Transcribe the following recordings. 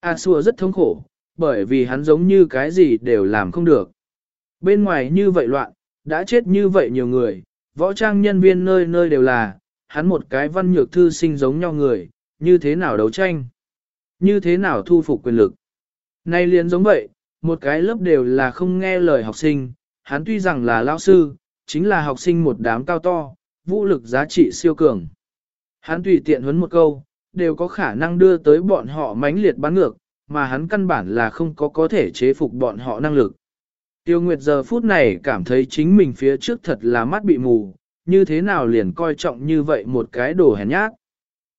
A xua rất thống khổ, bởi vì hắn giống như cái gì đều làm không được. Bên ngoài như vậy loạn, đã chết như vậy nhiều người, võ trang nhân viên nơi nơi đều là, hắn một cái văn nhược thư sinh giống nhau người, như thế nào đấu tranh, như thế nào thu phục quyền lực. Nay liền giống vậy, một cái lớp đều là không nghe lời học sinh, hắn tuy rằng là lao sư, chính là học sinh một đám cao to, vũ lực giá trị siêu cường. Hắn tùy tiện huấn một câu, đều có khả năng đưa tới bọn họ mãnh liệt bắn ngược, mà hắn căn bản là không có có thể chế phục bọn họ năng lực. Tiêu Nguyệt giờ phút này cảm thấy chính mình phía trước thật là mắt bị mù, như thế nào liền coi trọng như vậy một cái đồ hèn nhát.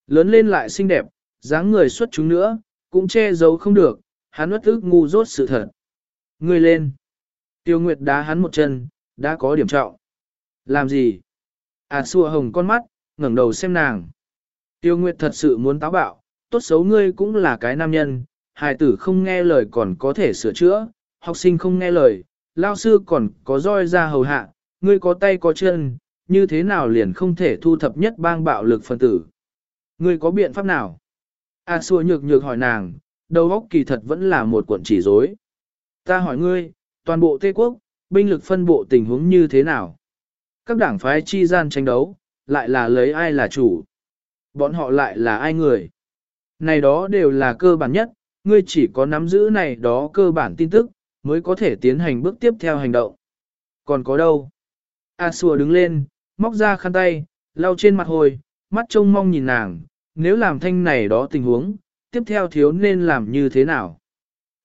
Lớn lên lại xinh đẹp, dáng người xuất chúng nữa, cũng che giấu không được, hắn uất ức ngu rốt sự thật. Người lên. Tiêu Nguyệt đá hắn một chân, đã có điểm trọng. Làm gì? À xua hồng con mắt, ngẩng đầu xem nàng. Tiêu Nguyệt thật sự muốn táo bạo, tốt xấu ngươi cũng là cái nam nhân, hài tử không nghe lời còn có thể sửa chữa, học sinh không nghe lời, lao sư còn có roi ra hầu hạ, ngươi có tay có chân, như thế nào liền không thể thu thập nhất bang bạo lực phân tử. Ngươi có biện pháp nào? A xua nhược nhược hỏi nàng, đầu óc kỳ thật vẫn là một cuộn chỉ rối. Ta hỏi ngươi, toàn bộ Tây Quốc, binh lực phân bộ tình huống như thế nào? Các đảng phái chi gian tranh đấu, lại là lấy ai là chủ? Bọn họ lại là ai người? Này đó đều là cơ bản nhất, ngươi chỉ có nắm giữ này đó cơ bản tin tức, mới có thể tiến hành bước tiếp theo hành động. Còn có đâu? A xùa đứng lên, móc ra khăn tay, lau trên mặt hồi, mắt trông mong nhìn nàng, nếu làm thanh này đó tình huống, tiếp theo thiếu nên làm như thế nào?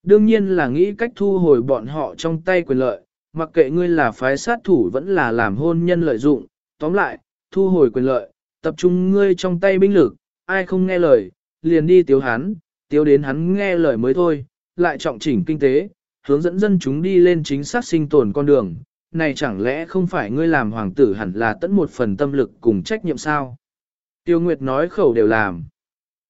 Đương nhiên là nghĩ cách thu hồi bọn họ trong tay quyền lợi, mặc kệ ngươi là phái sát thủ vẫn là làm hôn nhân lợi dụng, tóm lại, thu hồi quyền lợi, tập trung ngươi trong tay binh lực, ai không nghe lời, liền đi tiếu hắn, tiếu đến hắn nghe lời mới thôi, lại trọng chỉnh kinh tế, hướng dẫn dân chúng đi lên chính xác sinh tồn con đường, này chẳng lẽ không phải ngươi làm hoàng tử hẳn là tận một phần tâm lực cùng trách nhiệm sao? Tiêu Nguyệt nói khẩu đều làm.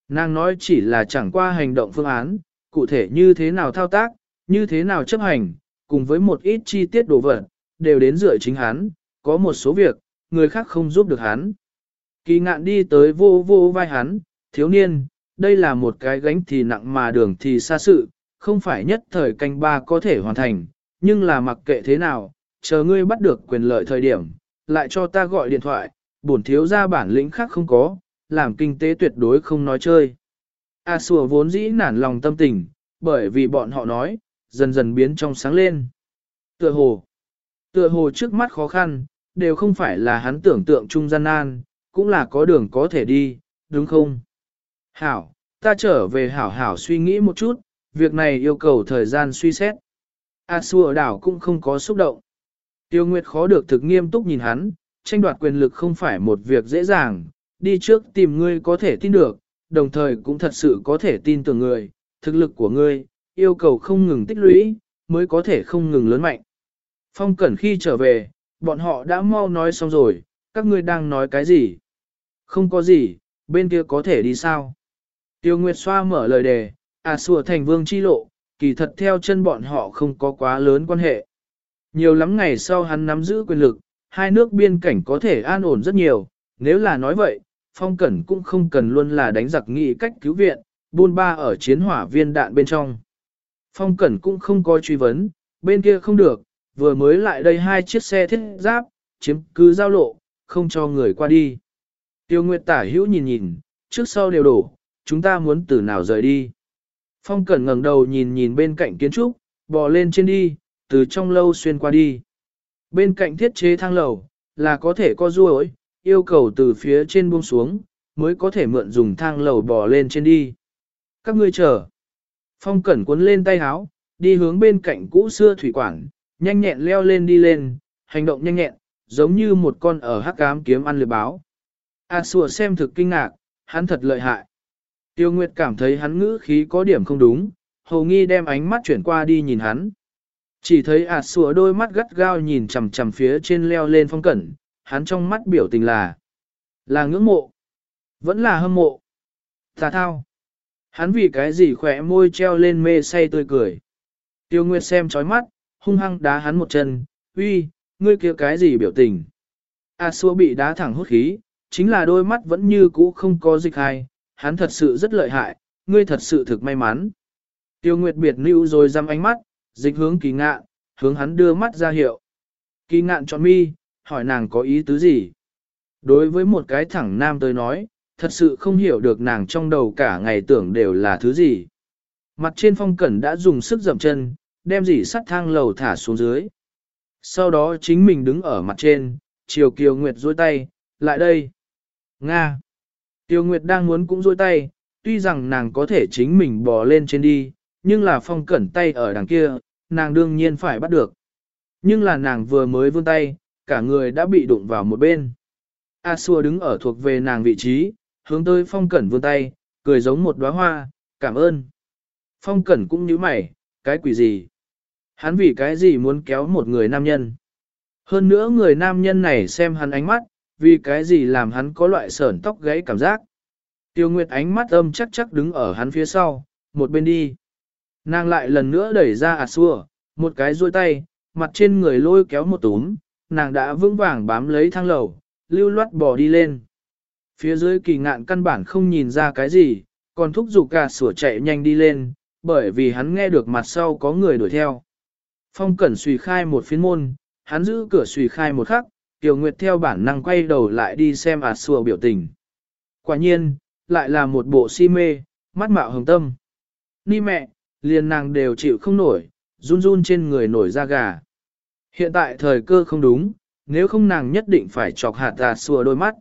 Nàng nói chỉ là chẳng qua hành động phương án, cụ thể như thế nào thao tác, như thế nào chấp hành, cùng với một ít chi tiết đồ vật, đều đến dựa chính hắn, có một số việc, người khác không giúp được hắn. Kỳ ngạn đi tới vô vô vai hắn, thiếu niên, đây là một cái gánh thì nặng mà đường thì xa sự, không phải nhất thời canh ba có thể hoàn thành, nhưng là mặc kệ thế nào, chờ ngươi bắt được quyền lợi thời điểm, lại cho ta gọi điện thoại, bổn thiếu ra bản lĩnh khác không có, làm kinh tế tuyệt đối không nói chơi. A sùa vốn dĩ nản lòng tâm tình, bởi vì bọn họ nói, dần dần biến trong sáng lên. Tựa hồ, tựa hồ trước mắt khó khăn, đều không phải là hắn tưởng tượng trung gian nan, cũng là có đường có thể đi, đúng không? Hảo, ta trở về hảo hảo suy nghĩ một chút, việc này yêu cầu thời gian suy xét. A xua đảo cũng không có xúc động. Tiêu Nguyệt khó được thực nghiêm túc nhìn hắn, tranh đoạt quyền lực không phải một việc dễ dàng, đi trước tìm ngươi có thể tin được, đồng thời cũng thật sự có thể tin tưởng người, thực lực của ngươi, yêu cầu không ngừng tích lũy, mới có thể không ngừng lớn mạnh. Phong Cẩn khi trở về, bọn họ đã mau nói xong rồi, các ngươi đang nói cái gì? Không có gì, bên kia có thể đi sao? Tiêu Nguyệt Xoa mở lời đề, à sủa thành vương chi lộ, kỳ thật theo chân bọn họ không có quá lớn quan hệ. Nhiều lắm ngày sau hắn nắm giữ quyền lực, hai nước biên cảnh có thể an ổn rất nhiều, nếu là nói vậy, phong cẩn cũng không cần luôn là đánh giặc nghị cách cứu viện, buôn ba ở chiến hỏa viên đạn bên trong. Phong cẩn cũng không có truy vấn, bên kia không được, vừa mới lại đây hai chiếc xe thiết giáp, chiếm cứ giao lộ, không cho người qua đi. Tiêu Nguyệt tả hữu nhìn nhìn, trước sau đều đổ, chúng ta muốn từ nào rời đi. Phong Cẩn ngẩng đầu nhìn nhìn bên cạnh kiến trúc, bò lên trên đi, từ trong lâu xuyên qua đi. Bên cạnh thiết chế thang lầu, là có thể co ruồi, yêu cầu từ phía trên buông xuống, mới có thể mượn dùng thang lầu bò lên trên đi. Các ngươi chờ. Phong Cẩn cuốn lên tay háo, đi hướng bên cạnh cũ xưa thủy quản, nhanh nhẹn leo lên đi lên, hành động nhanh nhẹn, giống như một con ở hắc ám kiếm ăn lừa báo. A sùa xem thực kinh ngạc, hắn thật lợi hại. Tiêu Nguyệt cảm thấy hắn ngữ khí có điểm không đúng, hầu nghi đem ánh mắt chuyển qua đi nhìn hắn. Chỉ thấy A Sùa đôi mắt gắt gao nhìn chằm chằm phía trên leo lên phong cẩn, hắn trong mắt biểu tình là là ngưỡng mộ, vẫn là hâm mộ. Tà thao. Hắn vì cái gì khỏe môi treo lên mê say tươi cười. Tiêu Nguyệt xem chói mắt, hung hăng đá hắn một chân, uy, ngươi kia cái gì biểu tình. A xua bị đá thẳng hốt khí, chính là đôi mắt vẫn như cũ không có dịch hay, hắn thật sự rất lợi hại, ngươi thật sự thực may mắn. Tiêu Nguyệt biệt lưu rồi dăm ánh mắt, dịch hướng kỳ ngạn, hướng hắn đưa mắt ra hiệu. Kỳ ngạn chọn mi, hỏi nàng có ý tứ gì. Đối với một cái thẳng nam tới nói, thật sự không hiểu được nàng trong đầu cả ngày tưởng đều là thứ gì. Mặt trên phong cẩn đã dùng sức dậm chân, đem dỉ sắt thang lầu thả xuống dưới. Sau đó chính mình đứng ở mặt trên, chiều Kiều Nguyệt dôi tay, lại đây. Nga. Tiêu Nguyệt đang muốn cũng dôi tay, tuy rằng nàng có thể chính mình bò lên trên đi, nhưng là phong cẩn tay ở đằng kia, nàng đương nhiên phải bắt được. Nhưng là nàng vừa mới vươn tay, cả người đã bị đụng vào một bên. A xua đứng ở thuộc về nàng vị trí, hướng tới phong cẩn vươn tay, cười giống một đóa hoa, cảm ơn. Phong cẩn cũng như mày, cái quỷ gì? Hắn vì cái gì muốn kéo một người nam nhân? Hơn nữa người nam nhân này xem hắn ánh mắt, vì cái gì làm hắn có loại sởn tóc gãy cảm giác. Tiêu Nguyệt ánh mắt âm chắc chắc đứng ở hắn phía sau, một bên đi. Nàng lại lần nữa đẩy ra à xua, một cái duỗi tay, mặt trên người lôi kéo một túm, nàng đã vững vàng bám lấy thang lầu, lưu loát bỏ đi lên. Phía dưới kỳ ngạn căn bản không nhìn ra cái gì, còn thúc giục cả sủa chạy nhanh đi lên, bởi vì hắn nghe được mặt sau có người đuổi theo. Phong cẩn suy khai một phiến môn, hắn giữ cửa suy khai một khắc, Tiểu Nguyệt theo bản năng quay đầu lại đi xem ạt à biểu tình. Quả nhiên, lại là một bộ si mê, mắt mạo hồng tâm. Ni mẹ, liền nàng đều chịu không nổi, run run trên người nổi da gà. Hiện tại thời cơ không đúng, nếu không nàng nhất định phải chọc hạt tà sùa đôi mắt.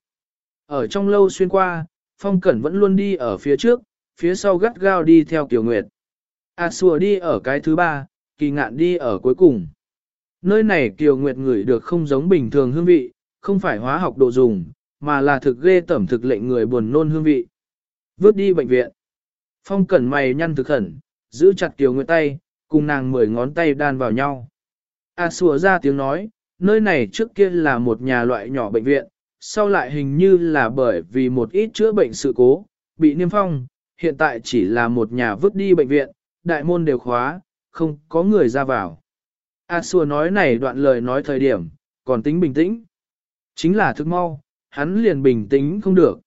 Ở trong lâu xuyên qua, Phong Cẩn vẫn luôn đi ở phía trước, phía sau gắt gao đi theo Tiểu Nguyệt. À Sùa đi ở cái thứ ba, kỳ ngạn đi ở cuối cùng. Nơi này Kiều Nguyệt ngửi được không giống bình thường hương vị, không phải hóa học độ dùng, mà là thực ghê tẩm thực lệnh người buồn nôn hương vị. Vước đi bệnh viện. Phong cẩn mày nhăn thực khẩn, giữ chặt Kiều Nguyệt tay, cùng nàng mười ngón tay đan vào nhau. À xùa ra tiếng nói, nơi này trước kia là một nhà loại nhỏ bệnh viện, sau lại hình như là bởi vì một ít chữa bệnh sự cố, bị niêm phong, hiện tại chỉ là một nhà vứt đi bệnh viện, đại môn đều khóa, không có người ra vào. A xua nói này đoạn lời nói thời điểm, còn tính bình tĩnh. Chính là thức mau, hắn liền bình tĩnh không được.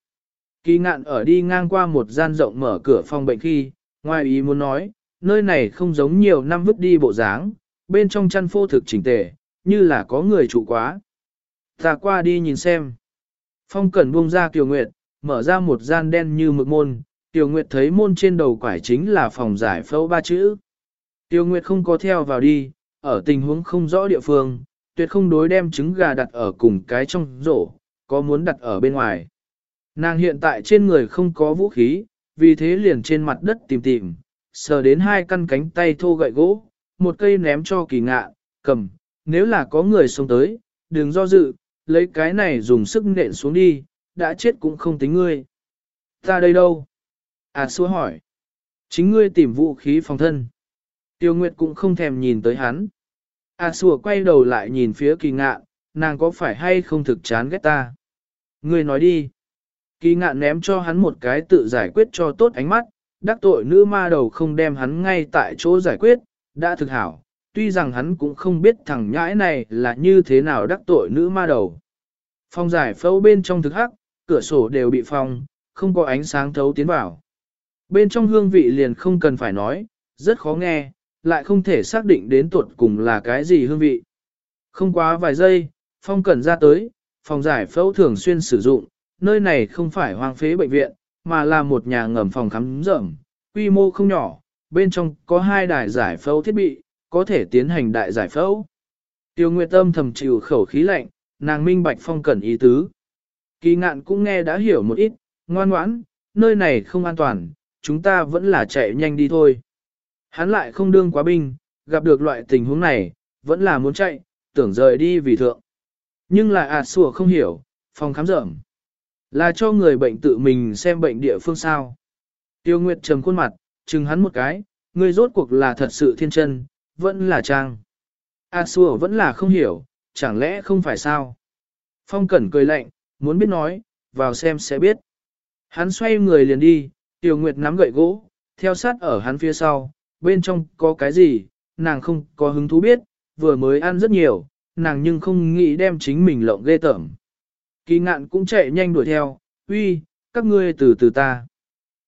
Kỳ ngạn ở đi ngang qua một gian rộng mở cửa phòng bệnh khi, ngoài ý muốn nói, nơi này không giống nhiều năm vứt đi bộ dáng, bên trong chăn phô thực chỉnh tề, như là có người trụ quá. Ta qua đi nhìn xem. Phong cẩn buông ra Kiều Nguyệt, mở ra một gian đen như mực môn, Kiều Nguyệt thấy môn trên đầu quải chính là phòng giải phẫu ba chữ. Tiêu Nguyệt không có theo vào đi, ở tình huống không rõ địa phương, tuyệt không đối đem trứng gà đặt ở cùng cái trong rổ, có muốn đặt ở bên ngoài. Nàng hiện tại trên người không có vũ khí, vì thế liền trên mặt đất tìm tìm, sờ đến hai căn cánh tay thô gậy gỗ, một cây ném cho kỳ ngạ, cầm, nếu là có người sống tới, đừng do dự, lấy cái này dùng sức nện xuống đi, đã chết cũng không tính ngươi. Ta đây đâu? À xua hỏi. Chính ngươi tìm vũ khí phòng thân. Tiêu Nguyệt cũng không thèm nhìn tới hắn. À xua quay đầu lại nhìn phía kỳ ngạn, nàng có phải hay không thực chán ghét ta? Ngươi nói đi. Kỳ ngạn ném cho hắn một cái tự giải quyết cho tốt ánh mắt, đắc tội nữ ma đầu không đem hắn ngay tại chỗ giải quyết, đã thực hảo, tuy rằng hắn cũng không biết thằng nhãi này là như thế nào đắc tội nữ ma đầu. Phong giải phẫu bên trong thực hắc, cửa sổ đều bị phong, không có ánh sáng thấu tiến vào. Bên trong hương vị liền không cần phải nói, rất khó nghe, lại không thể xác định đến tuột cùng là cái gì hương vị. Không quá vài giây, phong cẩn ra tới, phòng giải phẫu thường xuyên sử dụng, nơi này không phải hoang phế bệnh viện, mà là một nhà ngầm phòng khám rộng, quy mô không nhỏ, bên trong có hai đài giải phẫu thiết bị, có thể tiến hành đại giải phẫu. Tiêu Nguyệt Tâm thầm chịu khẩu khí lạnh, nàng minh bạch phong cẩn ý tứ. Kỳ ngạn cũng nghe đã hiểu một ít, ngoan ngoãn, nơi này không an toàn, chúng ta vẫn là chạy nhanh đi thôi. Hắn lại không đương quá binh, gặp được loại tình huống này, vẫn là muốn chạy, tưởng rời đi vì thượng. Nhưng lại ạt à sủa không hiểu, phòng khám rởm. Là cho người bệnh tự mình xem bệnh địa phương sao. Tiêu Nguyệt trầm khuôn mặt, chừng hắn một cái, người rốt cuộc là thật sự thiên chân, vẫn là trang. A xua vẫn là không hiểu, chẳng lẽ không phải sao? Phong Cẩn cười lạnh, muốn biết nói, vào xem sẽ biết. Hắn xoay người liền đi, Tiêu Nguyệt nắm gậy gỗ, theo sát ở hắn phía sau, bên trong có cái gì, nàng không có hứng thú biết, vừa mới ăn rất nhiều, nàng nhưng không nghĩ đem chính mình lộng ghê tởm. Kỳ ngạn cũng chạy nhanh đuổi theo, uy, các ngươi từ từ ta.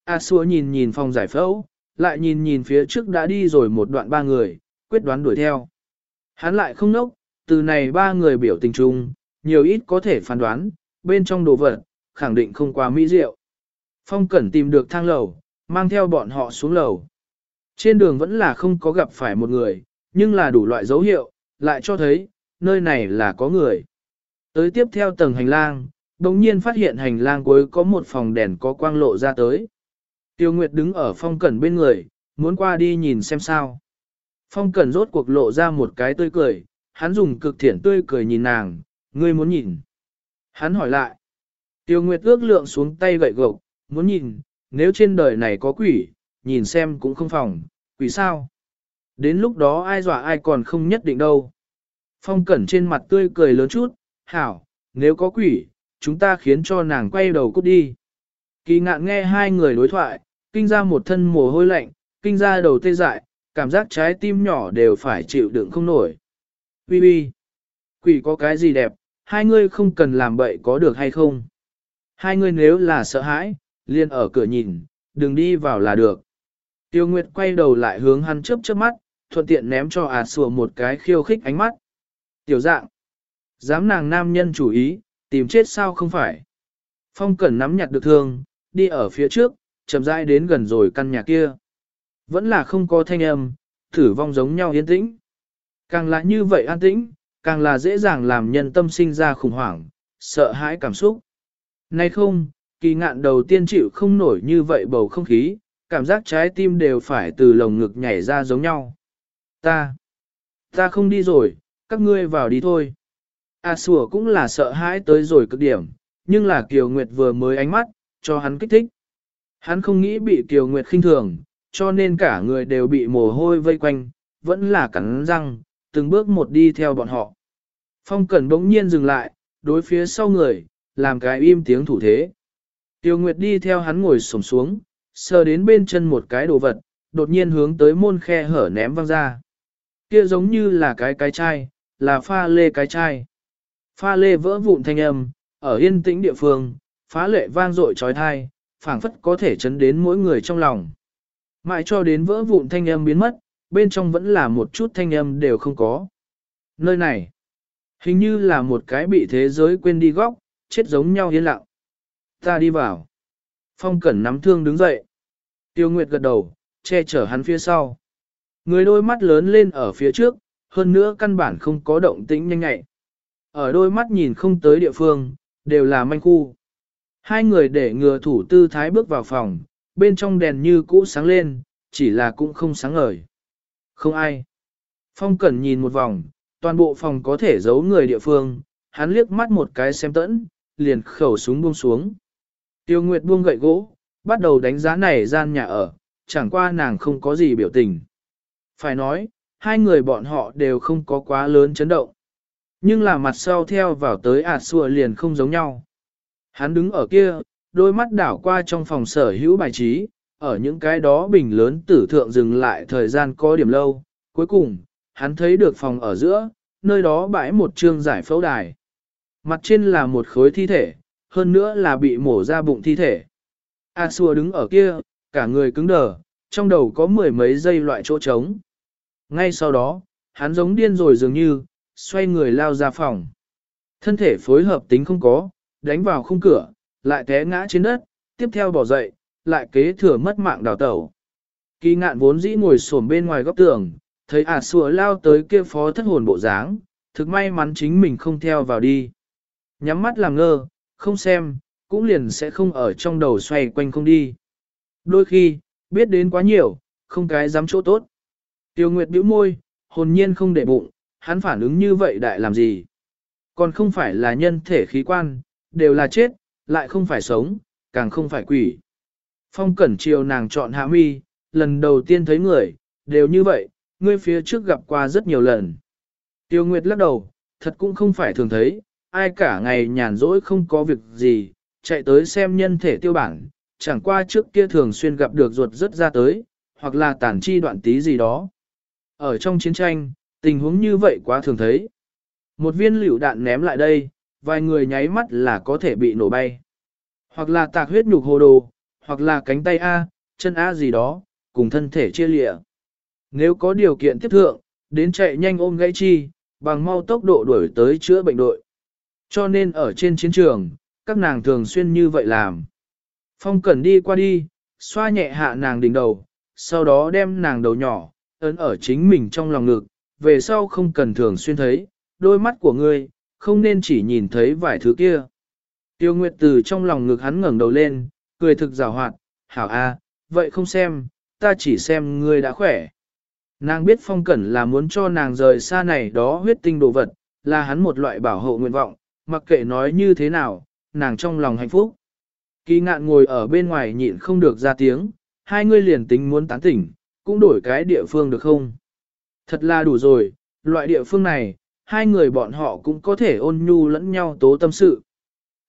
A xua nhìn nhìn phòng giải phẫu, lại nhìn nhìn phía trước đã đi rồi một đoạn ba người, quyết đoán đuổi theo. Hắn lại không nốc, từ này ba người biểu tình chung, nhiều ít có thể phán đoán, bên trong đồ vật, khẳng định không quá mỹ diệu. Phong Cẩn tìm được thang lầu, mang theo bọn họ xuống lầu. Trên đường vẫn là không có gặp phải một người, nhưng là đủ loại dấu hiệu, lại cho thấy, nơi này là có người. Tới tiếp theo tầng hành lang, đồng nhiên phát hiện hành lang cuối có một phòng đèn có quang lộ ra tới. Tiêu Nguyệt đứng ở phong cẩn bên người, muốn qua đi nhìn xem sao. Phong cẩn rốt cuộc lộ ra một cái tươi cười, hắn dùng cực thiện tươi cười nhìn nàng, ngươi muốn nhìn. Hắn hỏi lại. Tiêu Nguyệt ước lượng xuống tay gậy gộc, muốn nhìn, nếu trên đời này có quỷ, nhìn xem cũng không phòng, quỷ sao. Đến lúc đó ai dọa ai còn không nhất định đâu. Phong cẩn trên mặt tươi cười lớn chút, hảo, nếu có quỷ, chúng ta khiến cho nàng quay đầu cút đi. Kỳ ngạn nghe hai người đối thoại, kinh ra một thân mồ hôi lạnh, kinh ra đầu tê dại, cảm giác trái tim nhỏ đều phải chịu đựng không nổi. Bi bi, quỷ có cái gì đẹp, hai ngươi không cần làm bậy có được hay không? Hai ngươi nếu là sợ hãi, liền ở cửa nhìn, đừng đi vào là được. Tiêu Nguyệt quay đầu lại hướng hắn chớp chớp mắt, thuận tiện ném cho à sùa một cái khiêu khích ánh mắt. Tiểu dạng, dám nàng nam nhân chủ ý, tìm chết sao không phải. Phong Cẩn nắm nhặt được thương, đi ở phía trước, chậm rãi đến gần rồi căn nhà kia. Vẫn là không có thanh âm, thử vong giống nhau yên tĩnh. Càng là như vậy an tĩnh, càng là dễ dàng làm nhân tâm sinh ra khủng hoảng, sợ hãi cảm xúc. Nay không, kỳ ngạn đầu tiên chịu không nổi như vậy bầu không khí, cảm giác trái tim đều phải từ lồng ngực nhảy ra giống nhau. Ta, ta không đi rồi, các ngươi vào đi thôi. A sủa cũng là sợ hãi tới rồi cực điểm, nhưng là Kiều Nguyệt vừa mới ánh mắt, cho hắn kích thích. Hắn không nghĩ bị Kiều Nguyệt khinh thường, cho nên cả người đều bị mồ hôi vây quanh, vẫn là cắn răng, từng bước một đi theo bọn họ. Phong Cẩn bỗng nhiên dừng lại, đối phía sau người, làm cái im tiếng thủ thế. Tiêu Nguyệt đi theo hắn ngồi xổm xuống, sờ đến bên chân một cái đồ vật, đột nhiên hướng tới môn khe hở ném văng ra. Kia giống như là cái cái chai, là pha lê cái chai. Pha lê vỡ vụn thanh âm, ở yên tĩnh địa phương, phá lệ vang dội trói thai, phảng phất có thể chấn đến mỗi người trong lòng. Mãi cho đến vỡ vụn thanh âm biến mất, bên trong vẫn là một chút thanh âm đều không có. Nơi này, hình như là một cái bị thế giới quên đi góc, chết giống nhau yên lặng. Ta đi vào. Phong Cẩn nắm thương đứng dậy. Tiêu Nguyệt gật đầu, che chở hắn phía sau. Người đôi mắt lớn lên ở phía trước, hơn nữa căn bản không có động tĩnh nhanh nhạy. Ở đôi mắt nhìn không tới địa phương, đều là manh khu. Hai người để ngừa thủ tư thái bước vào phòng, bên trong đèn như cũ sáng lên, chỉ là cũng không sáng ngời. Không ai. Phong Cẩn nhìn một vòng, toàn bộ phòng có thể giấu người địa phương, hắn liếc mắt một cái xem tẫn, liền khẩu súng buông xuống. Tiêu Nguyệt buông gậy gỗ, bắt đầu đánh giá này gian nhà ở, chẳng qua nàng không có gì biểu tình. Phải nói, hai người bọn họ đều không có quá lớn chấn động. Nhưng là mặt sau theo vào tới ạt xua liền không giống nhau. Hắn đứng ở kia, đôi mắt đảo qua trong phòng sở hữu bài trí, ở những cái đó bình lớn tử thượng dừng lại thời gian có điểm lâu. Cuối cùng, hắn thấy được phòng ở giữa, nơi đó bãi một trương giải phẫu đài. Mặt trên là một khối thi thể, hơn nữa là bị mổ ra bụng thi thể. A xua đứng ở kia, cả người cứng đờ, trong đầu có mười mấy giây loại chỗ trống. Ngay sau đó, hắn giống điên rồi dường như, xoay người lao ra phòng. Thân thể phối hợp tính không có, đánh vào khung cửa, lại té ngã trên đất, tiếp theo bỏ dậy, lại kế thừa mất mạng đào tẩu. Kỳ ngạn vốn dĩ ngồi xổm bên ngoài góc tường, thấy ả à lao tới kia phó thất hồn bộ dáng, thực may mắn chính mình không theo vào đi. Nhắm mắt làm ngơ, không xem, cũng liền sẽ không ở trong đầu xoay quanh không đi. Đôi khi, biết đến quá nhiều, không cái dám chỗ tốt. Tiêu Nguyệt bĩu môi, hồn nhiên không để bụng, hắn phản ứng như vậy đại làm gì? Còn không phải là nhân thể khí quan, đều là chết, lại không phải sống, càng không phải quỷ. Phong cẩn chiều nàng chọn hạ mi, lần đầu tiên thấy người, đều như vậy, ngươi phía trước gặp qua rất nhiều lần. Tiêu Nguyệt lắc đầu, thật cũng không phải thường thấy, ai cả ngày nhàn rỗi không có việc gì, chạy tới xem nhân thể tiêu bản, chẳng qua trước kia thường xuyên gặp được ruột rất ra tới, hoặc là tản chi đoạn tí gì đó. Ở trong chiến tranh, tình huống như vậy quá thường thấy. Một viên liều đạn ném lại đây, vài người nháy mắt là có thể bị nổ bay. Hoặc là tạc huyết nhục hồ đồ, hoặc là cánh tay A, chân A gì đó, cùng thân thể chia lịa. Nếu có điều kiện tiếp thượng, đến chạy nhanh ôm gãy chi, bằng mau tốc độ đuổi tới chữa bệnh đội. Cho nên ở trên chiến trường, các nàng thường xuyên như vậy làm. Phong Cẩn đi qua đi, xoa nhẹ hạ nàng đỉnh đầu, sau đó đem nàng đầu nhỏ, ấn ở chính mình trong lòng ngực, về sau không cần thường xuyên thấy, đôi mắt của ngươi, không nên chỉ nhìn thấy vài thứ kia. Tiêu Nguyệt từ trong lòng ngực hắn ngẩng đầu lên, cười thực rào hoạt, hảo a, vậy không xem, ta chỉ xem ngươi đã khỏe. Nàng biết phong cẩn là muốn cho nàng rời xa này đó huyết tinh đồ vật, là hắn một loại bảo hộ nguyện vọng, mặc kệ nói như thế nào, nàng trong lòng hạnh phúc. Kỳ ngạn ngồi ở bên ngoài nhịn không được ra tiếng, hai người liền tính muốn tán tỉnh, cũng đổi cái địa phương được không? Thật là đủ rồi, loại địa phương này, hai người bọn họ cũng có thể ôn nhu lẫn nhau tố tâm sự.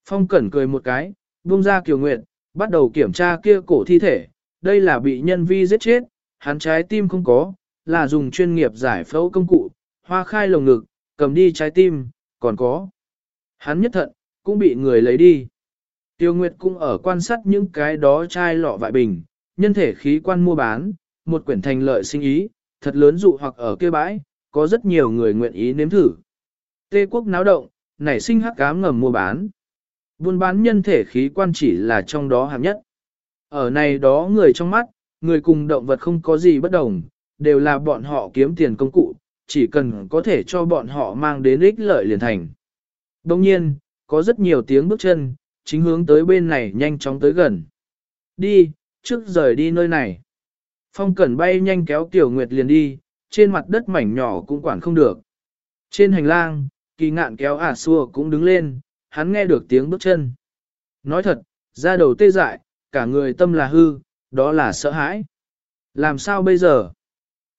Phong Cẩn cười một cái, buông ra Kiều Nguyệt, bắt đầu kiểm tra kia cổ thi thể, đây là bị nhân vi giết chết, hắn trái tim không có, là dùng chuyên nghiệp giải phẫu công cụ, hoa khai lồng ngực, cầm đi trái tim, còn có. Hắn nhất thận, cũng bị người lấy đi. Tiêu Nguyệt cũng ở quan sát những cái đó chai lọ vại bình, nhân thể khí quan mua bán, một quyển thành lợi sinh ý, thật lớn dụ hoặc ở kia bãi, có rất nhiều người nguyện ý nếm thử. Tê quốc náo động, nảy sinh hắc cám ngầm mua bán. Buôn bán nhân thể khí quan chỉ là trong đó hạng nhất. Ở này đó người trong mắt, người cùng động vật không có gì bất đồng, đều là bọn họ kiếm tiền công cụ, chỉ cần có thể cho bọn họ mang đến ích lợi liền thành. Đồng nhiên, có rất nhiều tiếng bước chân, chính hướng tới bên này nhanh chóng tới gần. Đi, trước rời đi nơi này. Phong Cẩn bay nhanh kéo Tiểu Nguyệt liền đi, trên mặt đất mảnh nhỏ cũng quản không được. Trên hành lang, kỳ ngạn kéo ả à xua cũng đứng lên, hắn nghe được tiếng bước chân. Nói thật, ra đầu tê dại, cả người tâm là hư, đó là sợ hãi. Làm sao bây giờ?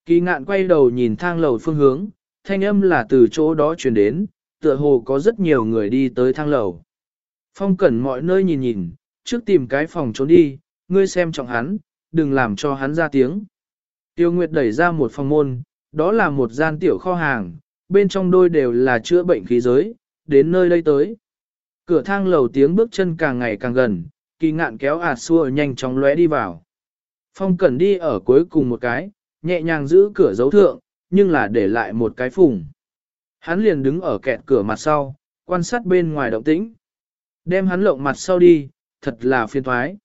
Kỳ ngạn quay đầu nhìn thang lầu phương hướng, thanh âm là từ chỗ đó truyền đến, tựa hồ có rất nhiều người đi tới thang lầu. Phong cẩn mọi nơi nhìn nhìn, trước tìm cái phòng trốn đi, ngươi xem trọng hắn, đừng làm cho hắn ra tiếng. Tiêu Nguyệt đẩy ra một phòng môn, đó là một gian tiểu kho hàng, bên trong đôi đều là chữa bệnh khí giới, đến nơi đây tới. Cửa thang lầu tiếng bước chân càng ngày càng gần, kỳ ngạn kéo ạt xua nhanh chóng lóe đi vào. Phong cẩn đi ở cuối cùng một cái, nhẹ nhàng giữ cửa dấu thượng, nhưng là để lại một cái phùng. Hắn liền đứng ở kẹt cửa mặt sau, quan sát bên ngoài động tĩnh. Đem hắn lộng mặt sau đi, thật là phiền thoái.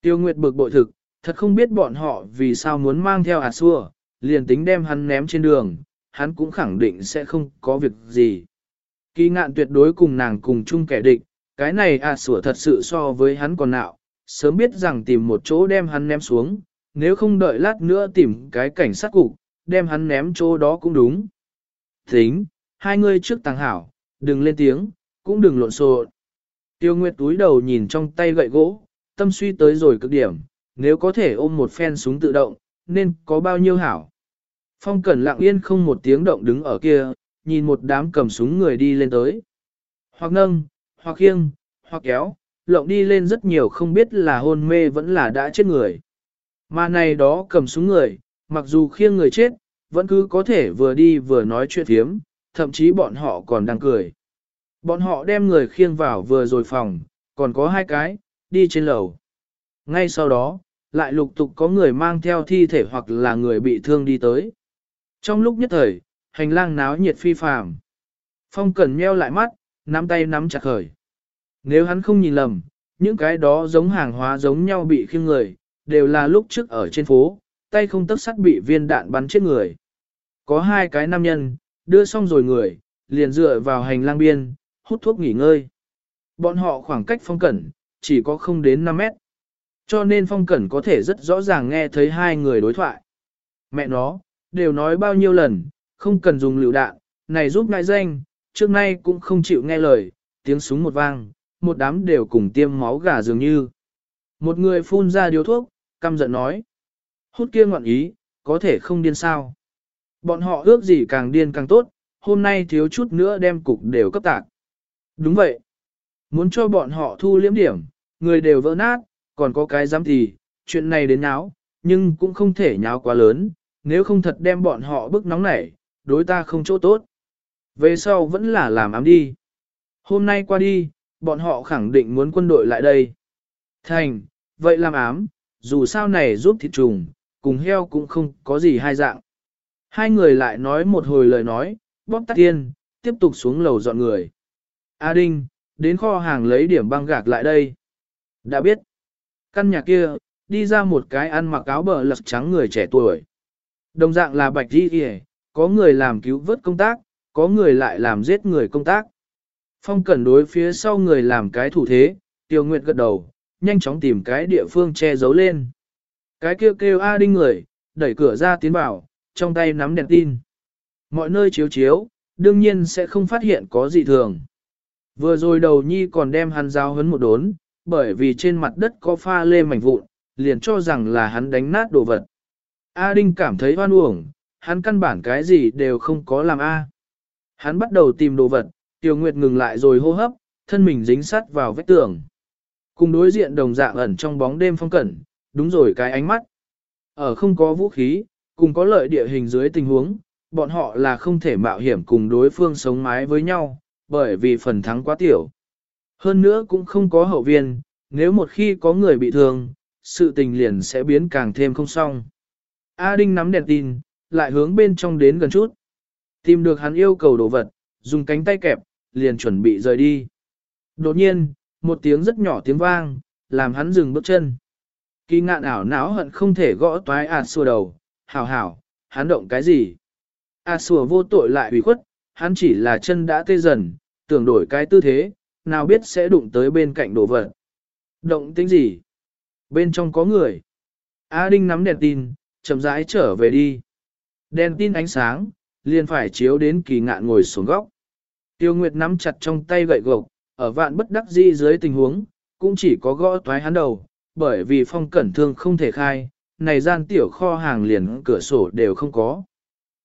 Tiêu Nguyệt bực bội thực, thật không biết bọn họ vì sao muốn mang theo ạt xua, liền tính đem hắn ném trên đường, hắn cũng khẳng định sẽ không có việc gì. Kỳ ngạn tuyệt đối cùng nàng cùng chung kẻ địch, cái này ạt xua thật sự so với hắn còn nạo, sớm biết rằng tìm một chỗ đem hắn ném xuống, nếu không đợi lát nữa tìm cái cảnh sát cục, đem hắn ném chỗ đó cũng đúng. Tính, hai ngươi trước tàng hảo, đừng lên tiếng, cũng đừng lộn xộn. Tiêu Nguyệt túi đầu nhìn trong tay gậy gỗ, tâm suy tới rồi cực điểm, nếu có thể ôm một phen súng tự động, nên có bao nhiêu hảo. Phong Cẩn lặng yên không một tiếng động đứng ở kia, nhìn một đám cầm súng người đi lên tới. Hoặc nâng, hoặc khiêng, hoặc kéo, lộng đi lên rất nhiều không biết là hôn mê vẫn là đã chết người. Mà này đó cầm súng người, mặc dù khiêng người chết, vẫn cứ có thể vừa đi vừa nói chuyện thiếm, thậm chí bọn họ còn đang cười. Bọn họ đem người khiêng vào vừa rồi phòng, còn có hai cái, đi trên lầu. Ngay sau đó, lại lục tục có người mang theo thi thể hoặc là người bị thương đi tới. Trong lúc nhất thời, hành lang náo nhiệt phi phàm. Phong Cẩn nheo lại mắt, nắm tay nắm chặt khởi. Nếu hắn không nhìn lầm, những cái đó giống hàng hóa giống nhau bị khiêng người, đều là lúc trước ở trên phố, tay không tấc sắt bị viên đạn bắn chết người. Có hai cái nam nhân, đưa xong rồi người, liền dựa vào hành lang biên, hút thuốc nghỉ ngơi. Bọn họ khoảng cách phong cẩn, chỉ có không đến 5 mét. Cho nên phong cẩn có thể rất rõ ràng nghe thấy hai người đối thoại. Mẹ nó, đều nói bao nhiêu lần, không cần dùng lựu đạn, này giúp ngại danh, trước nay cũng không chịu nghe lời, tiếng súng một vang, một đám đều cùng tiêm máu gà dường như. Một người phun ra điếu thuốc, căm giận nói. Hút kia ngoạn ý, có thể không điên sao. Bọn họ ước gì càng điên càng tốt, hôm nay thiếu chút nữa đem cục đều cấp tạc. Đúng vậy. Muốn cho bọn họ thu liếm điểm, người đều vỡ nát, còn có cái dám thì, chuyện này đến nháo, nhưng cũng không thể nháo quá lớn, nếu không thật đem bọn họ bức nóng nảy, đối ta không chỗ tốt. Về sau vẫn là làm ám đi. Hôm nay qua đi, bọn họ khẳng định muốn quân đội lại đây. Thành, vậy làm ám, dù sao này giúp thịt trùng, cùng heo cũng không có gì hai dạng. Hai người lại nói một hồi lời nói, bóp tắt tiên, tiếp tục xuống lầu dọn người. A Đinh, đến kho hàng lấy điểm băng gạc lại đây. Đã biết, căn nhà kia, đi ra một cái ăn mặc áo bờ lật trắng người trẻ tuổi. Đồng dạng là bạch di kìa, có người làm cứu vớt công tác, có người lại làm giết người công tác. Phong cẩn đối phía sau người làm cái thủ thế, tiêu nguyệt gật đầu, nhanh chóng tìm cái địa phương che giấu lên. Cái kêu kêu A Đinh người, đẩy cửa ra tiến vào, trong tay nắm đèn tin. Mọi nơi chiếu chiếu, đương nhiên sẽ không phát hiện có gì thường. Vừa rồi đầu nhi còn đem hắn giao hấn một đốn, bởi vì trên mặt đất có pha lê mảnh vụn, liền cho rằng là hắn đánh nát đồ vật. A Đinh cảm thấy hoan uổng, hắn căn bản cái gì đều không có làm A. Hắn bắt đầu tìm đồ vật, Tiêu Nguyệt ngừng lại rồi hô hấp, thân mình dính sắt vào vách tường. Cùng đối diện đồng dạng ẩn trong bóng đêm phong cẩn, đúng rồi cái ánh mắt. Ở không có vũ khí, cùng có lợi địa hình dưới tình huống, bọn họ là không thể mạo hiểm cùng đối phương sống mái với nhau, bởi vì phần thắng quá tiểu. Hơn nữa cũng không có hậu viên, nếu một khi có người bị thương, sự tình liền sẽ biến càng thêm không xong. A Đinh nắm đèn tin, lại hướng bên trong đến gần chút. Tìm được hắn yêu cầu đồ vật, dùng cánh tay kẹp, liền chuẩn bị rời đi. Đột nhiên, một tiếng rất nhỏ tiếng vang, làm hắn dừng bước chân. Kỳ ngạn ảo não hận không thể gõ toái ạt xua đầu, hảo hảo, hắn động cái gì? A sùa vô tội lại ủy khuất, hắn chỉ là chân đã tê dần, tưởng đổi cái tư thế, nào biết sẽ đụng tới bên cạnh đồ vật. Động tính gì? Bên trong có người. A Đinh nắm đèn tin, chậm rãi trở về đi. Đèn tin ánh sáng, liền phải chiếu đến kỳ ngạn ngồi xuống góc. Tiêu Nguyệt nắm chặt trong tay gậy gộc, ở vạn bất đắc di dưới tình huống, cũng chỉ có gõ toái hắn đầu, bởi vì phong cẩn thương không thể khai, này gian tiểu kho hàng liền cửa sổ đều không có.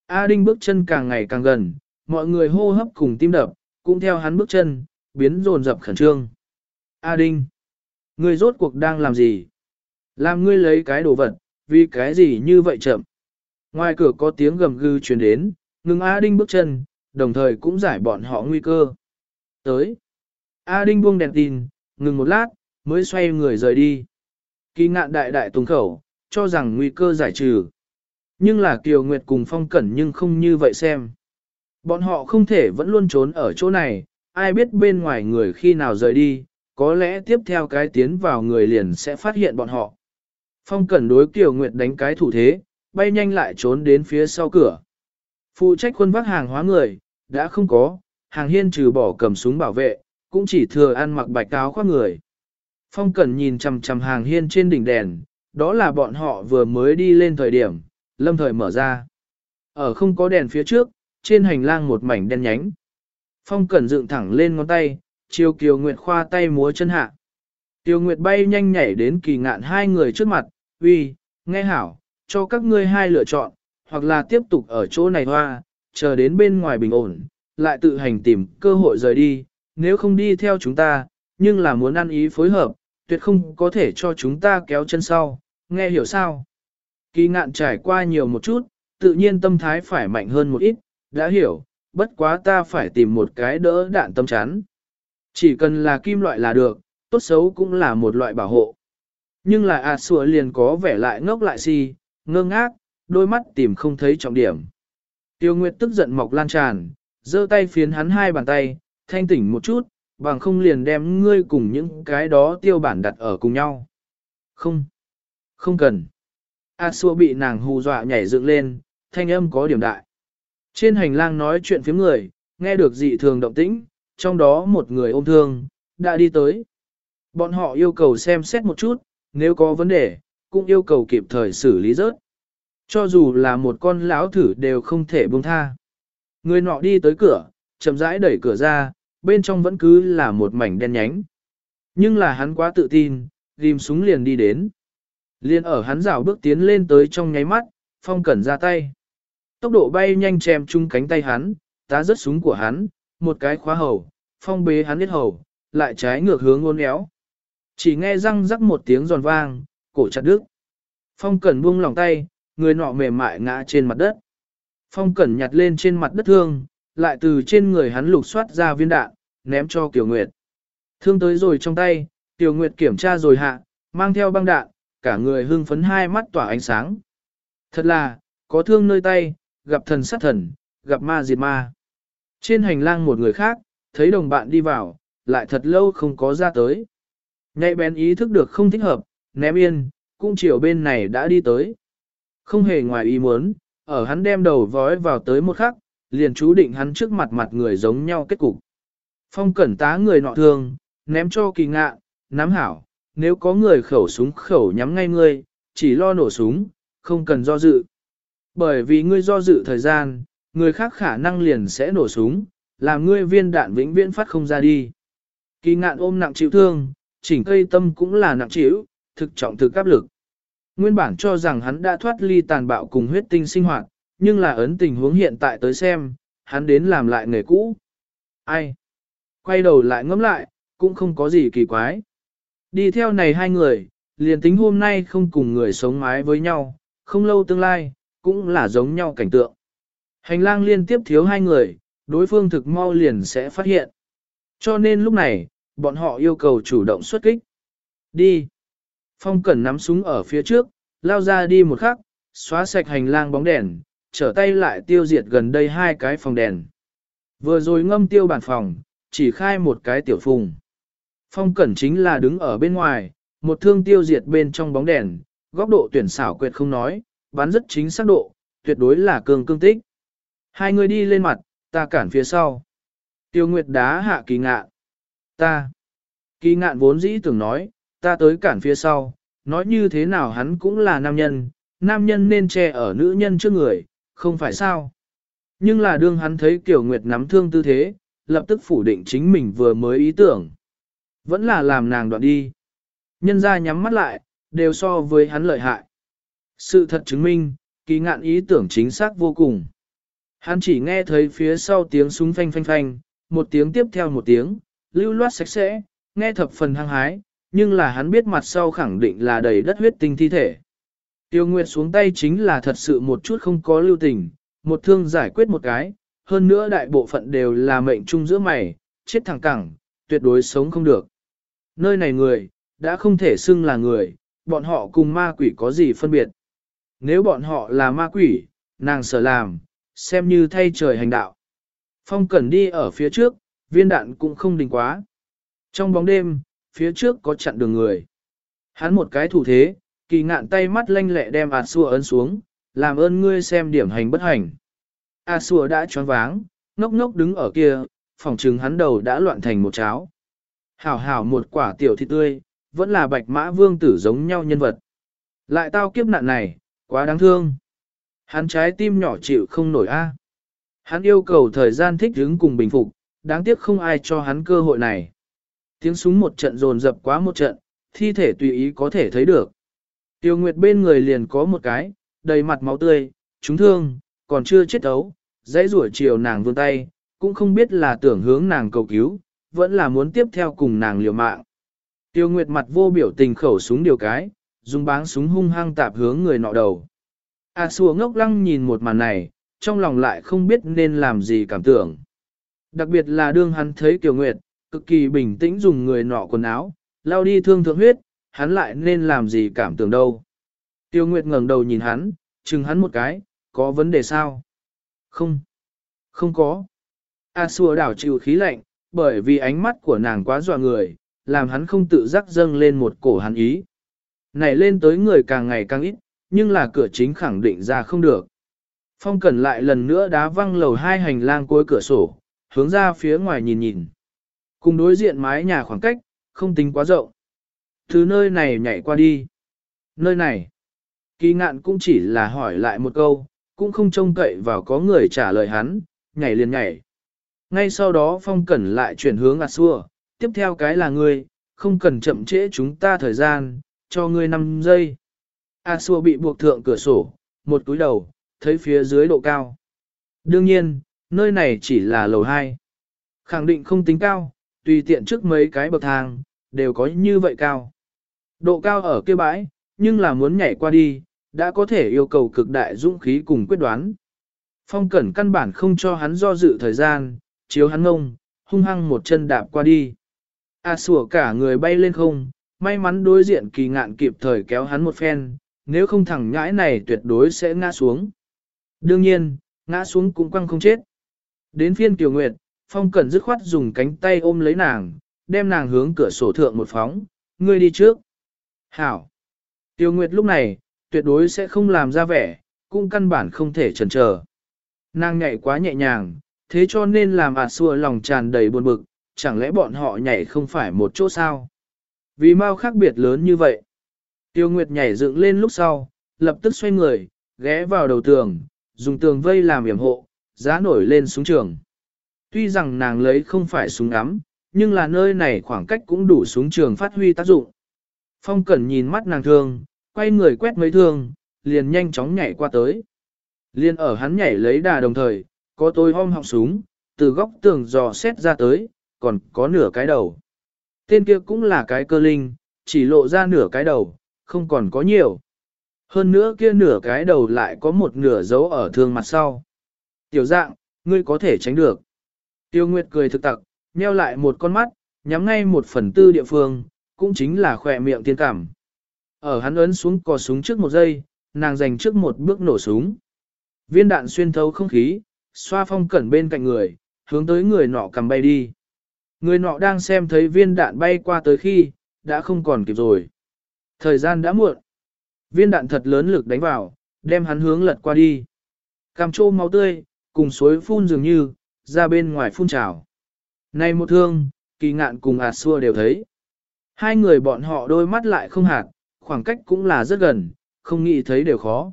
A Đinh bước chân càng ngày càng gần, mọi người hô hấp cùng tim đập, cũng theo hắn bước chân, biến rồn rập khẩn trương. A Đinh, ngươi rốt cuộc đang làm gì? Làm ngươi lấy cái đồ vật, vì cái gì như vậy chậm? Ngoài cửa có tiếng gầm gừ truyền đến, ngừng A Đinh bước chân, đồng thời cũng giải bọn họ nguy cơ. Tới. A Đinh buông đèn tin, ngừng một lát, mới xoay người rời đi. Kỳ ngạn đại đại tùng khẩu, cho rằng nguy cơ giải trừ. Nhưng là Kiều Nguyệt cùng Phong Cẩn nhưng không như vậy xem. Bọn họ không thể vẫn luôn trốn ở chỗ này, ai biết bên ngoài người khi nào rời đi, có lẽ tiếp theo cái tiến vào người liền sẽ phát hiện bọn họ. Phong Cẩn đối Kiều Nguyệt đánh cái thủ thế, bay nhanh lại trốn đến phía sau cửa. Phụ trách quân vác hàng hóa người, đã không có, hàng hiên trừ bỏ cầm súng bảo vệ, cũng chỉ thừa ăn mặc bạch áo khoác người. Phong Cẩn nhìn chằm chằm hàng hiên trên đỉnh đèn, đó là bọn họ vừa mới đi lên thời điểm, lâm thời mở ra. Ở không có đèn phía trước, trên hành lang một mảnh đen nhánh. Phong Cẩn dựng thẳng lên ngón tay, chiều Kiều Nguyệt khoa tay múa chân hạ. Kiều Nguyệt bay nhanh nhảy đến kỳ ngạn hai người trước mặt, uy, nghe hảo, cho các ngươi hai lựa chọn, hoặc là tiếp tục ở chỗ này hoa, chờ đến bên ngoài bình ổn, lại tự hành tìm cơ hội rời đi, nếu không đi theo chúng ta, nhưng là muốn ăn ý phối hợp, tuyệt không có thể cho chúng ta kéo chân sau, nghe hiểu sao? Kỳ ngạn trải qua nhiều một chút, tự nhiên tâm thái phải mạnh hơn một ít, đã hiểu, bất quá ta phải tìm một cái đỡ đạn tâm chán. Chỉ cần là kim loại là được, tốt xấu cũng là một loại bảo hộ. Nhưng là à sủa liền có vẻ lại ngốc lại si, ngơ ngác, đôi mắt tìm không thấy trọng điểm. Tiêu Nguyệt tức giận mọc lan tràn, giơ tay phiến hắn hai bàn tay, thanh tỉnh một chút, bằng không liền đem ngươi cùng những cái đó tiêu bản đặt ở cùng nhau. Không, không cần. A xua bị nàng hù dọa nhảy dựng lên, thanh âm có điểm đại. Trên hành lang nói chuyện phía người, nghe được dị thường động tĩnh, trong đó một người ôm thương, đã đi tới. Bọn họ yêu cầu xem xét một chút, nếu có vấn đề, cũng yêu cầu kịp thời xử lý rớt. Cho dù là một con lão thử đều không thể buông tha. Người nọ đi tới cửa, chậm rãi đẩy cửa ra, bên trong vẫn cứ là một mảnh đen nhánh. Nhưng là hắn quá tự tin, ghim súng liền đi đến. Liên ở hắn rảo bước tiến lên tới trong nháy mắt, phong cẩn ra tay. Tốc độ bay nhanh chèm chung cánh tay hắn, tá rớt súng của hắn, một cái khóa hầu, phong bế hắn biết hầu, lại trái ngược hướng ngôn éo. Chỉ nghe răng rắc một tiếng giòn vang, cổ chặt đứt. Phong cẩn buông lòng tay, người nọ mềm mại ngã trên mặt đất. Phong cẩn nhặt lên trên mặt đất thương, lại từ trên người hắn lục soát ra viên đạn, ném cho Kiều Nguyệt. Thương tới rồi trong tay, Kiều Nguyệt kiểm tra rồi hạ, mang theo băng đạn, cả người hưng phấn hai mắt tỏa ánh sáng. Thật là, có thương nơi tay, gặp thần sát thần, gặp ma diệt ma. Trên hành lang một người khác, thấy đồng bạn đi vào, lại thật lâu không có ra tới. Nhạy bén ý thức được không thích hợp, ném yên, cũng chiều bên này đã đi tới. Không hề ngoài ý muốn, ở hắn đem đầu vói vào tới một khắc, liền chú định hắn trước mặt mặt người giống nhau kết cục. Phong cẩn tá người nọ thường ném cho kỳ ngạ, nắm hảo, nếu có người khẩu súng khẩu nhắm ngay ngươi, chỉ lo nổ súng, không cần do dự. Bởi vì ngươi do dự thời gian, người khác khả năng liền sẽ nổ súng, làm ngươi viên đạn vĩnh viễn phát không ra đi. Kỳ ngạn ôm nặng chịu thương, chỉnh cây tâm cũng là nặng chịu, thực trọng thực áp lực. Nguyên bản cho rằng hắn đã thoát ly tàn bạo cùng huyết tinh sinh hoạt, nhưng là ấn tình huống hiện tại tới xem, hắn đến làm lại nghề cũ. Ai? Quay đầu lại ngẫm lại, cũng không có gì kỳ quái. Đi theo này hai người, liền tính hôm nay không cùng người sống mái với nhau, không lâu tương lai, cũng là giống nhau cảnh tượng. Hành lang liên tiếp thiếu hai người, đối phương thực mau liền sẽ phát hiện. Cho nên lúc này, bọn họ yêu cầu chủ động xuất kích. Đi. Phong Cẩn nắm súng ở phía trước, lao ra đi một khắc, xóa sạch hành lang bóng đèn, trở tay lại tiêu diệt gần đây hai cái phòng đèn. Vừa rồi ngâm tiêu bản phòng, chỉ khai một cái tiểu phùng. Phong Cẩn chính là đứng ở bên ngoài, một thương tiêu diệt bên trong bóng đèn, góc độ tuyển xảo quyệt không nói, bắn rất chính xác độ, tuyệt đối là cường cương tích. Hai người đi lên mặt, ta cản phía sau. Tiêu Nguyệt đá hạ kỳ ngạn. Ta. Kỳ ngạn vốn dĩ tưởng nói, ta tới cản phía sau, nói như thế nào hắn cũng là nam nhân, nam nhân nên che ở nữ nhân trước người, không phải sao. Nhưng là đương hắn thấy Kiều Nguyệt nắm thương tư thế, lập tức phủ định chính mình vừa mới ý tưởng. Vẫn là làm nàng đoạn đi. Nhân ra nhắm mắt lại, đều so với hắn lợi hại. Sự thật chứng minh, kỳ ngạn ý tưởng chính xác vô cùng. Hắn chỉ nghe thấy phía sau tiếng súng phanh phanh phanh, một tiếng tiếp theo một tiếng, lưu loát sạch sẽ, nghe thập phần hăng hái, nhưng là hắn biết mặt sau khẳng định là đầy đất huyết tinh thi thể. Tiêu Nguyệt xuống tay chính là thật sự một chút không có lưu tình, một thương giải quyết một cái, hơn nữa đại bộ phận đều là mệnh chung giữa mày, chết thẳng cẳng, tuyệt đối sống không được. Nơi này người, đã không thể xưng là người, bọn họ cùng ma quỷ có gì phân biệt. Nếu bọn họ là ma quỷ, nàng sở làm, xem như thay trời hành đạo. Phong Cẩn đi ở phía trước, viên đạn cũng không đình quá. Trong bóng đêm, phía trước có chặn đường người. Hắn một cái thủ thế, kỳ ngạn tay mắt lanh lẹ đem ạt xua ấn xuống, làm ơn ngươi xem điểm hành bất hành. A xua đã choáng váng, ngốc ngốc đứng ở kia, phòng trừng hắn đầu đã loạn thành một cháo. Hảo hảo một quả tiểu thịt tươi, vẫn là bạch mã vương tử giống nhau nhân vật. Lại tao kiếp nạn này, quá đáng thương. Hắn trái tim nhỏ chịu không nổi a. Hắn yêu cầu thời gian thích ứng cùng bình phục, đáng tiếc không ai cho hắn cơ hội này. Tiếng súng một trận dồn dập quá một trận, thi thể tùy ý có thể thấy được. Tiêu Nguyệt bên người liền có một cái, đầy mặt máu tươi, trúng thương, còn chưa chết ấu, dãy rủa chiều nàng vươn tay, cũng không biết là tưởng hướng nàng cầu cứu, vẫn là muốn tiếp theo cùng nàng liều mạng. Tiêu Nguyệt mặt vô biểu tình khẩu súng điều cái, dùng báng súng hung hăng tạp hướng người nọ đầu. A à xua ngốc lăng nhìn một màn này, trong lòng lại không biết nên làm gì cảm tưởng. Đặc biệt là đương hắn thấy Kiều Nguyệt, cực kỳ bình tĩnh dùng người nọ quần áo, lao đi thương thượng huyết, hắn lại nên làm gì cảm tưởng đâu. Tiêu Nguyệt ngẩng đầu nhìn hắn, chừng hắn một cái, có vấn đề sao? Không. Không có. A xua đảo chịu khí lạnh, bởi vì ánh mắt của nàng quá dọa người, làm hắn không tự giác dâng lên một cổ hắn ý. Này lên tới người càng ngày càng ít, nhưng là cửa chính khẳng định ra không được. Phong Cẩn lại lần nữa đá văng lầu hai hành lang cuối cửa sổ, hướng ra phía ngoài nhìn nhìn. Cùng đối diện mái nhà khoảng cách, không tính quá rộng. Từ nơi này nhảy qua đi. Nơi này, kỳ ngạn cũng chỉ là hỏi lại một câu, cũng không trông cậy vào có người trả lời hắn, nhảy liền nhảy. Ngay sau đó Phong Cẩn lại chuyển hướng ạt xua, tiếp theo cái là ngươi, không cần chậm trễ chúng ta thời gian, cho ngươi 5 giây. A xua bị buộc thượng cửa sổ, một túi đầu, thấy phía dưới độ cao. Đương nhiên, nơi này chỉ là lầu 2. Khẳng định không tính cao, tùy tiện trước mấy cái bậc thang, đều có như vậy cao. Độ cao ở kia bãi, nhưng là muốn nhảy qua đi, đã có thể yêu cầu cực đại dũng khí cùng quyết đoán. Phong cẩn căn bản không cho hắn do dự thời gian, chiếu hắn ngông, hung hăng một chân đạp qua đi. A à sủa cả người bay lên không, may mắn đối diện kỳ ngạn kịp thời kéo hắn một phen, nếu không thẳng nhãi này tuyệt đối sẽ ngã xuống. Đương nhiên, ngã xuống cũng quăng không chết. Đến phiên Tiểu Nguyệt, Phong Cẩn dứt khoát dùng cánh tay ôm lấy nàng, đem nàng hướng cửa sổ thượng một phóng, ngươi đi trước. Hảo! Tiêu Nguyệt lúc này, tuyệt đối sẽ không làm ra vẻ, cũng căn bản không thể chần chờ. Nàng nhảy quá nhẹ nhàng, thế cho nên làm ạt xua lòng tràn đầy buồn bực, chẳng lẽ bọn họ nhảy không phải một chỗ sao? Vì mau khác biệt lớn như vậy. Tiêu Nguyệt nhảy dựng lên lúc sau, lập tức xoay người, ghé vào đầu tường, dùng tường vây làm yểm hộ, giá nổi lên súng trường. Tuy rằng nàng lấy không phải súng ngắm, nhưng là nơi này khoảng cách cũng đủ súng trường phát huy tác dụng. Phong Cẩn nhìn mắt nàng thương, quay người quét mấy thương, liền nhanh chóng nhảy qua tới. Liên ở hắn nhảy lấy đà đồng thời, có tôi hom họng súng, từ góc tường dò xét ra tới, còn có nửa cái đầu. Tên kia cũng là cái cơ linh, chỉ lộ ra nửa cái đầu, không còn có nhiều. Hơn nữa kia nửa cái đầu lại có một nửa dấu ở thương mặt sau. Tiểu dạng, ngươi có thể tránh được. Tiêu Nguyệt cười thực tặc, nheo lại một con mắt, nhắm ngay một phần tư địa phương, cũng chính là khỏe miệng tiên cảm. Ở hắn ấn xuống cò súng trước một giây, nàng dành trước một bước nổ súng. Viên đạn xuyên thấu không khí, xoa phong cẩn bên cạnh người, hướng tới người nọ cầm bay đi. Người nọ đang xem thấy viên đạn bay qua tới khi, đã không còn kịp rồi. Thời gian đã muộn. Viên đạn thật lớn lực đánh vào, đem hắn hướng lật qua đi. Cam trô máu tươi, cùng suối phun dường như, ra bên ngoài phun trào. Này một thương, kỳ ngạn cùng ạt xua đều thấy. Hai người bọn họ đôi mắt lại không hạt, khoảng cách cũng là rất gần, không nghĩ thấy đều khó.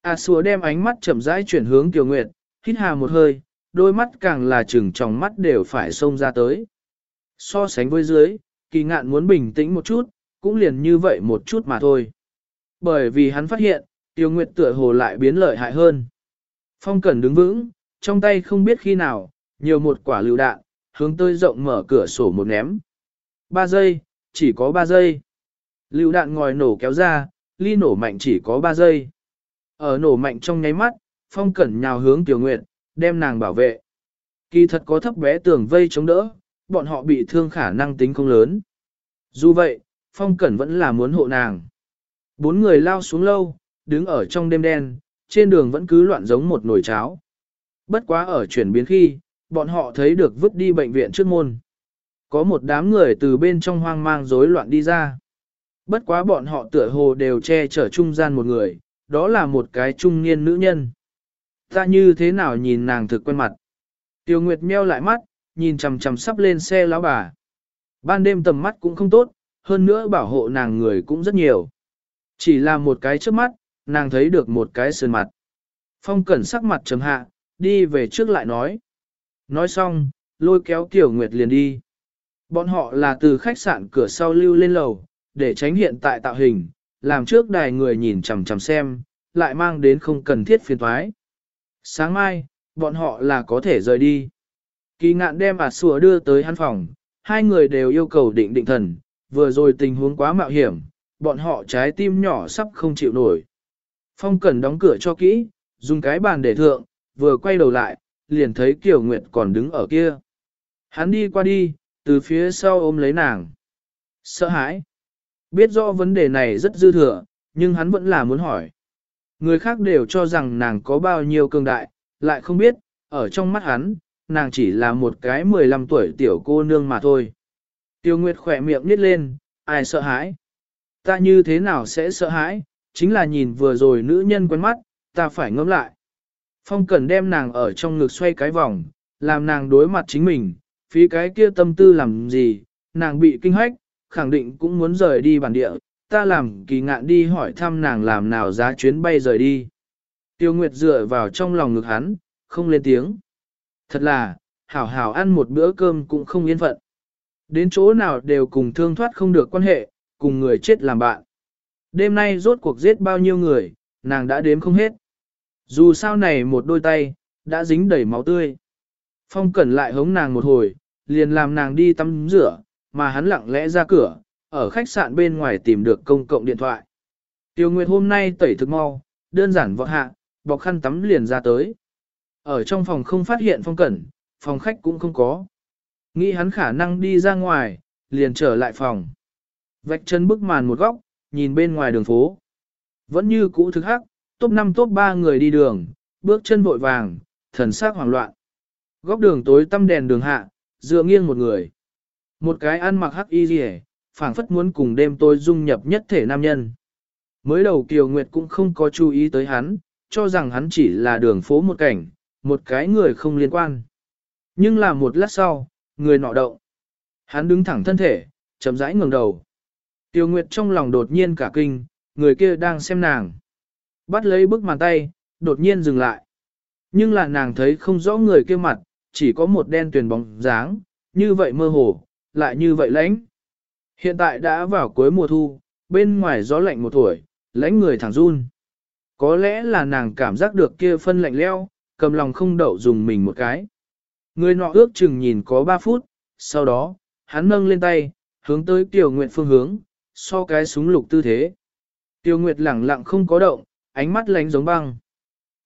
A xua đem ánh mắt chậm rãi chuyển hướng Kiều Nguyệt, hít hà một hơi, đôi mắt càng là chừng trong mắt đều phải xông ra tới. So sánh với dưới, kỳ ngạn muốn bình tĩnh một chút, cũng liền như vậy một chút mà thôi. Bởi vì hắn phát hiện, Tiêu Nguyệt tựa hồ lại biến lợi hại hơn. Phong Cẩn đứng vững, trong tay không biết khi nào, nhiều một quả lựu đạn, hướng tới rộng mở cửa sổ một ném. Ba giây, chỉ có ba giây. Lựu đạn ngòi nổ kéo ra, ly nổ mạnh chỉ có ba giây. Ở nổ mạnh trong nháy mắt, Phong Cẩn nhào hướng Tiểu Nguyệt, đem nàng bảo vệ. Kỳ thật có thấp bé tường vây chống đỡ, bọn họ bị thương khả năng tính không lớn. Dù vậy, Phong Cẩn vẫn là muốn hộ nàng. Bốn người lao xuống lâu, đứng ở trong đêm đen, trên đường vẫn cứ loạn giống một nồi cháo. Bất quá ở chuyển biến khi, bọn họ thấy được vứt đi bệnh viện trước môn. Có một đám người từ bên trong hoang mang rối loạn đi ra. Bất quá bọn họ tựa hồ đều che chở trung gian một người, đó là một cái trung niên nữ nhân. Ta như thế nào nhìn nàng thực quen mặt. Tiêu Nguyệt meo lại mắt, nhìn chằm chằm sắp lên xe lão bà. Ban đêm tầm mắt cũng không tốt, hơn nữa bảo hộ nàng người cũng rất nhiều. Chỉ là một cái trước mắt, nàng thấy được một cái sườn mặt. Phong cẩn sắc mặt trầm hạ, đi về trước lại nói. Nói xong, lôi kéo Tiểu Nguyệt liền đi. Bọn họ là từ khách sạn cửa sau lưu lên lầu, để tránh hiện tại tạo hình, làm trước đài người nhìn chằm chằm xem, lại mang đến không cần thiết phiền thoái. Sáng mai, bọn họ là có thể rời đi. Kỳ ngạn đem ạt sùa đưa tới hắn phòng, hai người đều yêu cầu định định thần, vừa rồi tình huống quá mạo hiểm, bọn họ trái tim nhỏ sắp không chịu nổi. Phong Cẩn đóng cửa cho kỹ, dùng cái bàn để thượng, vừa quay đầu lại, liền thấy Kiều Nguyệt còn đứng ở kia. Hắn đi qua đi, từ phía sau ôm lấy nàng. Sợ hãi. Biết rõ vấn đề này rất dư thừa, nhưng hắn vẫn là muốn hỏi. Người khác đều cho rằng nàng có bao nhiêu cường đại, lại không biết, ở trong mắt hắn, nàng chỉ là một cái 15 tuổi tiểu cô nương mà thôi. Tiêu Nguyệt khỏe miệng nít lên, ai sợ hãi? Ta như thế nào sẽ sợ hãi? Chính là nhìn vừa rồi nữ nhân quen mắt, ta phải ngẫm lại. Phong Cẩn đem nàng ở trong ngực xoay cái vòng, làm nàng đối mặt chính mình, phí cái kia tâm tư làm gì, nàng bị kinh hách, khẳng định cũng muốn rời đi bản địa, ta làm kỳ ngạn đi hỏi thăm nàng làm nào giá chuyến bay rời đi. Tiêu Nguyệt dựa vào trong lòng ngực hắn, không lên tiếng. Thật là, hảo hảo ăn một bữa cơm cũng không yên phận. Đến chỗ nào đều cùng thương thoát không được quan hệ, cùng người chết làm bạn. Đêm nay rốt cuộc giết bao nhiêu người, nàng đã đếm không hết. Dù sao này một đôi tay, đã dính đầy máu tươi. Phong cẩn lại hống nàng một hồi, liền làm nàng đi tắm rửa, mà hắn lặng lẽ ra cửa, ở khách sạn bên ngoài tìm được công cộng điện thoại. Tiêu Nguyệt hôm nay tẩy thực mau, đơn giản vọt hạ, bọc khăn tắm liền ra tới. Ở trong phòng không phát hiện phong cẩn, phòng khách cũng không có. Nghĩ hắn khả năng đi ra ngoài, liền trở lại phòng. Vạch chân bức màn một góc, nhìn bên ngoài đường phố. Vẫn như cũ thực hắc, top 5 top 3 người đi đường, bước chân vội vàng, thần sắc hoảng loạn. Góc đường tối tăm đèn đường hạ, dựa nghiêng một người. Một cái ăn mặc hắc y rỉ, phảng phất muốn cùng đêm tôi dung nhập nhất thể nam nhân. Mới đầu Kiều Nguyệt cũng không có chú ý tới hắn, cho rằng hắn chỉ là đường phố một cảnh, một cái người không liên quan. Nhưng là một lát sau, người nọ động. Hắn đứng thẳng thân thể, chậm rãi ngẩng đầu. Tiêu Nguyệt trong lòng đột nhiên cả kinh, người kia đang xem nàng. Bắt lấy bức màn tay, đột nhiên dừng lại. Nhưng là nàng thấy không rõ người kia mặt, chỉ có một đen tuyền bóng dáng, như vậy mơ hồ, lại như vậy lãnh. Hiện tại đã vào cuối mùa thu, bên ngoài gió lạnh một tuổi, lãnh người thẳng run. Có lẽ là nàng cảm giác được kia phân lạnh leo, cầm lòng không đậu dùng mình một cái. Người nọ ước chừng nhìn có 3 phút, sau đó, hắn nâng lên tay, hướng tới Tiểu Nguyệt phương hướng, so cái súng lục tư thế. Tiêu Nguyệt lẳng lặng không có động, ánh mắt lánh giống băng.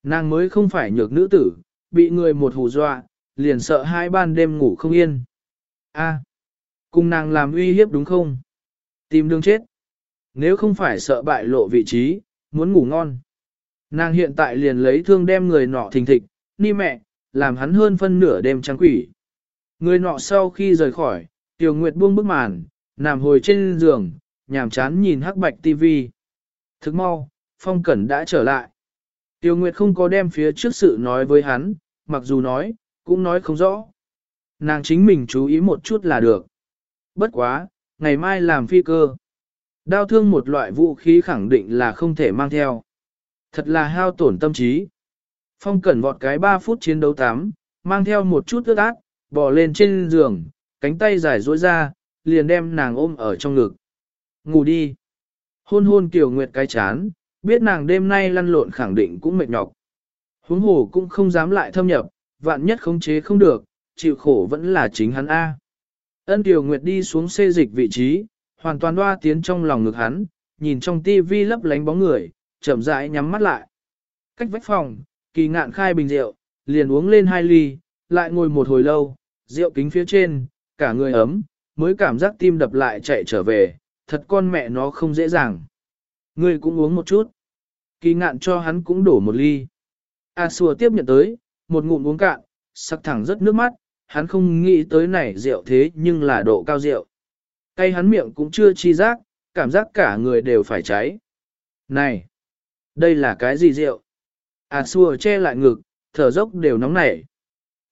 Nàng mới không phải nhược nữ tử, bị người một hù dọa, liền sợ hai ban đêm ngủ không yên. A, cùng nàng làm uy hiếp đúng không? Tìm đường chết. Nếu không phải sợ bại lộ vị trí, muốn ngủ ngon. Nàng hiện tại liền lấy thương đem người nọ thình thịch, ni mẹ, làm hắn hơn phân nửa đêm trắng quỷ. Người nọ sau khi rời khỏi, Tiểu Nguyệt buông bức màn, nằm hồi trên giường, nhàm chán nhìn hắc bạch tivi. Thức mau, Phong Cẩn đã trở lại. Tiểu Nguyệt không có đem phía trước sự nói với hắn, mặc dù nói, cũng nói không rõ. Nàng chính mình chú ý một chút là được. Bất quá, ngày mai làm phi cơ. Đao thương một loại vũ khí khẳng định là không thể mang theo. Thật là hao tổn tâm trí. Phong cẩn vọt cái 3 phút chiến đấu tám, mang theo một chút ướt át, bò lên trên giường, cánh tay dài duỗi ra, liền đem nàng ôm ở trong ngực. Ngủ đi. Hôn hôn Kiều Nguyệt cái chán, biết nàng đêm nay lăn lộn khẳng định cũng mệt nhọc. Huống hồ cũng không dám lại thâm nhập, vạn nhất khống chế không được, chịu khổ vẫn là chính hắn A. Ân Kiều Nguyệt đi xuống xê dịch vị trí, hoàn toàn đoa tiến trong lòng ngực hắn, nhìn trong tivi lấp lánh bóng người, chậm rãi nhắm mắt lại. Cách vách phòng, kỳ ngạn khai bình rượu, liền uống lên hai ly, lại ngồi một hồi lâu, rượu kính phía trên, cả người ấm, mới cảm giác tim đập lại chạy trở về, thật con mẹ nó không dễ dàng. Ngươi cũng uống một chút. Kỳ ngạn cho hắn cũng đổ một ly. A xùa tiếp nhận tới, một ngụm uống cạn, sắc thẳng rất nước mắt, hắn không nghĩ tới này rượu thế nhưng là độ cao rượu. Cây hắn miệng cũng chưa chi giác, cảm giác cả người đều phải cháy. Này! Đây là cái gì rượu? À xua che lại ngực, thở dốc đều nóng nảy.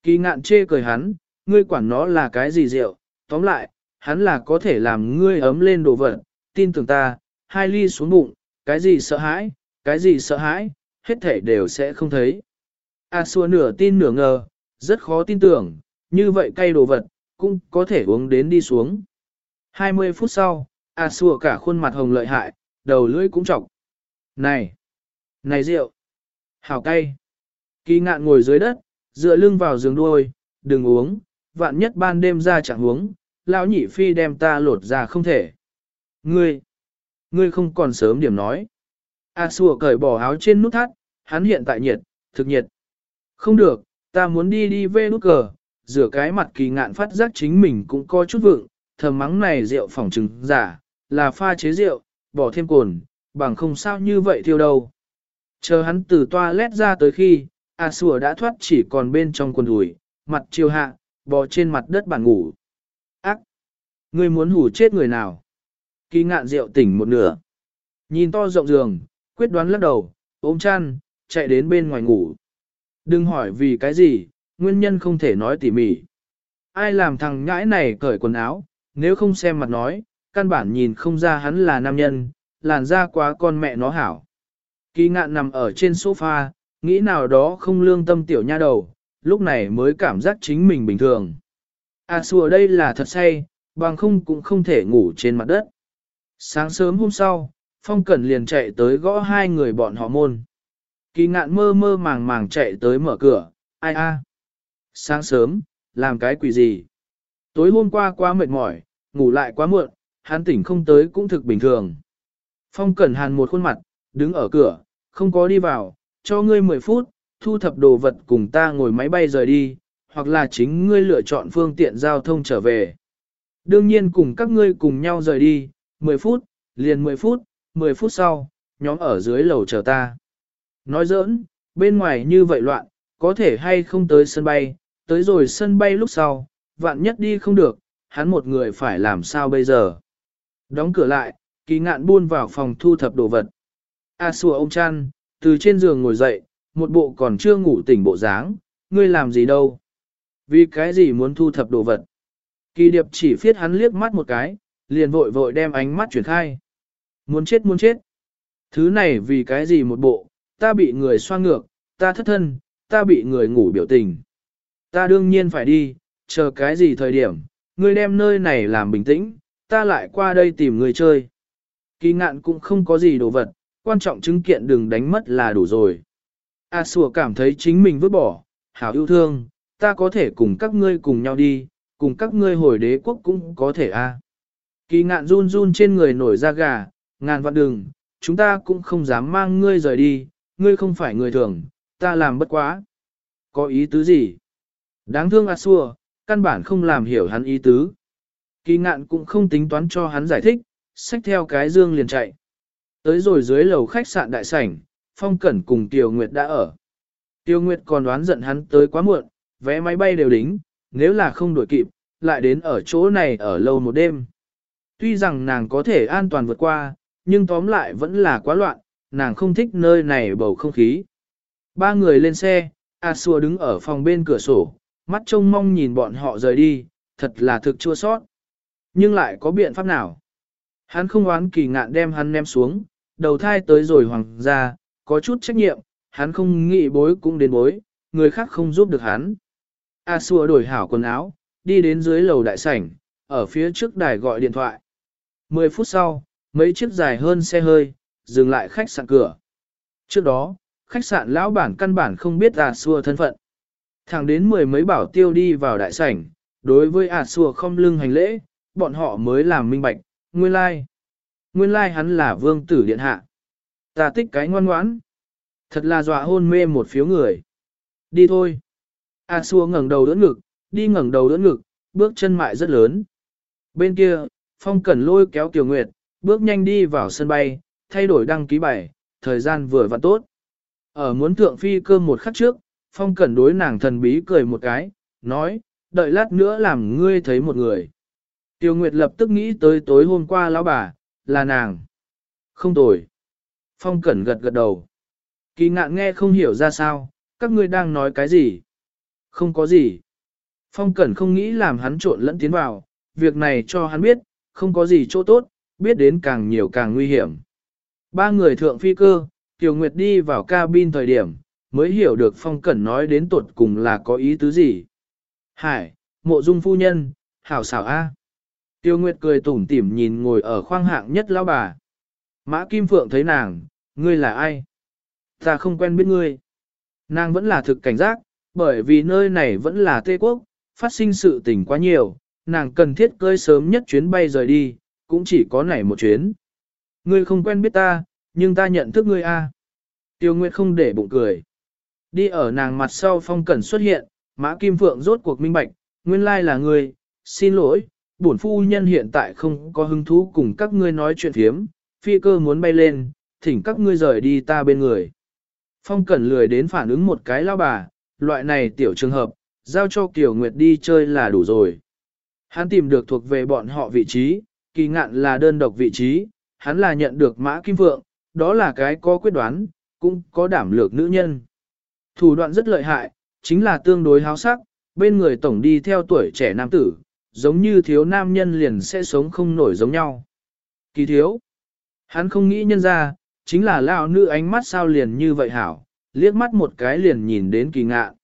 Kỳ ngạn chê cười hắn, ngươi quản nó là cái gì rượu, tóm lại, hắn là có thể làm ngươi ấm lên đồ vật, tin tưởng ta, hai ly xuống bụng, cái gì sợ hãi, cái gì sợ hãi, hết thể đều sẽ không thấy. À xua nửa tin nửa ngờ, rất khó tin tưởng, như vậy cay đồ vật, cũng có thể uống đến đi xuống. 20 phút sau, à xua cả khuôn mặt hồng lợi hại, đầu lưỡi cũng trọc. Này! Này rượu! Hảo cay! Kỳ ngạn ngồi dưới đất, dựa lưng vào giường đuôi, đừng uống, vạn nhất ban đêm ra chẳng uống, lão nhị phi đem ta lột ra không thể. Ngươi! Ngươi không còn sớm điểm nói. A xua cởi bỏ áo trên nút thắt, hắn hiện tại nhiệt, thực nhiệt. Không được, ta muốn đi đi về nút cờ, rửa cái mặt kỳ ngạn phát giác chính mình cũng có chút vượng, thầm mắng này rượu phỏng trứng giả, là pha chế rượu, bỏ thêm cồn, bằng không sao như vậy thiêu đâu. Chờ hắn từ toilet ra tới khi, A sủa đã thoát chỉ còn bên trong quần đùi, mặt chiều hạ, bò trên mặt đất bàn ngủ. Ác! Ngươi muốn hủ chết người nào? Kỳ ngạn rượu tỉnh một nửa. Nhìn to rộng giường, quyết đoán lắc đầu, ôm chăn, chạy đến bên ngoài ngủ. Đừng hỏi vì cái gì, nguyên nhân không thể nói tỉ mỉ. Ai làm thằng nhãi này cởi quần áo, nếu không xem mặt nói, căn bản nhìn không ra hắn là nam nhân, làn da quá con mẹ nó hảo. Kỳ ngạn nằm ở trên sofa, nghĩ nào đó không lương tâm tiểu nha đầu, lúc này mới cảm giác chính mình bình thường. À xùa đây là thật say, bằng không cũng không thể ngủ trên mặt đất. Sáng sớm hôm sau, Phong Cẩn liền chạy tới gõ hai người bọn họ môn. Kỳ ngạn mơ mơ màng màng chạy tới mở cửa, ai a? Sáng sớm, làm cái quỷ gì? Tối hôm qua quá mệt mỏi, ngủ lại quá muộn, hắn tỉnh không tới cũng thực bình thường. Phong Cẩn Hàn một khuôn mặt, đứng ở cửa, không có đi vào, cho ngươi 10 phút, thu thập đồ vật cùng ta ngồi máy bay rời đi, hoặc là chính ngươi lựa chọn phương tiện giao thông trở về. Đương nhiên cùng các ngươi cùng nhau rời đi, 10 phút, liền 10 phút, 10 phút sau, nhóm ở dưới lầu chờ ta. Nói giỡn, bên ngoài như vậy loạn, có thể hay không tới sân bay, tới rồi sân bay lúc sau, vạn nhất đi không được, hắn một người phải làm sao bây giờ. Đóng cửa lại, kỳ ngạn buôn vào phòng thu thập đồ vật. A xua ông chăn, từ trên giường ngồi dậy, một bộ còn chưa ngủ tỉnh bộ dáng, ngươi làm gì đâu. Vì cái gì muốn thu thập đồ vật. Kỳ điệp chỉ phiết hắn liếc mắt một cái, liền vội vội đem ánh mắt chuyển khai. Muốn chết muốn chết. Thứ này vì cái gì một bộ, ta bị người xoa ngược, ta thất thân, ta bị người ngủ biểu tình. Ta đương nhiên phải đi, chờ cái gì thời điểm, ngươi đem nơi này làm bình tĩnh, ta lại qua đây tìm người chơi. Kỳ ngạn cũng không có gì đồ vật, quan trọng chứng kiện đừng đánh mất là đủ rồi. A sủa cảm thấy chính mình vứt bỏ, hảo yêu thương, ta có thể cùng các ngươi cùng nhau đi, cùng các ngươi hồi đế quốc cũng có thể a. Kỳ ngạn run run trên người nổi da gà, ngàn vạn đường, chúng ta cũng không dám mang ngươi rời đi, ngươi không phải người thường, ta làm bất quá. Có ý tứ gì? Đáng thương A xua, căn bản không làm hiểu hắn ý tứ. Kỳ ngạn cũng không tính toán cho hắn giải thích, xách theo cái dương liền chạy. Tới rồi dưới lầu khách sạn đại sảnh, Phong Cẩn cùng Tiêu Nguyệt đã ở. Tiêu Nguyệt còn đoán giận hắn tới quá muộn, vé máy bay đều đính, nếu là không đổi kịp, lại đến ở chỗ này ở lâu một đêm. Tuy rằng nàng có thể an toàn vượt qua, nhưng tóm lại vẫn là quá loạn, nàng không thích nơi này bầu không khí. Ba người lên xe, A Xua đứng ở phòng bên cửa sổ, mắt trông mong nhìn bọn họ rời đi, thật là thực chua sót. Nhưng lại có biện pháp nào? Hắn không oán kỳ ngạn đem hắn ném xuống, đầu thai tới rồi hoàng gia, có chút trách nhiệm, hắn không nghĩ bối cũng đến bối, người khác không giúp được hắn. A xua đổi hảo quần áo, đi đến dưới lầu đại sảnh, ở phía trước đài gọi điện thoại. Mười phút sau, mấy chiếc dài hơn xe hơi, dừng lại khách sạn cửa. Trước đó, khách sạn lão bản căn bản không biết A xua thân phận. Thẳng đến mười mấy bảo tiêu đi vào đại sảnh, đối với A xua không lưng hành lễ, bọn họ mới làm minh bạch, nguyên lai. Nguyên lai hắn là vương tử điện hạ. Ta thích cái ngoan ngoãn. Thật là dọa hôn mê một phiếu người. Đi thôi. A xua ngẩng đầu đỡ ngực, đi ngẩng đầu đỡ ngực, bước chân mại rất lớn. Bên kia, Phong Cẩn lôi kéo Kiều Nguyệt, bước nhanh đi vào sân bay, thay đổi đăng ký bài, thời gian vừa và tốt. Ở muốn thượng phi cơ một khắc trước, Phong Cẩn đối nàng thần bí cười một cái, nói, đợi lát nữa làm ngươi thấy một người. Tiêu Nguyệt lập tức nghĩ tới tối hôm qua lão bà, là nàng. Không tồi. Phong Cẩn gật gật đầu. Kỳ ngạn nghe không hiểu ra sao, các ngươi đang nói cái gì. Không có gì. Phong Cẩn không nghĩ làm hắn trộn lẫn tiến vào, việc này cho hắn biết, không có gì chỗ tốt, biết đến càng nhiều càng nguy hiểm. Ba người thượng phi cơ, Tiểu Nguyệt đi vào cabin thời điểm, mới hiểu được Phong Cẩn nói đến tuột cùng là có ý tứ gì. Hải, mộ dung phu nhân, hảo xảo A. Tiêu Nguyệt cười tủm tỉm nhìn ngồi ở khoang hạng nhất lão bà. Mã Kim Phượng thấy nàng, ngươi là ai? Ta không quen biết ngươi. Nàng vẫn là thực cảnh giác, bởi vì nơi này vẫn là Tây Quốc, phát sinh sự tình quá nhiều, nàng cần thiết cơi sớm nhất chuyến bay rời đi, cũng chỉ có nảy một chuyến. Ngươi không quen biết ta, nhưng ta nhận thức ngươi a. Tiêu Nguyệt không để bụng cười. Đi ở nàng mặt sau phong cẩn xuất hiện, Mã Kim Phượng rốt cuộc minh bạch, nguyên lai là ngươi, xin lỗi, bổn phu nhân hiện tại không có hứng thú cùng các ngươi nói chuyện phiếm, phi cơ muốn bay lên, thỉnh các ngươi rời đi ta bên người. Phong Cẩn lười đến phản ứng một cái lao bà, loại này tiểu trường hợp, giao cho Kiều Nguyệt đi chơi là đủ rồi. Hắn tìm được thuộc về bọn họ vị trí, kỳ ngạn là đơn độc vị trí, hắn là nhận được mã kim Phượng, đó là cái có quyết đoán, cũng có đảm lược nữ nhân. Thủ đoạn rất lợi hại, chính là tương đối háo sắc, bên người tổng đi theo tuổi trẻ nam tử, giống như thiếu nam nhân liền sẽ sống không nổi giống nhau. Kỳ thiếu. Hắn không nghĩ nhân ra, chính là lão nữ ánh mắt sao liền như vậy hảo, liếc mắt một cái liền nhìn đến kỳ ngạn.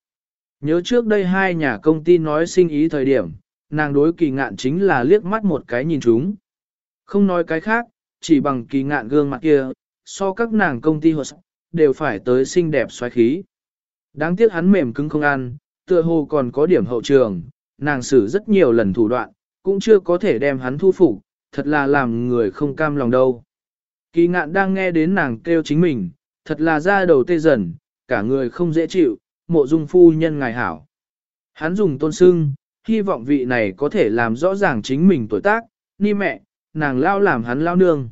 Nhớ trước đây hai nhà công ty nói sinh ý thời điểm, nàng đối kỳ ngạn chính là liếc mắt một cái nhìn chúng. Không nói cái khác, chỉ bằng kỳ ngạn gương mặt kia, so các nàng công ty hoạt đều phải tới xinh đẹp xoáy khí. Đáng tiếc hắn mềm cứng không ăn, tựa hồ còn có điểm hậu trường, nàng xử rất nhiều lần thủ đoạn, cũng chưa có thể đem hắn thu phục, thật là làm người không cam lòng đâu. Kỳ ngạn đang nghe đến nàng kêu chính mình, thật là ra đầu tê dần, cả người không dễ chịu, mộ dung phu nhân ngài hảo. Hắn dùng tôn sưng, hy vọng vị này có thể làm rõ ràng chính mình tuổi tác, ni mẹ, nàng lao làm hắn lao nương.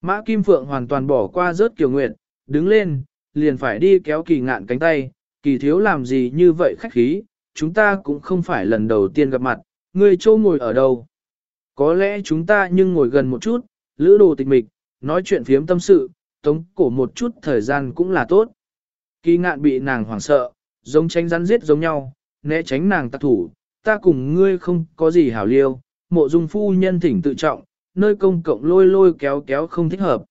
Mã Kim Phượng hoàn toàn bỏ qua rớt Kiều Nguyệt, đứng lên, liền phải đi kéo kỳ ngạn cánh tay, kỳ thiếu làm gì như vậy khách khí, chúng ta cũng không phải lần đầu tiên gặp mặt, ngươi châu ngồi ở đâu. Có lẽ chúng ta nhưng ngồi gần một chút, lữ đồ tịch mịch, nói chuyện phiếm tâm sự, tống cổ một chút thời gian cũng là tốt. Kỳ ngạn bị nàng hoảng sợ, giống tránh rắn giết giống nhau, né tránh nàng tạc thủ, ta cùng ngươi không có gì hảo liêu, mộ dung phu nhân thỉnh tự trọng, nơi công cộng lôi lôi kéo kéo không thích hợp.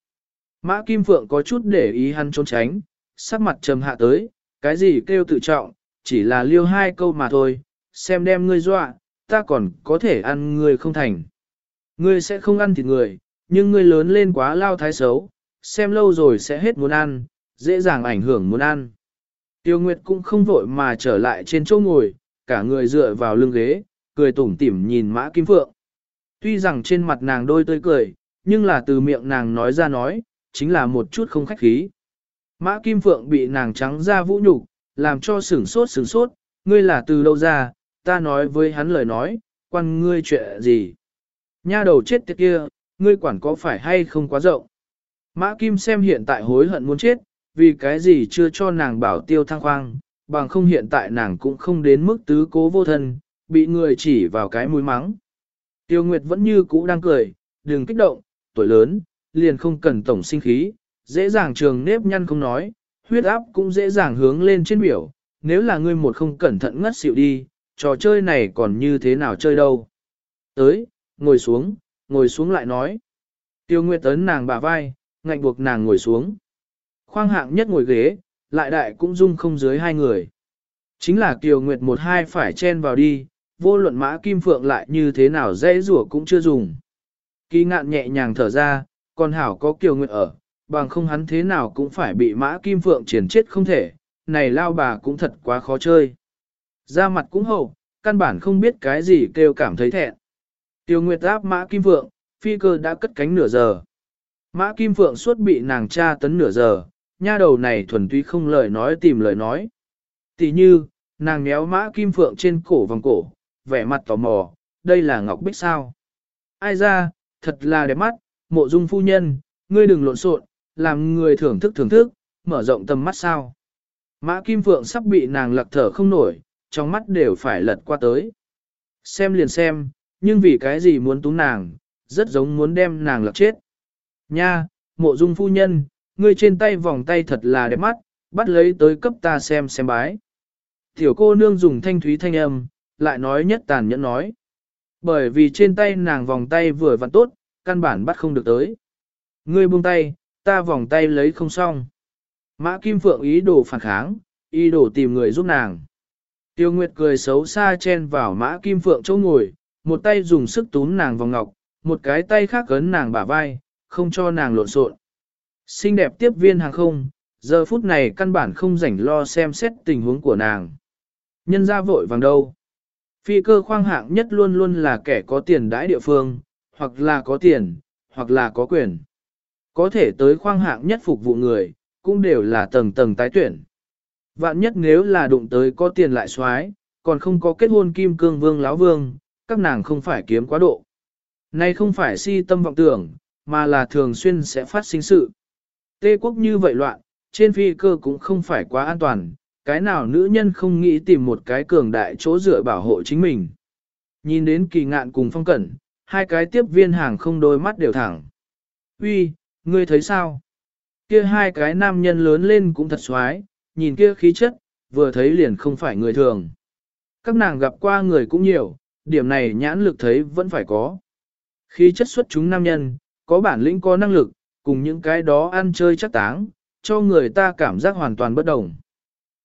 Mã Kim Phượng có chút để ý hắn trốn tránh, sắc mặt trầm hạ tới, cái gì kêu tự trọng, chỉ là liêu hai câu mà thôi, xem đem ngươi dọa, ta còn có thể ăn ngươi không thành. Ngươi sẽ không ăn thịt người, nhưng ngươi lớn lên quá lao thái xấu, xem lâu rồi sẽ hết muốn ăn, dễ dàng ảnh hưởng muốn ăn. Tiêu Nguyệt cũng không vội mà trở lại trên chỗ ngồi, cả người dựa vào lưng ghế, cười tủm tỉm nhìn Mã Kim Phượng. Tuy rằng trên mặt nàng đôi tươi cười, nhưng là từ miệng nàng nói ra nói, chính là một chút không khách khí. Mã Kim Phượng bị nàng trắng ra vũ nhục, làm cho sửng sốt sửng sốt, ngươi là từ đâu ra, ta nói với hắn lời nói, quan ngươi chuyện gì. Nha đầu chết tiệt kia, ngươi quản có phải hay không quá rộng. Mã Kim xem hiện tại hối hận muốn chết, vì cái gì chưa cho nàng bảo tiêu thăng khoang, bằng không hiện tại nàng cũng không đến mức tứ cố vô thân, bị người chỉ vào cái mũi mắng. Tiêu Nguyệt vẫn như cũ đang cười, đừng kích động, tuổi lớn, liền không cần tổng sinh khí, dễ dàng trường nếp nhăn không nói, huyết áp cũng dễ dàng hướng lên trên biểu, nếu là ngươi một không cẩn thận ngất xỉu đi, trò chơi này còn như thế nào chơi đâu. Tới, ngồi xuống, ngồi xuống lại nói. Tiêu Nguyệt tấn nàng bả vai, ngạnh buộc nàng ngồi xuống. Khoang hạng nhất ngồi ghế, lại đại cũng dung không dưới hai người. Chính là Kiều Nguyệt một hai phải chen vào đi, vô luận mã kim phượng lại như thế nào dễ rủa cũng chưa dùng. Kỳ ngạn nhẹ nhàng thở ra, còn hảo có Kiều Nguyệt ở, bằng không hắn thế nào cũng phải bị mã kim phượng triển chết không thể, này lao bà cũng thật quá khó chơi. Ra mặt cũng hậu, căn bản không biết cái gì kêu cảm thấy thẹn. Tiêu Nguyệt áp mã kim phượng, phi cơ đã cất cánh nửa giờ. Mã kim phượng suốt bị nàng tra tấn nửa giờ, nha đầu này thuần túy không lời nói tìm lời nói. Tỷ như, nàng méo mã kim phượng trên cổ vòng cổ, vẻ mặt tò mò, đây là ngọc bích sao. Ai ra, thật là đẹp mắt, mộ dung phu nhân, ngươi đừng lộn xộn, làm người thưởng thức thưởng thức, mở rộng tầm mắt sao. Mã kim phượng sắp bị nàng lật thở không nổi, trong mắt đều phải lật qua tới. Xem liền xem, nhưng vì cái gì muốn túng nàng, rất giống muốn đem nàng lật chết. Nha, mộ dung phu nhân, ngươi trên tay vòng tay thật là đẹp mắt, bắt lấy tới cấp ta xem xem bái. Tiểu cô nương dùng thanh thúy thanh âm, lại nói nhất tàn nhẫn nói. Bởi vì trên tay nàng vòng tay vừa vặn tốt, căn bản bắt không được tới. Ngươi buông tay, ta vòng tay lấy không xong. Mã Kim Phượng ý đồ phản kháng, ý đồ tìm người giúp nàng. Tiêu Nguyệt cười xấu xa chen vào Mã Kim Phượng chỗ ngồi, một tay dùng sức túm nàng vòng ngọc, một cái tay khác cấn nàng bả vai, không cho nàng lộn xộn. Xinh đẹp tiếp viên hàng không, giờ phút này căn bản không rảnh lo xem xét tình huống của nàng. Nhân ra vội vàng đâu. Phi cơ khoang hạng nhất luôn luôn là kẻ có tiền đãi địa phương, hoặc là có tiền, hoặc là có quyền. Có thể tới khoang hạng nhất phục vụ người, cũng đều là tầng tầng tái tuyển. Vạn nhất nếu là đụng tới có tiền lại xoái, còn không có kết hôn kim cương vương láo vương, các nàng không phải kiếm quá độ. Này không phải si tâm vọng tưởng, mà là thường xuyên sẽ phát sinh sự. Tê quốc như vậy loạn, trên phi cơ cũng không phải quá an toàn, cái nào nữ nhân không nghĩ tìm một cái cường đại chỗ dựa bảo hộ chính mình. Nhìn đến kỳ ngạn cùng phong cẩn, hai cái tiếp viên hàng không đôi mắt đều thẳng. Uy, ngươi thấy sao? Kia hai cái nam nhân lớn lên cũng thật xoái, nhìn kia khí chất, vừa thấy liền không phải người thường. Các nàng gặp qua người cũng nhiều, điểm này nhãn lực thấy vẫn phải có. Khí chất xuất chúng nam nhân, có bản lĩnh có năng lực, cùng những cái đó ăn chơi chắc táng, cho người ta cảm giác hoàn toàn bất đồng.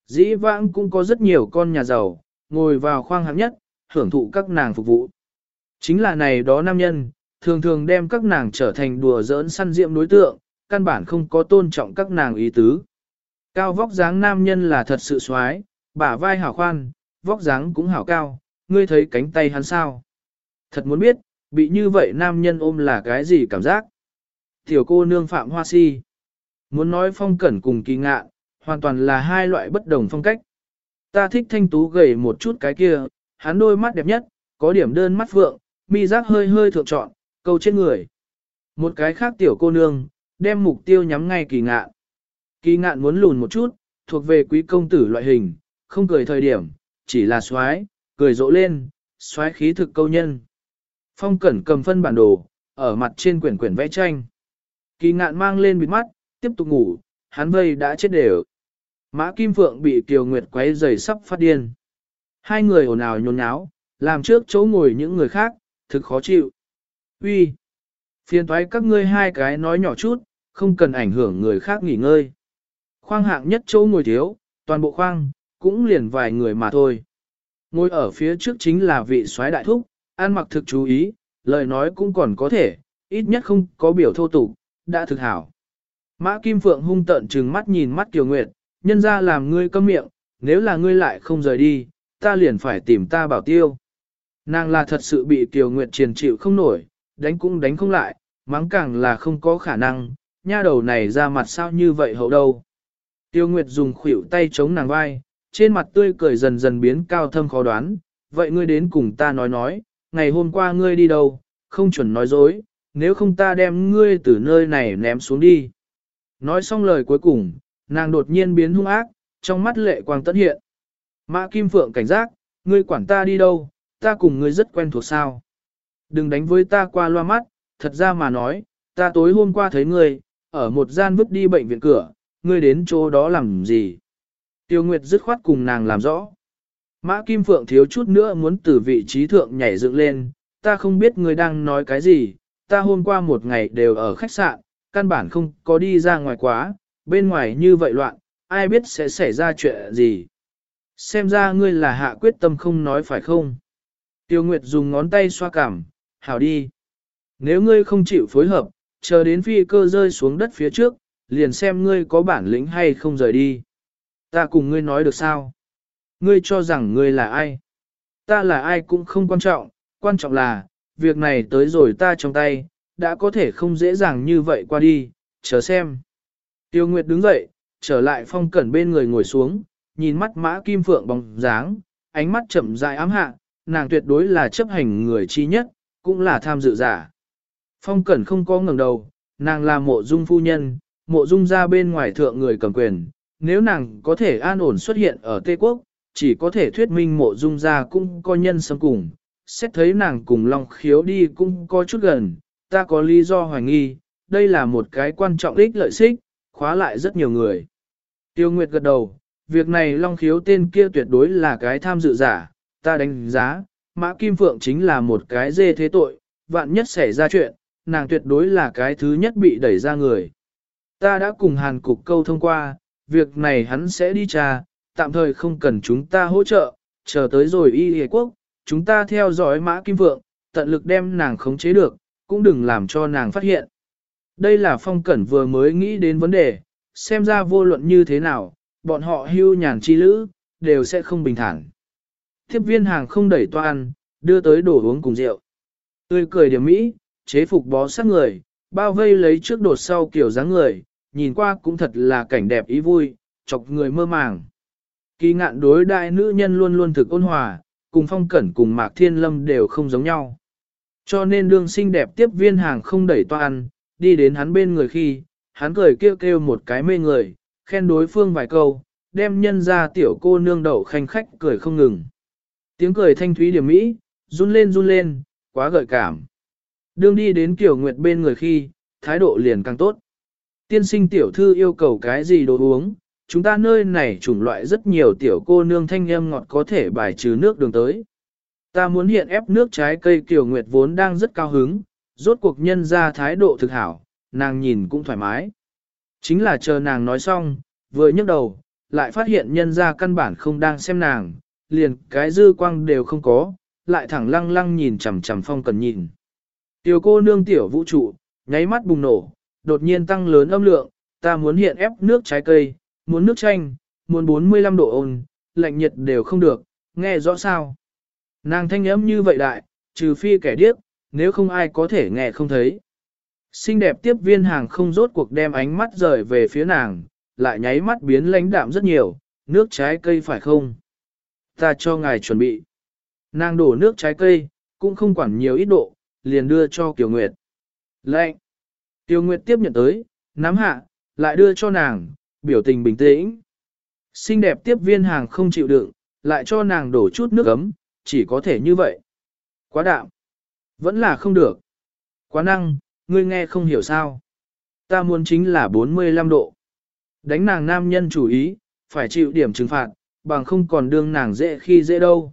Dĩ vãng cũng có rất nhiều con nhà giàu, ngồi vào khoang hạng nhất, hưởng thụ các nàng phục vụ. Chính là này đó nam nhân, thường thường đem các nàng trở thành đùa giỡn săn diệm đối tượng, căn bản không có tôn trọng các nàng ý tứ. Cao vóc dáng nam nhân là thật sự xoái, bả vai hảo khoan, vóc dáng cũng hảo cao, ngươi thấy cánh tay hắn sao? Thật muốn biết, bị như vậy nam nhân ôm là cái gì cảm giác? Tiểu cô nương Phạm Hoa Si. Muốn nói phong cẩn cùng kỳ ngạ, hoàn toàn là hai loại bất đồng phong cách. Ta thích thanh tú gầy một chút cái kia, hắn đôi mắt đẹp nhất, có điểm đơn mắt vượng, mi giác hơi hơi thượng trọn, câu trên người. Một cái khác tiểu cô nương, đem mục tiêu nhắm ngay kỳ ngạn. Kỳ ngạn muốn lùn một chút, thuộc về quý công tử loại hình, không cười thời điểm, chỉ là xoái, cười rộ lên, xoái khí thực câu nhân. Phong cẩn cầm phân bản đồ, ở mặt trên quyển quyển vẽ tranh. Kỳ ngạn mang lên bịt mắt, tiếp tục ngủ, hắn vây đã chết đều. Mã Kim Phượng bị Kiều Nguyệt quấy rầy sắp phát điên. Hai người ồn ào nhốn nháo, làm trước chỗ ngồi những người khác, thực khó chịu. Uy, Phiền thoái các ngươi hai cái nói nhỏ chút, không cần ảnh hưởng người khác nghỉ ngơi. Khoang hạng nhất chỗ ngồi thiếu, toàn bộ khoang, cũng liền vài người mà thôi. Ngồi ở phía trước chính là vị soái đại thúc, ăn mặc thực chú ý, lời nói cũng còn có thể, ít nhất không có biểu thô tục, đã thực hảo. Mã Kim Phượng hung tận trừng mắt nhìn mắt Kiều Nguyệt, nhân ra làm ngươi câm miệng, nếu là ngươi lại không rời đi, ta liền phải tìm ta bảo tiêu. Nàng là thật sự bị Kiều Nguyệt triền chịu không nổi, đánh cũng đánh không lại, mắng càng là không có khả năng, nha đầu này ra mặt sao như vậy hậu đâu. Tiêu Nguyệt dùng khuỷu tay chống nàng vai, trên mặt tươi cười dần dần biến cao thâm khó đoán, vậy ngươi đến cùng ta nói nói, ngày hôm qua ngươi đi đâu, không chuẩn nói dối, nếu không ta đem ngươi từ nơi này ném xuống đi. Nói xong lời cuối cùng, nàng đột nhiên biến hung ác, trong mắt lệ quang tận hiện. Mã Kim Phượng cảnh giác, ngươi quản ta đi đâu, ta cùng ngươi rất quen thuộc sao. Đừng đánh với ta qua loa mắt, thật ra mà nói, ta tối hôm qua thấy ngươi, ở một gian vứt đi bệnh viện cửa, ngươi đến chỗ đó làm gì. Tiêu Nguyệt dứt khoát cùng nàng làm rõ. Mã Kim Phượng thiếu chút nữa muốn từ vị trí thượng nhảy dựng lên, ta không biết ngươi đang nói cái gì, ta hôm qua một ngày đều ở khách sạn, căn bản không có đi ra ngoài quá, bên ngoài như vậy loạn, ai biết sẽ xảy ra chuyện gì. Xem ra ngươi là hạ quyết tâm không nói phải không? Tiêu Nguyệt dùng ngón tay xoa cảm, hảo đi. Nếu ngươi không chịu phối hợp, chờ đến phi cơ rơi xuống đất phía trước, liền xem ngươi có bản lĩnh hay không rời đi. Ta cùng ngươi nói được sao? Ngươi cho rằng ngươi là ai? Ta là ai cũng không quan trọng, quan trọng là, việc này tới rồi ta trong tay, đã có thể không dễ dàng như vậy qua đi, chờ xem. Tiêu Nguyệt đứng dậy, trở lại phong cẩn bên người ngồi xuống, nhìn mắt mã kim phượng bóng dáng, ánh mắt chậm dài ám hạ, nàng tuyệt đối là chấp hành người chi nhất, cũng là tham dự giả. Phong cẩn không có ngẩng đầu, nàng là mộ dung phu nhân, mộ dung ra bên ngoài thượng người cầm quyền, nếu nàng có thể an ổn xuất hiện ở Tây Quốc, chỉ có thể thuyết minh mộ dung ra cũng có nhân xâm cùng, xét thấy nàng cùng Long Khiếu đi cũng có chút gần, ta có lý do hoài nghi, đây là một cái quan trọng ích lợi xích, khóa lại rất nhiều người. Tiêu Nguyệt gật đầu, việc này Long Khiếu tên kia tuyệt đối là cái tham dự giả, ta đánh giá, Mã Kim Phượng chính là một cái dê thế tội, vạn nhất xảy ra chuyện, nàng tuyệt đối là cái thứ nhất bị đẩy ra người. Ta đã cùng Hàn Cục câu thông qua, việc này hắn sẽ đi tra, tạm thời không cần chúng ta hỗ trợ, chờ tới rồi y hề quốc, chúng ta theo dõi Mã Kim Phượng, tận lực đem nàng khống chế được, cũng đừng làm cho nàng phát hiện. Đây là phong cẩn vừa mới nghĩ đến vấn đề, xem ra vô luận như thế nào, bọn họ hưu nhàn chi lữ, đều sẽ không bình thản. Tiếp viên hàng không đẩy toan, đưa tới đồ uống cùng rượu. Tươi cười điểm mỹ, chế phục bó sát người, bao vây lấy trước đột sau kiểu dáng người, nhìn qua cũng thật là cảnh đẹp ý vui, chọc người mơ màng. Kỳ ngạn đối đại nữ nhân luôn luôn thực ôn hòa, cùng phong cẩn cùng mạc thiên lâm đều không giống nhau. Cho nên đương xinh đẹp tiếp viên hàng không đẩy toan, đi đến hắn bên người khi, hắn cười kêu kêu một cái mê người, khen đối phương vài câu, đem nhân ra tiểu cô nương đậu khanh khách cười không ngừng. Tiếng cười thanh thúy điểm mỹ, run lên run lên, quá gợi cảm. Đương đi đến kiều nguyệt bên người khi, thái độ liền càng tốt. Tiên sinh tiểu thư yêu cầu cái gì đồ uống, chúng ta nơi này chủng loại rất nhiều tiểu cô nương thanh em ngọt có thể bài trừ nước đường tới. Ta muốn hiện ép nước trái cây kiều nguyệt vốn đang rất cao hứng, rốt cuộc nhân ra thái độ thực hảo, nàng nhìn cũng thoải mái. Chính là chờ nàng nói xong, vừa nhấc đầu, lại phát hiện nhân ra căn bản không đang xem nàng, liền cái dư quang đều không có, lại thẳng lăng lăng nhìn chằm chằm phong cần nhìn. Tiểu cô nương tiểu vũ trụ, nháy mắt bùng nổ, đột nhiên tăng lớn âm lượng, ta muốn hiện ép nước trái cây, muốn nước chanh, muốn 45 độ ôn, lạnh nhiệt đều không được, nghe rõ sao. Nàng thanh ấm như vậy đại, trừ phi kẻ điếc, nếu không ai có thể nghe không thấy. Xinh đẹp tiếp viên hàng không rốt cuộc đem ánh mắt rời về phía nàng, lại nháy mắt biến lãnh đạm rất nhiều, nước trái cây phải không? Ta cho ngài chuẩn bị. Nàng đổ nước trái cây, cũng không quản nhiều ít độ, liền đưa cho Kiều Nguyệt. Lệnh! Kiều Nguyệt tiếp nhận tới, nắm hạ, lại đưa cho nàng, biểu tình bình tĩnh. Xinh đẹp tiếp viên hàng không chịu đựng, lại cho nàng đổ chút nước ấm, chỉ có thể như vậy. Quá đạm. Vẫn là không được. Quá năng, ngươi nghe không hiểu sao. Ta muốn chính là 45 độ. Đánh nàng nam nhân chủ ý, phải chịu điểm trừng phạt, bằng không còn đương nàng dễ khi dễ đâu.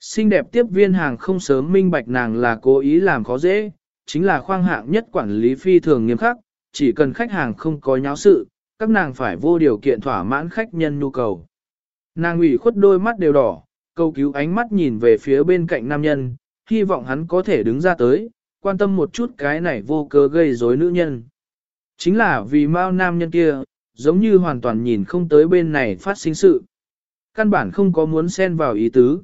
Xinh đẹp tiếp viên hàng không sớm minh bạch nàng là cố ý làm khó dễ, chính là khoang hạng nhất quản lý phi thường nghiêm khắc, chỉ cần khách hàng không có nháo sự, các nàng phải vô điều kiện thỏa mãn khách nhân nhu cầu. Nàng ủy khuất đôi mắt đều đỏ, câu cứu ánh mắt nhìn về phía bên cạnh nam nhân, hy vọng hắn có thể đứng ra tới, quan tâm một chút cái này vô cớ gây rối nữ nhân. Chính là vì mao nam nhân kia, giống như hoàn toàn nhìn không tới bên này phát sinh sự. Căn bản không có muốn xen vào ý tứ.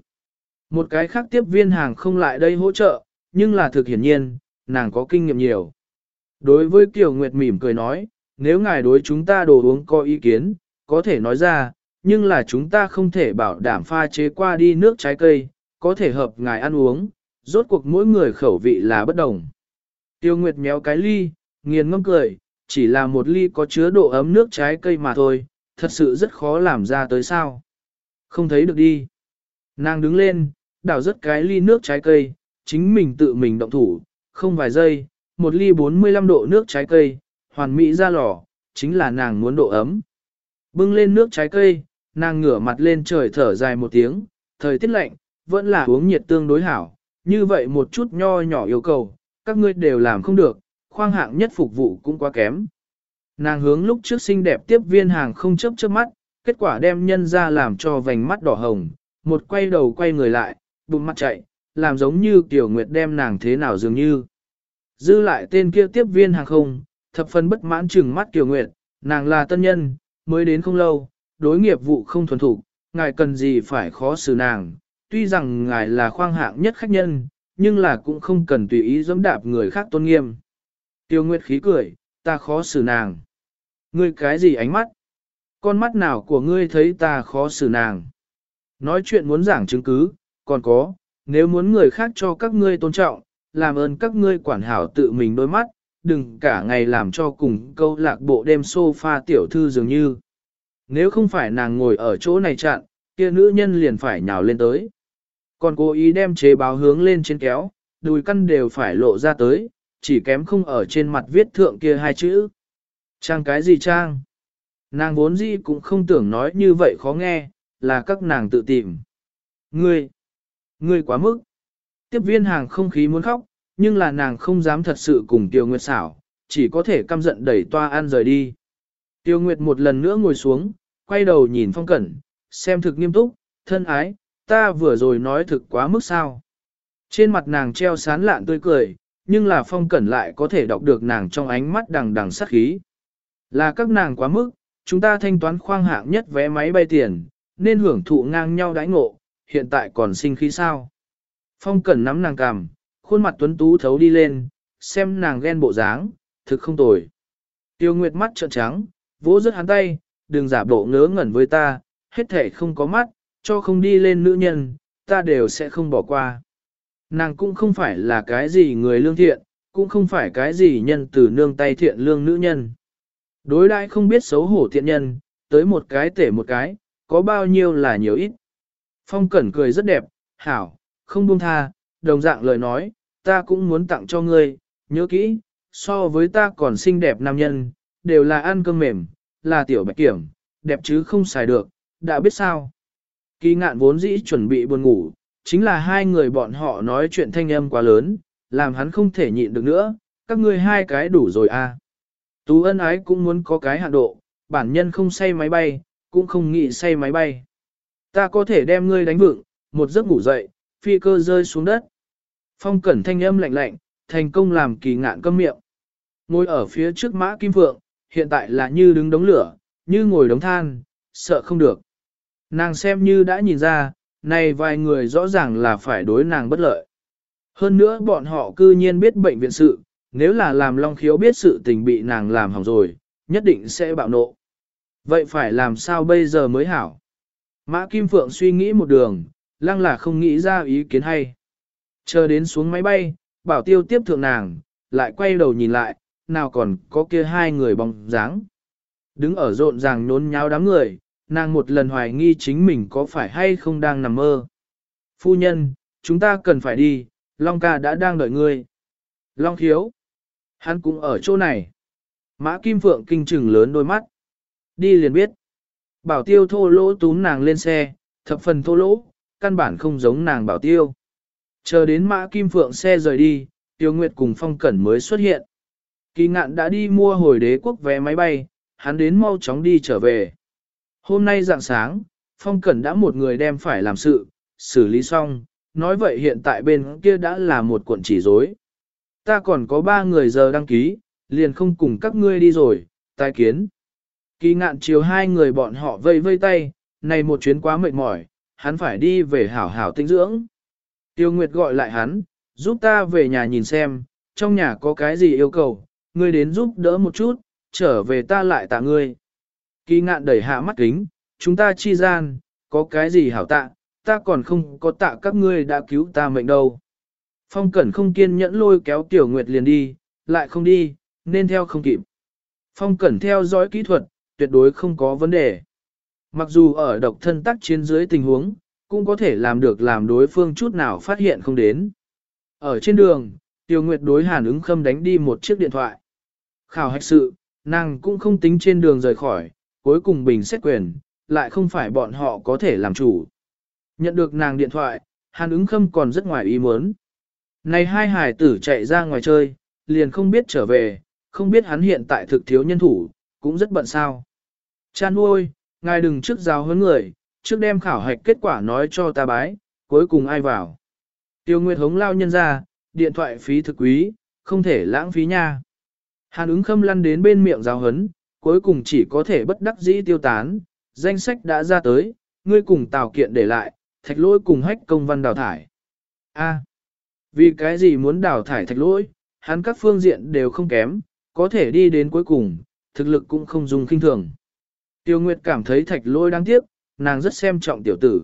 Một cái khác tiếp viên hàng không lại đây hỗ trợ, nhưng là thực hiển nhiên, nàng có kinh nghiệm nhiều. Đối với Kiều Nguyệt mỉm cười nói, nếu ngài đối chúng ta đồ uống có ý kiến, có thể nói ra, nhưng là chúng ta không thể bảo đảm pha chế qua đi nước trái cây, có thể hợp ngài ăn uống, rốt cuộc mỗi người khẩu vị là bất đồng. Tiêu Nguyệt méo cái ly, nghiền ngâm cười, chỉ là một ly có chứa độ ấm nước trái cây mà thôi, thật sự rất khó làm ra tới sao. Không thấy được đi. Nàng đứng lên, đảo rất cái ly nước trái cây, chính mình tự mình động thủ, không vài giây, một ly 45 độ nước trái cây, hoàn mỹ ra lò, chính là nàng muốn độ ấm. Bưng lên nước trái cây, nàng ngửa mặt lên trời thở dài một tiếng, thời tiết lạnh, vẫn là uống nhiệt tương đối hảo, như vậy một chút nho nhỏ yêu cầu, các ngươi đều làm không được, khoang hạng nhất phục vụ cũng quá kém. Nàng hướng lúc trước xinh đẹp tiếp viên hàng không chấp chớp mắt, kết quả đem nhân ra làm cho vành mắt đỏ hồng, một quay đầu quay người lại, bụng mắt chạy, làm giống như Tiểu Nguyệt đem nàng thế nào dường như. Dư lại tên kia tiếp viên hàng không, thập phần bất mãn chừng mắt Tiểu Nguyệt, nàng là tân nhân, mới đến không lâu, đối nghiệp vụ không thuần thục, ngài cần gì phải khó xử nàng, tuy rằng ngài là khoang hạng nhất khách nhân, nhưng là cũng không cần tùy ý dẫm đạp người khác tôn nghiêm. Tiêu Nguyệt khí cười, ta khó xử nàng. Ngươi cái gì ánh mắt? Con mắt nào của ngươi thấy ta khó xử nàng? Nói chuyện muốn giảng chứng cứ, còn có, nếu muốn người khác cho các ngươi tôn trọng, làm ơn các ngươi quản hảo tự mình đôi mắt, đừng cả ngày làm cho cùng câu lạc bộ đêm sofa tiểu thư dường như. Nếu không phải nàng ngồi ở chỗ này chặn, kia nữ nhân liền phải nhào lên tới. Còn cố ý đem chế báo hướng lên trên kéo, đùi căn đều phải lộ ra tới, chỉ kém không ở trên mặt viết thượng kia hai chữ. Trang cái gì trang? Nàng vốn gì cũng không tưởng nói như vậy khó nghe, là các nàng tự tìm. Ngươi, ngươi quá mức. Tiếp viên hàng không khí muốn khóc, nhưng là nàng không dám thật sự cùng Tiêu Nguyệt xảo, chỉ có thể căm giận đẩy toa ăn rời đi. Tiêu Nguyệt một lần nữa ngồi xuống, quay đầu nhìn phong cẩn, xem thực nghiêm túc, thân ái, ta vừa rồi nói thực quá mức sao. Trên mặt nàng treo sán lạn tươi cười, nhưng là phong cẩn lại có thể đọc được nàng trong ánh mắt đằng đằng sắc khí. Là các nàng quá mức, chúng ta thanh toán khoang hạng nhất vé máy bay tiền, nên hưởng thụ ngang nhau đãi ngộ, hiện tại còn sinh khí sao. Phong cẩn nắm nàng cằm, khuôn mặt tuấn tú thấu đi lên, xem nàng ghen bộ dáng, thực không tồi. Tiêu Nguyệt mắt trợn trắng, vỗ rất hắn tay, đừng giả bộ ngớ ngẩn với ta, hết thể không có mắt, cho không đi lên nữ nhân, ta đều sẽ không bỏ qua. Nàng cũng không phải là cái gì người lương thiện, cũng không phải cái gì nhân từ nương tay thiện lương nữ nhân. Đối đại không biết xấu hổ thiện nhân, tới một cái tể một cái, có bao nhiêu là nhiều ít. Phong Cẩn cười rất đẹp, hảo, không buông tha, đồng dạng lời nói, ta cũng muốn tặng cho ngươi, nhớ kỹ, so với ta còn xinh đẹp nam nhân, đều là ăn cơm mềm, là tiểu bạch kiểm, đẹp chứ không xài được, đã biết sao. Kỳ ngạn vốn dĩ chuẩn bị buồn ngủ, chính là hai người bọn họ nói chuyện thanh âm quá lớn, làm hắn không thể nhịn được nữa, các ngươi hai cái đủ rồi à. Tú ân ái cũng muốn có cái hạn độ, bản nhân không say máy bay, cũng không nghĩ say máy bay. Ta có thể đem ngươi đánh vựng, một giấc ngủ dậy, phi cơ rơi xuống đất. Phong cẩn thanh âm lạnh lạnh, thành công làm kỳ ngạn câm miệng. Ngồi ở phía trước mã kim phượng, hiện tại là như đứng đống lửa, như ngồi đống than, sợ không được. Nàng xem như đã nhìn ra, này vài người rõ ràng là phải đối nàng bất lợi. Hơn nữa bọn họ cư nhiên biết bệnh viện sự, nếu là làm Long Khiếu biết sự tình bị nàng làm hỏng rồi, nhất định sẽ bạo nộ. Vậy phải làm sao bây giờ mới hảo? Mã Kim Phượng suy nghĩ một đường, lăng là không nghĩ ra ý kiến hay. Chờ đến xuống máy bay, bảo tiêu tiếp thượng nàng, lại quay đầu nhìn lại, nào còn có kia hai người bóng dáng. Đứng ở rộn ràng nhốn nháo đám người, nàng một lần hoài nghi chính mình có phải hay không đang nằm mơ. Phu nhân, chúng ta cần phải đi, Long ca đã đang đợi ngươi. Long khiếu, hắn cũng ở chỗ này. Mã Kim Phượng kinh trừng lớn đôi mắt. Đi liền biết. Bảo tiêu thô lỗ túm nàng lên xe, thập phần thô lỗ, căn bản không giống nàng bảo tiêu. Chờ đến Mã Kim Phượng xe rời đi, Tiêu Nguyệt cùng Phong Cẩn mới xuất hiện. Kỳ ngạn đã đi mua hồi đế quốc vé máy bay, hắn đến mau chóng đi trở về. Hôm nay dạng sáng, Phong Cẩn đã một người đem phải làm sự, xử lý xong, nói vậy hiện tại bên kia đã là một cuộn chỉ rối. Ta còn có ba người giờ đăng ký, liền không cùng các ngươi đi rồi, tai kiến. Kỳ ngạn chiều hai người bọn họ vây vây tay, này một chuyến quá mệt mỏi, hắn phải đi về hảo hảo tinh dưỡng. Tiêu Nguyệt gọi lại hắn, giúp ta về nhà nhìn xem, trong nhà có cái gì yêu cầu, ngươi đến giúp đỡ một chút, trở về ta lại tạ ngươi. Kỳ ngạn đẩy hạ mắt kính, chúng ta chi gian, có cái gì hảo tạ, ta còn không có tạ các ngươi đã cứu ta mệnh đâu. Phong Cẩn không kiên nhẫn lôi kéo Tiểu Nguyệt liền đi, lại không đi, nên theo không kịp. Phong Cẩn theo dõi kỹ thuật, tuyệt đối không có vấn đề. Mặc dù ở độc thân tác chiến dưới tình huống, cũng có thể làm được làm đối phương chút nào phát hiện không đến. Ở trên đường, Tiêu Nguyệt đối Hàn ứng khâm đánh đi một chiếc điện thoại. Khảo hạch sự, nàng cũng không tính trên đường rời khỏi, cuối cùng bình xét quyền, lại không phải bọn họ có thể làm chủ. Nhận được nàng điện thoại, Hàn ứng khâm còn rất ngoài ý muốn. Này hai hải tử chạy ra ngoài chơi, liền không biết trở về, không biết hắn hiện tại thực thiếu nhân thủ, cũng rất bận sao. Cha nuôi, ngài đừng trước giáo huấn người, trước đem khảo hạch kết quả nói cho ta bái, cuối cùng ai vào. Tiêu Nguyệt hống lao nhân ra, điện thoại phí thực quý, không thể lãng phí nha. Hàn ứng khâm lăn đến bên miệng giáo huấn, cuối cùng chỉ có thể bất đắc dĩ tiêu tán, danh sách đã ra tới, ngươi cùng tào kiện để lại, thạch lỗi cùng hách công văn đào thải. A, vì cái gì muốn đào thải thạch lỗi, hắn các phương diện đều không kém, có thể đi đến cuối cùng, thực lực cũng không dùng kinh thường. Tiêu Nguyệt cảm thấy thạch lỗi đáng tiếc, nàng rất xem trọng tiểu tử.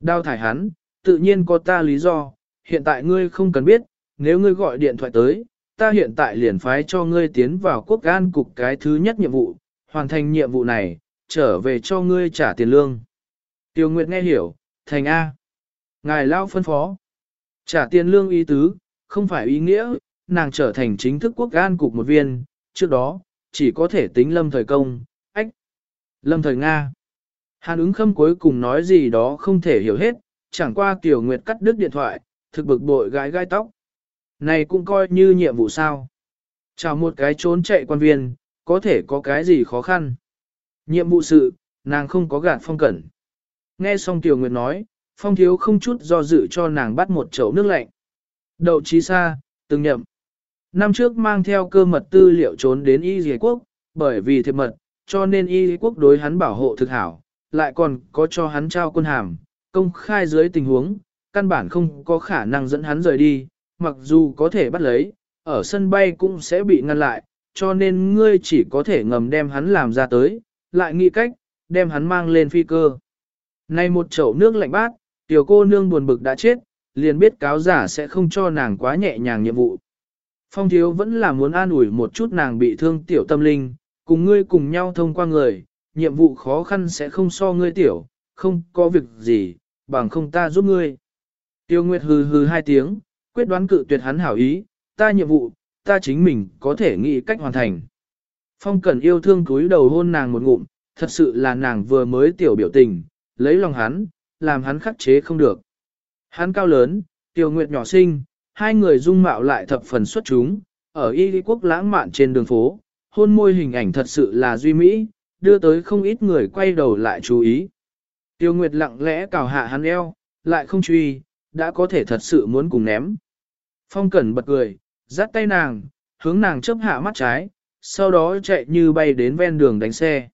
Đào thải hắn, tự nhiên có ta lý do, hiện tại ngươi không cần biết, nếu ngươi gọi điện thoại tới, ta hiện tại liền phái cho ngươi tiến vào quốc an cục cái thứ nhất nhiệm vụ, hoàn thành nhiệm vụ này, trở về cho ngươi trả tiền lương. Tiêu Nguyệt nghe hiểu, thành A. Ngài lao phân phó. Trả tiền lương ý tứ, không phải ý nghĩa, nàng trở thành chính thức quốc an cục một viên, trước đó, chỉ có thể tính lâm thời công, ách. Lâm thời Nga. Hàn ứng khâm cuối cùng nói gì đó không thể hiểu hết, chẳng qua Tiểu Nguyệt cắt đứt điện thoại, thực bực bội gái gai tóc. Này cũng coi như nhiệm vụ sao. Chào một cái trốn chạy quan viên, có thể có cái gì khó khăn. Nhiệm vụ sự, nàng không có gạt phong cẩn. Nghe xong Tiểu Nguyệt nói, phong thiếu không chút do dự cho nàng bắt một chậu nước lạnh. Đậu trí xa, từng nhậm. Năm trước mang theo cơ mật tư liệu trốn đến Y Dì Quốc, bởi vì thiệp mật, cho nên Y Dì Quốc đối hắn bảo hộ thực hảo, lại còn có cho hắn trao quân hàm, công khai dưới tình huống, căn bản không có khả năng dẫn hắn rời đi, mặc dù có thể bắt lấy, ở sân bay cũng sẽ bị ngăn lại, cho nên ngươi chỉ có thể ngầm đem hắn làm ra tới, lại nghĩ cách, đem hắn mang lên phi cơ. Nay một chậu nước lạnh bát, tiểu cô nương buồn bực đã chết, liền biết cáo giả sẽ không cho nàng quá nhẹ nhàng nhiệm vụ. Phong thiếu vẫn là muốn an ủi một chút nàng bị thương tiểu tâm linh, cùng ngươi cùng nhau thông qua người, nhiệm vụ khó khăn sẽ không so ngươi tiểu, không có việc gì, bằng không ta giúp ngươi. Tiêu Nguyệt hừ hừ hai tiếng, quyết đoán cự tuyệt hắn hảo ý, ta nhiệm vụ, ta chính mình có thể nghĩ cách hoàn thành. Phong Cẩn yêu thương cúi đầu hôn nàng một ngụm, thật sự là nàng vừa mới tiểu biểu tình, lấy lòng hắn, làm hắn khắc chế không được. Hắn cao lớn, Tiêu Nguyệt nhỏ xinh, hai người dung mạo lại thập phần xuất chúng, ở y quốc lãng mạn trên đường phố, hôn môi hình ảnh thật sự là duy mỹ, đưa tới không ít người quay đầu lại chú ý. Tiêu Nguyệt lặng lẽ cào hạ hắn eo, lại không truy, đã có thể thật sự muốn cùng ném. Phong Cẩn bật cười, dắt tay nàng, hướng nàng chớp hạ mắt trái, sau đó chạy như bay đến ven đường đánh xe.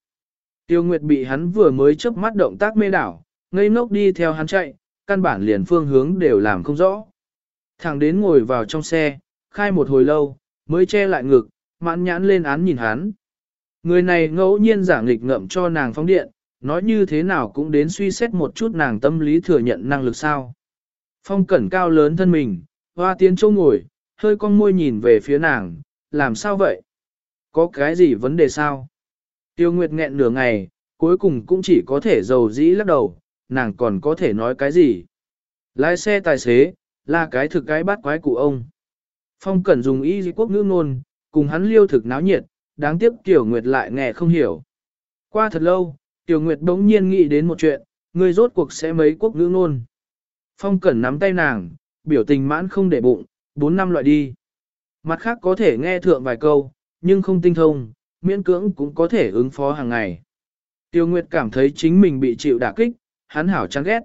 Tiêu Nguyệt bị hắn vừa mới chớp mắt động tác mê đảo, ngây ngốc đi theo hắn chạy, căn bản liền phương hướng đều làm không rõ. Thằng đến ngồi vào trong xe, khai một hồi lâu, mới che lại ngực, mãn nhãn lên án nhìn hắn. Người này ngẫu nhiên giả nghịch ngậm cho nàng phóng điện, nói như thế nào cũng đến suy xét một chút nàng tâm lý thừa nhận năng lực sao. Phong cẩn cao lớn thân mình, hoa tiến châu ngồi, hơi con môi nhìn về phía nàng, làm sao vậy? có cái gì vấn đề sao? Tiêu Nguyệt nghẹn nửa ngày, cuối cùng cũng chỉ có thể dầu dĩ lắc đầu, nàng còn có thể nói cái gì? Lái xe tài xế, là cái thực cái bắt quái của ông. Phong Cẩn dùng y di quốc ngữ ngôn, cùng hắn liêu thực náo nhiệt, đáng tiếc Tiểu Nguyệt lại nghe không hiểu. Qua thật lâu, Tiểu Nguyệt đống nhiên nghĩ đến một chuyện, người rốt cuộc sẽ mấy quốc ngữ ngôn. Phong Cẩn nắm tay nàng, biểu tình mãn không để bụng, bốn năm loại đi. Mặt khác có thể nghe thượng vài câu, nhưng không tinh thông, miễn cưỡng cũng có thể ứng phó hàng ngày. Tiêu Nguyệt cảm thấy chính mình bị chịu đả kích, hắn hảo chán ghét.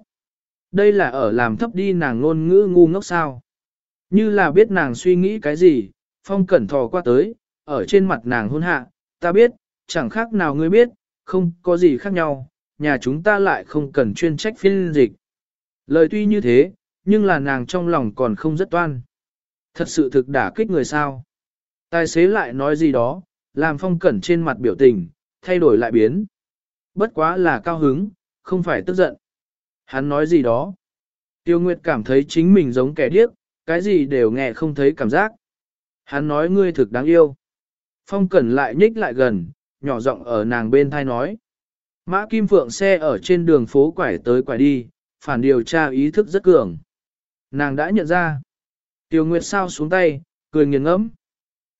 Đây là ở làm thấp đi nàng ngôn ngữ ngu ngốc sao. Như là biết nàng suy nghĩ cái gì, phong cẩn thò qua tới, ở trên mặt nàng hôn hạ, ta biết, chẳng khác nào ngươi biết, không có gì khác nhau, nhà chúng ta lại không cần chuyên trách phiên dịch. Lời tuy như thế, nhưng là nàng trong lòng còn không rất toan. Thật sự thực đả kích người sao. Tài xế lại nói gì đó, làm phong cẩn trên mặt biểu tình, thay đổi lại biến. Bất quá là cao hứng, không phải tức giận. Hắn nói gì đó. Tiêu Nguyệt cảm thấy chính mình giống kẻ điếc, cái gì đều nghe không thấy cảm giác. Hắn nói ngươi thực đáng yêu. Phong Cẩn lại nhích lại gần, nhỏ giọng ở nàng bên thai nói. Mã Kim Phượng xe ở trên đường phố quải tới quải đi, phản điều tra ý thức rất cường. Nàng đã nhận ra. Tiêu Nguyệt sao xuống tay, cười nghiền ngẫm.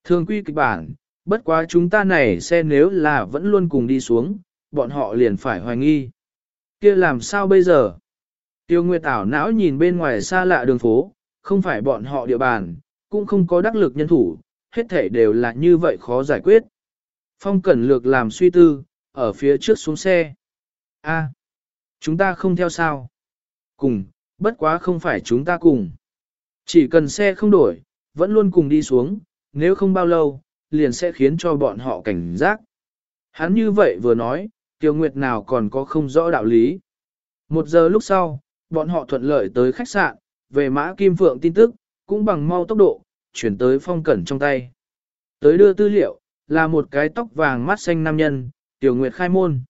Thường quy kịch bản, bất quá chúng ta này xe nếu là vẫn luôn cùng đi xuống, bọn họ liền phải hoài nghi kia làm sao bây giờ? Tiêu Nguyệt ảo não nhìn bên ngoài xa lạ đường phố, không phải bọn họ địa bàn, cũng không có đắc lực nhân thủ, hết thể đều là như vậy khó giải quyết. Phong Cẩn Lược làm suy tư, ở phía trước xuống xe. A, chúng ta không theo sao? Cùng, bất quá không phải chúng ta cùng. Chỉ cần xe không đổi, vẫn luôn cùng đi xuống, nếu không bao lâu, liền sẽ khiến cho bọn họ cảnh giác. Hắn như vậy vừa nói, Tiêu Nguyệt nào còn có không rõ đạo lý. Một giờ lúc sau, bọn họ thuận lợi tới khách sạn, về mã Kim Phượng tin tức, cũng bằng mau tốc độ, chuyển tới phong cẩn trong tay. Tới đưa tư liệu, là một cái tóc vàng mắt xanh nam nhân, Tiểu Nguyệt khai môn.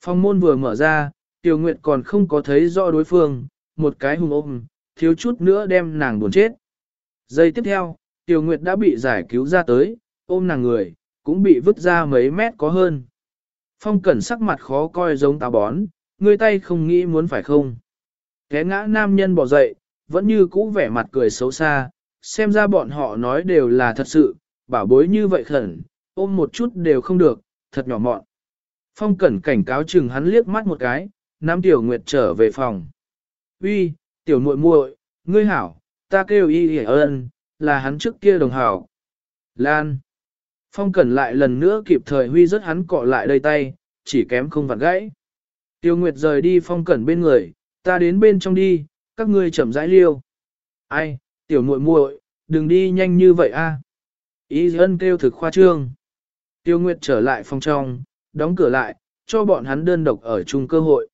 Phong môn vừa mở ra, Tiểu Nguyệt còn không có thấy rõ đối phương, một cái hùng ôm, thiếu chút nữa đem nàng buồn chết. Giây tiếp theo, Tiểu Nguyệt đã bị giải cứu ra tới, ôm nàng người, cũng bị vứt ra mấy mét có hơn. Phong cẩn sắc mặt khó coi giống táo bón, người tay không nghĩ muốn phải không. Thế ngã nam nhân bỏ dậy, vẫn như cũ vẻ mặt cười xấu xa, xem ra bọn họ nói đều là thật sự, bảo bối như vậy khẩn, ôm một chút đều không được, thật nhỏ mọn. Phong cẩn cảnh cáo chừng hắn liếc mắt một cái, Nam Tiểu Nguyệt trở về phòng. Uy, Tiểu muội muội, ngươi hảo, ta kêu y hề ơn, là hắn trước kia đồng hảo. Lan. Phong cẩn lại lần nữa kịp thời huy rất hắn cọ lại đây tay, chỉ kém không vặn gãy. Tiêu Nguyệt rời đi phong cẩn bên người, ta đến bên trong đi, các ngươi chậm rãi liêu. Ai, tiểu muội muội, đừng đi nhanh như vậy a. Ý ân kêu thực khoa trương. Tiêu Nguyệt trở lại phòng trong, đóng cửa lại, cho bọn hắn đơn độc ở chung cơ hội.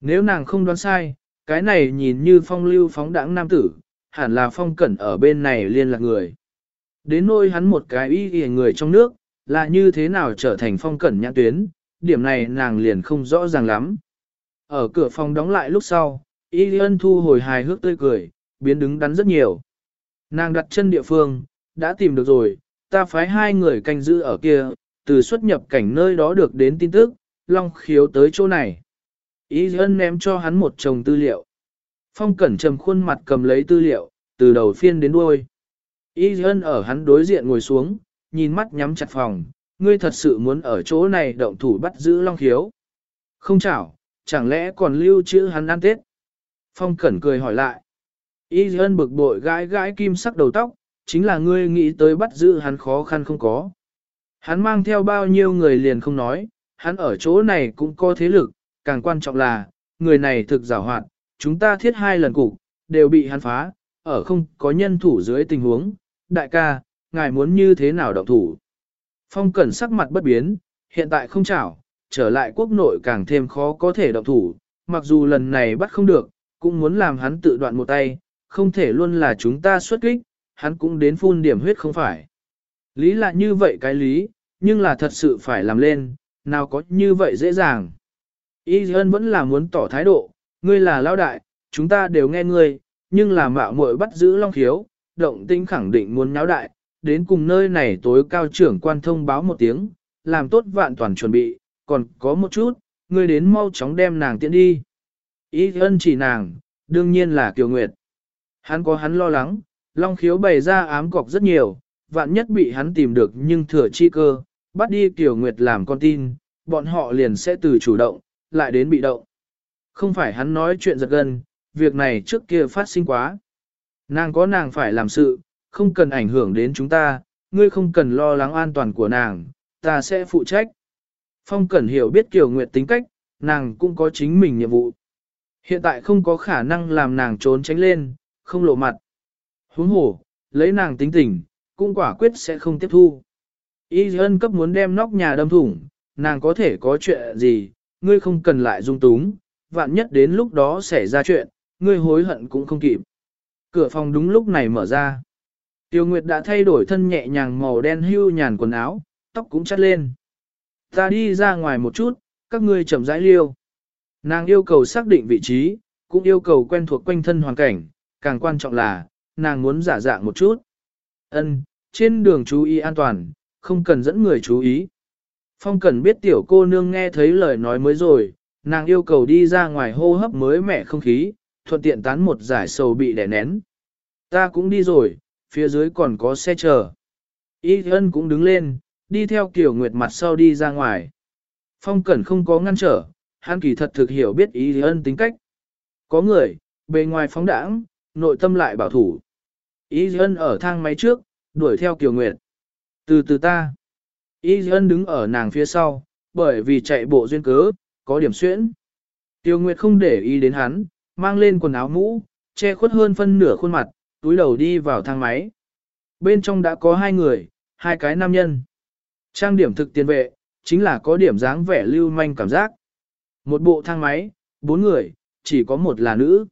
Nếu nàng không đoán sai, cái này nhìn như phong lưu phóng đãng nam tử, hẳn là phong cẩn ở bên này liên lạc người. Đến nôi hắn một cái y y người trong nước, là như thế nào trở thành phong cẩn nhãn tuyến, điểm này nàng liền không rõ ràng lắm. Ở cửa phòng đóng lại lúc sau, y ân thu hồi hài hước tươi cười, biến đứng đắn rất nhiều. Nàng đặt chân địa phương, đã tìm được rồi, ta phái hai người canh giữ ở kia, từ xuất nhập cảnh nơi đó được đến tin tức, Long khiếu tới chỗ này. Y ân ném cho hắn một chồng tư liệu. Phong cẩn trầm khuôn mặt cầm lấy tư liệu, từ đầu phiên đến đuôi. Y ân ở hắn đối diện ngồi xuống, nhìn mắt nhắm chặt phòng, ngươi thật sự muốn ở chỗ này động thủ bắt giữ Long khiếu. Không chảo, chẳng lẽ còn lưu trữ hắn ăn tết? Phong cẩn cười hỏi lại. Y ân bực bội gãi gãi kim sắc đầu tóc, chính là ngươi nghĩ tới bắt giữ hắn khó khăn không có. Hắn mang theo bao nhiêu người liền không nói, hắn ở chỗ này cũng có thế lực, càng quan trọng là, người này thực giảo hoạt, chúng ta thiết hai lần cục, đều bị hắn phá, ở không có nhân thủ dưới tình huống, đại ca, ngài muốn như thế nào động thủ. Phong cẩn sắc mặt bất biến, hiện tại không chảo, trở lại quốc nội càng thêm khó có thể động thủ, mặc dù lần này bắt không được, cũng muốn làm hắn tự đoạn một tay, không thể luôn là chúng ta xuất kích, hắn cũng đến phun điểm huyết không phải. Lý là như vậy cái lý, nhưng là thật sự phải làm lên, nào có như vậy dễ dàng. Y ân vẫn là muốn tỏ thái độ, ngươi là lao đại, chúng ta đều nghe ngươi, nhưng là mạo muội bắt giữ long khiếu, động tĩnh khẳng định muốn nháo đại, đến cùng nơi này tối cao trưởng quan thông báo một tiếng, làm tốt vạn toàn chuẩn bị, còn có một chút, ngươi đến mau chóng đem nàng tiễn đi. Ý ân chỉ nàng, đương nhiên là Kiều Nguyệt. Hắn có hắn lo lắng, Long Khiếu bày ra ám cọc rất nhiều, vạn nhất bị hắn tìm được nhưng thừa chi cơ, bắt đi Kiều Nguyệt làm con tin, bọn họ liền sẽ từ chủ động, lại đến bị động. Không phải hắn nói chuyện giật gần việc này trước kia phát sinh quá. Nàng có nàng phải làm sự, không cần ảnh hưởng đến chúng ta, ngươi không cần lo lắng an toàn của nàng, ta sẽ phụ trách. Phong Cẩn hiểu biết Kiều Nguyệt tính cách, nàng cũng có chính mình nhiệm vụ. Hiện tại không có khả năng làm nàng trốn tránh lên, không lộ mặt. Huống hồ, lấy nàng tính tình, cũng quả quyết sẽ không tiếp thu. Y ân cấp muốn đem nóc nhà đâm thủng, nàng có thể có chuyện gì, ngươi không cần lại dung túng, vạn nhất đến lúc đó xảy ra chuyện, ngươi hối hận cũng không kịp. Cửa phòng đúng lúc này mở ra. Tiêu Nguyệt đã thay đổi thân nhẹ nhàng màu đen hưu nhàn quần áo, tóc cũng chắt lên. Ta đi ra ngoài một chút, các ngươi chậm rãi liêu. Nàng yêu cầu xác định vị trí, cũng yêu cầu quen thuộc quanh thân hoàn cảnh, càng quan trọng là, nàng muốn giả dạng một chút. Ân, trên đường chú ý an toàn, không cần dẫn người chú ý. Phong cần biết tiểu cô nương nghe thấy lời nói mới rồi, nàng yêu cầu đi ra ngoài hô hấp mới mẻ không khí, thuận tiện tán một giải sầu bị đè nén. Ta cũng đi rồi, phía dưới còn có xe chờ. Y ân cũng đứng lên, đi theo kiểu nguyệt mặt sau đi ra ngoài. Phong cẩn không có ngăn trở, hắn kỳ thật thực hiểu biết Y ân tính cách. Có người, bề ngoài phóng đãng, nội tâm lại bảo thủ. Y ân ở thang máy trước, đuổi theo Kiều Nguyệt. Từ từ ta. Y ân đứng ở nàng phía sau, bởi vì chạy bộ duyên cớ, có điểm xuyễn. Tiêu Nguyệt không để ý đến hắn, mang lên quần áo mũ, che khuất hơn phân nửa khuôn mặt, túi đầu đi vào thang máy. Bên trong đã có hai người, hai cái nam nhân. Trang điểm thực tiền vệ, chính là có điểm dáng vẻ lưu manh cảm giác. Một bộ thang máy, bốn người, chỉ có một là nữ.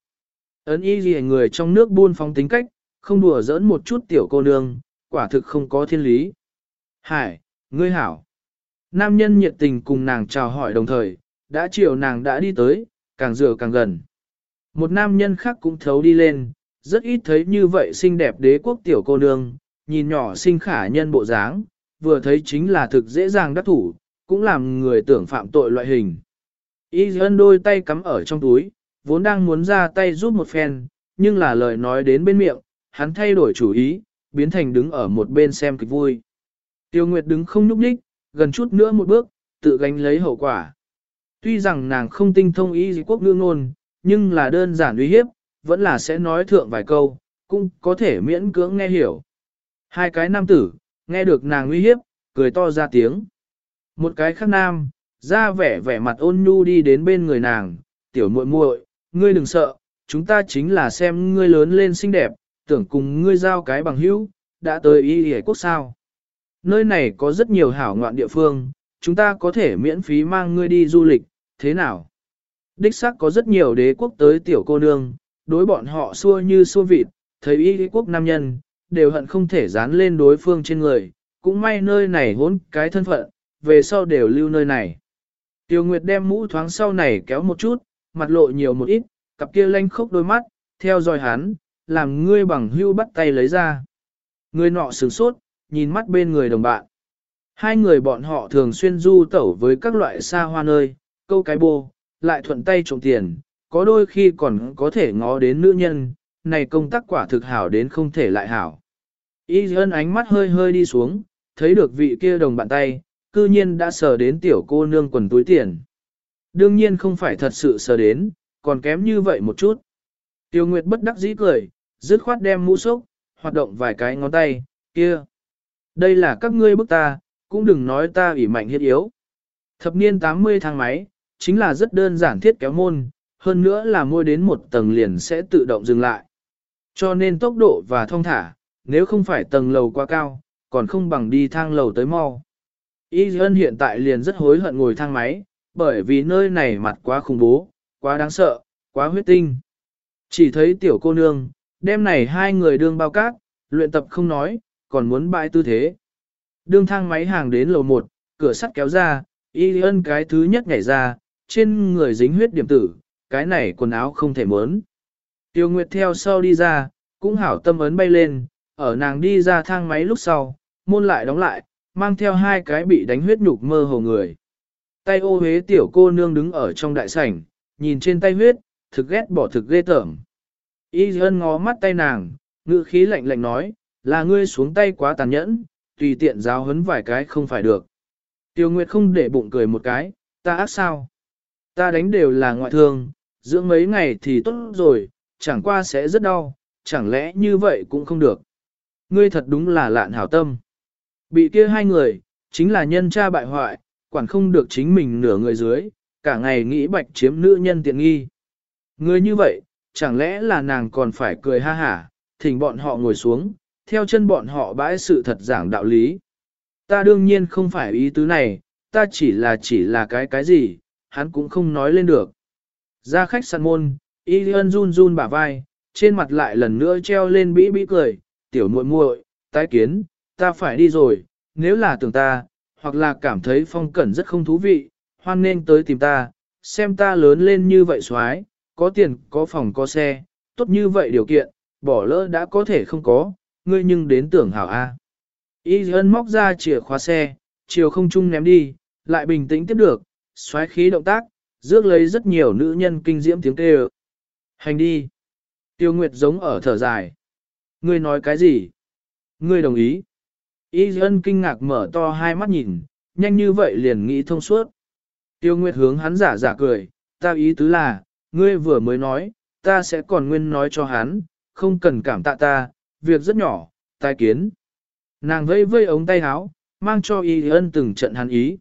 Ấn y gì người trong nước buôn phóng tính cách, không đùa giỡn một chút tiểu cô nương, quả thực không có thiên lý. Hải, ngươi hảo. Nam nhân nhiệt tình cùng nàng chào hỏi đồng thời, đã chiều nàng đã đi tới, càng dựa càng gần. Một nam nhân khác cũng thấu đi lên, rất ít thấy như vậy xinh đẹp đế quốc tiểu cô nương, nhìn nhỏ xinh khả nhân bộ dáng, vừa thấy chính là thực dễ dàng đắc thủ, cũng làm người tưởng phạm tội loại hình. Y dân đôi tay cắm ở trong túi, vốn đang muốn ra tay giúp một phen, nhưng là lời nói đến bên miệng, hắn thay đổi chủ ý, biến thành đứng ở một bên xem kịch vui. Tiêu Nguyệt đứng không nhúc nhích, gần chút nữa một bước, tự gánh lấy hậu quả. Tuy rằng nàng không tinh thông ý gì quốc ngữ ngôn, nhưng là đơn giản uy hiếp, vẫn là sẽ nói thượng vài câu, cũng có thể miễn cưỡng nghe hiểu. Hai cái nam tử, nghe được nàng uy hiếp, cười to ra tiếng. Một cái khác nam, ra vẻ vẻ mặt ôn nhu đi đến bên người nàng, tiểu muội muội, ngươi đừng sợ, chúng ta chính là xem ngươi lớn lên xinh đẹp, tưởng cùng ngươi giao cái bằng hữu, đã tới y hề quốc sao. Nơi này có rất nhiều hảo ngoạn địa phương, chúng ta có thể miễn phí mang ngươi đi du lịch, thế nào? Đích xác có rất nhiều đế quốc tới tiểu cô nương, đối bọn họ xua như xua vịt, thấy y quốc nam nhân, đều hận không thể dán lên đối phương trên người, cũng may nơi này hốn cái thân phận, về sau đều lưu nơi này. Tiêu Nguyệt đem mũ thoáng sau này kéo một chút, mặt lộ nhiều một ít, cặp kia lanh khốc đôi mắt, theo dõi hắn, làm ngươi bằng hưu bắt tay lấy ra. Người nọ sửng sốt, nhìn mắt bên người đồng bạn. Hai người bọn họ thường xuyên du tẩu với các loại xa hoa nơi, câu cái bô, lại thuận tay trộm tiền, có đôi khi còn có thể ngó đến nữ nhân, này công tác quả thực hảo đến không thể lại hảo. Y ân ánh mắt hơi hơi đi xuống, thấy được vị kia đồng bạn tay, cư nhiên đã sờ đến tiểu cô nương quần túi tiền. Đương nhiên không phải thật sự sờ đến, còn kém như vậy một chút. Tiêu Nguyệt bất đắc dĩ cười, dứt khoát đem mũ sốc, hoạt động vài cái ngón tay, kia. Đây là các ngươi bức ta, cũng đừng nói ta ủy mạnh hiết yếu. Thập niên 80 thang máy, chính là rất đơn giản thiết kéo môn, hơn nữa là môi đến một tầng liền sẽ tự động dừng lại. Cho nên tốc độ và thông thả, nếu không phải tầng lầu quá cao, còn không bằng đi thang lầu tới mau. Y ân hiện tại liền rất hối hận ngồi thang máy, bởi vì nơi này mặt quá khủng bố, quá đáng sợ, quá huyết tinh. Chỉ thấy tiểu cô nương, đêm này hai người đương bao cát, luyện tập không nói, còn muốn bãi tư thế. Đương thang máy hàng đến lầu một, cửa sắt kéo ra, y ân cái thứ nhất nhảy ra, trên người dính huyết điểm tử, cái này quần áo không thể mớn. Tiêu Nguyệt theo sau đi ra, cũng hảo tâm ấn bay lên, ở nàng đi ra thang máy lúc sau, môn lại đóng lại, mang theo hai cái bị đánh huyết nhục mơ hồ người. Tay ô huế tiểu cô nương đứng ở trong đại sảnh, nhìn trên tay huyết, thực ghét bỏ thực ghê tởm. Y ân ngó mắt tay nàng, ngữ khí lạnh lạnh nói, là ngươi xuống tay quá tàn nhẫn, tùy tiện giáo hấn vài cái không phải được. Tiêu Nguyệt không để bụng cười một cái, ta ác sao? Ta đánh đều là ngoại thương, dưỡng mấy ngày thì tốt rồi, chẳng qua sẽ rất đau, chẳng lẽ như vậy cũng không được. Ngươi thật đúng là lạn hảo tâm. Bị kia hai người, chính là nhân cha bại hoại, quản không được chính mình nửa người dưới, cả ngày nghĩ bạch chiếm nữ nhân tiện nghi. Ngươi như vậy, chẳng lẽ là nàng còn phải cười ha hả, thỉnh bọn họ ngồi xuống, theo chân bọn họ bãi sự thật giảng đạo lý. Ta đương nhiên không phải ý tứ này, ta chỉ là chỉ là cái cái gì, hắn cũng không nói lên được. Ra khách sạn môn, Y Ân run run bả vai, trên mặt lại lần nữa treo lên bĩ bĩ cười, tiểu muội muội, tái kiến, ta phải đi rồi, nếu là tưởng ta, hoặc là cảm thấy phong cẩn rất không thú vị, hoan nên tới tìm ta, xem ta lớn lên như vậy xoái, có tiền, có phòng, có xe, tốt như vậy điều kiện, bỏ lỡ đã có thể không có, ngươi nhưng đến tưởng hảo A. Y ân móc ra chìa khóa xe, chiều không chung ném đi, lại bình tĩnh tiếp được, xoáy khí động tác, rước lấy rất nhiều nữ nhân kinh diễm tiếng kêu. Hành đi. Tiêu Nguyệt giống ở thở dài. Ngươi nói cái gì? Ngươi đồng ý. Y dân kinh ngạc mở to hai mắt nhìn, nhanh như vậy liền nghĩ thông suốt. Tiêu Nguyệt hướng hắn giả giả cười, ta ý tứ là, ngươi vừa mới nói, ta sẽ còn nguyên nói cho hắn, không cần cảm tạ ta, việc rất nhỏ, tai kiến. Nàng vây vây ống tay áo, mang cho y ân từng trận hắn ý.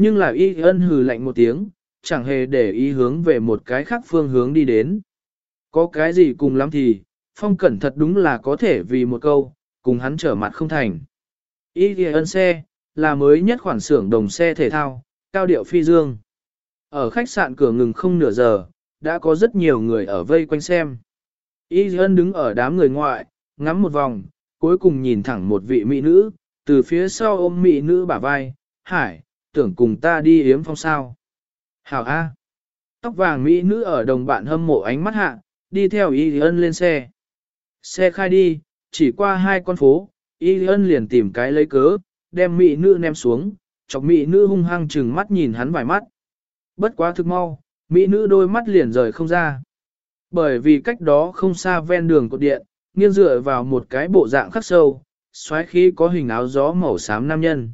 Nhưng là y ân hừ lạnh một tiếng, chẳng hề để ý hướng về một cái khác phương hướng đi đến. Có cái gì cùng lắm thì, phong cẩn thật đúng là có thể vì một câu, cùng hắn trở mặt không thành. Y ân xe, là mới nhất khoản xưởng đồng xe thể thao, cao điệu phi dương. Ở khách sạn cửa ngừng không nửa giờ, đã có rất nhiều người ở vây quanh xem. Y ân đứng ở đám người ngoại, ngắm một vòng, cuối cùng nhìn thẳng một vị mỹ nữ, từ phía sau ôm mỹ nữ bả vai, hải, tưởng cùng ta đi yếm phong sao. Hảo A. Tóc vàng mỹ nữ ở đồng bạn hâm mộ ánh mắt hạ, đi theo Y ân lên xe. Xe khai đi, chỉ qua hai con phố, Y ân liền tìm cái lấy cớ, đem mỹ nữ ném xuống, chọc mỹ nữ hung hăng chừng mắt nhìn hắn vài mắt. Bất quá thực mau, mỹ nữ đôi mắt liền rời không ra. Bởi vì cách đó không xa ven đường cột điện, nghiêng dựa vào một cái bộ dạng khắc sâu, xoáy khí có hình áo gió màu xám nam nhân.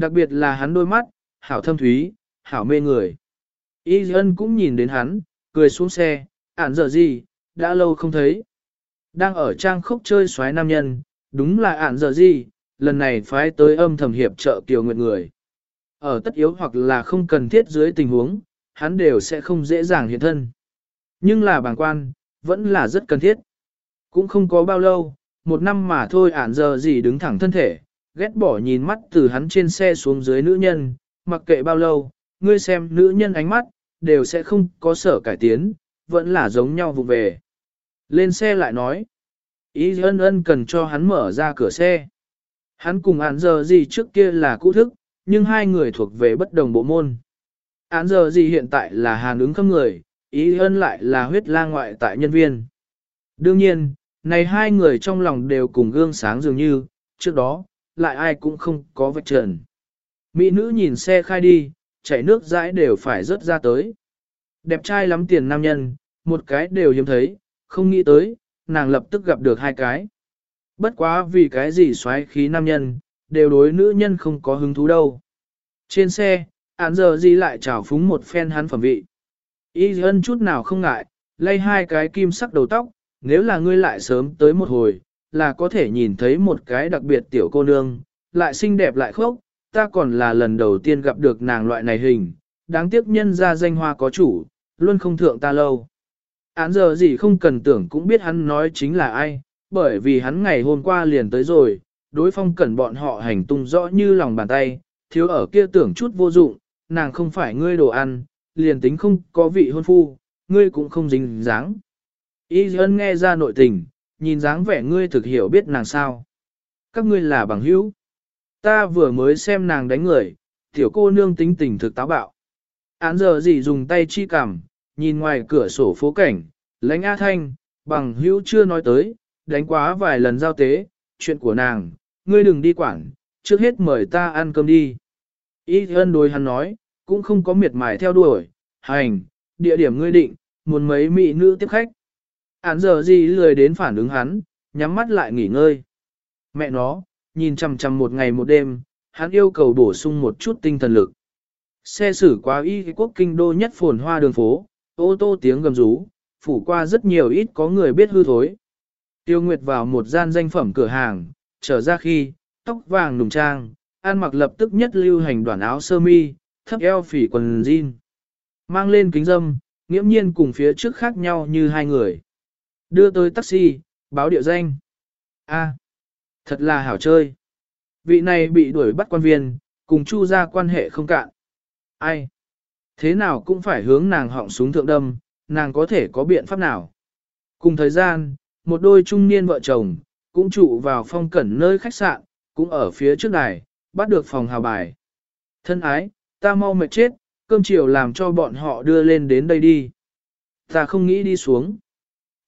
Đặc biệt là hắn đôi mắt, hảo thâm thúy, hảo mê người. Y dân cũng nhìn đến hắn, cười xuống xe, ản giờ gì, đã lâu không thấy. Đang ở trang khúc chơi xoáy nam nhân, đúng là ản giờ gì, lần này phái tới âm thầm hiệp trợ kiều nguyệt người. Ở tất yếu hoặc là không cần thiết dưới tình huống, hắn đều sẽ không dễ dàng hiện thân. Nhưng là bàng quan, vẫn là rất cần thiết. Cũng không có bao lâu, một năm mà thôi ản giờ gì đứng thẳng thân thể, ghét bỏ nhìn mắt từ hắn trên xe xuống dưới nữ nhân, mặc kệ bao lâu, ngươi xem nữ nhân ánh mắt, đều sẽ không có sở cải tiến, vẫn là giống nhau vụ về. Lên xe lại nói, ý ân ân cần cho hắn mở ra cửa xe. Hắn cùng án giờ gì trước kia là cũ thức, nhưng hai người thuộc về bất đồng bộ môn. Án giờ gì hiện tại là hàn ứng khâm người, ý ân lại là huyết lang ngoại tại nhân viên. Đương nhiên, này hai người trong lòng đều cùng gương sáng dường như, trước đó, lại ai cũng không có vạch trần. Mỹ nữ nhìn xe khai đi, chảy nước dãi đều phải rớt ra tới. Đẹp trai lắm tiền nam nhân, một cái đều hiếm thấy, không nghĩ tới, nàng lập tức gặp được hai cái. Bất quá vì cái gì xoáy khí nam nhân, đều đối nữ nhân không có hứng thú đâu. Trên xe, án giờ gì lại trào phúng một phen hắn phẩm vị. Y ân chút nào không ngại, lay hai cái kim sắc đầu tóc, nếu là ngươi lại sớm tới một hồi, là có thể nhìn thấy một cái đặc biệt tiểu cô nương, lại xinh đẹp lại khốc, ta còn là lần đầu tiên gặp được nàng loại này hình, đáng tiếc nhân ra danh hoa có chủ, luôn không thượng ta lâu. Án giờ gì không cần tưởng cũng biết hắn nói chính là ai, bởi vì hắn ngày hôm qua liền tới rồi, đối phong cẩn bọn họ hành tung rõ như lòng bàn tay, thiếu ở kia tưởng chút vô dụng, nàng không phải ngươi đồ ăn, liền tính không có vị hôn phu, ngươi cũng không dính dáng. Y ân nghe ra nội tình, nhìn dáng vẻ ngươi thực hiểu biết nàng sao. Các ngươi là bằng hữu. Ta vừa mới xem nàng đánh người, tiểu cô nương tính tình thực táo bạo. Án giờ gì dùng tay chi cảm, nhìn ngoài cửa sổ phố cảnh, lãnh A Thanh, bằng hữu chưa nói tới, đánh quá vài lần giao tế, chuyện của nàng, ngươi đừng đi quản, trước hết mời ta ăn cơm đi. Y ân đối hắn nói, cũng không có miệt mài theo đuổi, hành, địa điểm ngươi định, muốn mấy mỹ nữ tiếp khách. Án giờ gì lười đến phản ứng hắn, nhắm mắt lại nghỉ ngơi. Mẹ nó, nhìn chằm chằm một ngày một đêm, hắn yêu cầu bổ sung một chút tinh thần lực. Xe xử qua y quốc kinh đô nhất phồn hoa đường phố, ô tô tiếng gầm rú, phủ qua rất nhiều ít có người biết hư thối. Tiêu Nguyệt vào một gian danh phẩm cửa hàng, trở ra khi, tóc vàng nùng trang, ăn mặc lập tức nhất lưu hành đoàn áo sơ mi, thấp eo phỉ quần jean. Mang lên kính dâm, nghiễm nhiên cùng phía trước khác nhau như hai người. Đưa tới taxi, báo địa danh. A, thật là hảo chơi. Vị này bị đuổi bắt quan viên, cùng chu ra quan hệ không cạn. Ai? Thế nào cũng phải hướng nàng họng súng thượng đâm, nàng có thể có biện pháp nào? Cùng thời gian, một đôi trung niên vợ chồng, cũng trụ vào phong cẩn nơi khách sạn, cũng ở phía trước đài, bắt được phòng hào bài. Thân ái, ta mau mệt chết, cơm chiều làm cho bọn họ đưa lên đến đây đi. Ta không nghĩ đi xuống.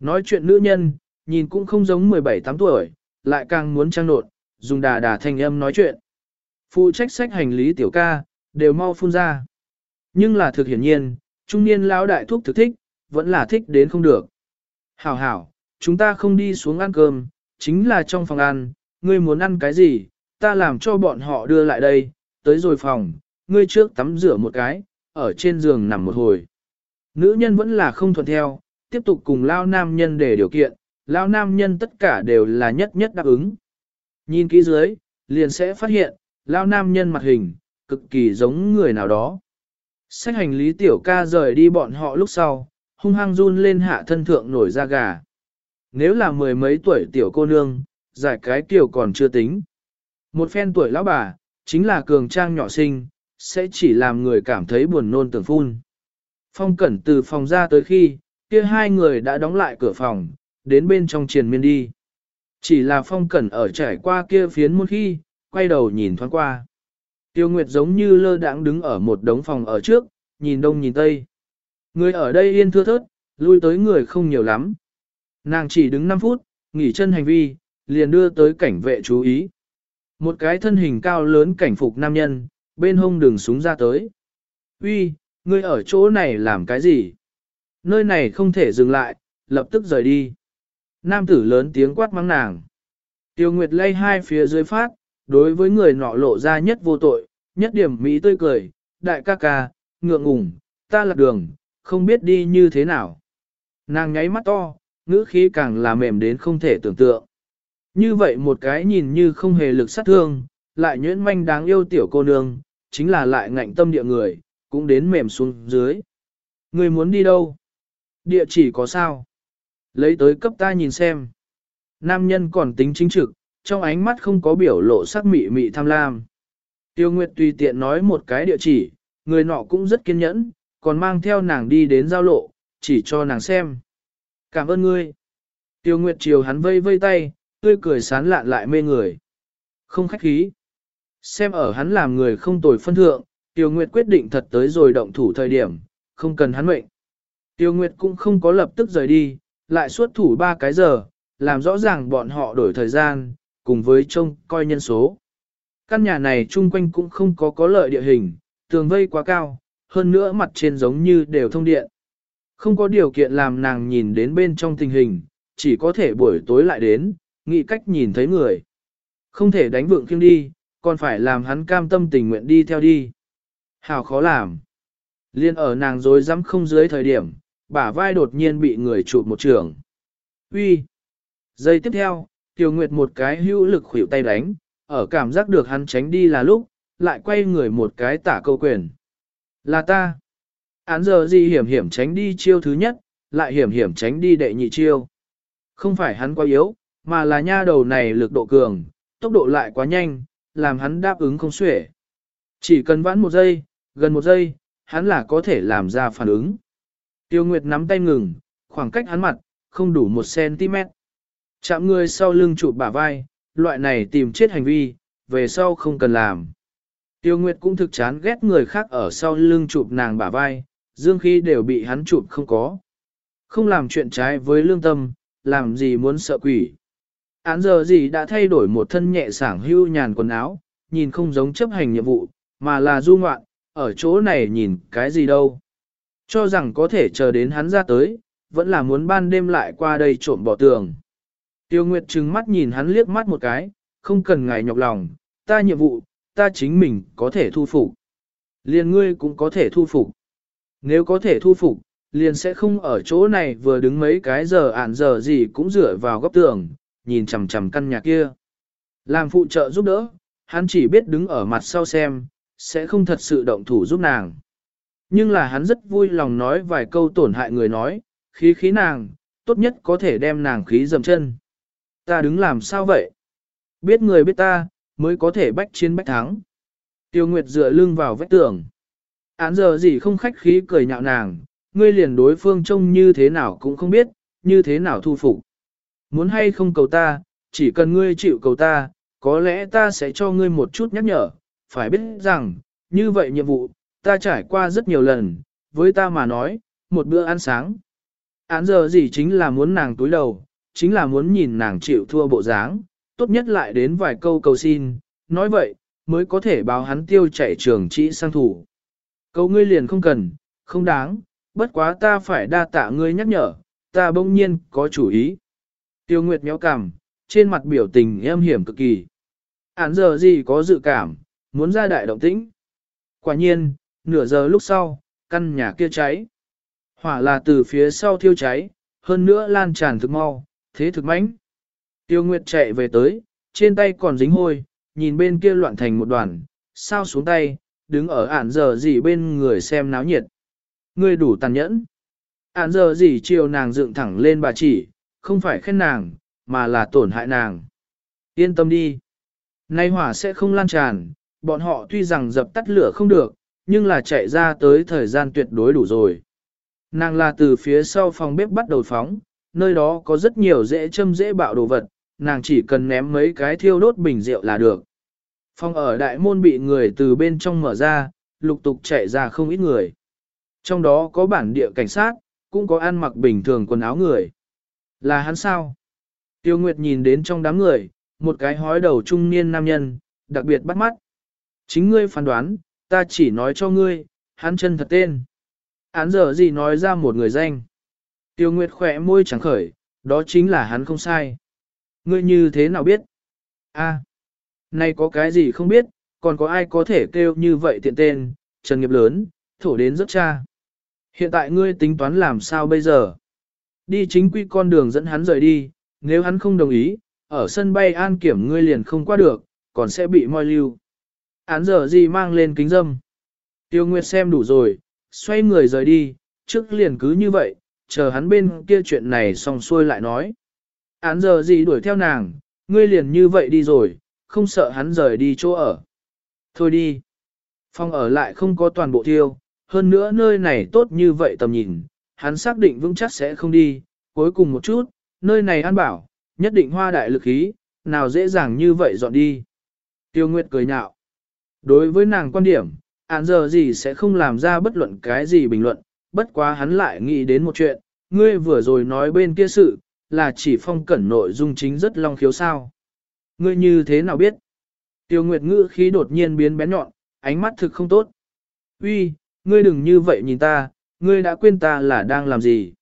Nói chuyện nữ nhân, nhìn cũng không giống 17-8 tuổi, lại càng muốn trang nột, dùng đà đà thanh âm nói chuyện. Phụ trách sách hành lý tiểu ca, đều mau phun ra. Nhưng là thực hiển nhiên, trung niên lão đại thúc thực thích, vẫn là thích đến không được. Hảo hảo, chúng ta không đi xuống ăn cơm, chính là trong phòng ăn, ngươi muốn ăn cái gì, ta làm cho bọn họ đưa lại đây, tới rồi phòng, ngươi trước tắm rửa một cái, ở trên giường nằm một hồi. Nữ nhân vẫn là không thuận theo, tiếp tục cùng lao nam nhân để điều kiện, lao nam nhân tất cả đều là nhất nhất đáp ứng. Nhìn kỹ dưới, liền sẽ phát hiện, lao nam nhân mặt hình, cực kỳ giống người nào đó. Sách hành lý tiểu ca rời đi bọn họ lúc sau, hung hăng run lên hạ thân thượng nổi da gà. Nếu là mười mấy tuổi tiểu cô nương, giải cái tiểu còn chưa tính. Một phen tuổi lão bà, chính là cường trang nhỏ sinh, sẽ chỉ làm người cảm thấy buồn nôn tưởng phun. Phong cẩn từ phòng ra tới khi, kia hai người đã đóng lại cửa phòng, đến bên trong triền miên đi. Chỉ là phong cẩn ở trải qua kia phiến một khi, quay đầu nhìn thoáng qua. Tiêu Nguyệt giống như lơ đãng đứng ở một đống phòng ở trước, nhìn đông nhìn tây. Người ở đây yên thưa thớt, lui tới người không nhiều lắm. Nàng chỉ đứng 5 phút, nghỉ chân hành vi, liền đưa tới cảnh vệ chú ý. Một cái thân hình cao lớn cảnh phục nam nhân, bên hông đường súng ra tới. Uy, ngươi ở chỗ này làm cái gì? Nơi này không thể dừng lại, lập tức rời đi. Nam tử lớn tiếng quát mắng nàng. Tiêu Nguyệt lay hai phía dưới phát, đối với người nọ lộ ra nhất vô tội, nhất điểm mỹ tươi cười, đại ca ca, ngượng ngùng, ta lạc đường, không biết đi như thế nào. Nàng nháy mắt to, ngữ khí càng là mềm đến không thể tưởng tượng. Như vậy một cái nhìn như không hề lực sát thương, lại nhuyễn manh đáng yêu tiểu cô nương, chính là lại ngạnh tâm địa người, cũng đến mềm xuống dưới. Người muốn đi đâu? Địa chỉ có sao? Lấy tới cấp ta nhìn xem. Nam nhân còn tính chính trực, trong ánh mắt không có biểu lộ sắc mị mị tham lam. Tiêu Nguyệt tùy tiện nói một cái địa chỉ, người nọ cũng rất kiên nhẫn, còn mang theo nàng đi đến giao lộ, chỉ cho nàng xem. Cảm ơn ngươi. Tiêu Nguyệt chiều hắn vây vây tay, tươi cười sán lạn lại mê người. Không khách khí. Xem ở hắn làm người không tồi phân thượng, Tiêu Nguyệt quyết định thật tới rồi động thủ thời điểm, không cần hắn mệnh. Tiêu Nguyệt cũng không có lập tức rời đi, lại suốt thủ ba cái giờ, làm rõ ràng bọn họ đổi thời gian, cùng với trông coi nhân số. Căn nhà này chung quanh cũng không có có lợi địa hình, tường vây quá cao, hơn nữa mặt trên giống như đều thông điện. Không có điều kiện làm nàng nhìn đến bên trong tình hình, chỉ có thể buổi tối lại đến, nghĩ cách nhìn thấy người. Không thể đánh vượng kiêng đi, còn phải làm hắn cam tâm tình nguyện đi theo đi. Hào khó làm. Liên ở nàng dối dám không dưới thời điểm, bả vai đột nhiên bị người chụp một trường. Uy. Giây tiếp theo, Tiêu Nguyệt một cái hữu lực khuỷu tay đánh, ở cảm giác được hắn tránh đi là lúc, lại quay người một cái tả câu quyền. Là ta. Án giờ gì hiểm hiểm tránh đi chiêu thứ nhất, lại hiểm hiểm tránh đi đệ nhị chiêu. Không phải hắn quá yếu, mà là nha đầu này lực độ cường, tốc độ lại quá nhanh, làm hắn đáp ứng không xuể. Chỉ cần vãn một giây, gần một giây, hắn là có thể làm ra phản ứng. Tiêu Nguyệt nắm tay ngừng, khoảng cách hắn mặt, không đủ một cm. Chạm người sau lưng chụp bả vai, loại này tìm chết hành vi, về sau không cần làm. Tiêu Nguyệt cũng thực chán ghét người khác ở sau lưng chụp nàng bả vai, dương khí đều bị hắn chụp không có. Không làm chuyện trái với lương tâm, làm gì muốn sợ quỷ. Án giờ gì đã thay đổi một thân nhẹ sảng hưu nhàn quần áo, nhìn không giống chấp hành nhiệm vụ, mà là du ngoạn, ở chỗ này nhìn cái gì đâu. Cho rằng có thể chờ đến hắn ra tới, vẫn là muốn ban đêm lại qua đây trộm bỏ tường. Tiêu Nguyệt trừng mắt nhìn hắn liếc mắt một cái, không cần ngài nhọc lòng, ta nhiệm vụ, ta chính mình có thể thu phục. Liền ngươi cũng có thể thu phục. Nếu có thể thu phục, liền sẽ không ở chỗ này vừa đứng mấy cái giờ ản giờ gì cũng dựa vào góc tường, nhìn chằm chằm căn nhà kia. Làm phụ trợ giúp đỡ, hắn chỉ biết đứng ở mặt sau xem, sẽ không thật sự động thủ giúp nàng. Nhưng là hắn rất vui lòng nói vài câu tổn hại người nói, khí khí nàng, tốt nhất có thể đem nàng khí dầm chân. Ta đứng làm sao vậy? Biết người biết ta, mới có thể bách chiến bách thắng. Tiêu Nguyệt dựa lưng vào vách tường. Án giờ gì không khách khí cười nhạo nàng, ngươi liền đối phương trông như thế nào cũng không biết, như thế nào thu phục. Muốn hay không cầu ta, chỉ cần ngươi chịu cầu ta, có lẽ ta sẽ cho ngươi một chút nhắc nhở, phải biết rằng, như vậy nhiệm vụ, ta trải qua rất nhiều lần, với ta mà nói, một bữa ăn sáng. Án giờ gì chính là muốn nàng túi đầu, chính là muốn nhìn nàng chịu thua bộ dáng, tốt nhất lại đến vài câu cầu xin, nói vậy, mới có thể báo hắn tiêu chạy trường trị sang thủ. Câu ngươi liền không cần, không đáng, bất quá ta phải đa tạ ngươi nhắc nhở, ta bỗng nhiên có chủ ý. Tiêu Nguyệt méo cằm, trên mặt biểu tình em hiểm cực kỳ. Án giờ gì có dự cảm, muốn ra đại động tĩnh. Quả nhiên, nửa giờ lúc sau, căn nhà kia cháy. Hỏa là từ phía sau thiêu cháy, hơn nữa lan tràn thực mau, thế thực mãnh. Tiêu Nguyệt chạy về tới, trên tay còn dính hôi, nhìn bên kia loạn thành một đoàn, sao xuống tay, đứng ở ản giờ gì bên người xem náo nhiệt. Người đủ tàn nhẫn. Ản giờ gì chiều nàng dựng thẳng lên bà chỉ, không phải khen nàng, mà là tổn hại nàng. Yên tâm đi. Nay hỏa sẽ không lan tràn, bọn họ tuy rằng dập tắt lửa không được, nhưng là chạy ra tới thời gian tuyệt đối đủ rồi. Nàng là từ phía sau phòng bếp bắt đầu phóng, nơi đó có rất nhiều dễ châm dễ bạo đồ vật, nàng chỉ cần ném mấy cái thiêu đốt bình rượu là được. Phòng ở đại môn bị người từ bên trong mở ra, lục tục chạy ra không ít người. Trong đó có bản địa cảnh sát, cũng có ăn mặc bình thường quần áo người. Là hắn sao? Tiêu Nguyệt nhìn đến trong đám người, một cái hói đầu trung niên nam nhân, đặc biệt bắt mắt. Chính ngươi phán đoán, ta chỉ nói cho ngươi, hắn chân thật tên. Án giờ gì nói ra một người danh. Tiêu Nguyệt khỏe môi trắng khởi, đó chính là hắn không sai. Ngươi như thế nào biết? A, nay có cái gì không biết, còn có ai có thể kêu như vậy tiện tên, trần nghiệp lớn, thổ đến rất cha. Hiện tại ngươi tính toán làm sao bây giờ? Đi chính quy con đường dẫn hắn rời đi, nếu hắn không đồng ý, ở sân bay an kiểm ngươi liền không qua được, còn sẽ bị moi lưu. Án giờ gì mang lên kính dâm. Tiêu Nguyệt xem đủ rồi, xoay người rời đi, trước liền cứ như vậy, chờ hắn bên kia chuyện này xong xuôi lại nói. Án giờ gì đuổi theo nàng, ngươi liền như vậy đi rồi, không sợ hắn rời đi chỗ ở. Thôi đi. Phòng ở lại không có toàn bộ thiêu, hơn nữa nơi này tốt như vậy tầm nhìn, hắn xác định vững chắc sẽ không đi, cuối cùng một chút, nơi này an bảo, nhất định hoa đại lực ý, nào dễ dàng như vậy dọn đi. Tiêu Nguyệt cười nhạo. Đối với nàng quan điểm, án giờ gì sẽ không làm ra bất luận cái gì bình luận, bất quá hắn lại nghĩ đến một chuyện, ngươi vừa rồi nói bên kia sự, là chỉ phong cẩn nội dung chính rất long khiếu sao. Ngươi như thế nào biết? Tiêu Nguyệt ngữ khí đột nhiên biến bén nhọn, ánh mắt thực không tốt. Uy, ngươi đừng như vậy nhìn ta, ngươi đã quên ta là đang làm gì?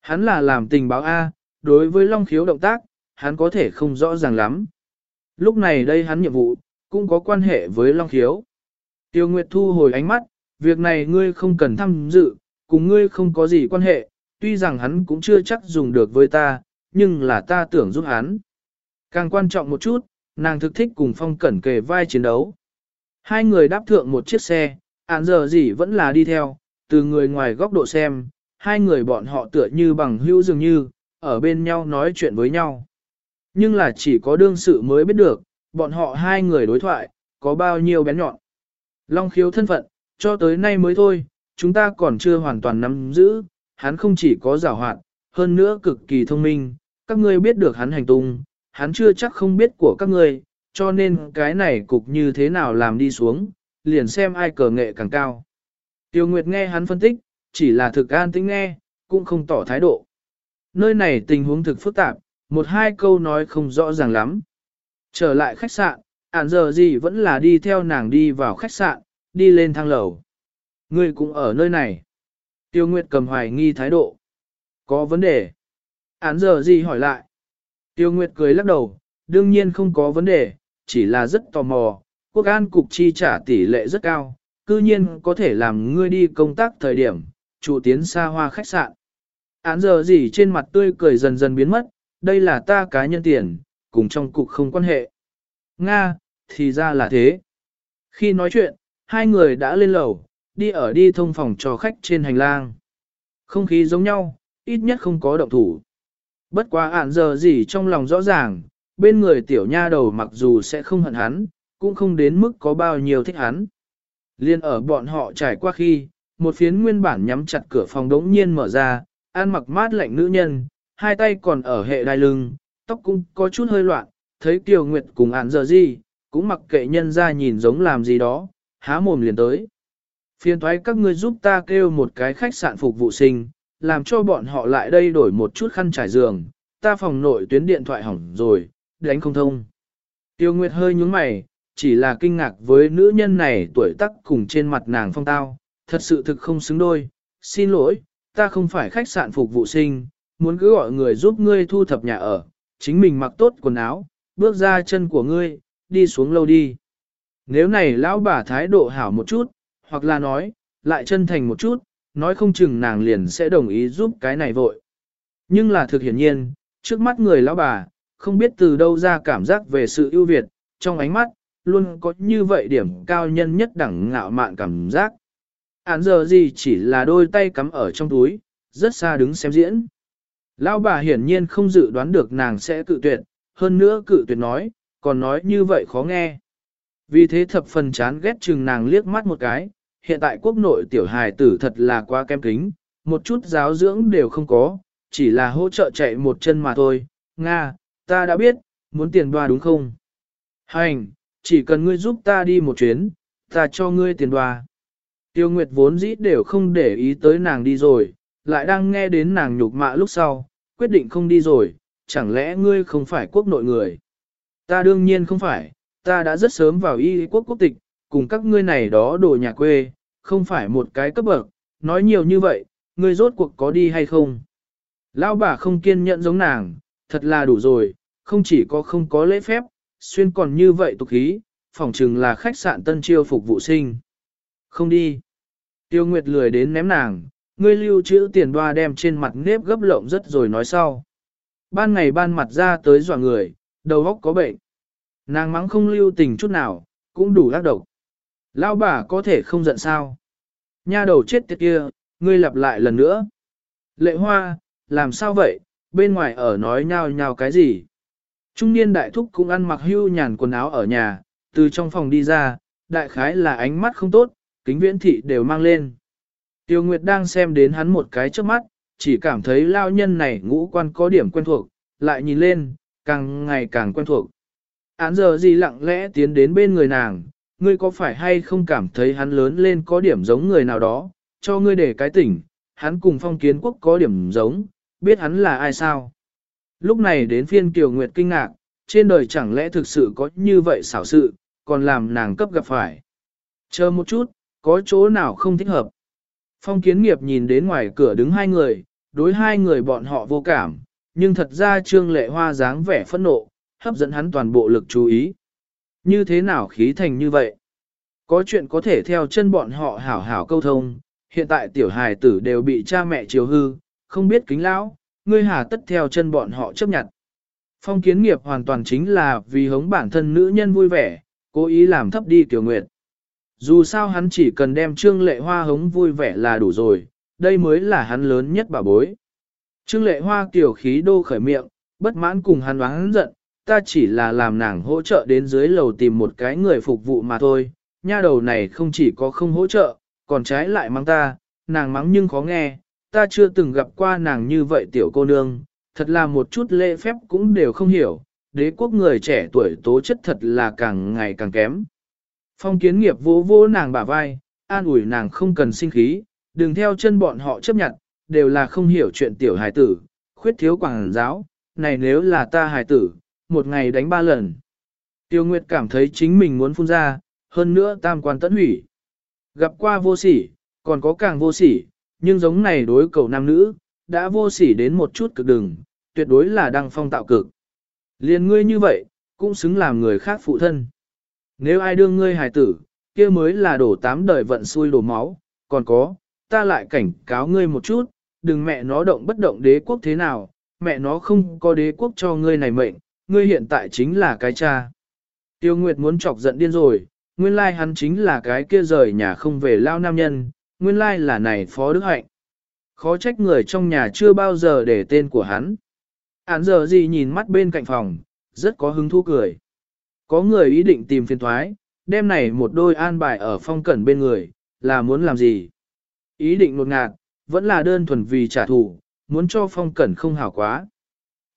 Hắn là làm tình báo A, đối với long khiếu động tác, hắn có thể không rõ ràng lắm. Lúc này đây hắn nhiệm vụ, cũng có quan hệ với long khiếu. Tiêu Nguyệt thu hồi ánh mắt, việc này ngươi không cần tham dự, cùng ngươi không có gì quan hệ, tuy rằng hắn cũng chưa chắc dùng được với ta, nhưng là ta tưởng giúp hắn. Càng quan trọng một chút, nàng thực thích cùng phong cẩn kề vai chiến đấu. Hai người đáp thượng một chiếc xe, án giờ gì vẫn là đi theo, từ người ngoài góc độ xem, hai người bọn họ tựa như bằng hữu dường như, ở bên nhau nói chuyện với nhau. Nhưng là chỉ có đương sự mới biết được, bọn họ hai người đối thoại, có bao nhiêu bén nhọn. Long khiếu thân phận, cho tới nay mới thôi, chúng ta còn chưa hoàn toàn nắm giữ, hắn không chỉ có giảo hoạt, hơn nữa cực kỳ thông minh, các ngươi biết được hắn hành tung, hắn chưa chắc không biết của các ngươi, cho nên cái này cục như thế nào làm đi xuống, liền xem ai cờ nghệ càng cao. Tiêu Nguyệt nghe hắn phân tích, chỉ là thực an tính nghe, cũng không tỏ thái độ. Nơi này tình huống thực phức tạp, một hai câu nói không rõ ràng lắm. Trở lại khách sạn, ản giờ gì vẫn là đi theo nàng đi vào khách sạn, đi lên thang lầu. Ngươi cũng ở nơi này. Tiêu Nguyệt cầm hoài nghi thái độ. Có vấn đề. Án giờ gì hỏi lại. Tiêu Nguyệt cười lắc đầu, đương nhiên không có vấn đề, chỉ là rất tò mò. Quốc an cục chi trả tỷ lệ rất cao, cư nhiên có thể làm ngươi đi công tác thời điểm, trụ tiến xa hoa khách sạn. Án giờ gì trên mặt tươi cười dần dần biến mất, đây là ta cá nhân tiền, cùng trong cục không quan hệ. Nga, thì ra là thế. Khi nói chuyện, hai người đã lên lầu, đi ở đi thông phòng cho khách trên hành lang. Không khí giống nhau, ít nhất không có động thủ. Bất quá ản giờ gì trong lòng rõ ràng, bên người tiểu nha đầu mặc dù sẽ không hận hắn, cũng không đến mức có bao nhiêu thích hắn. Liên ở bọn họ trải qua khi, một phiến nguyên bản nhắm chặt cửa phòng đống nhiên mở ra, an mặc mát lạnh nữ nhân, hai tay còn ở hệ đai lưng, tóc cũng có chút hơi loạn, thấy Kiều Nguyệt cùng ản giờ gì, cũng mặc kệ nhân ra nhìn giống làm gì đó, há mồm liền tới. Phiền thoái các ngươi giúp ta kêu một cái khách sạn phục vụ sinh, làm cho bọn họ lại đây đổi một chút khăn trải giường, ta phòng nội tuyến điện thoại hỏng rồi, đánh không thông. Tiêu Nguyệt hơi nhúng mày, chỉ là kinh ngạc với nữ nhân này tuổi tác cùng trên mặt nàng phong tao, thật sự thực không xứng đôi, xin lỗi, ta không phải khách sạn phục vụ sinh, muốn cứ gọi người giúp ngươi thu thập nhà ở, chính mình mặc tốt quần áo, bước ra chân của ngươi, đi xuống lâu đi. Nếu này lão bà thái độ hảo một chút, hoặc là nói, lại chân thành một chút, nói không chừng nàng liền sẽ đồng ý giúp cái này vội. Nhưng là thực hiển nhiên, trước mắt người lão bà, không biết từ đâu ra cảm giác về sự ưu việt, trong ánh mắt, luôn có như vậy điểm cao nhân nhất đẳng ngạo mạn cảm giác. Án giờ gì chỉ là đôi tay cắm ở trong túi, rất xa đứng xem diễn. Lão bà hiển nhiên không dự đoán được nàng sẽ cự tuyệt, hơn nữa cự tuyệt nói, còn nói như vậy khó nghe. Vì thế thập phần chán ghét chừng nàng liếc mắt một cái, hiện tại quốc nội tiểu hài tử thật là quá kem kính, một chút giáo dưỡng đều không có, chỉ là hỗ trợ chạy một chân mà thôi. Nga, ta đã biết, muốn tiền đoa đúng không? Hành, chỉ cần ngươi giúp ta đi một chuyến, ta cho ngươi tiền đoa. Tiêu Nguyệt vốn dĩ đều không để ý tới nàng đi rồi, lại đang nghe đến nàng nhục mạ lúc sau, quyết định không đi rồi, chẳng lẽ ngươi không phải quốc nội người? Ta đương nhiên không phải, ta đã rất sớm vào y quốc quốc tịch, cùng các ngươi này đó đồ nhà quê, không phải một cái cấp bậc, nói nhiều như vậy, ngươi rốt cuộc có đi hay không? Lão bà không kiên nhẫn giống nàng, thật là đủ rồi, không chỉ có không có lễ phép, xuyên còn như vậy tục khí, phòng chừng là khách sạn tân chiêu phục vụ sinh. Không đi. Tiêu Nguyệt lười đến ném nàng, ngươi lưu trữ tiền đoa đem trên mặt nếp gấp lộng rất rồi nói sau. Ban ngày ban mặt ra tới dọa người, đầu óc có bệnh. Nàng mắng không lưu tình chút nào, cũng đủ ác độc. Lão bà có thể không giận sao? Nha đầu chết tiệt kia, ngươi lặp lại lần nữa. Lệ hoa, làm sao vậy, bên ngoài ở nói nhao nhao cái gì? Trung niên đại thúc cũng ăn mặc hưu nhàn quần áo ở nhà, từ trong phòng đi ra, đại khái là ánh mắt không tốt, kính viễn thị đều mang lên. Tiêu Nguyệt đang xem đến hắn một cái trước mắt, chỉ cảm thấy lao nhân này ngũ quan có điểm quen thuộc, lại nhìn lên, càng ngày càng quen thuộc. Án giờ gì lặng lẽ tiến đến bên người nàng, ngươi có phải hay không cảm thấy hắn lớn lên có điểm giống người nào đó, cho ngươi để cái tỉnh, hắn cùng phong kiến quốc có điểm giống, biết hắn là ai sao. Lúc này đến phiên Kiều Nguyệt kinh ngạc, trên đời chẳng lẽ thực sự có như vậy xảo sự, còn làm nàng cấp gặp phải. Chờ một chút, có chỗ nào không thích hợp. Phong kiến nghiệp nhìn đến ngoài cửa đứng hai người, đối hai người bọn họ vô cảm, nhưng thật ra trương lệ hoa dáng vẻ phẫn nộ, hấp dẫn hắn toàn bộ lực chú ý. Như thế nào khí thành như vậy? Có chuyện có thể theo chân bọn họ hảo hảo câu thông, hiện tại tiểu hài tử đều bị cha mẹ chiều hư, không biết kính lão, ngươi hà tất theo chân bọn họ chấp nhận. Phong kiến nghiệp hoàn toàn chính là vì hống bản thân nữ nhân vui vẻ, cố ý làm thấp đi Tiểu Nguyệt. Dù sao hắn chỉ cần đem Trương Lệ Hoa hống vui vẻ là đủ rồi, đây mới là hắn lớn nhất bà bối. Trương Lệ Hoa tiểu khí đô khởi miệng, bất mãn cùng hắn oán giận, ta chỉ là làm nàng hỗ trợ đến dưới lầu tìm một cái người phục vụ mà thôi, nha đầu này không chỉ có không hỗ trợ, còn trái lại mắng ta, nàng mắng nhưng khó nghe, ta chưa từng gặp qua nàng như vậy tiểu cô nương, thật là một chút lễ phép cũng đều không hiểu, đế quốc người trẻ tuổi tố chất thật là càng ngày càng kém. Phong kiến nghiệp vỗ vỗ nàng bả vai, an ủi nàng không cần sinh khí, đừng theo chân bọn họ chấp nhận, đều là không hiểu chuyện tiểu hài tử, khuyết thiếu quảng giáo, này nếu là ta hài tử, một ngày đánh ba lần. Tiêu Nguyệt cảm thấy chính mình muốn phun ra, hơn nữa tam quan tẫn hủy. Gặp qua vô sỉ, còn có càng vô sỉ, nhưng giống này đối cầu nam nữ, đã vô sỉ đến một chút cực đừng, tuyệt đối là đăng phong tạo cực. Liên ngươi như vậy, cũng xứng làm người khác phụ thân. Nếu ai đương ngươi hài tử, kia mới là đổ tám đời vận xui đổ máu, còn có, ta lại cảnh cáo ngươi một chút, đừng mẹ nó động bất động đế quốc thế nào, mẹ nó không có đế quốc cho ngươi này mệnh, ngươi hiện tại chính là cái cha. Tiêu Nguyệt muốn chọc giận điên rồi, nguyên lai hắn chính là cái kia rời nhà không về lao nam nhân, nguyên lai là này Phó Đức Hạnh. Khó trách người trong nhà chưa bao giờ để tên của hắn. Án giờ gì nhìn mắt bên cạnh phòng, rất có hứng thú cười. Có người ý định tìm phiền thoái, đem này một đôi an bài ở phong cẩn bên người, là muốn làm gì? Ý định nột ngạt, vẫn là đơn thuần vì trả thù, muốn cho phong cẩn không hảo quá.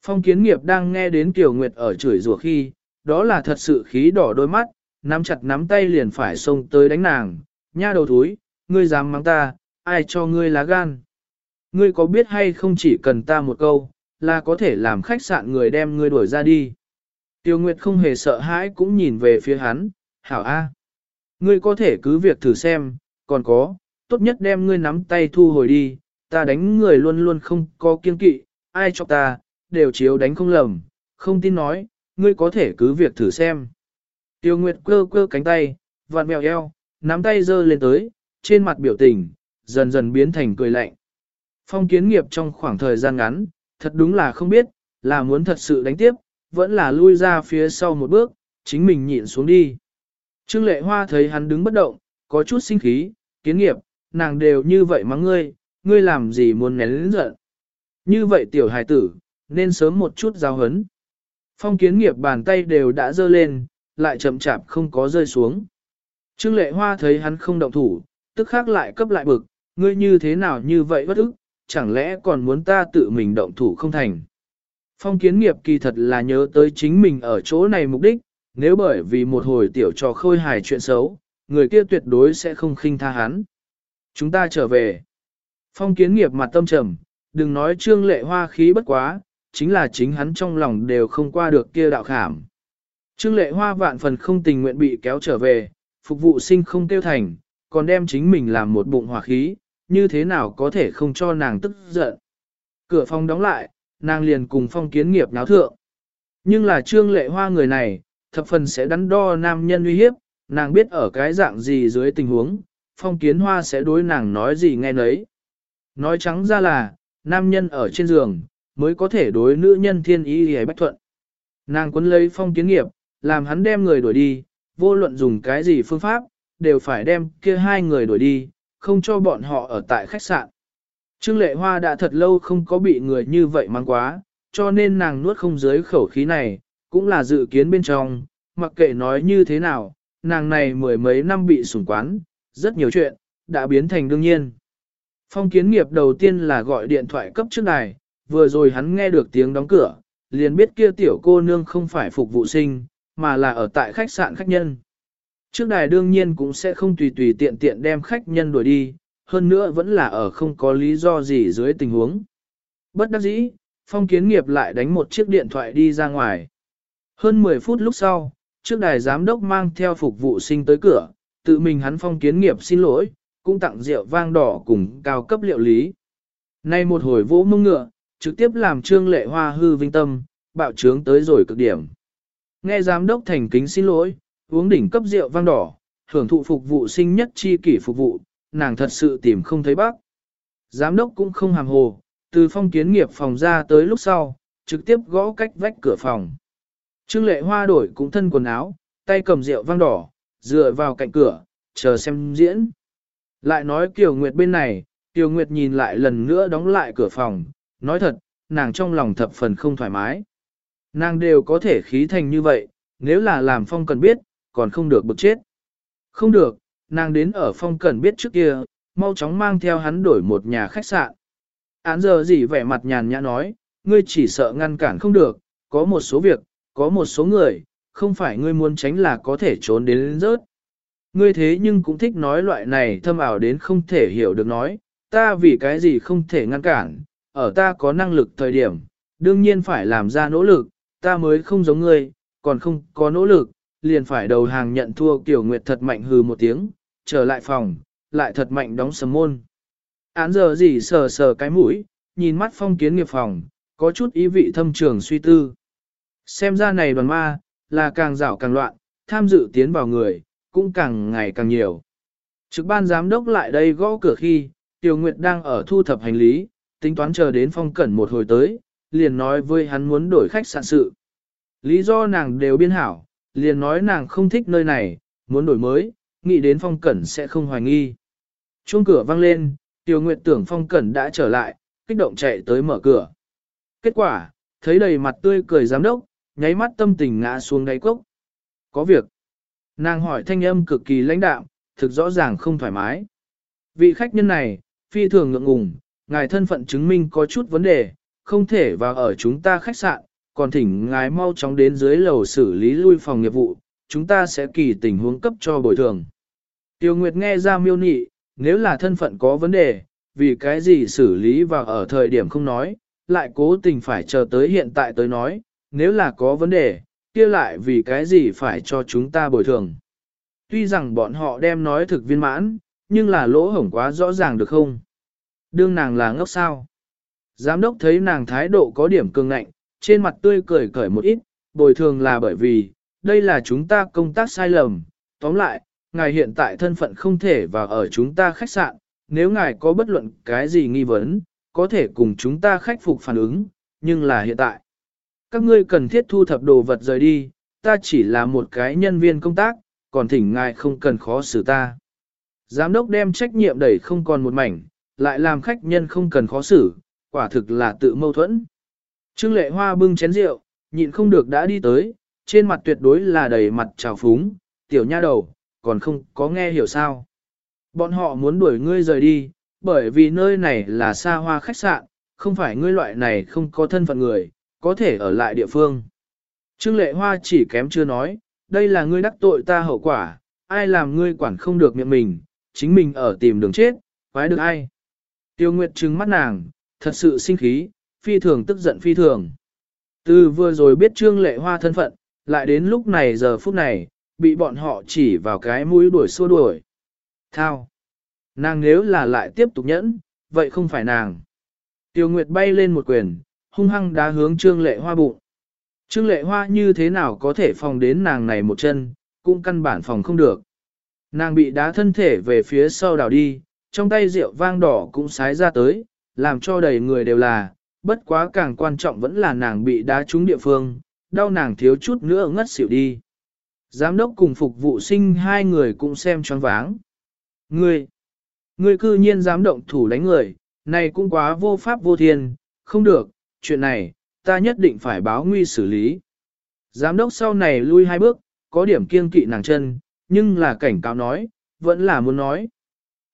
Phong kiến nghiệp đang nghe đến Kiều Nguyệt ở chửi rủa khi, đó là thật sự khí đỏ đôi mắt, nắm chặt nắm tay liền phải xông tới đánh nàng, nha đầu thúi, ngươi dám mắng ta, ai cho ngươi lá gan. Ngươi có biết hay không chỉ cần ta một câu, là có thể làm khách sạn người đem ngươi đuổi ra đi. Tiêu Nguyệt không hề sợ hãi cũng nhìn về phía hắn, hảo A. Ngươi có thể cứ việc thử xem, còn có, tốt nhất đem ngươi nắm tay thu hồi đi, ta đánh người luôn luôn không có kiên kỵ, ai cho ta, đều chiếu đánh không lầm, không tin nói, ngươi có thể cứ việc thử xem. Tiêu Nguyệt cơ cơ cánh tay, vặn mèo eo, nắm tay giơ lên tới, trên mặt biểu tình, dần dần biến thành cười lạnh. Phong kiến nghiệp trong khoảng thời gian ngắn, thật đúng là không biết, là muốn thật sự đánh tiếp, vẫn là lui ra phía sau một bước, chính mình nhịn xuống đi. Trương lệ hoa thấy hắn đứng bất động, có chút sinh khí, kiến nghiệp, nàng đều như vậy mắng ngươi, ngươi làm gì muốn nén lĩnh giận. Như vậy tiểu hài tử, nên sớm một chút giao hấn. Phong kiến nghiệp bàn tay đều đã dơ lên, lại chậm chạp không có rơi xuống. Trương lệ hoa thấy hắn không động thủ, tức khắc lại cấp lại bực, ngươi như thế nào như vậy bất ức, chẳng lẽ còn muốn ta tự mình động thủ không thành. Phong kiến nghiệp kỳ thật là nhớ tới chính mình ở chỗ này mục đích, nếu bởi vì một hồi tiểu trò khôi hài chuyện xấu, người kia tuyệt đối sẽ không khinh tha hắn. Chúng ta trở về. Phong kiến nghiệp mặt tâm trầm, đừng nói trương lệ hoa khí bất quá, chính là chính hắn trong lòng đều không qua được kia đạo khảm. Trương lệ hoa vạn phần không tình nguyện bị kéo trở về, phục vụ sinh không tiêu thành, còn đem chính mình làm một bụng hỏa khí, như thế nào có thể không cho nàng tức giận. Cửa phòng đóng lại, nàng liền cùng phong kiến nghiệp náo thượng. Nhưng là trương lệ hoa người này, thập phần sẽ đắn đo nam nhân uy hiếp, nàng biết ở cái dạng gì dưới tình huống, phong kiến hoa sẽ đối nàng nói gì nghe nấy. Nói trắng ra là, nam nhân ở trên giường, mới có thể đối nữ nhân thiên ý hề bách thuận. Nàng quấn lấy phong kiến nghiệp, làm hắn đem người đuổi đi, vô luận dùng cái gì phương pháp, đều phải đem kia hai người đuổi đi, không cho bọn họ ở tại khách sạn. Trương Lệ Hoa đã thật lâu không có bị người như vậy mang quá, cho nên nàng nuốt không dưới khẩu khí này, cũng là dự kiến bên trong, mặc kệ nói như thế nào, nàng này mười mấy năm bị sủng quán, rất nhiều chuyện, đã biến thành đương nhiên. Phong kiến nghiệp đầu tiên là gọi điện thoại cấp trước đài, vừa rồi hắn nghe được tiếng đóng cửa, liền biết kia tiểu cô nương không phải phục vụ sinh, mà là ở tại khách sạn khách nhân. Trước đài đương nhiên cũng sẽ không tùy tùy tiện tiện đem khách nhân đuổi đi, hơn nữa vẫn là ở không có lý do gì dưới tình huống. Bất đắc dĩ, phong kiến nghiệp lại đánh một chiếc điện thoại đi ra ngoài. Hơn 10 phút lúc sau, trước đài giám đốc mang theo phục vụ sinh tới cửa, tự mình hắn phong kiến nghiệp xin lỗi, cũng tặng rượu vang đỏ cùng cao cấp liệu lý. Nay một hồi vỗ mông ngựa, trực tiếp làm trương lệ hoa hư vinh tâm, bạo trướng tới rồi cực điểm. Nghe giám đốc thành kính xin lỗi, uống đỉnh cấp rượu vang đỏ, hưởng thụ phục vụ sinh nhất chi kỷ phục vụ, nàng thật sự tìm không thấy bác. Giám đốc cũng không hàm hồ, từ phong kiến nghiệp phòng ra tới lúc sau, trực tiếp gõ cách vách cửa phòng. Trương lệ hoa đổi cũng thân quần áo, tay cầm rượu vang đỏ, dựa vào cạnh cửa, chờ xem diễn. Lại nói Kiều Nguyệt bên này, Kiều Nguyệt nhìn lại lần nữa đóng lại cửa phòng, nói thật, nàng trong lòng thập phần không thoải mái. Nàng đều có thể khí thành như vậy, nếu là làm phong cần biết, còn không được bực chết. Không được, nàng đến ở phong cần biết trước kia, mau chóng mang theo hắn đổi một nhà khách sạn. Án giờ gì vẻ mặt nhàn nhã nói, ngươi chỉ sợ ngăn cản không được, có một số việc, có một số người, không phải ngươi muốn tránh là có thể trốn đến rớt. Ngươi thế nhưng cũng thích nói loại này thâm ảo đến không thể hiểu được nói, ta vì cái gì không thể ngăn cản, ở ta có năng lực thời điểm, đương nhiên phải làm ra nỗ lực, ta mới không giống ngươi, còn không có nỗ lực, liền phải đầu hàng nhận thua Tiểu Nguyệt thật mạnh hừ một tiếng, trở lại phòng, lại thật mạnh đóng sầm môn. Án giờ gì sờ sờ cái mũi, nhìn mắt phong kiến nghiệp phòng, có chút ý vị thâm trường suy tư. Xem ra này đoàn ma, là càng rảo càng loạn, tham dự tiến vào người, cũng càng ngày càng nhiều. Trực ban giám đốc lại đây gõ cửa khi, Tiểu Nguyệt đang ở thu thập hành lý, tính toán chờ đến phong cẩn một hồi tới, liền nói với hắn muốn đổi khách sạn sự. Lý do nàng đều biên hảo, liền nói nàng không thích nơi này, muốn đổi mới, nghĩ đến phong cẩn sẽ không hoài nghi. Chuông cửa vang lên, Tiểu Nguyệt tưởng phong cẩn đã trở lại, kích động chạy tới mở cửa. Kết quả, thấy đầy mặt tươi cười giám đốc, nháy mắt tâm tình ngã xuống đáy cốc. Có việc. Nàng hỏi thanh âm cực kỳ lãnh đạm, thực rõ ràng không thoải mái. Vị khách nhân này, phi thường ngượng ngùng, ngài thân phận chứng minh có chút vấn đề, không thể vào ở chúng ta khách sạn, còn thỉnh ngài mau chóng đến dưới lầu xử lý lui phòng nghiệp vụ, chúng ta sẽ kỳ tình huống cấp cho bồi thường. Tiêu Nguyệt nghe ra miêu nị, nếu là thân phận có vấn đề, vì cái gì xử lý và ở thời điểm không nói, lại cố tình phải chờ tới hiện tại tới nói, nếu là có vấn đề, kia lại vì cái gì phải cho chúng ta bồi thường. Tuy rằng bọn họ đem nói thực viên mãn, nhưng là lỗ hổng quá rõ ràng được không? Đương nàng là ngốc sao? Giám đốc thấy nàng thái độ có điểm cường ngạnh, trên mặt tươi cười cởi một ít, bồi thường là bởi vì, đây là chúng ta công tác sai lầm. Tóm lại, ngài hiện tại thân phận không thể vào ở chúng ta khách sạn, nếu ngài có bất luận cái gì nghi vấn, có thể cùng chúng ta khắc phục phản ứng, nhưng là hiện tại. Các ngươi cần thiết thu thập đồ vật rời đi, ta chỉ là một cái nhân viên công tác, còn thỉnh ngài không cần khó xử ta. Giám đốc đem trách nhiệm đẩy không còn một mảnh, lại làm khách nhân không cần khó xử, quả thực là tự mâu thuẫn. Trương lệ hoa bưng chén rượu, nhịn không được đã đi tới, trên mặt tuyệt đối là đầy mặt trào phúng, tiểu nha đầu, còn không có nghe hiểu sao. Bọn họ muốn đuổi ngươi rời đi, bởi vì nơi này là xa hoa khách sạn, không phải ngươi loại này không có thân phận người, có thể ở lại địa phương. Trương lệ hoa chỉ kém chưa nói, đây là ngươi đắc tội ta hậu quả, ai làm ngươi quản không được miệng mình, chính mình ở tìm đường chết, quái được ai. Tiêu Nguyệt trừng mắt nàng, thật sự sinh khí, phi thường tức giận phi thường. Từ vừa rồi biết Trương Lệ Hoa thân phận, lại đến lúc này giờ phút này, bị bọn họ chỉ vào cái mũi đuổi xua đuổi. Thao! Nàng nếu là lại tiếp tục nhẫn, vậy không phải nàng. Tiêu Nguyệt bay lên một quyền, hung hăng đá hướng Trương Lệ Hoa bụng. Trương Lệ Hoa như thế nào có thể phòng đến nàng này một chân, cũng căn bản phòng không được. Nàng bị đá thân thể về phía sau đảo đi, trong tay rượu vang đỏ cũng sái ra tới, làm cho đầy người đều là, bất quá càng quan trọng vẫn là nàng bị đá trúng địa phương, đau nàng thiếu chút nữa ngất xỉu đi. Giám đốc cùng phục vụ sinh hai người cũng xem choáng váng. Ngươi, ngươi cư nhiên dám động thủ đánh người, này cũng quá vô pháp vô thiên, không được, chuyện này, ta nhất định phải báo nguy xử lý. Giám đốc sau này lui hai bước, có điểm kiêng kỵ nàng chân, nhưng là cảnh cáo nói, vẫn là muốn nói.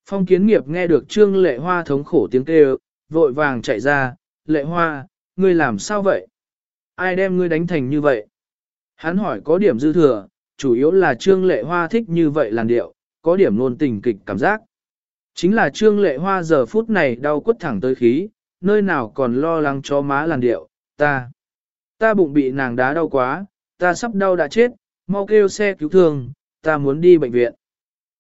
Phong kiến nghiệp nghe được trương lệ hoa thống khổ tiếng kêu, vội vàng chạy ra, lệ hoa, ngươi làm sao vậy? Ai đem ngươi đánh thành như vậy? Hắn hỏi có điểm dư thừa, chủ yếu là trương lệ hoa thích như vậy làn điệu, có điểm luôn tình kịch cảm giác. Chính là trương lệ hoa giờ phút này đau quất thẳng tới khí, nơi nào còn lo lắng cho má làn điệu, ta. Ta bụng bị nàng đá đau quá, ta sắp đau đã chết, mau kêu xe cứu thương, ta muốn đi bệnh viện.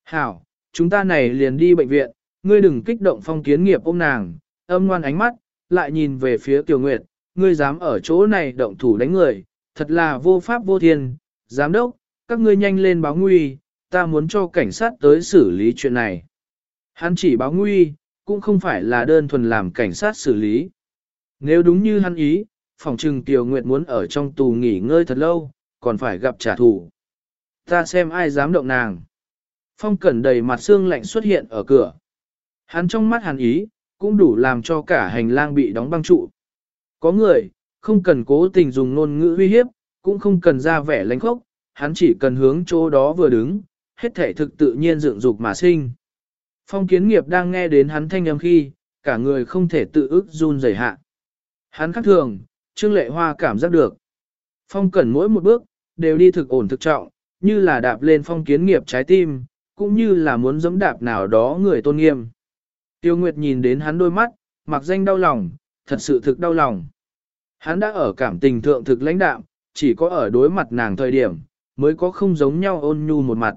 Hảo, chúng ta này liền đi bệnh viện, ngươi đừng kích động phong kiến nghiệp ôm nàng, âm ngoan ánh mắt, lại nhìn về phía Kiều Nguyệt, ngươi dám ở chỗ này động thủ đánh người, thật là vô pháp vô thiên, giám đốc, các ngươi nhanh lên báo nguy, ta muốn cho cảnh sát tới xử lý chuyện này. Hắn chỉ báo nguy, cũng không phải là đơn thuần làm cảnh sát xử lý. Nếu đúng như hắn ý, phòng trừng Kiều Nguyệt muốn ở trong tù nghỉ ngơi thật lâu, còn phải gặp trả thù. Ta xem ai dám động nàng. Phong cẩn đầy mặt xương lạnh xuất hiện ở cửa. Hắn trong mắt hắn ý, cũng đủ làm cho cả hành lang bị đóng băng trụ. Có người, không cần cố tình dùng ngôn ngữ uy hiếp, cũng không cần ra vẻ lánh khốc, hắn chỉ cần hướng chỗ đó vừa đứng, hết thể thực tự nhiên dựng dục mà sinh. Phong kiến nghiệp đang nghe đến hắn thanh âm khi, cả người không thể tự ức run rẩy hạ. Hắn khác thường, Trương Lệ Hoa cảm giác được. Phong cẩn mỗi một bước, đều đi thực ổn thực trọng, như là đạp lên phong kiến nghiệp trái tim, cũng như là muốn giẫm đạp nào đó người tôn nghiêm. Tiêu Nguyệt nhìn đến hắn đôi mắt, mặc danh đau lòng, thật sự thực đau lòng. Hắn đã ở cảm tình thượng thực lãnh đạm, chỉ có ở đối mặt nàng thời điểm, mới có không giống nhau ôn nhu một mặt.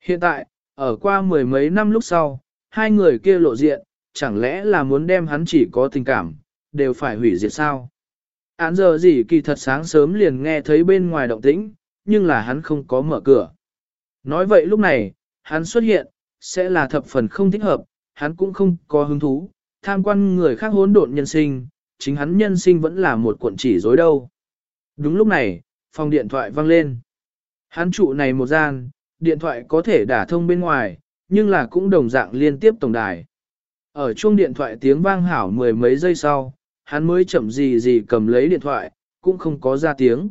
Hiện tại, ở qua mười mấy năm lúc sau, hai người kia lộ diện, chẳng lẽ là muốn đem hắn chỉ có tình cảm, đều phải hủy diệt sao? Án giờ gì kỳ thật sáng sớm liền nghe thấy bên ngoài động tĩnh, nhưng là hắn không có mở cửa. Nói vậy lúc này, hắn xuất hiện, sẽ là thập phần không thích hợp, hắn cũng không có hứng thú, tham quan người khác hỗn độn nhân sinh, chính hắn nhân sinh vẫn là một cuộn chỉ dối đâu. Đúng lúc này, phòng điện thoại vang lên. Hắn trụ này một gian, điện thoại có thể đả thông bên ngoài, nhưng là cũng đồng dạng liên tiếp tổng đài. Ở chuông điện thoại tiếng vang hảo mười mấy giây sau, hắn mới chậm gì gì cầm lấy điện thoại, cũng không có ra tiếng.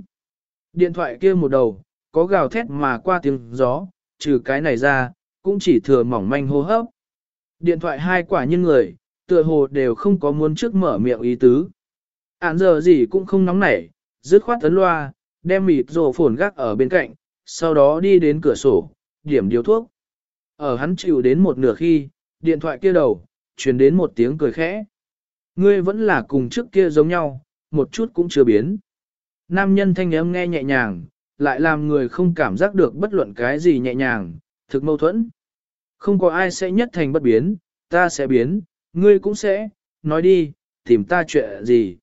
Điện thoại kia một đầu, có gào thét mà qua tiếng gió, trừ cái này ra, cũng chỉ thừa mỏng manh hô hấp. Điện thoại hai quả nhân người, tựa hồ đều không có muốn trước mở miệng ý tứ. Án giờ gì cũng không nóng nảy, dứt khoát ấn loa, đem mịt rổ phồn gác ở bên cạnh, sau đó đi đến cửa sổ, điểm điếu thuốc. Ở hắn chịu đến một nửa khi, điện thoại kia đầu, truyền đến một tiếng cười khẽ. Ngươi vẫn là cùng trước kia giống nhau, một chút cũng chưa biến. Nam nhân thanh âm nghe nhẹ nhàng, lại làm người không cảm giác được bất luận cái gì nhẹ nhàng, thực mâu thuẫn. Không có ai sẽ nhất thành bất biến, ta sẽ biến, ngươi cũng sẽ, nói đi, tìm ta chuyện gì.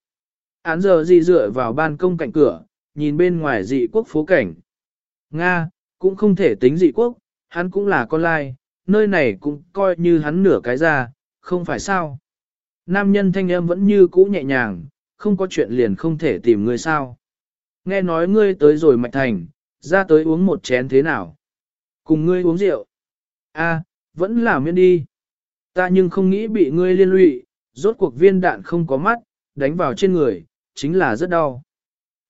Án giờ gì dựa vào ban công cạnh cửa, nhìn bên ngoài dị quốc phố cảnh. Nga, cũng không thể tính dị quốc, hắn cũng là con lai, nơi này cũng coi như hắn nửa cái ra, không phải sao. Nam nhân thanh âm vẫn như cũ nhẹ nhàng, không có chuyện liền không thể tìm ngươi sao. Nghe nói ngươi tới rồi mạch thành, ra tới uống một chén thế nào. Cùng ngươi uống rượu. A, vẫn là miễn đi. Ta nhưng không nghĩ bị ngươi liên lụy, rốt cuộc viên đạn không có mắt, đánh vào trên người, chính là rất đau.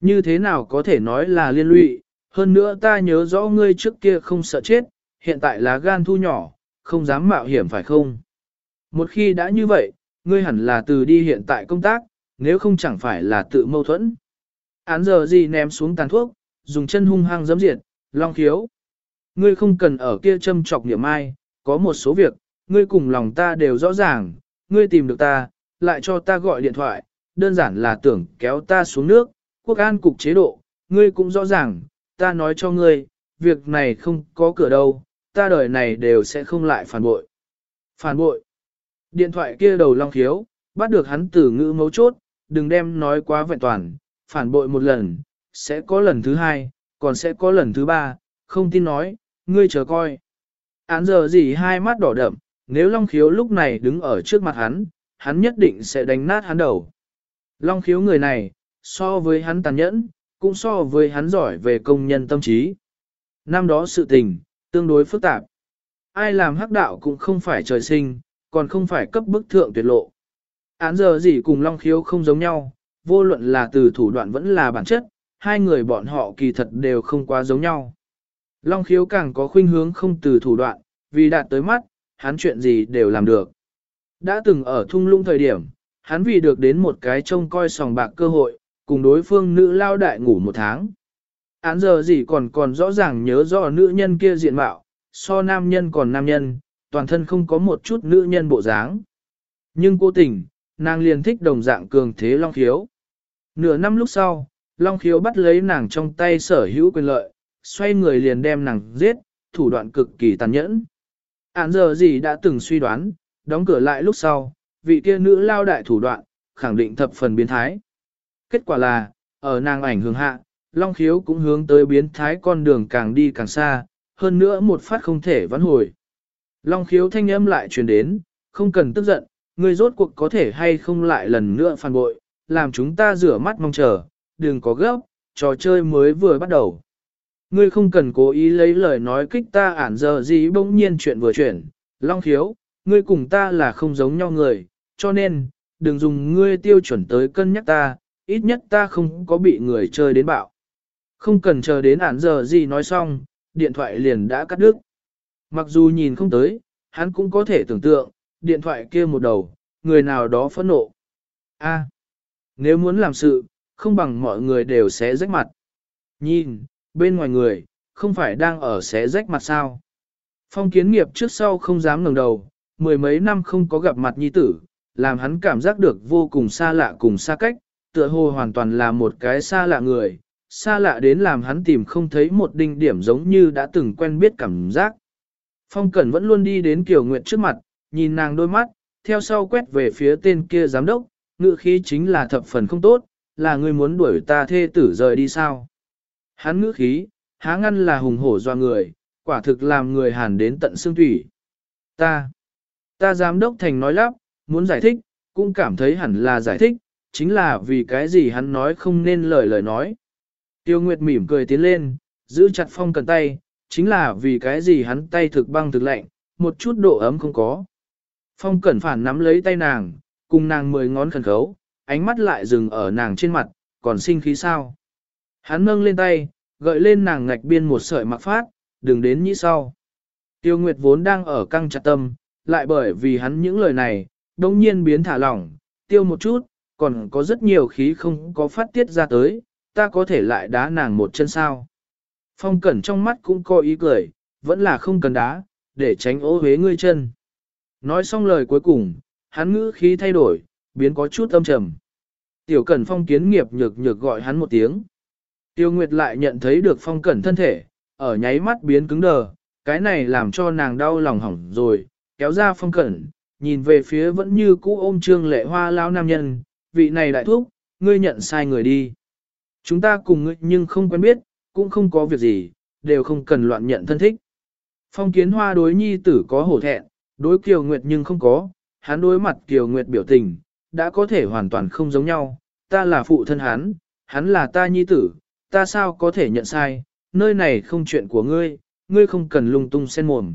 Như thế nào có thể nói là liên lụy, hơn nữa ta nhớ rõ ngươi trước kia không sợ chết, hiện tại là gan thu nhỏ, không dám mạo hiểm phải không? Một khi đã như vậy, ngươi hẳn là từ đi hiện tại công tác, nếu không chẳng phải là tự mâu thuẫn. Án giờ gì ném xuống tàn thuốc, dùng chân hung hăng giấm diệt, long khiếu. Ngươi không cần ở kia châm trọc niệm ai, có một số việc, ngươi cùng lòng ta đều rõ ràng, ngươi tìm được ta, lại cho ta gọi điện thoại, đơn giản là tưởng kéo ta xuống nước, quốc an cục chế độ, ngươi cũng rõ ràng, ta nói cho ngươi, việc này không có cửa đâu, ta đời này đều sẽ không lại phản bội. Phản bội. Điện thoại kia đầu long khiếu, bắt được hắn từ ngữ mấu chốt, đừng đem nói quá vẹn toàn, phản bội một lần, sẽ có lần thứ hai, còn sẽ có lần thứ ba, không tin nói, ngươi chờ coi. Án giờ gì hai mắt đỏ đậm, nếu Long Khiếu lúc này đứng ở trước mặt hắn, hắn nhất định sẽ đánh nát hắn đầu. Long Khiếu người này, so với hắn tàn nhẫn, cũng so với hắn giỏi về công nhân tâm trí. Năm đó sự tình, tương đối phức tạp. Ai làm hắc đạo cũng không phải trời sinh, còn không phải cấp bức thượng tuyệt lộ. Án giờ gì cùng Long Khiếu không giống nhau, vô luận là từ thủ đoạn vẫn là bản chất, hai người bọn họ kỳ thật đều không quá giống nhau. Long Khiếu càng có khuynh hướng không từ thủ đoạn, vì đạt tới mắt, hắn chuyện gì đều làm được. Đã từng ở thung lũng thời điểm, hắn vì được đến một cái trông coi sòng bạc cơ hội, cùng đối phương nữ lao đại ngủ một tháng. Án giờ gì còn còn rõ ràng nhớ rõ nữ nhân kia diện mạo, so nam nhân còn nam nhân, toàn thân không có một chút nữ nhân bộ dáng. Nhưng cố tình, nàng liền thích đồng dạng cường thế Long Khiếu. Nửa năm lúc sau, Long Khiếu bắt lấy nàng trong tay sở hữu quyền lợi, xoay người liền đem nàng giết, thủ đoạn cực kỳ tàn nhẫn. Án giờ gì đã từng suy đoán, đóng cửa lại lúc sau, vị kia nữ lao đại thủ đoạn, khẳng định thập phần biến thái. Kết quả là, ở nàng ảnh hưởng hạ, Long Khiếu cũng hướng tới biến thái con đường càng đi càng xa, hơn nữa một phát không thể vãn hồi. Long Khiếu thanh âm lại truyền đến, không cần tức giận, người rốt cuộc có thể hay không lại lần nữa phản bội, làm chúng ta rửa mắt mong chờ, đừng có gấp, trò chơi mới vừa bắt đầu. Ngươi không cần cố ý lấy lời nói kích ta ản giờ gì bỗng nhiên chuyện vừa chuyển, long khiếu, ngươi cùng ta là không giống nhau người, cho nên, đừng dùng ngươi tiêu chuẩn tới cân nhắc ta, ít nhất ta không có bị người chơi đến bạo. Không cần chờ đến ản giờ gì nói xong, điện thoại liền đã cắt đứt. Mặc dù nhìn không tới, hắn cũng có thể tưởng tượng, điện thoại kia một đầu, người nào đó phẫn nộ. A, nếu muốn làm sự, không bằng mọi người đều sẽ rách mặt. Nhìn, bên ngoài người, không phải đang ở xé rách mặt sao. Phong kiến nghiệp trước sau không dám ngẩng đầu, mười mấy năm không có gặp mặt nhi tử, làm hắn cảm giác được vô cùng xa lạ cùng xa cách, tựa hồ hoàn toàn là một cái xa lạ người, xa lạ đến làm hắn tìm không thấy một đinh điểm giống như đã từng quen biết cảm giác. Phong Cẩn vẫn luôn đi đến Kiều Nguyệt trước mặt, nhìn nàng đôi mắt, theo sau quét về phía tên kia giám đốc, ngự khí chính là thập phần không tốt, là người muốn đuổi ta thê tử rời đi sao. Hắn ngữ khí, há ngăn là hùng hổ doa người, quả thực làm người hàn đến tận xương thủy. Ta, ta giám đốc thành nói lắp, muốn giải thích, cũng cảm thấy hẳn là giải thích, chính là vì cái gì hắn nói không nên lời lời nói. Tiêu Nguyệt mỉm cười tiến lên, giữ chặt phong cần tay, chính là vì cái gì hắn tay thực băng thực lạnh, một chút độ ấm không có. Phong cẩn phản nắm lấy tay nàng, cùng nàng mười ngón khẩn khấu, ánh mắt lại dừng ở nàng trên mặt, còn sinh khí sao. Hắn nâng lên tay, gợi lên nàng ngạch biên một sợi mặc phát, đừng đến nhĩ sau. Tiêu Nguyệt vốn đang ở căng chặt tâm, lại bởi vì hắn những lời này, đông nhiên biến thả lỏng, tiêu một chút, còn có rất nhiều khí không có phát tiết ra tới, ta có thể lại đá nàng một chân sao. Phong cẩn trong mắt cũng có ý cười, vẫn là không cần đá, để tránh ố huế ngươi chân. Nói xong lời cuối cùng, hắn ngữ khí thay đổi, biến có chút âm trầm. Tiểu cẩn phong kiến nghiệp nhược nhược gọi hắn một tiếng. Tiêu Nguyệt lại nhận thấy được phong cẩn thân thể, ở nháy mắt biến cứng đờ, cái này làm cho nàng đau lòng hỏng rồi, kéo ra phong cẩn, nhìn về phía vẫn như cũ ôm trương lệ hoa lao nam nhân, vị này đại thúc, ngươi nhận sai người đi. Chúng ta cùng ngươi nhưng không quen biết, cũng không có việc gì, đều không cần loạn nhận thân thích. Phong kiến hoa đối nhi tử có hổ thẹn, đối Kiều Nguyệt nhưng không có, hắn đối mặt Kiều Nguyệt biểu tình, đã có thể hoàn toàn không giống nhau, ta là phụ thân hắn, hắn là ta nhi tử, ta sao có thể nhận sai, nơi này không chuyện của ngươi, ngươi không cần lung tung xen mồm.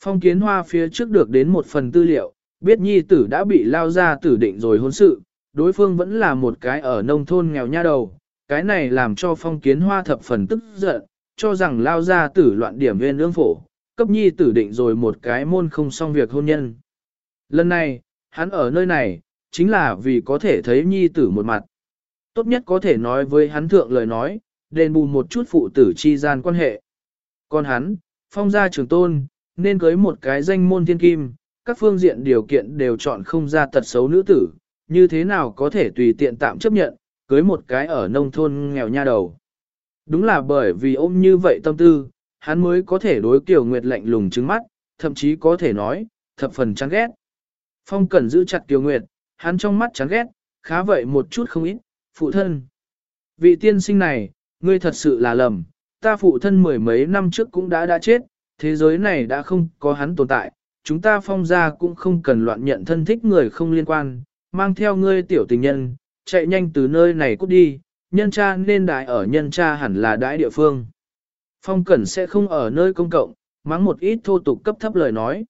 Phong kiến hoa phía trước được đến một phần tư liệu, biết nhi tử đã bị lao ra tử định rồi hôn sự, đối phương vẫn là một cái ở nông thôn nghèo nha đầu, cái này làm cho phong kiến hoa thập phần tức giận, cho rằng lao ra tử loạn điểm viên ương phổ, cấp nhi tử định rồi một cái môn không xong việc hôn nhân. Lần này, hắn ở nơi này, chính là vì có thể thấy nhi tử một mặt. Tốt nhất có thể nói với hắn thượng lời nói, đền bù một chút phụ tử chi gian quan hệ. Còn hắn, phong gia trường tôn, nên cưới một cái danh môn thiên kim, các phương diện điều kiện đều chọn không ra tật xấu nữ tử, như thế nào có thể tùy tiện tạm chấp nhận, cưới một cái ở nông thôn nghèo nha đầu. Đúng là bởi vì ôm như vậy tâm tư, hắn mới có thể đối kiểu Nguyệt lạnh lùng trứng mắt, thậm chí có thể nói, thập phần chán ghét. Phong Cẩn giữ chặt Kiều Nguyệt, hắn trong mắt chán ghét, khá vậy một chút không ít, phụ thân. Vị tiên sinh này, ngươi thật sự là lầm, ta phụ thân mười mấy năm trước cũng đã đã chết, thế giới này đã không có hắn tồn tại, chúng ta phong ra cũng không cần loạn nhận thân thích người không liên quan, mang theo ngươi tiểu tình nhân, chạy nhanh từ nơi này cút đi, nhân cha nên đại ở nhân cha hẳn là đại địa phương. Phong Cẩn sẽ không ở nơi công cộng, mắng một ít thô tục cấp thấp lời nói.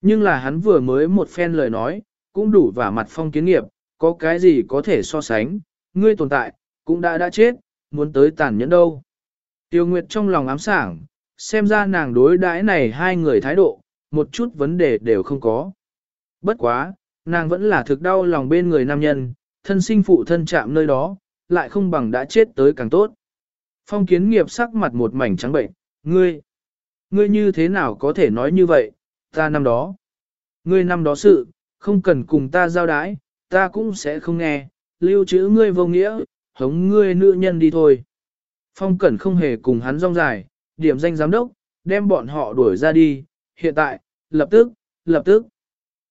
Nhưng là hắn vừa mới một phen lời nói, cũng đủ vả mặt phong kiến nghiệp, có cái gì có thể so sánh, ngươi tồn tại, cũng đã đã chết, muốn tới tàn nhẫn đâu. Tiêu Nguyệt trong lòng ám sảng, xem ra nàng đối đãi này hai người thái độ, một chút vấn đề đều không có. Bất quá, nàng vẫn là thực đau lòng bên người nam nhân, thân sinh phụ thân chạm nơi đó, lại không bằng đã chết tới càng tốt. Phong kiến nghiệp sắc mặt một mảnh trắng bệnh, ngươi, ngươi như thế nào có thể nói như vậy, ta năm đó. Ngươi năm đó sự, không cần cùng ta giao đái, ta cũng sẽ không nghe, lưu trữ ngươi vô nghĩa, hống ngươi nữ nhân đi thôi. Phong Cẩn không hề cùng hắn rong dài, điểm danh giám đốc, đem bọn họ đuổi ra đi, hiện tại, lập tức, lập tức.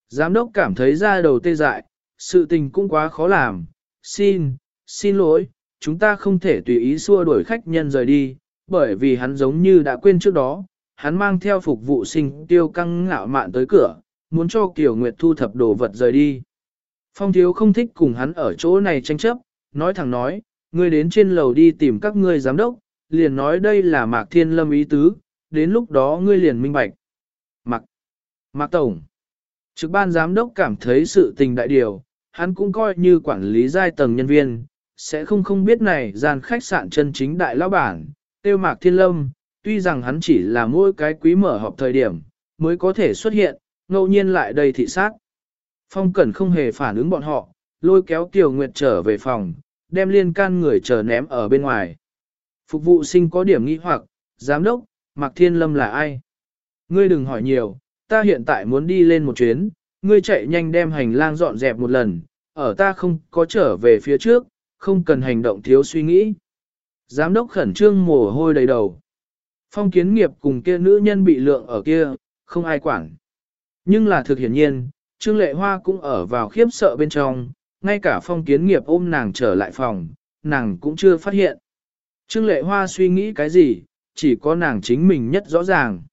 Giám đốc cảm thấy ra đầu tê dại, sự tình cũng quá khó làm, xin, xin lỗi, chúng ta không thể tùy ý xua đuổi khách nhân rời đi, bởi vì hắn giống như đã quên trước đó, hắn mang theo phục vụ sinh tiêu căng ngạo mạn tới cửa, muốn cho Kiều Nguyệt thu thập đồ vật rời đi. Phong thiếu không thích cùng hắn ở chỗ này tranh chấp, nói thẳng nói, ngươi đến trên lầu đi tìm các ngươi giám đốc, liền nói đây là Mạc Thiên Lâm ý tứ, đến lúc đó ngươi liền minh bạch. Mạc, Mạc Tổng, trực ban giám đốc cảm thấy sự tình đại điều, hắn cũng coi như quản lý giai tầng nhân viên, sẽ không không biết này gian khách sạn chân chính đại lão bản, tiêu Mạc Thiên Lâm, tuy rằng hắn chỉ là mỗi cái quý mở họp thời điểm, mới có thể xuất hiện, ngẫu nhiên lại đây thị sát. Phong Cẩn không hề phản ứng bọn họ, lôi kéo Kiều Nguyệt trở về phòng, đem liên can người chờ ném ở bên ngoài. Phục vụ sinh có điểm nghi hoặc, giám đốc, Mạc Thiên Lâm là ai? Ngươi đừng hỏi nhiều, ta hiện tại muốn đi lên một chuyến, ngươi chạy nhanh đem hành lang dọn dẹp một lần, ở ta không có trở về phía trước, không cần hành động thiếu suy nghĩ. Giám đốc khẩn trương mồ hôi đầy đầu. Phong kiến nghiệp cùng kia nữ nhân bị lượng ở kia, không ai quản. Nhưng là thực hiển nhiên, Trương Lệ Hoa cũng ở vào khiếp sợ bên trong, ngay cả phong kiến nghiệp ôm nàng trở lại phòng, nàng cũng chưa phát hiện. Trương Lệ Hoa suy nghĩ cái gì, chỉ có nàng chính mình nhất rõ ràng.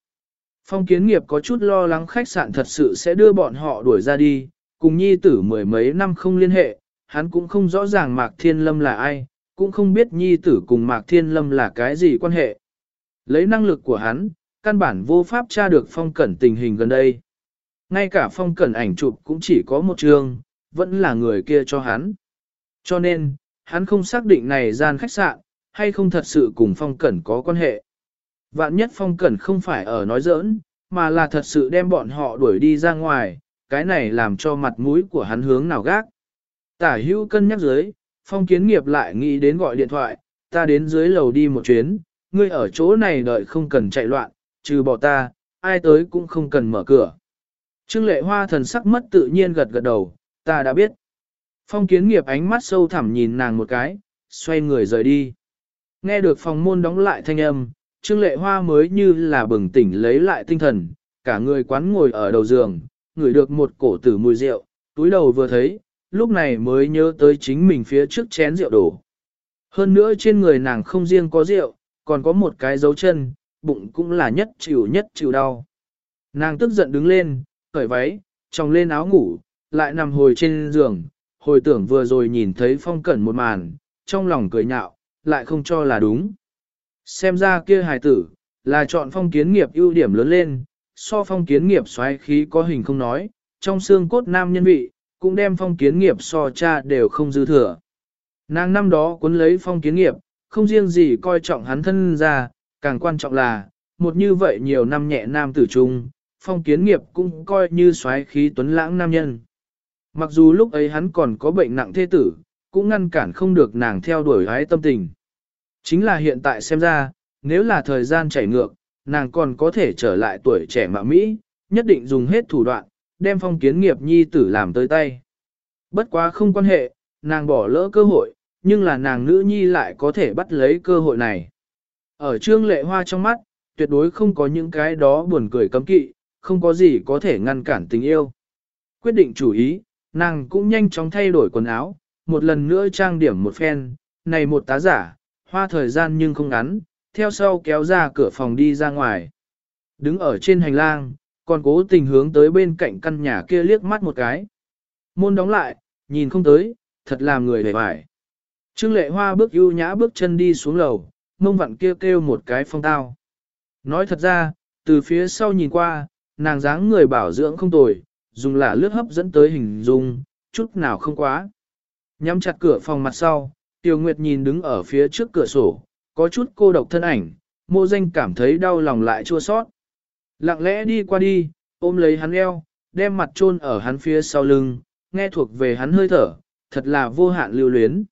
Phong kiến nghiệp có chút lo lắng khách sạn thật sự sẽ đưa bọn họ đuổi ra đi, cùng nhi tử mười mấy năm không liên hệ, hắn cũng không rõ ràng Mạc Thiên Lâm là ai, cũng không biết nhi tử cùng Mạc Thiên Lâm là cái gì quan hệ. Lấy năng lực của hắn, căn bản vô pháp tra được phong cẩn tình hình gần đây. Ngay cả phong cẩn ảnh chụp cũng chỉ có một trường, vẫn là người kia cho hắn. Cho nên, hắn không xác định này gian khách sạn, hay không thật sự cùng phong cẩn có quan hệ. Vạn nhất phong cẩn không phải ở nói giỡn, mà là thật sự đem bọn họ đuổi đi ra ngoài, cái này làm cho mặt mũi của hắn hướng nào gác. Tả hữu cân nhắc dưới, phong kiến nghiệp lại nghĩ đến gọi điện thoại, ta đến dưới lầu đi một chuyến, ngươi ở chỗ này đợi không cần chạy loạn, trừ bỏ ta, ai tới cũng không cần mở cửa. Trương lệ hoa thần sắc mất tự nhiên gật gật đầu, ta đã biết. Phong kiến nghiệp ánh mắt sâu thẳm nhìn nàng một cái, xoay người rời đi. Nghe được phòng môn đóng lại thanh âm, Trương lệ hoa mới như là bừng tỉnh lấy lại tinh thần, cả người quán ngồi ở đầu giường, ngửi được một cổ tử mùi rượu, túi đầu vừa thấy, lúc này mới nhớ tới chính mình phía trước chén rượu đổ. Hơn nữa trên người nàng không riêng có rượu, còn có một cái dấu chân, bụng cũng là nhất chịu nhất chịu đau. Nàng tức giận đứng lên, cởi váy, tròng lên áo ngủ, lại nằm hồi trên giường, hồi tưởng vừa rồi nhìn thấy phong cẩn một màn, trong lòng cười nhạo, lại không cho là đúng. Xem ra kia hài tử, là chọn phong kiến nghiệp ưu điểm lớn lên, so phong kiến nghiệp xoáy khí có hình không nói, trong xương cốt nam nhân vị, cũng đem phong kiến nghiệp so cha đều không dư thừa. Nàng năm đó cuốn lấy phong kiến nghiệp, không riêng gì coi trọng hắn thân ra, càng quan trọng là, một như vậy nhiều năm nhẹ nam tử trung, phong kiến nghiệp cũng coi như xoáy khí tuấn lãng nam nhân. Mặc dù lúc ấy hắn còn có bệnh nặng thê tử, cũng ngăn cản không được nàng theo đuổi hái tâm tình. Chính là hiện tại xem ra, nếu là thời gian chảy ngược, nàng còn có thể trở lại tuổi trẻ mạo Mỹ, nhất định dùng hết thủ đoạn, đem phong kiến nghiệp nhi tử làm tới tay. Bất quá không quan hệ, nàng bỏ lỡ cơ hội, nhưng là nàng nữ nhi lại có thể bắt lấy cơ hội này. Ở trương lệ hoa trong mắt, tuyệt đối không có những cái đó buồn cười cấm kỵ, không có gì có thể ngăn cản tình yêu. Quyết định chủ ý, nàng cũng nhanh chóng thay đổi quần áo, một lần nữa trang điểm một phen, này một tá giả, hoa thời gian nhưng không ngắn, theo sau kéo ra cửa phòng đi ra ngoài. Đứng ở trên hành lang, còn cố tình hướng tới bên cạnh căn nhà kia liếc mắt một cái. Môn đóng lại, nhìn không tới, thật làm người hề vải. Trương lệ hoa bước ưu nhã bước chân đi xuống lầu, mông vặn kia kêu, kêu một cái phong tao. Nói thật ra, từ phía sau nhìn qua, nàng dáng người bảo dưỡng không tồi, dùng là lướt hấp dẫn tới hình dung, chút nào không quá. Nhắm chặt cửa phòng mặt sau, Tiêu Nguyệt nhìn đứng ở phía trước cửa sổ, có chút cô độc thân ảnh, mô danh cảm thấy đau lòng lại chua sót. Lặng lẽ đi qua đi, ôm lấy hắn eo, đem mặt chôn ở hắn phía sau lưng, nghe thuộc về hắn hơi thở, thật là vô hạn lưu luyến.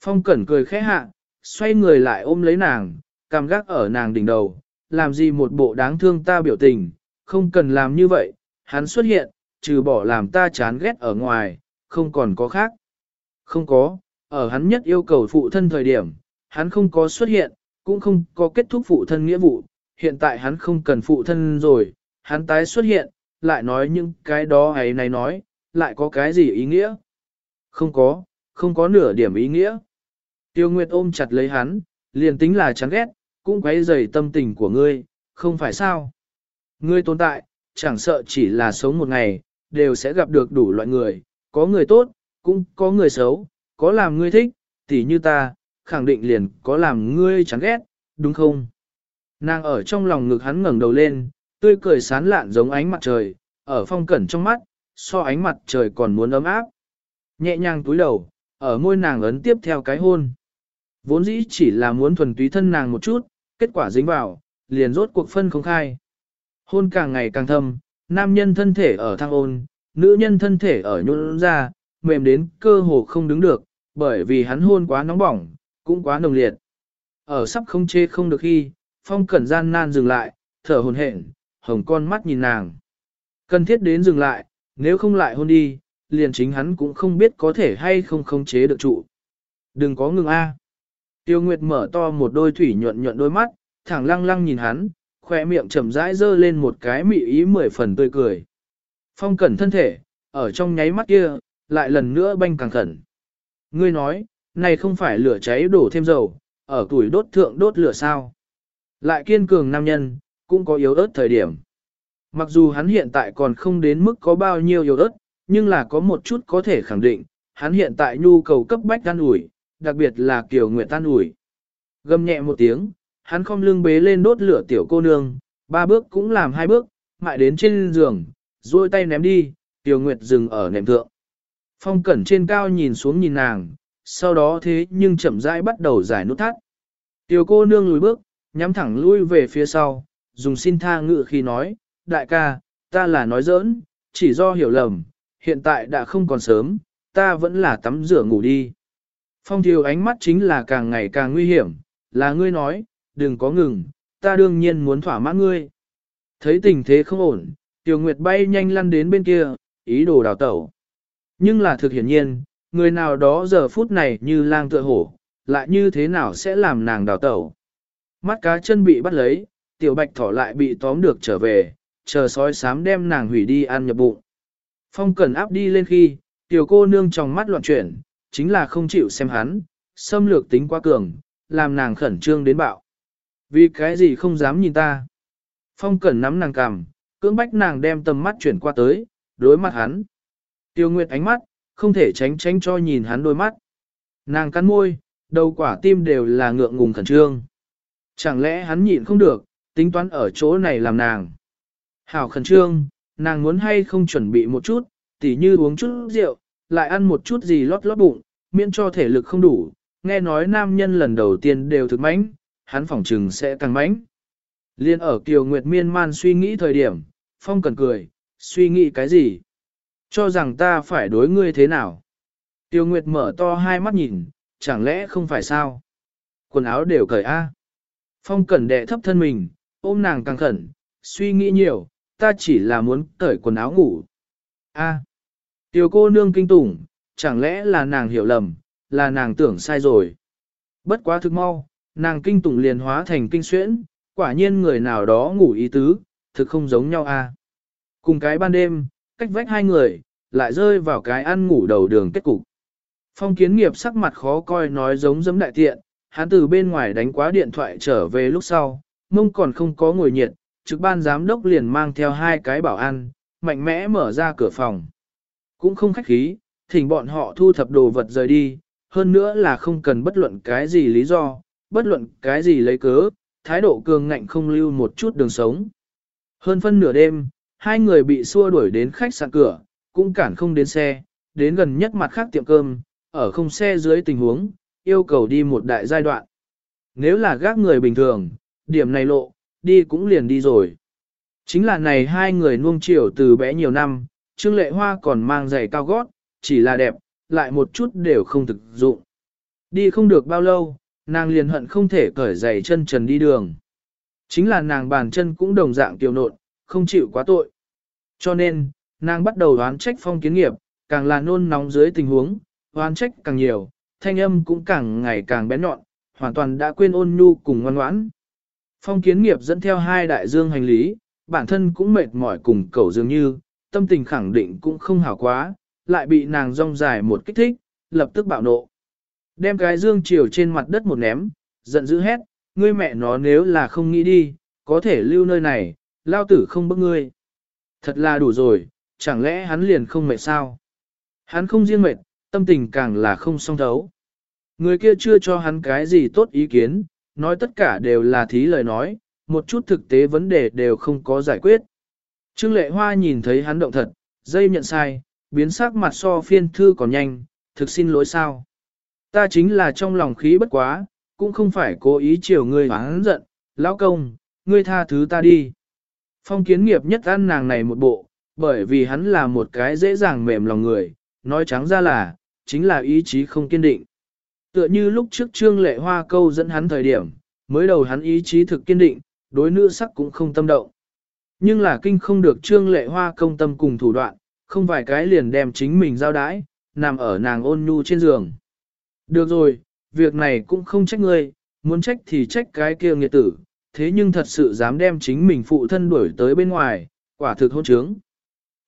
Phong Cẩn cười khẽ hạ, xoay người lại ôm lấy nàng, cảm gác ở nàng đỉnh đầu, làm gì một bộ đáng thương ta biểu tình, không cần làm như vậy, hắn xuất hiện, trừ bỏ làm ta chán ghét ở ngoài, không còn có khác. Không có, ở hắn nhất yêu cầu phụ thân thời điểm, hắn không có xuất hiện, cũng không có kết thúc phụ thân nghĩa vụ, hiện tại hắn không cần phụ thân rồi, hắn tái xuất hiện, lại nói những cái đó ấy này nói, lại có cái gì ý nghĩa? Không có, không có nửa điểm ý nghĩa. Tiêu Nguyệt ôm chặt lấy hắn, liền tính là chán ghét, cũng quấy rầy tâm tình của ngươi, không phải sao? Ngươi tồn tại, chẳng sợ chỉ là sống một ngày, đều sẽ gặp được đủ loại người, có người tốt, cũng có người xấu, có làm ngươi thích, tỉ như ta, khẳng định liền có làm ngươi chán ghét, đúng không? Nàng ở trong lòng ngực hắn ngẩng đầu lên, tươi cười sán lạn giống ánh mặt trời, ở phong cẩn trong mắt, so ánh mặt trời còn muốn ấm áp. Nhẹ nhàng túi đầu, ở môi nàng ấn tiếp theo cái hôn. Vốn dĩ chỉ là muốn thuần túy thân nàng một chút, kết quả dính vào, liền rốt cuộc phân không khai. Hôn càng ngày càng thâm, nam nhân thân thể ở thăng ôn, nữ nhân thân thể ở nhuôn ra, mềm đến cơ hồ không đứng được, bởi vì hắn hôn quá nóng bỏng, cũng quá nồng liệt. Ở sắp không chê không được khi, phong cẩn gian nan dừng lại, thở hồn hển, hồng con mắt nhìn nàng. Cần thiết đến dừng lại, nếu không lại hôn đi, liền chính hắn cũng không biết có thể hay không khống chế được trụ. Đừng có ngừng a. Tiêu Nguyệt mở to một đôi thủy nhuận nhuận đôi mắt, thẳng lăng lăng nhìn hắn, khỏe miệng chậm rãi dơ lên một cái mị ý mười phần tươi cười. Phong cẩn thân thể, ở trong nháy mắt kia, lại lần nữa banh càng khẩn. Ngươi nói, này không phải lửa cháy đổ thêm dầu, ở tuổi đốt thượng đốt lửa sao. Lại kiên cường nam nhân, cũng có yếu ớt thời điểm. Mặc dù hắn hiện tại còn không đến mức có bao nhiêu yếu ớt, nhưng là có một chút có thể khẳng định, hắn hiện tại nhu cầu cấp bách tan ủi, đặc biệt là kiểu nguyện tan ủi. Gầm nhẹ một tiếng, hắn không lưng bế lên đốt lửa tiểu cô nương, ba bước cũng làm hai bước, mại đến trên giường, duỗi tay ném đi, Tiểu Nguyệt dừng ở nệm thượng. Phong cẩn trên cao nhìn xuống nhìn nàng, sau đó thế nhưng chậm rãi bắt đầu giải nút thắt. Tiểu cô nương lùi bước, nhắm thẳng lui về phía sau, dùng xin tha ngự khi nói, đại ca, ta là nói giỡn, chỉ do hiểu lầm, hiện tại đã không còn sớm, ta vẫn là tắm rửa ngủ đi. Phong thiều ánh mắt chính là càng ngày càng nguy hiểm, là ngươi nói, đừng có ngừng, ta đương nhiên muốn thỏa mãn ngươi. Thấy tình thế không ổn, Tiểu Nguyệt bay nhanh lăn đến bên kia, ý đồ đào tẩu. Nhưng là thực hiển nhiên, người nào đó giờ phút này như lang tựa hổ, lại như thế nào sẽ làm nàng đào tẩu. Mắt cá chân bị bắt lấy, tiểu bạch thỏ lại bị tóm được trở về, chờ sói sám đem nàng hủy đi ăn nhập bụng. Phong cần áp đi lên khi, tiểu cô nương trong mắt loạn chuyển, chính là không chịu xem hắn, xâm lược tính quá cường, làm nàng khẩn trương đến bạo. Vì cái gì không dám nhìn ta? Phong cẩn nắm nàng cằm, cưỡng bách nàng đem tầm mắt chuyển qua tới, đối mặt hắn. Tiêu Nguyệt ánh mắt, không thể tránh tránh cho nhìn hắn đôi mắt. Nàng cắn môi, đầu quả tim đều là ngượng ngùng khẩn trương. Chẳng lẽ hắn nhịn không được, tính toán ở chỗ này làm nàng. Hảo khẩn trương, nàng muốn hay không chuẩn bị một chút, tỉ như uống chút rượu, lại ăn một chút gì lót lót bụng, miễn cho thể lực không đủ. Nghe nói nam nhân lần đầu tiên đều thực mãnh, hắn phỏng trừng sẽ càng mãnh. Liên ở Kiều Nguyệt miên man suy nghĩ thời điểm, Phong cần cười, suy nghĩ cái gì? Cho rằng ta phải đối ngươi thế nào? Tiêu Nguyệt mở to hai mắt nhìn, chẳng lẽ không phải sao? Quần áo đều cởi a. Phong cẩn đệ thấp thân mình, ôm nàng càng khẩn, suy nghĩ nhiều, ta chỉ là muốn cởi quần áo ngủ. A. Tiểu cô nương kinh tủng, chẳng lẽ là nàng hiểu lầm, là nàng tưởng sai rồi. Bất quá thực mau, nàng kinh tủng liền hóa thành kinh xuyễn, quả nhiên người nào đó ngủ ý tứ, thực không giống nhau a. Cùng cái ban đêm, cách vách hai người, lại rơi vào cái ăn ngủ đầu đường kết cục. Phong kiến nghiệp sắc mặt khó coi nói giống giấm đại tiện, hắn từ bên ngoài đánh quá điện thoại trở về lúc sau, mông còn không có ngồi nhiệt, trực ban giám đốc liền mang theo hai cái bảo an, mạnh mẽ mở ra cửa phòng. Cũng không khách khí, thỉnh bọn họ thu thập đồ vật rời đi, hơn nữa là không cần bất luận cái gì lý do, bất luận cái gì lấy cớ, thái độ cường ngạnh không lưu một chút đường sống. Hơn phân nửa đêm, hai người bị xua đuổi đến khách sạn cửa, cũng cản không đến xe, đến gần nhất mặt khác tiệm cơm, ở không xe dưới tình huống, yêu cầu đi một đại giai đoạn. Nếu là gác người bình thường, điểm này lộ, đi cũng liền đi rồi. Chính là này hai người nuông chiều từ bé nhiều năm, Trương Lệ Hoa còn mang giày cao gót, chỉ là đẹp, lại một chút đều không thực dụng. Đi không được bao lâu, nàng liền hận không thể cởi giày chân trần đi đường. Chính là nàng bàn chân cũng đồng dạng tiểu nộn, không chịu quá tội. Cho nên, nàng bắt đầu đoán trách phong kiến nghiệp, càng là nôn nóng dưới tình huống, đoán trách càng nhiều, thanh âm cũng càng ngày càng bén nhọn, hoàn toàn đã quên ôn nhu cùng ngoan ngoãn. Phong kiến nghiệp dẫn theo hai đại dương hành lý, bản thân cũng mệt mỏi cùng cầu dường như, tâm tình khẳng định cũng không hảo quá, lại bị nàng rong dài một kích thích, lập tức bạo nộ. Đem cái dương chiều trên mặt đất một ném, giận dữ hét, ngươi mẹ nó nếu là không nghĩ đi, có thể lưu nơi này, lao tử không bức ngươi. Thật là đủ rồi, chẳng lẽ hắn liền không mệt sao? Hắn không riêng mệt, tâm tình càng là không song thấu. Người kia chưa cho hắn cái gì tốt ý kiến, nói tất cả đều là thí lời nói, một chút thực tế vấn đề đều không có giải quyết. Trương Lệ Hoa nhìn thấy hắn động thật, dây nhận sai, biến sắc mặt so phiên thư còn nhanh, thực xin lỗi sao. Ta chính là trong lòng khí bất quá, cũng không phải cố ý chiều ngươi hắn giận, lão công, ngươi tha thứ ta đi. Phong kiến nghiệp nhất ăn nàng này một bộ, bởi vì hắn là một cái dễ dàng mềm lòng người, nói trắng ra là, chính là ý chí không kiên định. Tựa như lúc trước Trương Lệ Hoa câu dẫn hắn thời điểm, mới đầu hắn ý chí thực kiên định, đối nữ sắc cũng không tâm động. Nhưng là kinh không được Trương Lệ Hoa công tâm cùng thủ đoạn, không vài cái liền đem chính mình giao đái, nằm ở nàng ôn nhu trên giường. Được rồi, việc này cũng không trách ngươi, muốn trách thì trách cái kia nghiệt tử, thế nhưng thật sự dám đem chính mình phụ thân đuổi tới bên ngoài, quả thực hôn trướng.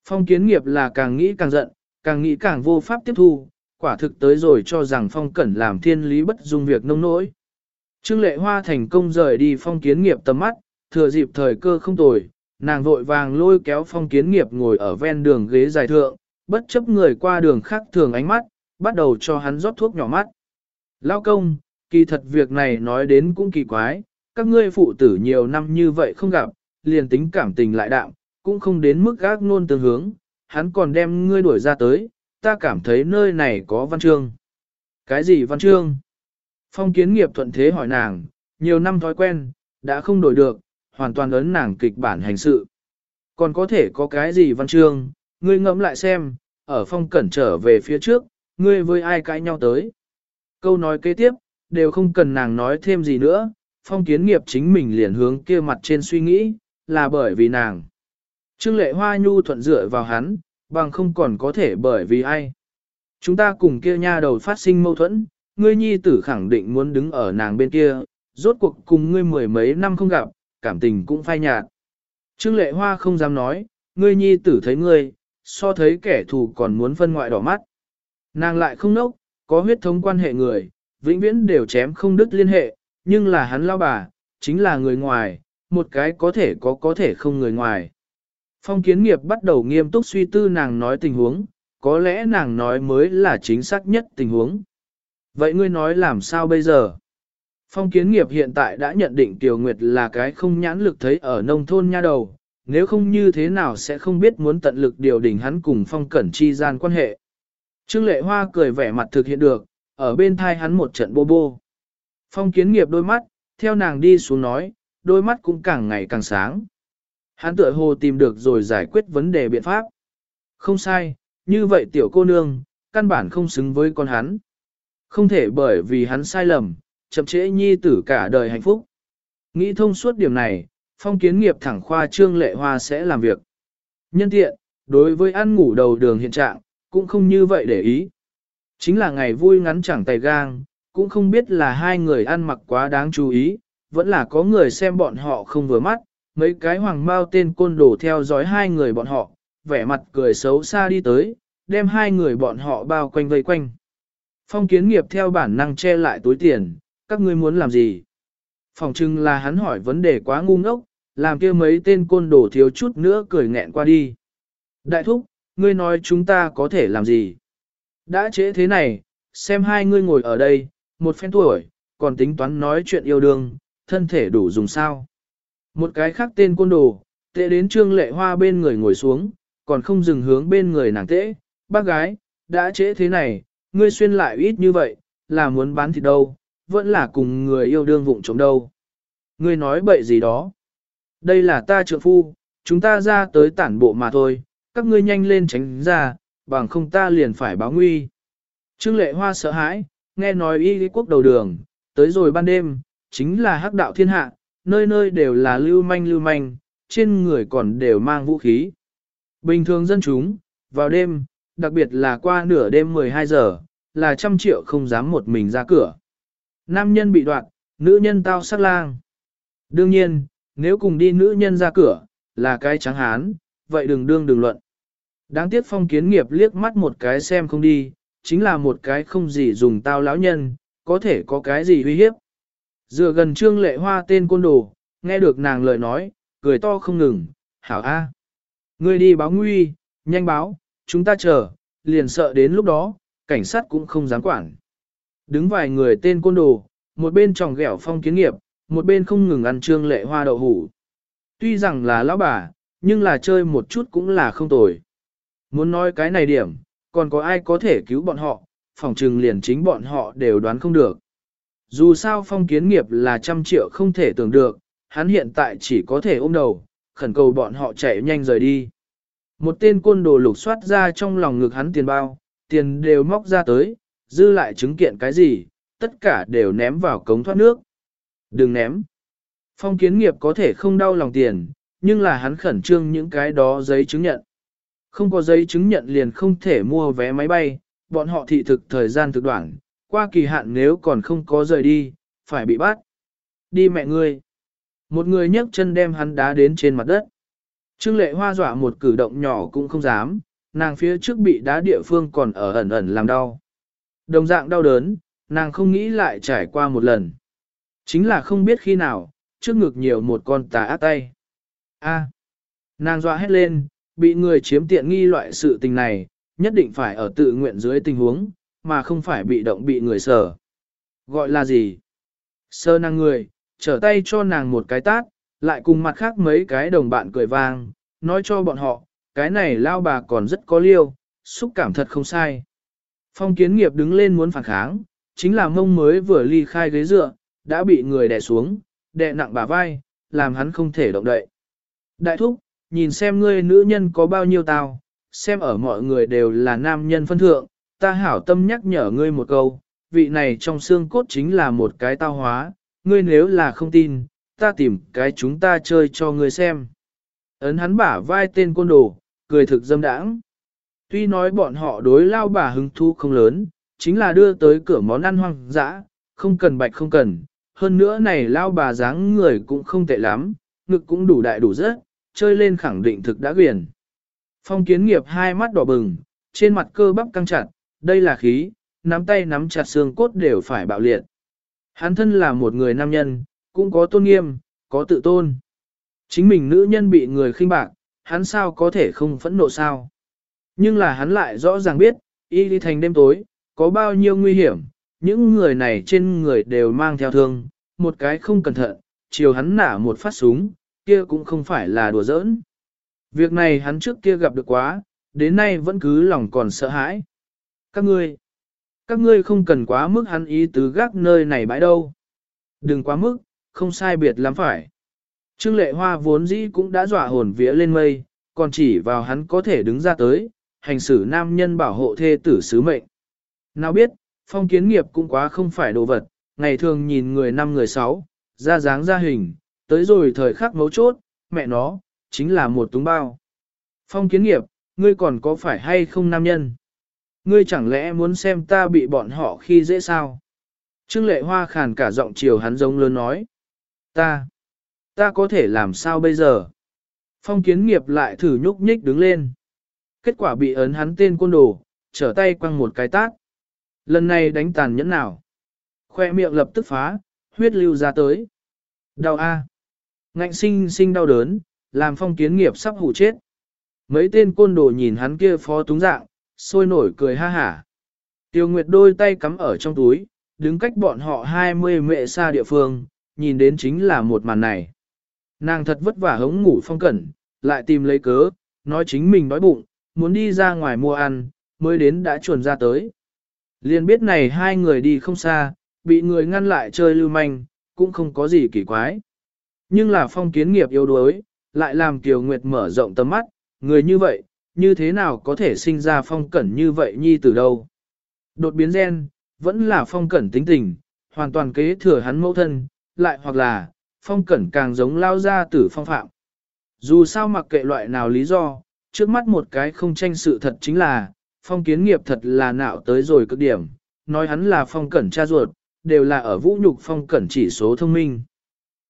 Phong kiến nghiệp là càng nghĩ càng giận, càng nghĩ càng vô pháp tiếp thu, quả thực tới rồi cho rằng phong cẩn làm thiên lý bất dung việc nông nỗi. Trương lệ hoa thành công rời đi phong kiến nghiệp tầm mắt, thừa dịp thời cơ không tồi, nàng vội vàng lôi kéo phong kiến nghiệp ngồi ở ven đường ghế dài thượng, bất chấp người qua đường khác thường ánh mắt, bắt đầu cho hắn rót thuốc nhỏ mắt. Lao công, kỳ thật việc này nói đến cũng kỳ quái, các ngươi phụ tử nhiều năm như vậy không gặp, liền tính cảm tình lại đạm, cũng không đến mức gác nôn tương hướng, hắn còn đem ngươi đuổi ra tới, ta cảm thấy nơi này có văn chương. Cái gì văn chương? Phong kiến nghiệp thuận thế hỏi nàng, nhiều năm thói quen, đã không đổi được, hoàn toàn ấn nàng kịch bản hành sự. Còn có thể có cái gì văn chương, ngươi ngẫm lại xem, ở phong cẩn trở về phía trước, ngươi với ai cãi nhau tới. Câu nói kế tiếp, đều không cần nàng nói thêm gì nữa, phong kiến nghiệp chính mình liền hướng kia mặt trên suy nghĩ, là bởi vì nàng. Trương lệ hoa nhu thuận dựa vào hắn, bằng không còn có thể bởi vì ai. Chúng ta cùng kia nha đầu phát sinh mâu thuẫn, ngươi nhi tử khẳng định muốn đứng ở nàng bên kia, rốt cuộc cùng ngươi mười mấy năm không gặp, cảm tình cũng phai nhạt. Trương lệ hoa không dám nói, ngươi nhi tử thấy ngươi, so thấy kẻ thù còn muốn phân ngoại đỏ mắt. Nàng lại không nốc, có huyết thống quan hệ người, vĩnh viễn đều chém không đứt liên hệ, nhưng là hắn lao bà, chính là người ngoài, một cái có thể có có thể không người ngoài. Phong kiến nghiệp bắt đầu nghiêm túc suy tư nàng nói tình huống, có lẽ nàng nói mới là chính xác nhất tình huống. Vậy ngươi nói làm sao bây giờ? Phong kiến nghiệp hiện tại đã nhận định Tiểu Nguyệt là cái không nhãn lực thấy ở nông thôn nha đầu, nếu không như thế nào sẽ không biết muốn tận lực điều đình hắn cùng phong cẩn chi gian quan hệ. Trương lệ hoa cười vẻ mặt thực hiện được, ở bên thai hắn một trận bô bô. Phong kiến nghiệp đôi mắt, theo nàng đi xuống nói, đôi mắt cũng càng ngày càng sáng. Hắn tựa hồ tìm được rồi giải quyết vấn đề biện pháp. Không sai, như vậy tiểu cô nương, căn bản không xứng với con hắn. Không thể bởi vì hắn sai lầm, chậm trễ nhi tử cả đời hạnh phúc. Nghĩ thông suốt điểm này, phong kiến nghiệp thẳng khoa trương lệ hoa sẽ làm việc. Nhân tiện, đối với ăn ngủ đầu đường hiện trạng, cũng không như vậy để ý. Chính là ngày vui ngắn chẳng tay gang, cũng không biết là hai người ăn mặc quá đáng chú ý, vẫn là có người xem bọn họ không vừa mắt, mấy cái hoàng bao tên côn đồ theo dõi hai người bọn họ, vẻ mặt cười xấu xa đi tới, đem hai người bọn họ bao quanh vây quanh. Phong kiến nghiệp theo bản năng che lại túi tiền, các ngươi muốn làm gì? Phòng trưng là hắn hỏi vấn đề quá ngu ngốc, làm kia mấy tên côn đồ thiếu chút nữa cười nghẹn qua đi. Đại thúc, ngươi nói chúng ta có thể làm gì? Đã trễ thế này, xem hai ngươi ngồi ở đây, một phen tuổi, còn tính toán nói chuyện yêu đương, thân thể đủ dùng sao. Một cái khác tên côn đồ, tệ đến trương lệ hoa bên người ngồi xuống, còn không dừng hướng bên người nàng tễ, bác gái, đã trễ thế này, ngươi xuyên lại ít như vậy, là muốn bán thịt đâu, vẫn là cùng người yêu đương vụng trộm đâu. Ngươi nói bậy gì đó. Đây là ta trượng phu, chúng ta ra tới tản bộ mà thôi, các ngươi nhanh lên tránh ra, bằng không ta liền phải báo nguy. Trương lệ hoa sợ hãi, nghe nói y lý quốc đầu đường, tới rồi ban đêm, chính là hắc đạo thiên hạ, nơi nơi đều là lưu manh lưu manh, trên người còn đều mang vũ khí. Bình thường dân chúng, vào đêm, đặc biệt là qua nửa đêm 12 giờ, là trăm triệu không dám một mình ra cửa. Nam nhân bị đoạn, nữ nhân tao sát lang. Đương nhiên, nếu cùng đi nữ nhân ra cửa, là cái trắng hán, vậy đừng đương đừng luận. Đáng tiếc phong kiến nghiệp liếc mắt một cái xem không đi, chính là một cái không gì dùng tao lão nhân, có thể có cái gì uy hiếp. Dựa gần trương lệ hoa tên côn đồ, nghe được nàng lời nói, cười to không ngừng, hảo a, Ngươi đi báo nguy, nhanh báo, chúng ta chờ, liền sợ đến lúc đó, cảnh sát cũng không dám quản. Đứng vài người tên côn đồ, một bên tròng ghẹo phong kiến nghiệp, một bên không ngừng ăn trương lệ hoa đậu hủ. Tuy rằng là lão bà, nhưng là chơi một chút cũng là không tồi. Muốn nói cái này điểm, còn có ai có thể cứu bọn họ, phòng trừng liền chính bọn họ đều đoán không được. Dù sao phong kiến nghiệp là trăm triệu không thể tưởng được, hắn hiện tại chỉ có thể ôm đầu, khẩn cầu bọn họ chạy nhanh rời đi. Một tên côn đồ lục soát ra trong lòng ngực hắn tiền bao, tiền đều móc ra tới, dư lại chứng kiện cái gì, tất cả đều ném vào cống thoát nước. Đừng ném. Phong kiến nghiệp có thể không đau lòng tiền, nhưng là hắn khẩn trương những cái đó giấy chứng nhận. Không có giấy chứng nhận liền không thể mua vé máy bay, bọn họ thị thực thời gian thực đoạn, qua kỳ hạn nếu còn không có rời đi, phải bị bắt. Đi mẹ ngươi. Một người nhấc chân đem hắn đá đến trên mặt đất. Trương lệ hoa dọa một cử động nhỏ cũng không dám, nàng phía trước bị đá địa phương còn ở ẩn ẩn làm đau. Đồng dạng đau đớn, nàng không nghĩ lại trải qua một lần. Chính là không biết khi nào, trước ngực nhiều một con tà ác tay. A. nàng dọa hét lên, bị người chiếm tiện nghi loại sự tình này, nhất định phải ở tự nguyện dưới tình huống, mà không phải bị động bị người sờ. Gọi là gì? Sơ nàng người, trở tay cho nàng một cái tát, lại cùng mặt khác mấy cái đồng bạn cười vang, nói cho bọn họ, cái này lao bà còn rất có liêu, xúc cảm thật không sai. Phong kiến nghiệp đứng lên muốn phản kháng, chính là mông mới vừa ly khai ghế dựa, đã bị người đè xuống, đè nặng bả vai, làm hắn không thể động đậy. Đại thúc, nhìn xem ngươi nữ nhân có bao nhiêu tao, xem ở mọi người đều là nam nhân phân thượng, ta hảo tâm nhắc nhở ngươi một câu, vị này trong xương cốt chính là một cái tao hóa, ngươi nếu là không tin, ta tìm cái chúng ta chơi cho ngươi xem. Ấn hắn bả vai tên côn đồ, cười thực dâm đãng. Tuy nói bọn họ đối lao bà hứng thu không lớn, chính là đưa tới cửa món ăn hoang dã, không cần bạch không cần. Hơn nữa này lao bà dáng người cũng không tệ lắm, ngực cũng đủ đại đủ rất, chơi lên khẳng định thực đã quyền. Phong kiến nghiệp hai mắt đỏ bừng, trên mặt cơ bắp căng chặt, đây là khí, nắm tay nắm chặt xương cốt đều phải bạo liệt. Hắn thân là một người nam nhân, cũng có tôn nghiêm, có tự tôn. Chính mình nữ nhân bị người khinh bạc, hắn sao có thể không phẫn nộ sao? Nhưng là hắn lại rõ ràng biết, y đi thành đêm tối, có bao nhiêu nguy hiểm, những người này trên người đều mang theo thương, một cái không cẩn thận, chiều hắn nả một phát súng, kia cũng không phải là đùa giỡn. Việc này hắn trước kia gặp được quá, đến nay vẫn cứ lòng còn sợ hãi. Các ngươi, các ngươi không cần quá mức hắn ý tứ gác nơi này bãi đâu. Đừng quá mức, không sai biệt lắm phải. Trương lệ hoa vốn dĩ cũng đã dọa hồn vía lên mây, còn chỉ vào hắn có thể đứng ra tới, hành xử nam nhân bảo hộ thê tử sứ mệnh. Nào biết, phong kiến nghiệp cũng quá không phải đồ vật, ngày thường nhìn người năm người sáu, ra dáng ra hình, tới rồi thời khắc mấu chốt, mẹ nó, chính là một túng bao. Phong kiến nghiệp, ngươi còn có phải hay không nam nhân? Ngươi chẳng lẽ muốn xem ta bị bọn họ khi dễ sao? Trương lệ hoa khàn cả giọng chiều hắn giống lớn nói. Ta, ta có thể làm sao bây giờ? Phong kiến nghiệp lại thử nhúc nhích đứng lên. Kết quả bị ấn hắn tên côn đồ, trở tay quăng một cái tát. Lần này đánh tàn nhẫn nào? Khoe miệng lập tức phá, huyết lưu ra tới. Đau a, Ngạnh sinh sinh đau đớn, làm phong kiến nghiệp sắp hủ chết. Mấy tên côn đồ nhìn hắn kia phó túng dạng, sôi nổi cười ha hả. Tiêu Nguyệt đôi tay cắm ở trong túi, đứng cách bọn họ 20 mệ xa địa phương, nhìn đến chính là một màn này. Nàng thật vất vả hống ngủ phong cẩn, lại tìm lấy cớ, nói chính mình đói bụng, muốn đi ra ngoài mua ăn, mới đến đã chuồn ra tới. Liên biết này hai người đi không xa, bị người ngăn lại chơi lưu manh, cũng không có gì kỳ quái. Nhưng là phong kiến nghiệp yếu đuối, lại làm Kiều Nguyệt mở rộng tầm mắt, người như vậy, như thế nào có thể sinh ra phong cẩn như vậy nhi từ đâu. Đột biến gen, vẫn là phong cẩn tính tình, hoàn toàn kế thừa hắn mẫu thân, lại hoặc là, phong cẩn càng giống lao ra tử phong phạm. Dù sao mặc kệ loại nào lý do, trước mắt một cái không tranh sự thật chính là, phong kiến nghiệp thật là nạo tới rồi cực điểm, nói hắn là phong cẩn cha ruột, đều là ở vũ nhục phong cẩn chỉ số thông minh.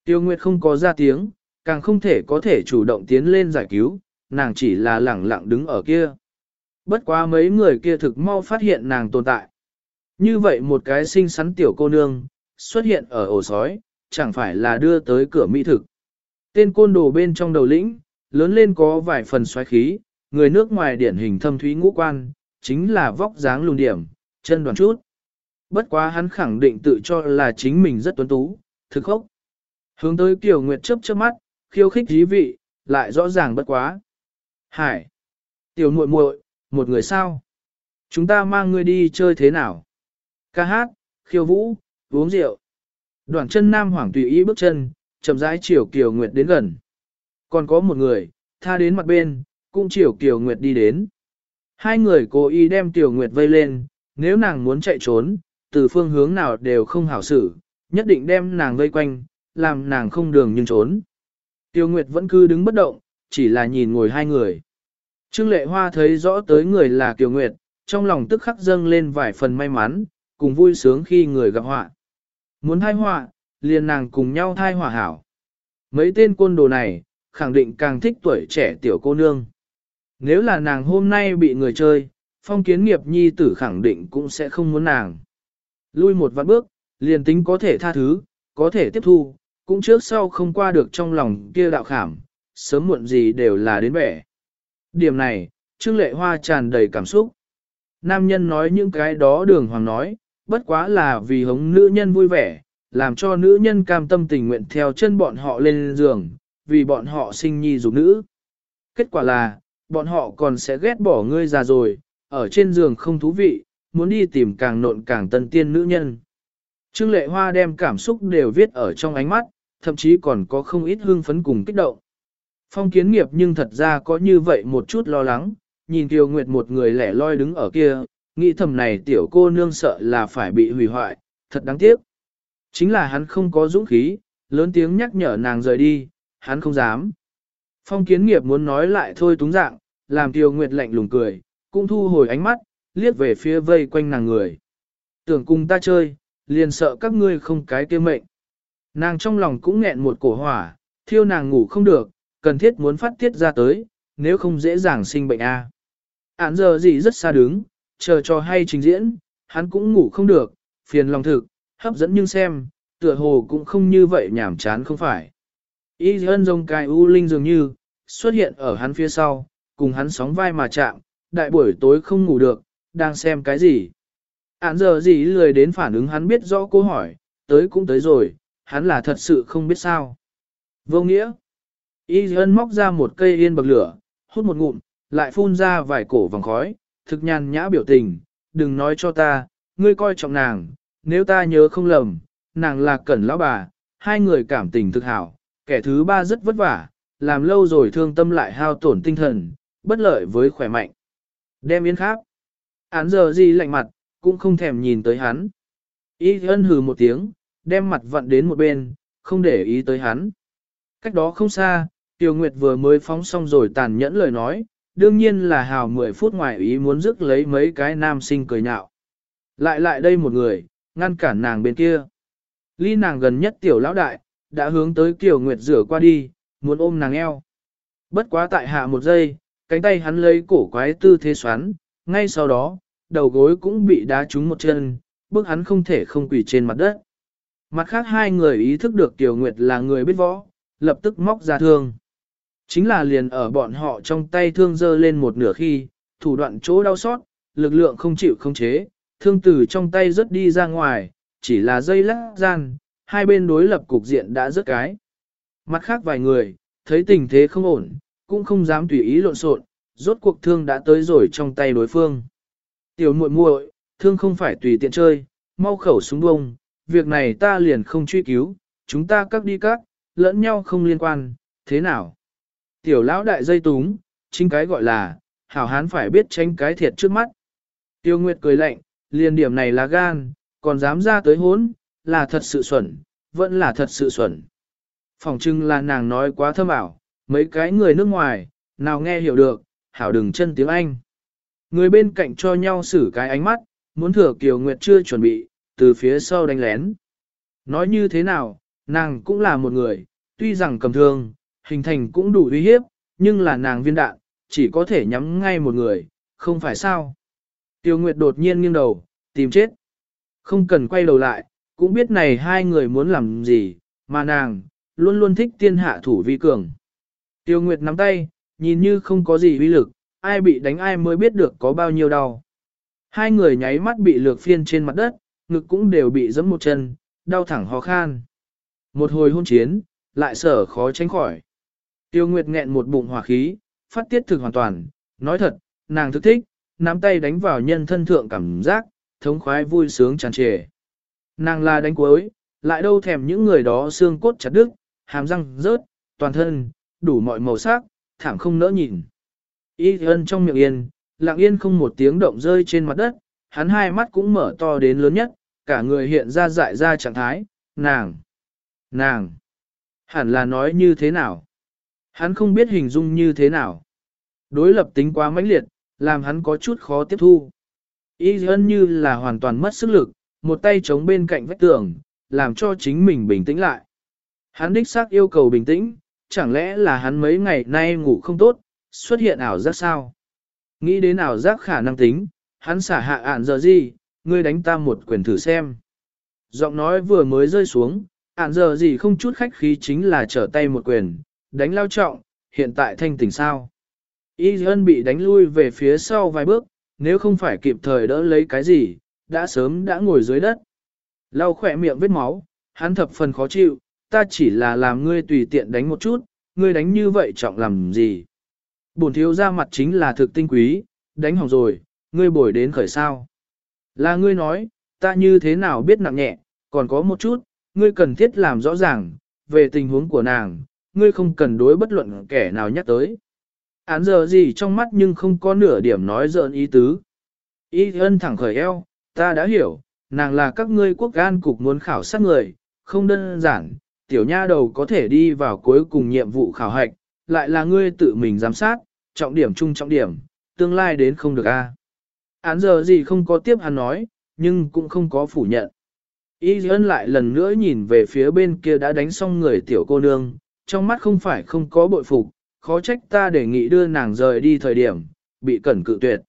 Tiêu Nguyệt không có ra tiếng, càng không thể có thể chủ động tiến lên giải cứu, nàng chỉ là lẳng lặng đứng ở kia. Bất quá mấy người kia thực mau phát hiện nàng tồn tại. Như vậy một cái xinh xắn tiểu cô nương, xuất hiện ở ổ sói, chẳng phải là đưa tới cửa mỹ thực. Tên côn đồ bên trong đầu lĩnh, lớn lên có vài phần xoáy khí, người nước ngoài điển hình thâm thúy ngũ quan, chính là vóc dáng lùn điểm, chân đoàn chút. Bất quá hắn khẳng định tự cho là chính mình rất tuấn tú, thực khốc. Hướng tới Kiều Nguyệt chớp chớp mắt, khiêu khích dí vị, lại rõ ràng bất quá. Hải! Tiểu muội muội, một người sao? Chúng ta mang ngươi đi chơi thế nào? Ca hát, khiêu vũ, uống rượu. Đoạn chân Nam Hoàng tùy ý bước chân, chậm rãi chiều Kiều Nguyệt đến gần. Còn có một người, tha đến mặt bên, cũng chiều Kiều Nguyệt đi đến. Hai người cố ý đem tiểu Nguyệt vây lên, nếu nàng muốn chạy trốn, từ phương hướng nào đều không hảo xử, nhất định đem nàng vây quanh, làm nàng không đường nhưng trốn. Tiêu Nguyệt vẫn cứ đứng bất động, chỉ là nhìn ngồi hai người. Trương Lệ Hoa thấy rõ tới người là Tiêu Nguyệt, trong lòng tức khắc dâng lên vài phần may mắn, cùng vui sướng khi người gặp họa. Muốn thai họa, liền nàng cùng nhau thai họa hảo. Mấy tên côn đồ này, khẳng định càng thích tuổi trẻ tiểu cô nương. Nếu là nàng hôm nay bị người chơi, phong kiến nghiệp nhi tử khẳng định cũng sẽ không muốn nàng. Lui một vạn bước, liền tính có thể tha thứ, có thể tiếp thu, cũng trước sau không qua được trong lòng kia đạo khảm, sớm muộn gì đều là đến bẻ. Điểm này, Trương Lệ Hoa tràn đầy cảm xúc. Nam nhân nói những cái đó đường hoàng nói, bất quá là vì hống nữ nhân vui vẻ, làm cho nữ nhân cam tâm tình nguyện theo chân bọn họ lên giường, vì bọn họ sinh nhi dục nữ. Kết quả là, bọn họ còn sẽ ghét bỏ ngươi già rồi, ở trên giường không thú vị, muốn đi tìm càng nộn càng tân tiên nữ nhân. Trương Lệ Hoa đem cảm xúc đều viết ở trong ánh mắt, thậm chí còn có không ít hương phấn cùng kích động. Phong kiến nghiệp nhưng thật ra có như vậy một chút lo lắng, nhìn Kiều Nguyệt một người lẻ loi đứng ở kia, nghĩ thầm này tiểu cô nương sợ là phải bị hủy hoại, thật đáng tiếc. Chính là hắn không có dũng khí, lớn tiếng nhắc nhở nàng rời đi, hắn không dám. Phong kiến nghiệp muốn nói lại thôi túng dạng, làm Kiều Nguyệt lạnh lùng cười, cũng thu hồi ánh mắt, liếc về phía vây quanh nàng người. Tưởng cùng ta chơi, liền sợ các ngươi không cái kia mệnh. Nàng trong lòng cũng nghẹn một cổ hỏa, thiêu nàng ngủ không được, cần thiết muốn phát tiết ra tới, nếu không dễ dàng sinh bệnh a. Án giờ gì rất xa đứng, chờ cho hay trình diễn, hắn cũng ngủ không được, phiền lòng thực, hấp dẫn nhưng xem, tựa hồ cũng không như vậy nhảm chán không phải. Y ân rồng cài u linh dường như, xuất hiện ở hắn phía sau, cùng hắn sóng vai mà chạm, đại buổi tối không ngủ được, đang xem cái gì. Án giờ gì lười đến phản ứng hắn biết rõ câu hỏi, tới cũng tới rồi, hắn là thật sự không biết sao. Vô nghĩa. Y ân móc ra một cây yên bậc lửa, hút một ngụm, lại phun ra vài cổ vòng khói, thực nhàn nhã biểu tình, đừng nói cho ta, ngươi coi trọng nàng, nếu ta nhớ không lầm, nàng là cẩn lão bà, hai người cảm tình thực hảo, kẻ thứ ba rất vất vả, làm lâu rồi thương tâm lại hao tổn tinh thần, bất lợi với khỏe mạnh. Đem yên khác. Án giờ gì lạnh mặt, cũng không thèm nhìn tới hắn. Y ân hừ một tiếng, đem mặt vặn đến một bên, không để ý tới hắn. Cách đó không xa, Tiêu Nguyệt vừa mới phóng xong rồi tàn nhẫn lời nói, đương nhiên là hào 10 phút ngoài ý muốn rước lấy mấy cái nam sinh cười nhạo. Lại lại đây một người, ngăn cản nàng bên kia. Ly nàng gần nhất tiểu lão đại, đã hướng tới Kiều Nguyệt rửa qua đi, muốn ôm nàng eo. Bất quá tại hạ một giây, cánh tay hắn lấy cổ quái tư thế xoắn, ngay sau đó, đầu gối cũng bị đá trúng một chân, bước hắn không thể không quỳ trên mặt đất. Mặt khác hai người ý thức được Tiểu Nguyệt là người biết võ, lập tức móc ra thương. Chính là liền ở bọn họ trong tay thương dơ lên một nửa khi, thủ đoạn chỗ đau xót, lực lượng không chịu không chế, thương từ trong tay rớt đi ra ngoài, chỉ là dây lắc gian, hai bên đối lập cục diện đã rớt cái. Mặt khác vài người, thấy tình thế không ổn, cũng không dám tùy ý lộn xộn, rốt cuộc thương đã tới rồi trong tay đối phương. Tiểu muội muội, thương không phải tùy tiện chơi, mau khẩu súng bông, việc này ta liền không truy cứu, chúng ta các đi các, lẫn nhau không liên quan, thế nào? Tiểu lão đại dây túng, chính cái gọi là, hảo hán phải biết tránh cái thiệt trước mắt. Tiêu Nguyệt cười lạnh, liền điểm này là gan, còn dám ra tới hốn, là thật sự xuẩn, vẫn là thật sự xuẩn. Phòng trưng là nàng nói quá thâm ảo, mấy cái người nước ngoài, nào nghe hiểu được, hảo đừng chân tiếng Anh. Người bên cạnh cho nhau xử cái ánh mắt, muốn thừa Kiều Nguyệt chưa chuẩn bị, từ phía sau đánh lén. Nói như thế nào, nàng cũng là một người, tuy rằng cầm thương, hình thành cũng đủ uy hiếp, nhưng là nàng viên đạn, chỉ có thể nhắm ngay một người, không phải sao. Tiêu Nguyệt đột nhiên nghiêng đầu, tìm chết. Không cần quay đầu lại, cũng biết này hai người muốn làm gì, mà nàng, luôn luôn thích tiên hạ thủ vi cường. Tiêu Nguyệt nắm tay, nhìn như không có gì uy lực, ai bị đánh ai mới biết được có bao nhiêu đau. Hai người nháy mắt bị lược phiên trên mặt đất, ngực cũng đều bị giẫm một chân, đau thẳng ho khan. Một hồi hôn chiến, lại sở khó tránh khỏi. Tiêu Nguyệt nghẹn một bụng hỏa khí, phát tiết thực hoàn toàn, nói thật, nàng thức thích, nắm tay đánh vào nhân thân thượng cảm giác, thống khoái vui sướng tràn trề. Nàng là đánh cuối, lại đâu thèm những người đó xương cốt chặt đứt, hàm răng rớt, toàn thân, đủ mọi màu sắc, thảm không nỡ nhìn. Y ân trong miệng yên, lặng yên không một tiếng động rơi trên mặt đất, hắn hai mắt cũng mở to đến lớn nhất, cả người hiện ra dại ra trạng thái, nàng, nàng, hẳn là nói như thế nào. Hắn không biết hình dung như thế nào. Đối lập tính quá mãnh liệt, làm hắn có chút khó tiếp thu. Y ân như là hoàn toàn mất sức lực, một tay chống bên cạnh vách tường, làm cho chính mình bình tĩnh lại. Hắn đích xác yêu cầu bình tĩnh, chẳng lẽ là hắn mấy ngày nay ngủ không tốt, xuất hiện ảo giác sao? Nghĩ đến ảo giác khả năng tính, hắn xả hạ ạn giờ gì, ngươi đánh ta một quyền thử xem. Giọng nói vừa mới rơi xuống, ạn giờ gì không chút khách khí chính là trở tay một quyền, đánh lao trọng, hiện tại thanh tỉnh sao. Y ân bị đánh lui về phía sau vài bước, nếu không phải kịp thời đỡ lấy cái gì, đã sớm đã ngồi dưới đất. Lau khỏe miệng vết máu, hắn thập phần khó chịu, ta chỉ là làm ngươi tùy tiện đánh một chút, ngươi đánh như vậy trọng làm gì. Bổn thiếu ra mặt chính là thực tinh quý, đánh hỏng rồi, ngươi bồi đến khởi sao. Là ngươi nói, ta như thế nào biết nặng nhẹ, còn có một chút, ngươi cần thiết làm rõ ràng, về tình huống của nàng, ngươi không cần đối bất luận kẻ nào nhắc tới. Án giờ gì trong mắt nhưng không có nửa điểm nói dợn ý tứ. Y ân thẳng khởi eo, ta đã hiểu, nàng là các ngươi quốc gan cục muốn khảo sát người, không đơn giản, tiểu nha đầu có thể đi vào cuối cùng nhiệm vụ khảo hạch, lại là ngươi tự mình giám sát, trọng điểm chung trọng điểm, tương lai đến không được a. Án giờ gì không có tiếp hắn nói, nhưng cũng không có phủ nhận. Y ân lại lần nữa nhìn về phía bên kia đã đánh xong người tiểu cô nương, trong mắt không phải không có bội phục, khó trách ta đề nghị đưa nàng rời đi thời điểm, bị cẩn cự tuyệt.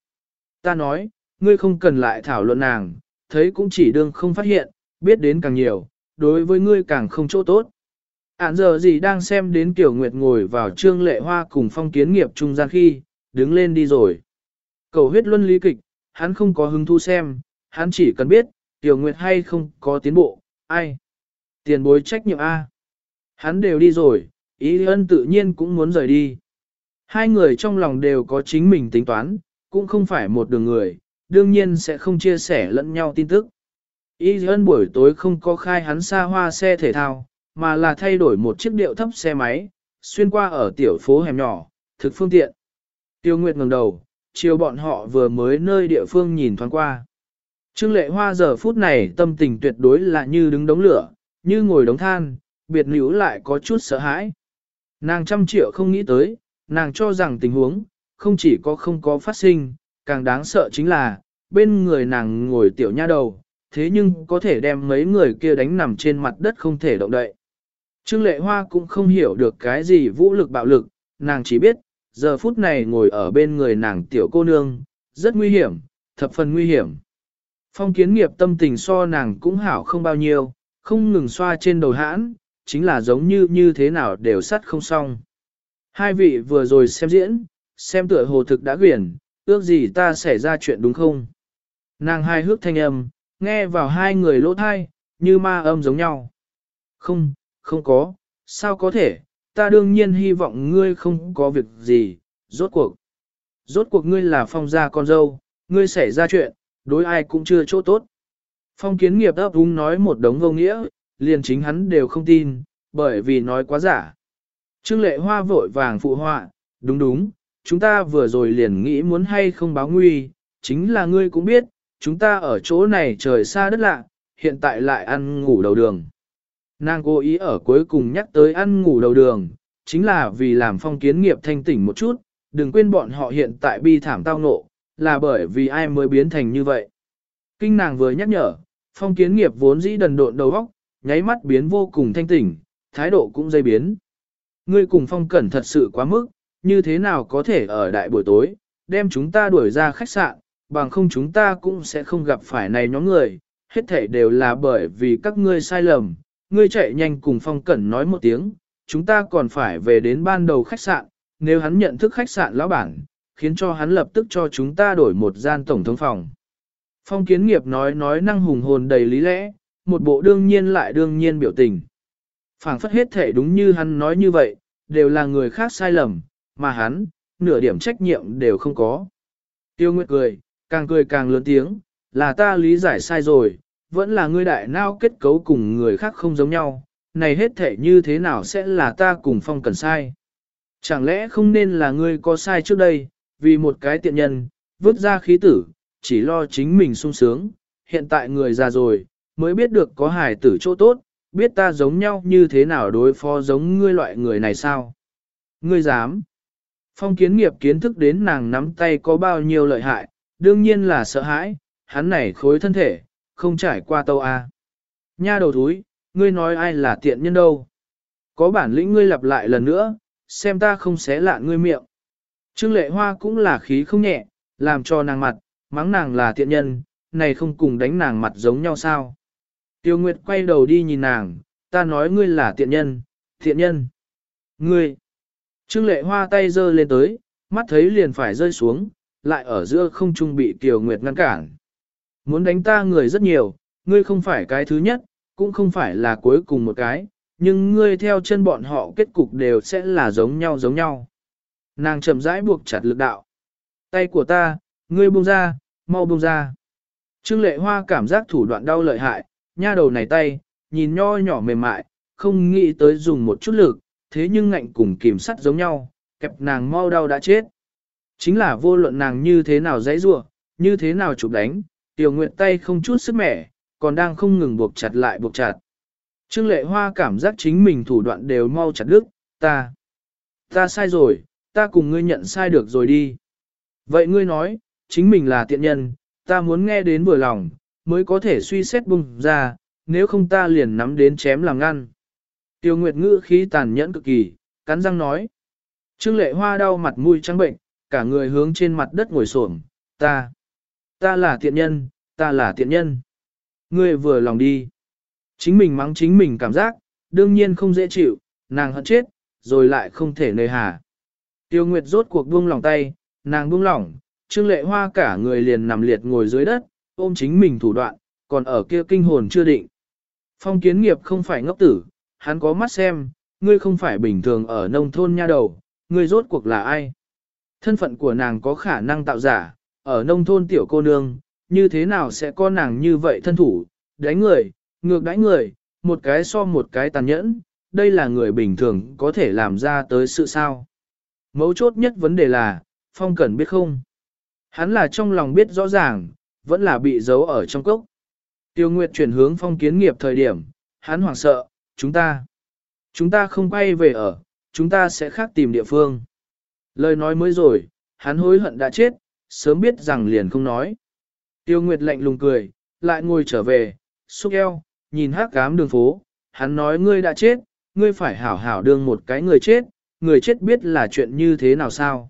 Ta nói, ngươi không cần lại thảo luận nàng, thấy cũng chỉ đương không phát hiện, biết đến càng nhiều, đối với ngươi càng không chỗ tốt. Án giờ gì đang xem đến Tiểu Nguyệt ngồi vào trương lệ hoa cùng phong kiến nghiệp trung gian khi, đứng lên đi rồi. Cầu huyết luân lý kịch, hắn không có hứng thu xem, hắn chỉ cần biết, Tiểu Nguyệt hay không có tiến bộ, ai. Tiền bối trách nhiệm A. Hắn đều đi rồi, ý ân tự nhiên cũng muốn rời đi. Hai người trong lòng đều có chính mình tính toán, cũng không phải một đường người, đương nhiên sẽ không chia sẻ lẫn nhau tin tức. Y ân buổi tối không có khai hắn xa hoa xe thể thao, mà là thay đổi một chiếc điệu thấp xe máy, xuyên qua ở tiểu phố hẻm nhỏ, thực phương tiện. Tiêu Nguyệt ngẩng đầu, chiều bọn họ vừa mới nơi địa phương nhìn thoáng qua. Trương lệ hoa giờ phút này tâm tình tuyệt đối là như đứng đống lửa, như ngồi đống than, biệt nữ lại có chút sợ hãi. Nàng trăm triệu không nghĩ tới, nàng cho rằng tình huống, không chỉ có không có phát sinh, càng đáng sợ chính là, bên người nàng ngồi tiểu nha đầu, thế nhưng có thể đem mấy người kia đánh nằm trên mặt đất không thể động đậy. Trương Lệ Hoa cũng không hiểu được cái gì vũ lực bạo lực, nàng chỉ biết, giờ phút này ngồi ở bên người nàng tiểu cô nương, rất nguy hiểm, thập phần nguy hiểm. Phong kiến nghiệp tâm tình so nàng cũng hảo không bao nhiêu, không ngừng xoa trên đầu hãn, chính là giống như như thế nào đều sắt không xong. Hai vị vừa rồi xem diễn, xem tựa hồ thực đã quyển, ước gì ta xảy ra chuyện đúng không? Nàng hai hước thanh âm, nghe vào hai người lỗ thai, như ma âm giống nhau. Không, không có, sao có thể, ta đương nhiên hy vọng ngươi không có việc gì, rốt cuộc. Rốt cuộc ngươi là phong gia con dâu, ngươi xảy ra chuyện, đối ai cũng chưa chỗ tốt. Phong kiến nghiệp ấp úng nói một đống vô nghĩa, liền chính hắn đều không tin, bởi vì nói quá giả. Trương lệ hoa vội vàng phụ họa, đúng đúng, chúng ta vừa rồi liền nghĩ muốn hay không báo nguy, chính là ngươi cũng biết, chúng ta ở chỗ này trời xa đất lạ, hiện tại lại ăn ngủ đầu đường. Nàng cố ý ở cuối cùng nhắc tới ăn ngủ đầu đường, chính là vì làm phong kiến nghiệp thanh tỉnh một chút, đừng quên bọn họ hiện tại bi thảm tao nộ, là bởi vì ai mới biến thành như vậy. Kinh nàng vừa nhắc nhở, phong kiến nghiệp vốn dĩ đần độn đầu óc, nháy mắt biến vô cùng thanh tỉnh, thái độ cũng dây biến. Ngươi cùng phong cẩn thật sự quá mức, như thế nào có thể ở đại buổi tối, đem chúng ta đuổi ra khách sạn, bằng không chúng ta cũng sẽ không gặp phải này nhóm người, hết thể đều là bởi vì các ngươi sai lầm, ngươi chạy nhanh cùng phong cẩn nói một tiếng, chúng ta còn phải về đến ban đầu khách sạn, nếu hắn nhận thức khách sạn lão bản, khiến cho hắn lập tức cho chúng ta đổi một gian tổng thống phòng. Phong kiến nghiệp nói nói năng hùng hồn đầy lý lẽ, một bộ đương nhiên lại đương nhiên biểu tình. phảng phất hết thể đúng như hắn nói như vậy, đều là người khác sai lầm, mà hắn, nửa điểm trách nhiệm đều không có. Tiêu Nguyệt cười, càng cười càng lớn tiếng, là ta lý giải sai rồi, vẫn là ngươi đại nao kết cấu cùng người khác không giống nhau, này hết thể như thế nào sẽ là ta cùng phong cần sai. Chẳng lẽ không nên là ngươi có sai trước đây, vì một cái tiện nhân, vứt ra khí tử, chỉ lo chính mình sung sướng, hiện tại người già rồi, mới biết được có hài tử chỗ tốt, biết ta giống nhau như thế nào đối phó giống ngươi loại người này sao. Ngươi dám. Phong kiến nghiệp kiến thức đến nàng nắm tay có bao nhiêu lợi hại, đương nhiên là sợ hãi, hắn này khối thân thể, không trải qua tâu a. Nha đầu thúi, ngươi nói ai là tiện nhân đâu. Có bản lĩnh ngươi lặp lại lần nữa, xem ta không xé lạ ngươi miệng. Trương lệ hoa cũng là khí không nhẹ, làm cho nàng mặt, mắng nàng là tiện nhân, này không cùng đánh nàng mặt giống nhau sao. Tiêu Nguyệt quay đầu đi nhìn nàng, ta nói ngươi là tiện nhân, tiện nhân. Ngươi. Trương lệ hoa tay giơ lên tới, mắt thấy liền phải rơi xuống, lại ở giữa không trung bị Tiêu Nguyệt ngăn cản. Muốn đánh ta người rất nhiều, ngươi không phải cái thứ nhất, cũng không phải là cuối cùng một cái, nhưng ngươi theo chân bọn họ kết cục đều sẽ là giống nhau giống nhau. Nàng chậm rãi buộc chặt lực đạo. Tay của ta, ngươi buông ra, mau buông ra. Trương lệ hoa cảm giác thủ đoạn đau lợi hại, nha đầu này tay, nhìn nho nhỏ mềm mại, không nghĩ tới dùng một chút lực, thế nhưng ngạnh cùng kìm sắt giống nhau, kẹp nàng mau đau đã chết. Chính là vô luận nàng như thế nào dãy rua, như thế nào chụp đánh, tiểu nguyện tay không chút sức mẻ, còn đang không ngừng buộc chặt lại buộc chặt. Trương lệ hoa cảm giác chính mình thủ đoạn đều mau chặt đứt, ta, ta sai rồi, ta cùng ngươi nhận sai được rồi đi. Vậy ngươi nói, chính mình là tiện nhân, ta muốn nghe đến vừa lòng, mới có thể suy xét bùng ra, nếu không ta liền nắm đến chém làm ngăn. Tiêu Nguyệt ngữ khí tàn nhẫn cực kỳ, cắn răng nói. Trương lệ hoa đau mặt mũi trắng bệnh, cả người hướng trên mặt đất ngồi xổm ta, ta là tiện nhân, ta là tiện nhân. Ngươi vừa lòng đi. Chính mình mắng chính mình cảm giác, đương nhiên không dễ chịu, nàng hận chết, rồi lại không thể nơi hà. Tiêu Nguyệt rốt cuộc buông lòng tay, nàng buông lỏng, Trương Lệ Hoa cả người liền nằm liệt ngồi dưới đất, ôm chính mình thủ đoạn, còn ở kia kinh hồn chưa định. Phong kiến nghiệp không phải ngốc tử, hắn có mắt xem, ngươi không phải bình thường ở nông thôn nha đầu, ngươi rốt cuộc là ai? Thân phận của nàng có khả năng tạo giả, ở nông thôn tiểu cô nương, như thế nào sẽ có nàng như vậy thân thủ, đánh người, ngược đánh người, một cái so một cái tàn nhẫn, đây là người bình thường có thể làm ra tới sự sao. Mấu chốt nhất vấn đề là, Phong Cẩn biết không? Hắn là trong lòng biết rõ ràng, vẫn là bị giấu ở trong cốc. Tiêu Nguyệt chuyển hướng Phong Kiến nghiệp thời điểm, hắn hoảng sợ, chúng ta, chúng ta không quay về ở, chúng ta sẽ khác tìm địa phương. Lời nói mới rồi, hắn hối hận đã chết, sớm biết rằng liền không nói. Tiêu Nguyệt lạnh lùng cười, lại ngồi trở về, xúc eo, nhìn hát cám đường phố, hắn nói ngươi đã chết, ngươi phải hảo hảo đương một cái người chết, người chết biết là chuyện như thế nào sao.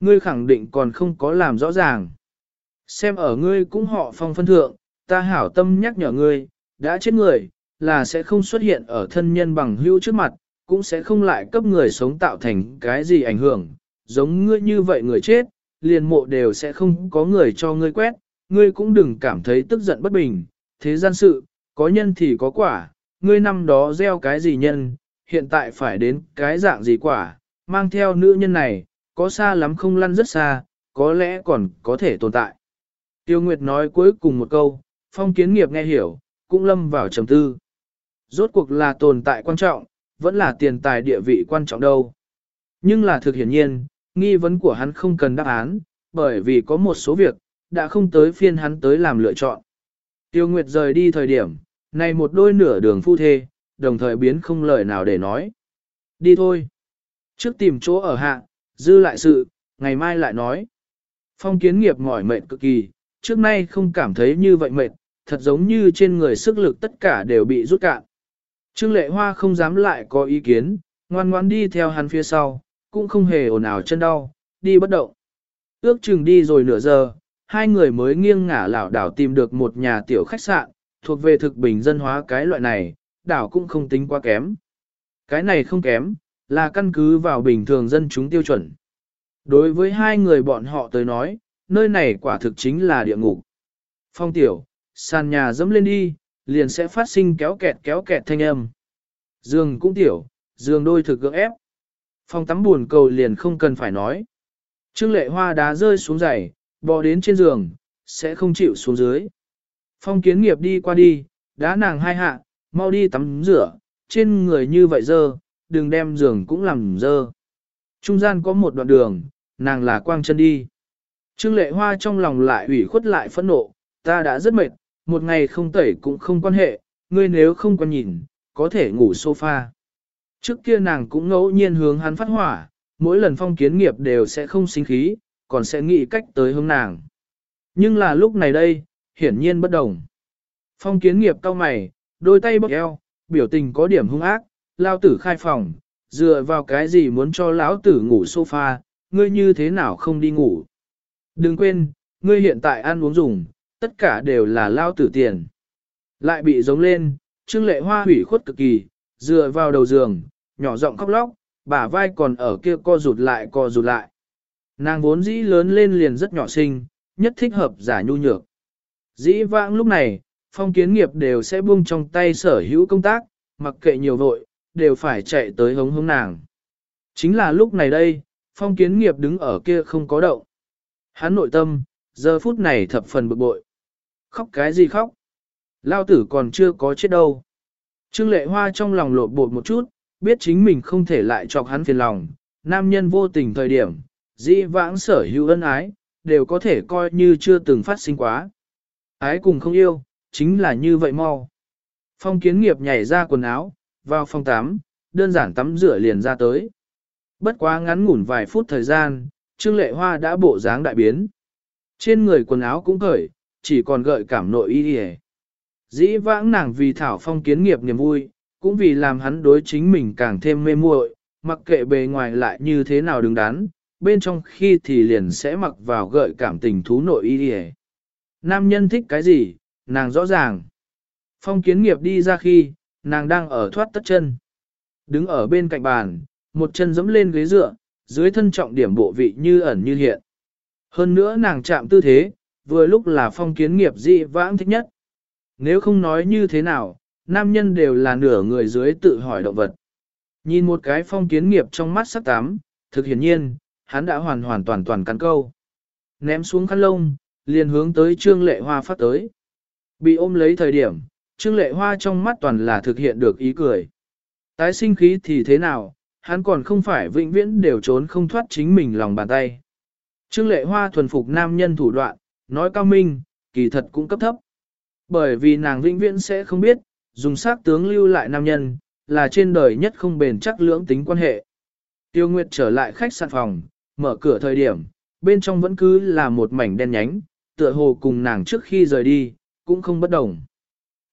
Ngươi khẳng định còn không có làm rõ ràng. Xem ở ngươi cũng họ phong phân thượng, ta hảo tâm nhắc nhở ngươi, đã chết người, là sẽ không xuất hiện ở thân nhân bằng hữu trước mặt, cũng sẽ không lại cấp người sống tạo thành cái gì ảnh hưởng. Giống ngươi như vậy người chết, liền mộ đều sẽ không có người cho ngươi quét, ngươi cũng đừng cảm thấy tức giận bất bình. Thế gian sự, có nhân thì có quả, ngươi năm đó gieo cái gì nhân, hiện tại phải đến cái dạng gì quả, mang theo nữ nhân này, có xa lắm không lăn rất xa, có lẽ còn có thể tồn tại. Tiêu Nguyệt nói cuối cùng một câu, phong kiến nghiệp nghe hiểu, cũng lâm vào trầm tư. Rốt cuộc là tồn tại quan trọng, vẫn là tiền tài địa vị quan trọng đâu. Nhưng là thực hiển nhiên, nghi vấn của hắn không cần đáp án, bởi vì có một số việc, đã không tới phiên hắn tới làm lựa chọn. Tiêu Nguyệt rời đi thời điểm, này một đôi nửa đường phu thê, đồng thời biến không lời nào để nói. Đi thôi. Trước tìm chỗ ở hạ, dư lại sự, ngày mai lại nói. Phong kiến nghiệp mỏi mệt cực kỳ, trước nay không cảm thấy như vậy mệt, thật giống như trên người sức lực tất cả đều bị rút cạn. Trương lệ hoa không dám lại có ý kiến, ngoan ngoan đi theo hắn phía sau, cũng không hề ồn ào chân đau, đi bất động. Ước chừng đi rồi nửa giờ, hai người mới nghiêng ngả lảo đảo tìm được một nhà tiểu khách sạn, thuộc về thực bình dân hóa cái loại này, đảo cũng không tính quá kém. Cái này không kém, là căn cứ vào bình thường dân chúng tiêu chuẩn. Đối với hai người bọn họ tới nói, nơi này quả thực chính là địa ngục. Phong tiểu, sàn nhà dẫm lên đi, liền sẽ phát sinh kéo kẹt kéo kẹt thanh âm. Dương cũng tiểu, dương đôi thực gượng ép. Phong tắm buồn cầu liền không cần phải nói. Trương lệ hoa đá rơi xuống giày, bò đến trên giường, sẽ không chịu xuống dưới. Phong kiến nghiệp đi qua đi, đá nàng hai hạ, mau đi tắm rửa, trên người như vậy dơ, đừng đem giường cũng làm dơ. Trung gian có một đoạn đường, nàng là quang chân đi. Trương lệ hoa trong lòng lại ủy khuất lại phẫn nộ, ta đã rất mệt, một ngày không tẩy cũng không quan hệ, ngươi nếu không quan nhìn, có thể ngủ sofa. Trước kia nàng cũng ngẫu nhiên hướng hắn phát hỏa, mỗi lần phong kiến nghiệp đều sẽ không sinh khí, còn sẽ nghĩ cách tới hướng nàng. Nhưng là lúc này đây, hiển nhiên bất đồng. Phong kiến nghiệp cao mày, đôi tay bốc eo, biểu tình có điểm hung ác, lao tử khai phòng, dựa vào cái gì muốn cho lão tử ngủ sofa, ngươi như thế nào không đi ngủ. Đừng quên, ngươi hiện tại ăn uống dùng, tất cả đều là lao tử tiền. Lại bị giống lên, Trương Lệ Hoa hủy khuất cực kỳ, dựa vào đầu giường, nhỏ giọng khóc lóc, bả vai còn ở kia co rụt lại co rụt lại. Nàng vốn dĩ lớn lên liền rất nhỏ xinh, nhất thích hợp giả nhu nhược. Dĩ vãng lúc này, phong kiến nghiệp đều sẽ buông trong tay sở hữu công tác, mặc kệ nhiều vội, đều phải chạy tới hống hống nàng. Chính là lúc này đây, phong kiến nghiệp đứng ở kia không có động. Hắn nội tâm, giờ phút này thập phần bực bội. Khóc cái gì khóc? Lao tử còn chưa có chết đâu. Trương lệ hoa trong lòng lột bột một chút, biết chính mình không thể lại chọc hắn phiền lòng. Nam nhân vô tình thời điểm, dĩ vãng sở hữu ân ái, đều có thể coi như chưa từng phát sinh quá. Ái cùng không yêu, chính là như vậy mau. Phong kiến nghiệp nhảy ra quần áo, vào phòng tắm, đơn giản tắm rửa liền ra tới. Bất quá ngắn ngủn vài phút thời gian, Trương Lệ Hoa đã bộ dáng đại biến. Trên người quần áo cũng cởi, chỉ còn gợi cảm nội y hề. Dĩ vãng nàng vì Thảo Phong kiến nghiệp niềm vui, cũng vì làm hắn đối chính mình càng thêm mê muội, mặc kệ bề ngoài lại như thế nào đứng đắn, bên trong khi thì liền sẽ mặc vào gợi cảm tình thú nội y đi Nam nhân thích cái gì, nàng rõ ràng. Phong kiến nghiệp đi ra khi, nàng đang ở thoát tất chân. Đứng ở bên cạnh bàn, một chân giẫm lên ghế dựa, dưới thân trọng điểm bộ vị như ẩn như hiện. Hơn nữa nàng chạm tư thế, vừa lúc là phong kiến nghiệp dị vãng thích nhất. Nếu không nói như thế nào, nam nhân đều là nửa người dưới tự hỏi động vật. Nhìn một cái phong kiến nghiệp trong mắt sắc tám, thực hiển nhiên, hắn đã hoàn hoàn toàn toàn cắn câu. Ném xuống khăn lông, liền hướng tới Trương Lệ Hoa phát tới. Bị ôm lấy thời điểm, Trương Lệ Hoa trong mắt toàn là thực hiện được ý cười. Tái sinh khí thì thế nào, hắn còn không phải vĩnh viễn đều trốn không thoát chính mình lòng bàn tay. Trương Lệ Hoa thuần phục nam nhân thủ đoạn, nói cao minh, kỳ thật cũng cấp thấp. Bởi vì nàng vĩnh viễn sẽ không biết, dùng sát tướng lưu lại nam nhân, là trên đời nhất không bền chắc lưỡng tính quan hệ. Tiêu Nguyệt trở lại khách sạn phòng, mở cửa thời điểm, bên trong vẫn cứ là một mảnh đen nhánh, tựa hồ cùng nàng trước khi rời đi, cũng không bất đồng.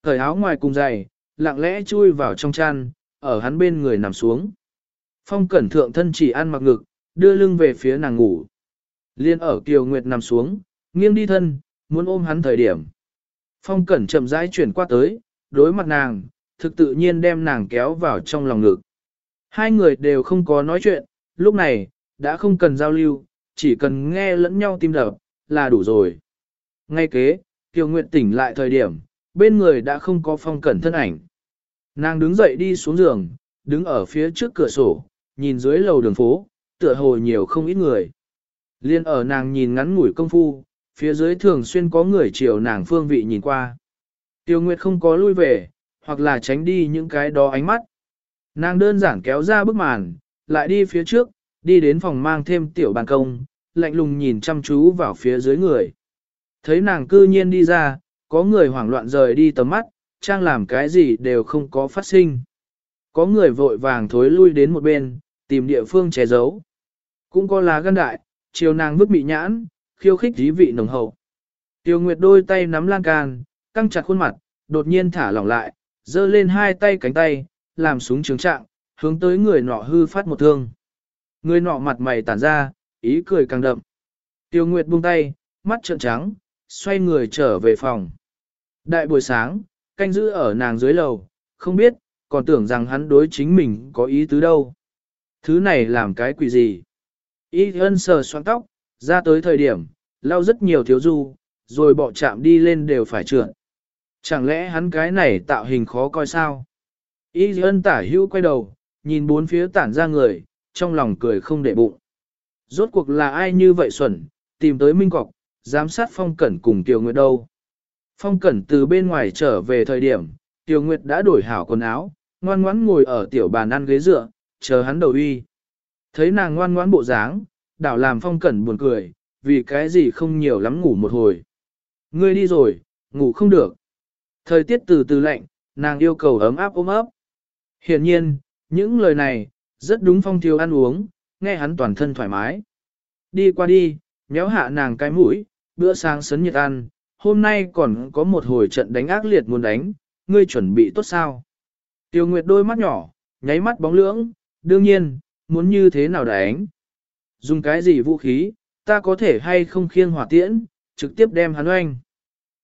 Thời áo ngoài cùng dày, lặng lẽ chui vào trong chăn, ở hắn bên người nằm xuống. Phong cẩn thượng thân chỉ ăn mặc ngực, đưa lưng về phía nàng ngủ. Liên ở Kiều Nguyệt nằm xuống, nghiêng đi thân, muốn ôm hắn thời điểm. Phong cẩn chậm rãi chuyển qua tới, đối mặt nàng, thực tự nhiên đem nàng kéo vào trong lòng ngực. Hai người đều không có nói chuyện, lúc này, đã không cần giao lưu, chỉ cần nghe lẫn nhau tim đập, là đủ rồi. Ngay kế, Kiều Nguyệt tỉnh lại thời điểm, bên người đã không có phong cẩn thân ảnh. Nàng đứng dậy đi xuống giường, đứng ở phía trước cửa sổ, nhìn dưới lầu đường phố, tựa hồ nhiều không ít người. Liên ở nàng nhìn ngắn ngủi công phu, phía dưới thường xuyên có người chiều nàng phương vị nhìn qua. Tiêu Nguyệt không có lui về, hoặc là tránh đi những cái đó ánh mắt. Nàng đơn giản kéo ra bức màn, lại đi phía trước, đi đến phòng mang thêm tiểu bàn công, lạnh lùng nhìn chăm chú vào phía dưới người. Thấy nàng cư nhiên đi ra, có người hoảng loạn rời đi tầm mắt, trang làm cái gì đều không có phát sinh. Có người vội vàng thối lui đến một bên, tìm địa phương che giấu. Cũng có lá gan đại, chiều nàng vứt bị nhãn, khiêu khích dí vị nồng hậu. Tiêu Nguyệt đôi tay nắm lan can, căng chặt khuôn mặt, đột nhiên thả lỏng lại, giơ lên hai tay cánh tay, làm súng trường trạng, hướng tới người nọ hư phát một thương. Người nọ mặt mày tản ra, ý cười càng đậm. Tiêu Nguyệt buông tay, mắt trợn trắng, xoay người trở về phòng. Đại buổi sáng, canh giữ ở nàng dưới lầu, không biết, còn tưởng rằng hắn đối chính mình có ý tứ đâu. Thứ này làm cái quỷ gì? Y ân sờ xoắn tóc, ra tới thời điểm, lao rất nhiều thiếu du, rồi bỏ chạm đi lên đều phải trượt. Chẳng lẽ hắn cái này tạo hình khó coi sao? Y ân tả hữu quay đầu, nhìn bốn phía tản ra người, trong lòng cười không để bụng. Rốt cuộc là ai như vậy xuẩn, tìm tới Minh Cọc, giám sát Phong Cẩn cùng Tiểu Nguyệt đâu. Phong Cẩn từ bên ngoài trở về thời điểm, Tiểu Nguyệt đã đổi hảo quần áo, ngoan ngoãn ngồi ở tiểu bàn ăn ghế dựa, chờ hắn đầu uy. Thấy nàng ngoan ngoãn bộ dáng, đảo làm Phong Cẩn buồn cười, vì cái gì không nhiều lắm ngủ một hồi. Ngươi đi rồi, ngủ không được. Thời tiết từ từ lạnh, nàng yêu cầu ấm áp ôm ấp. Hiển nhiên, những lời này, rất đúng Phong Thiếu ăn uống, nghe hắn toàn thân thoải mái. Đi qua đi, méo hạ nàng cái mũi, bữa sáng sấn nhiệt ăn, hôm nay còn có một hồi trận đánh ác liệt muốn đánh, ngươi chuẩn bị tốt sao? Tiêu Nguyệt đôi mắt nhỏ, nháy mắt bóng lưỡng, đương nhiên, muốn như thế nào đánh? Dùng cái gì vũ khí, ta có thể hay không khiêng hỏa tiễn, trực tiếp đem hắn oanh.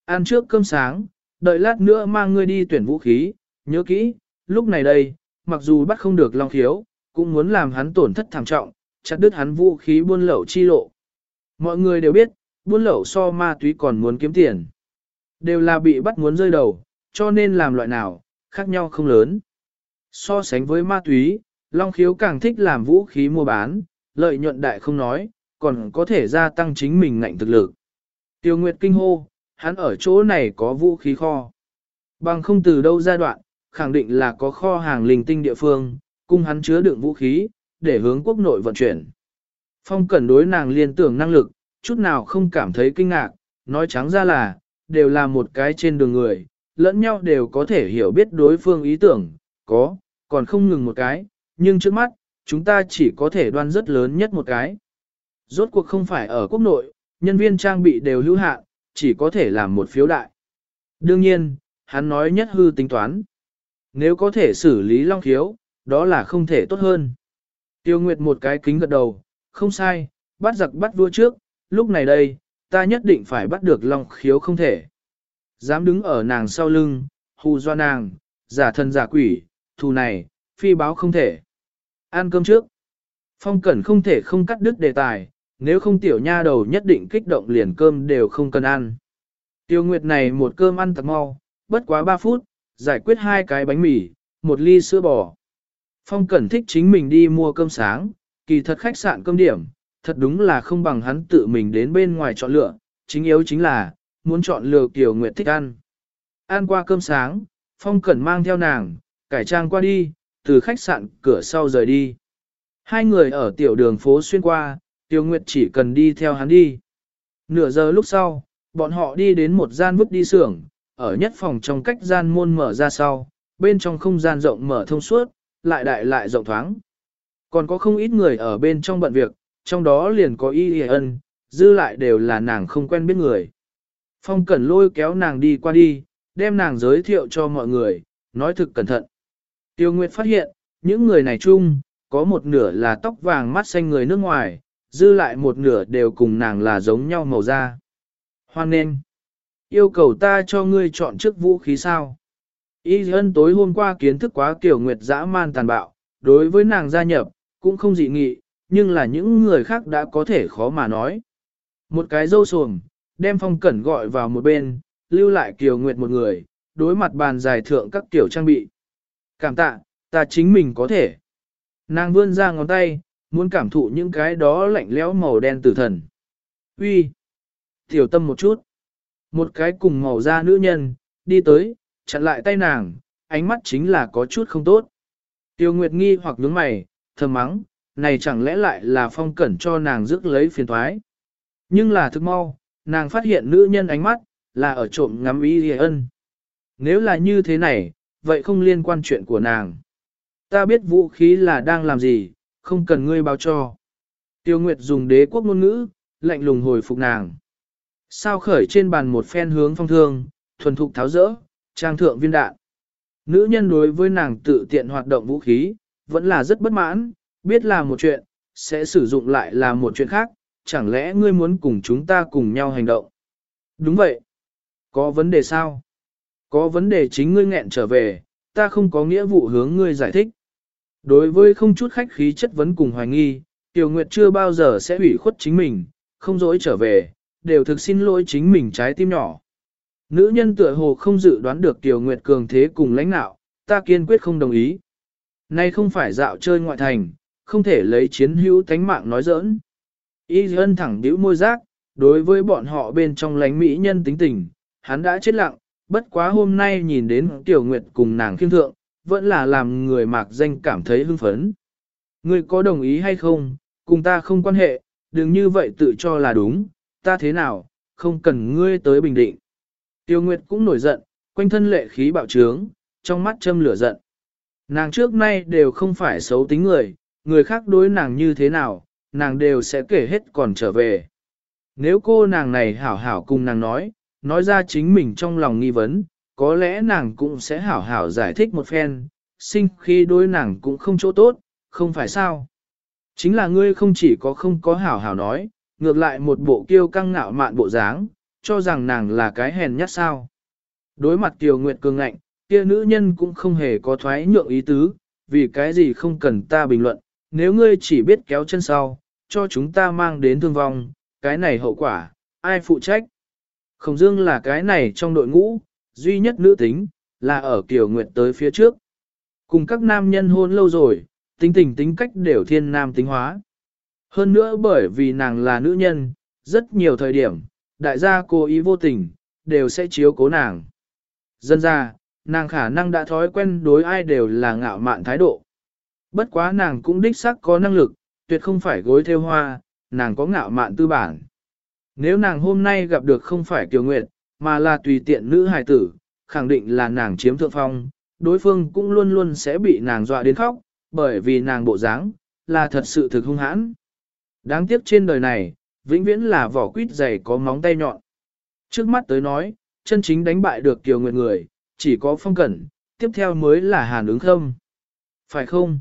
Ăn trước cơm sáng, đợi lát nữa mang ngươi đi tuyển vũ khí, nhớ kỹ, lúc này đây, mặc dù bắt không được Long Khiếu, cũng muốn làm hắn tổn thất thảm trọng, chặt đứt hắn vũ khí buôn lậu chi lộ. Mọi người đều biết, buôn lậu so ma túy còn muốn kiếm tiền. Đều là bị bắt muốn rơi đầu, cho nên làm loại nào, khác nhau không lớn. So sánh với ma túy, Long Khiếu càng thích làm vũ khí mua bán, lợi nhuận đại không nói, còn có thể gia tăng chính mình ngạnh thực lực. Tiêu Nguyệt kinh hô, hắn ở chỗ này có vũ khí kho. Bằng không từ đâu giai đoạn, khẳng định là có kho hàng linh tinh địa phương, cung hắn chứa đựng vũ khí, để hướng quốc nội vận chuyển. Phong cẩn đối nàng liên tưởng năng lực, chút nào không cảm thấy kinh ngạc, nói trắng ra là, đều là một cái trên đường người, lẫn nhau đều có thể hiểu biết đối phương ý tưởng, có, còn không ngừng một cái, nhưng trước mắt, chúng ta chỉ có thể đoan rất lớn nhất một cái. Rốt cuộc không phải ở quốc nội, nhân viên trang bị đều hữu hạn, chỉ có thể làm một phiếu đại. Đương nhiên, hắn nói nhất hư tính toán. Nếu có thể xử lý long khiếu, đó là không thể tốt hơn. Tiêu Nguyệt một cái kính gật đầu, không sai, bắt giặc bắt vua trước, lúc này đây, ta nhất định phải bắt được long khiếu không thể. Dám đứng ở nàng sau lưng, hù do nàng, giả thân giả quỷ, thù này, phi báo không thể. Ăn cơm trước. Phong Cẩn không thể không cắt đứt đề tài, nếu không tiểu nha đầu nhất định kích động liền cơm đều không cần ăn. Tiêu Nguyệt này một cơm ăn thật mau, bất quá 3 phút, giải quyết hai cái bánh mì, một ly sữa bò. Phong Cẩn thích chính mình đi mua cơm sáng, kỳ thật khách sạn cơm điểm, thật đúng là không bằng hắn tự mình đến bên ngoài chọn lựa, chính yếu chính là, muốn chọn lựa Tiểu Nguyệt thích ăn. Ăn qua cơm sáng, Phong Cẩn mang theo nàng, cải trang qua đi, từ khách sạn cửa sau rời đi. Hai người ở tiểu đường phố xuyên qua, Tiêu Nguyệt chỉ cần đi theo hắn đi. Nửa giờ lúc sau, bọn họ đi đến một gian vứt đi xưởng, ở nhất phòng trong cách gian môn mở ra sau, bên trong không gian rộng mở thông suốt, lại đại lại rộng thoáng. Còn có không ít người ở bên trong bận việc, trong đó liền có y ân, dư lại đều là nàng không quen biết người. Phong Cẩn lôi kéo nàng đi qua đi, đem nàng giới thiệu cho mọi người, nói thực cẩn thận. Tiêu Nguyệt phát hiện, những người này chung, có một nửa là tóc vàng mắt xanh người nước ngoài, dư lại một nửa đều cùng nàng là giống nhau màu da. Hoan nên, yêu cầu ta cho ngươi chọn trước vũ khí sao. Y ân tối hôm qua kiến thức quá kiểu nguyệt dã man tàn bạo, đối với nàng gia nhập, cũng không dị nghị, nhưng là những người khác đã có thể khó mà nói. Một cái dâu xuồng, đem phong cẩn gọi vào một bên, lưu lại kiều nguyệt một người, đối mặt bàn dài thượng các kiểu trang bị. Cảm tạ, ta chính mình có thể. Nàng vươn ra ngón tay, muốn cảm thụ những cái đó lạnh lẽo màu đen tử thần. Uy, Tiểu tâm một chút. Một cái cùng màu da nữ nhân, đi tới, chặn lại tay nàng, ánh mắt chính là có chút không tốt. Tiêu Nguyệt nghi hoặc nhướng mày, thầm mắng, này chẳng lẽ lại là phong cẩn cho nàng rước lấy phiền thoái. Nhưng là thức mau, nàng phát hiện nữ nhân ánh mắt, là ở trộm ngắm ý hề ân. Nếu là như thế này, vậy không liên quan chuyện của nàng. Ta biết vũ khí là đang làm gì, không cần ngươi báo cho. Tiêu Nguyệt dùng đế quốc ngôn ngữ, lạnh lùng hồi phục nàng. Sao khởi trên bàn một phen hướng phong thương, thuần thục tháo rỡ, trang thượng viên đạn. Nữ nhân đối với nàng tự tiện hoạt động vũ khí, vẫn là rất bất mãn, biết là một chuyện, sẽ sử dụng lại là một chuyện khác, chẳng lẽ ngươi muốn cùng chúng ta cùng nhau hành động? Đúng vậy. Có vấn đề sao? Có vấn đề chính ngươi nghẹn trở về, ta không có nghĩa vụ hướng ngươi giải thích. Đối với không chút khách khí chất vấn cùng hoài nghi, Tiểu Nguyệt chưa bao giờ sẽ ủy khuất chính mình, không dối trở về, đều thực xin lỗi chính mình trái tim nhỏ. Nữ nhân tựa hồ không dự đoán được Tiểu Nguyệt cường thế cùng lãnh nạo, ta kiên quyết không đồng ý. Nay không phải dạo chơi ngoại thành, không thể lấy chiến hữu tánh mạng nói giỡn. Y ân thẳng điếu môi giác, đối với bọn họ bên trong lánh mỹ nhân tính tình, hắn đã chết lặng, bất quá hôm nay nhìn đến Tiểu Nguyệt cùng nàng khiêm thượng, vẫn là làm người mạc danh cảm thấy hưng phấn. Ngươi có đồng ý hay không, cùng ta không quan hệ, đừng như vậy tự cho là đúng, ta thế nào, không cần ngươi tới bình định. Tiêu Nguyệt cũng nổi giận, quanh thân lệ khí bạo trướng, trong mắt châm lửa giận. Nàng trước nay đều không phải xấu tính người, người khác đối nàng như thế nào, nàng đều sẽ kể hết còn trở về. Nếu cô nàng này hảo hảo cùng nàng nói, nói ra chính mình trong lòng nghi vấn, có lẽ nàng cũng sẽ hảo hảo giải thích một phen, sinh khi đối nàng cũng không chỗ tốt, không phải sao. Chính là ngươi không chỉ có không có hảo hảo nói, ngược lại một bộ kiêu căng ngạo mạn bộ dáng, cho rằng nàng là cái hèn nhát sao. Đối mặt Kiều Nguyệt cường ngạnh, kia nữ nhân cũng không hề có thoái nhượng ý tứ, vì cái gì không cần ta bình luận, nếu ngươi chỉ biết kéo chân sau, cho chúng ta mang đến thương vong, cái này hậu quả, ai phụ trách? Khổng Dương là cái này trong đội ngũ, duy nhất nữ tính, là ở Kiều Nguyệt tới phía trước. Cùng các nam nhân hôn lâu rồi, tính tình tính cách đều thiên nam tính hóa. Hơn nữa bởi vì nàng là nữ nhân, rất nhiều thời điểm, đại gia cố ý vô tình, đều sẽ chiếu cố nàng. Dân ra, nàng khả năng đã thói quen đối ai đều là ngạo mạn thái độ. Bất quá nàng cũng đích xác có năng lực, tuyệt không phải gối theo hoa, nàng có ngạo mạn tư bản. Nếu nàng hôm nay gặp được không phải Kiều Nguyệt, mà là tùy tiện nữ hài tử, khẳng định là nàng chiếm thượng phong, đối phương cũng luôn luôn sẽ bị nàng dọa đến khóc, bởi vì nàng bộ dáng là thật sự thực hung hãn. Đáng tiếc trên đời này, vĩnh viễn là vỏ quýt dày có móng tay nhọn. Trước mắt tới nói, chân chính đánh bại được Kiều Nguyệt người, chỉ có phong cẩn, tiếp theo mới là hàn ứng không, Phải không?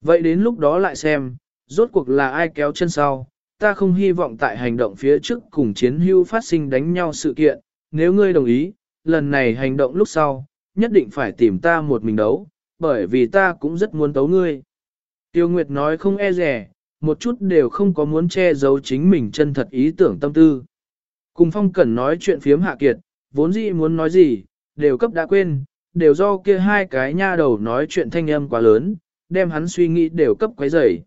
Vậy đến lúc đó lại xem, rốt cuộc là ai kéo chân sau, ta không hy vọng tại hành động phía trước cùng chiến hưu phát sinh đánh nhau sự kiện, nếu ngươi đồng ý, lần này hành động lúc sau, nhất định phải tìm ta một mình đấu, bởi vì ta cũng rất muốn tấu ngươi. Tiêu Nguyệt nói không e rẻ, một chút đều không có muốn che giấu chính mình chân thật ý tưởng tâm tư. Cùng Phong Cẩn nói chuyện phiếm hạ kiệt, vốn dĩ muốn nói gì, đều cấp đã quên, đều do kia hai cái nha đầu nói chuyện thanh âm quá lớn, đem hắn suy nghĩ đều cấp quấy rầy.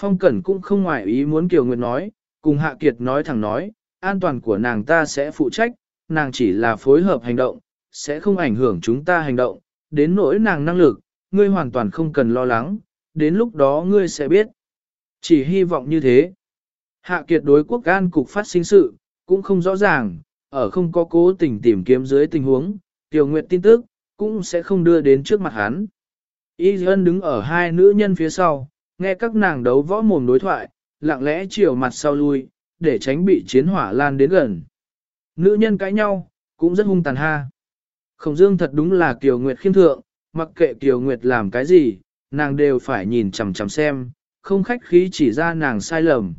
Phong Cẩn cũng không ngoại ý muốn Kiều Nguyệt nói, cùng Hạ Kiệt nói thẳng nói, an toàn của nàng ta sẽ phụ trách, nàng chỉ là phối hợp hành động, sẽ không ảnh hưởng chúng ta hành động, đến nỗi nàng năng lực, ngươi hoàn toàn không cần lo lắng, đến lúc đó ngươi sẽ biết. Chỉ hy vọng như thế. Hạ Kiệt đối quốc an cục phát sinh sự, cũng không rõ ràng, ở không có cố tình tìm kiếm dưới tình huống, Kiều Nguyệt tin tức, cũng sẽ không đưa đến trước mặt hắn. Y Dân đứng ở hai nữ nhân phía sau, nghe các nàng đấu võ mồm đối thoại, lặng lẽ chiều mặt sau lui, để tránh bị chiến hỏa lan đến gần. Nữ nhân cãi nhau, cũng rất hung tàn ha. Khổng Dương thật đúng là Kiều Nguyệt khiêm thượng, mặc kệ Kiều Nguyệt làm cái gì, nàng đều phải nhìn chằm chằm xem, không khách khí chỉ ra nàng sai lầm.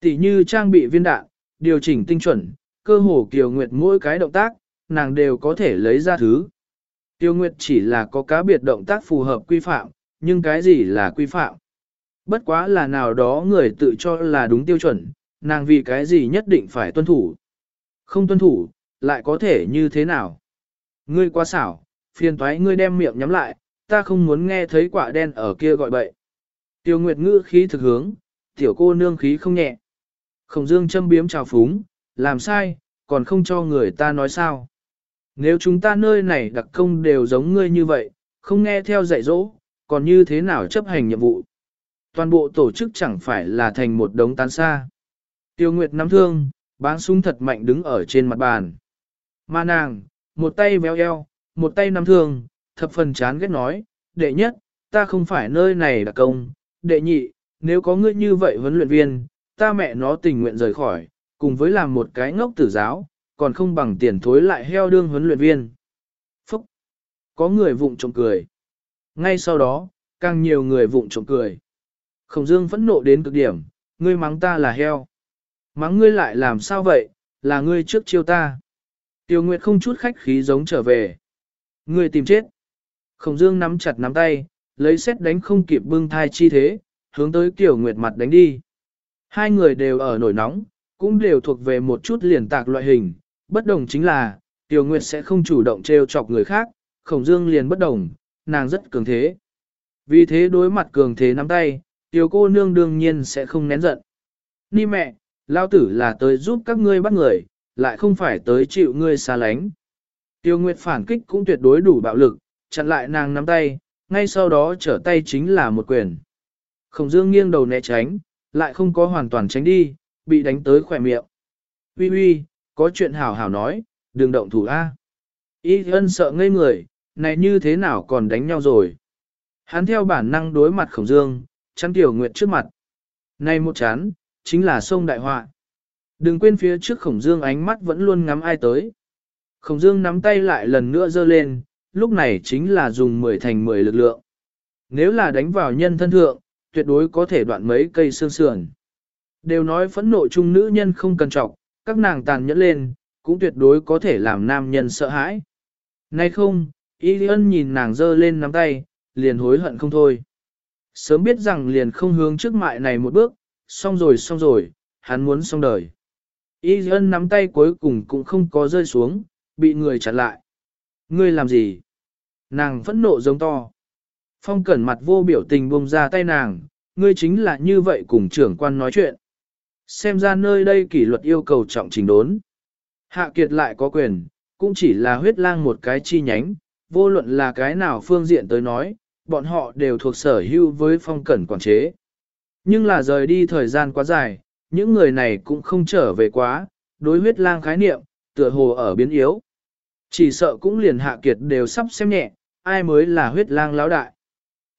Tỷ như trang bị viên đạn, điều chỉnh tinh chuẩn, cơ hồ Kiều Nguyệt mỗi cái động tác, nàng đều có thể lấy ra thứ. Tiêu Nguyệt chỉ là có cá biệt động tác phù hợp quy phạm, nhưng cái gì là quy phạm? Bất quá là nào đó người tự cho là đúng tiêu chuẩn, nàng vì cái gì nhất định phải tuân thủ. Không tuân thủ, lại có thể như thế nào? Ngươi quá xảo, phiền toái ngươi đem miệng nhắm lại, ta không muốn nghe thấy quả đen ở kia gọi bậy. Tiêu Nguyệt ngữ khí thực hướng, tiểu cô nương khí không nhẹ. Khổng Dương châm biếm trào phúng, làm sai, còn không cho người ta nói sao. Nếu chúng ta nơi này đặc công đều giống ngươi như vậy, không nghe theo dạy dỗ, còn như thế nào chấp hành nhiệm vụ? Toàn bộ tổ chức chẳng phải là thành một đống tán xa. Tiêu Nguyệt nắm thương, bán súng thật mạnh đứng ở trên mặt bàn. Mà nàng, một tay véo eo, một tay nắm thương, thập phần chán ghét nói, đệ nhất, ta không phải nơi này là công, đệ nhị, nếu có ngươi như vậy huấn luyện viên, ta mẹ nó tình nguyện rời khỏi, cùng với làm một cái ngốc tử giáo, còn không bằng tiền thối lại heo đương huấn luyện viên. Phúc! Có người vụng trộm cười. Ngay sau đó, càng nhiều người vụng trộm cười. Khổng Dương phẫn nộ đến cực điểm, ngươi mắng ta là heo. Mắng ngươi lại làm sao vậy, là ngươi trước chiêu ta. Tiêu Nguyệt không chút khách khí giống trở về. Ngươi tìm chết. Khổng Dương nắm chặt nắm tay, lấy xét đánh không kịp bưng thai chi thế, hướng tới Tiểu Nguyệt mặt đánh đi. Hai người đều ở nổi nóng, cũng đều thuộc về một chút liền tạc loại hình, bất đồng chính là, Tiêu Nguyệt sẽ không chủ động trêu chọc người khác, Khổng Dương liền bất đồng, nàng rất cường thế. Vì thế đối mặt cường thế nắm tay, Tiểu cô nương đương nhiên sẽ không nén giận. Ni mẹ, lao tử là tới giúp các ngươi bắt người, lại không phải tới chịu ngươi xa lánh. Tiêu Nguyệt phản kích cũng tuyệt đối đủ bạo lực, chặn lại nàng nắm tay, ngay sau đó trở tay chính là một quyền. Khổng Dương nghiêng đầu né tránh, lại không có hoàn toàn tránh đi, bị đánh tới khỏe miệng. Uy uy, có chuyện hảo hảo nói, đừng động thủ A. Y ân sợ ngây người, này như thế nào còn đánh nhau rồi. Hắn theo bản năng đối mặt khổng dương, chắn tiểu nguyệt trước mặt. Này một chán, chính là sông đại họa. Đừng quên phía trước khổng dương ánh mắt vẫn luôn ngắm ai tới. Khổng dương nắm tay lại lần nữa giơ lên, lúc này chính là dùng 10 thành 10 lực lượng. Nếu là đánh vào nhân thân thượng, tuyệt đối có thể đoạn mấy cây xương sườn. Đều nói phẫn nộ chung nữ nhân không cần trọng, các nàng tàn nhẫn lên, cũng tuyệt đối có thể làm nam nhân sợ hãi. Nay không, Y ân nhìn nàng giơ lên nắm tay, liền hối hận không thôi. Sớm biết rằng liền không hướng trước mại này một bước, xong rồi xong rồi, hắn muốn xong đời. Y ân nắm tay cuối cùng cũng không có rơi xuống, bị người chặn lại. Ngươi làm gì? Nàng phẫn nộ giống to. Phong cẩn mặt vô biểu tình buông ra tay nàng, ngươi chính là như vậy cùng trưởng quan nói chuyện. Xem ra nơi đây kỷ luật yêu cầu trọng trình đốn. Hạ kiệt lại có quyền, cũng chỉ là huyết lang một cái chi nhánh, vô luận là cái nào phương diện tới nói, bọn họ đều thuộc sở hữu với phong cẩn quản chế. Nhưng là rời đi thời gian quá dài, những người này cũng không trở về quá, đối huyết lang khái niệm, tựa hồ ở biến yếu. Chỉ sợ cũng liền hạ kiệt đều sắp xem nhẹ, ai mới là huyết lang lão đại.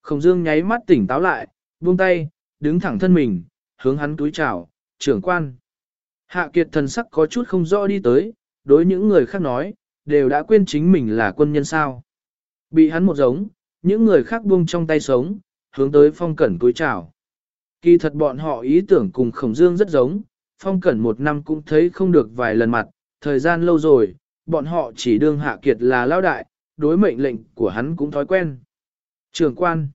Khổng dương nháy mắt tỉnh táo lại, buông tay, đứng thẳng thân mình, hướng hắn túi chào, trưởng quan. Hạ kiệt thần sắc có chút không rõ đi tới, đối những người khác nói, đều đã quên chính mình là quân nhân sao. Bị hắn một giống, những người khác buông trong tay sống, hướng tới phong cẩn túi chào. Kỳ thật bọn họ ý tưởng cùng khổng dương rất giống, phong cẩn một năm cũng thấy không được vài lần mặt, thời gian lâu rồi, bọn họ chỉ đương hạ kiệt là lao đại, đối mệnh lệnh của hắn cũng thói quen. Trường quan,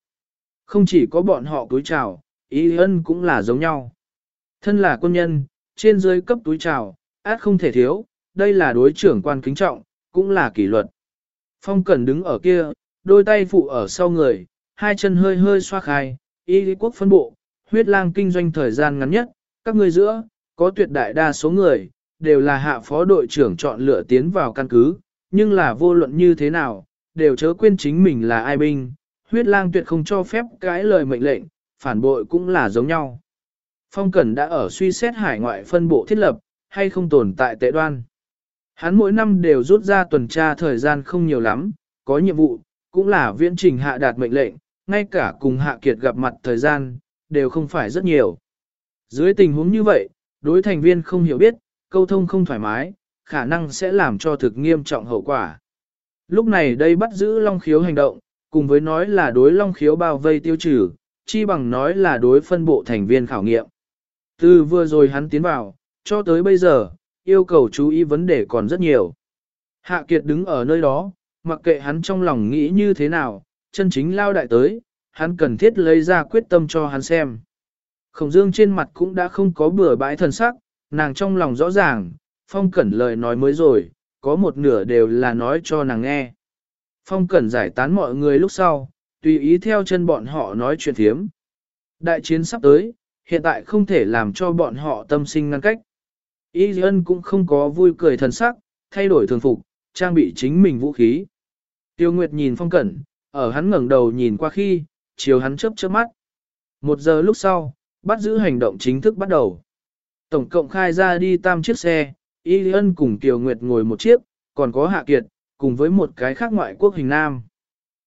không chỉ có bọn họ túi chào, ý ân cũng là giống nhau. Thân là quân nhân, trên dưới cấp túi chào, át không thể thiếu, đây là đối trưởng quan kính trọng, cũng là kỷ luật. Phong Cẩn đứng ở kia, đôi tay phụ ở sau người, hai chân hơi hơi xoa khai, y lý quốc phân bộ, huyết lang kinh doanh thời gian ngắn nhất, các người giữa, có tuyệt đại đa số người, đều là hạ phó đội trưởng chọn lựa tiến vào căn cứ, nhưng là vô luận như thế nào, đều chớ quên chính mình là ai binh, huyết lang tuyệt không cho phép cái lời mệnh lệnh, phản bội cũng là giống nhau. Phong Cẩn đã ở suy xét hải ngoại phân bộ thiết lập, hay không tồn tại tệ đoan. Hắn mỗi năm đều rút ra tuần tra thời gian không nhiều lắm, có nhiệm vụ, cũng là viễn trình hạ đạt mệnh lệnh, ngay cả cùng hạ kiệt gặp mặt thời gian, đều không phải rất nhiều. Dưới tình huống như vậy, đối thành viên không hiểu biết, câu thông không thoải mái, khả năng sẽ làm cho thực nghiêm trọng hậu quả. Lúc này đây bắt giữ Long Khiếu hành động, cùng với nói là đối Long Khiếu bao vây tiêu trừ, chi bằng nói là đối phân bộ thành viên khảo nghiệm. Từ vừa rồi hắn tiến vào, cho tới bây giờ, yêu cầu chú ý vấn đề còn rất nhiều. Hạ Kiệt đứng ở nơi đó, mặc kệ hắn trong lòng nghĩ như thế nào, chân chính lao đại tới, hắn cần thiết lấy ra quyết tâm cho hắn xem. Khổng dương trên mặt cũng đã không có bừa bãi thần sắc, nàng trong lòng rõ ràng, phong cẩn lời nói mới rồi, có một nửa đều là nói cho nàng nghe. Phong cẩn giải tán mọi người lúc sau, tùy ý theo chân bọn họ nói chuyện thiếm. Đại chiến sắp tới, hiện tại không thể làm cho bọn họ tâm sinh ngăn cách. Y ân cũng không có vui cười thần sắc, thay đổi thường phục, trang bị chính mình vũ khí. Tiêu Nguyệt nhìn phong cẩn, ở hắn ngẩng đầu nhìn qua khi, chiều hắn chớp chớp mắt. Một giờ lúc sau, bắt giữ hành động chính thức bắt đầu. Tổng cộng khai ra đi tam chiếc xe, Y ân cùng Tiêu Nguyệt ngồi một chiếc, còn có Hạ Kiệt, cùng với một cái khác ngoại quốc hình nam.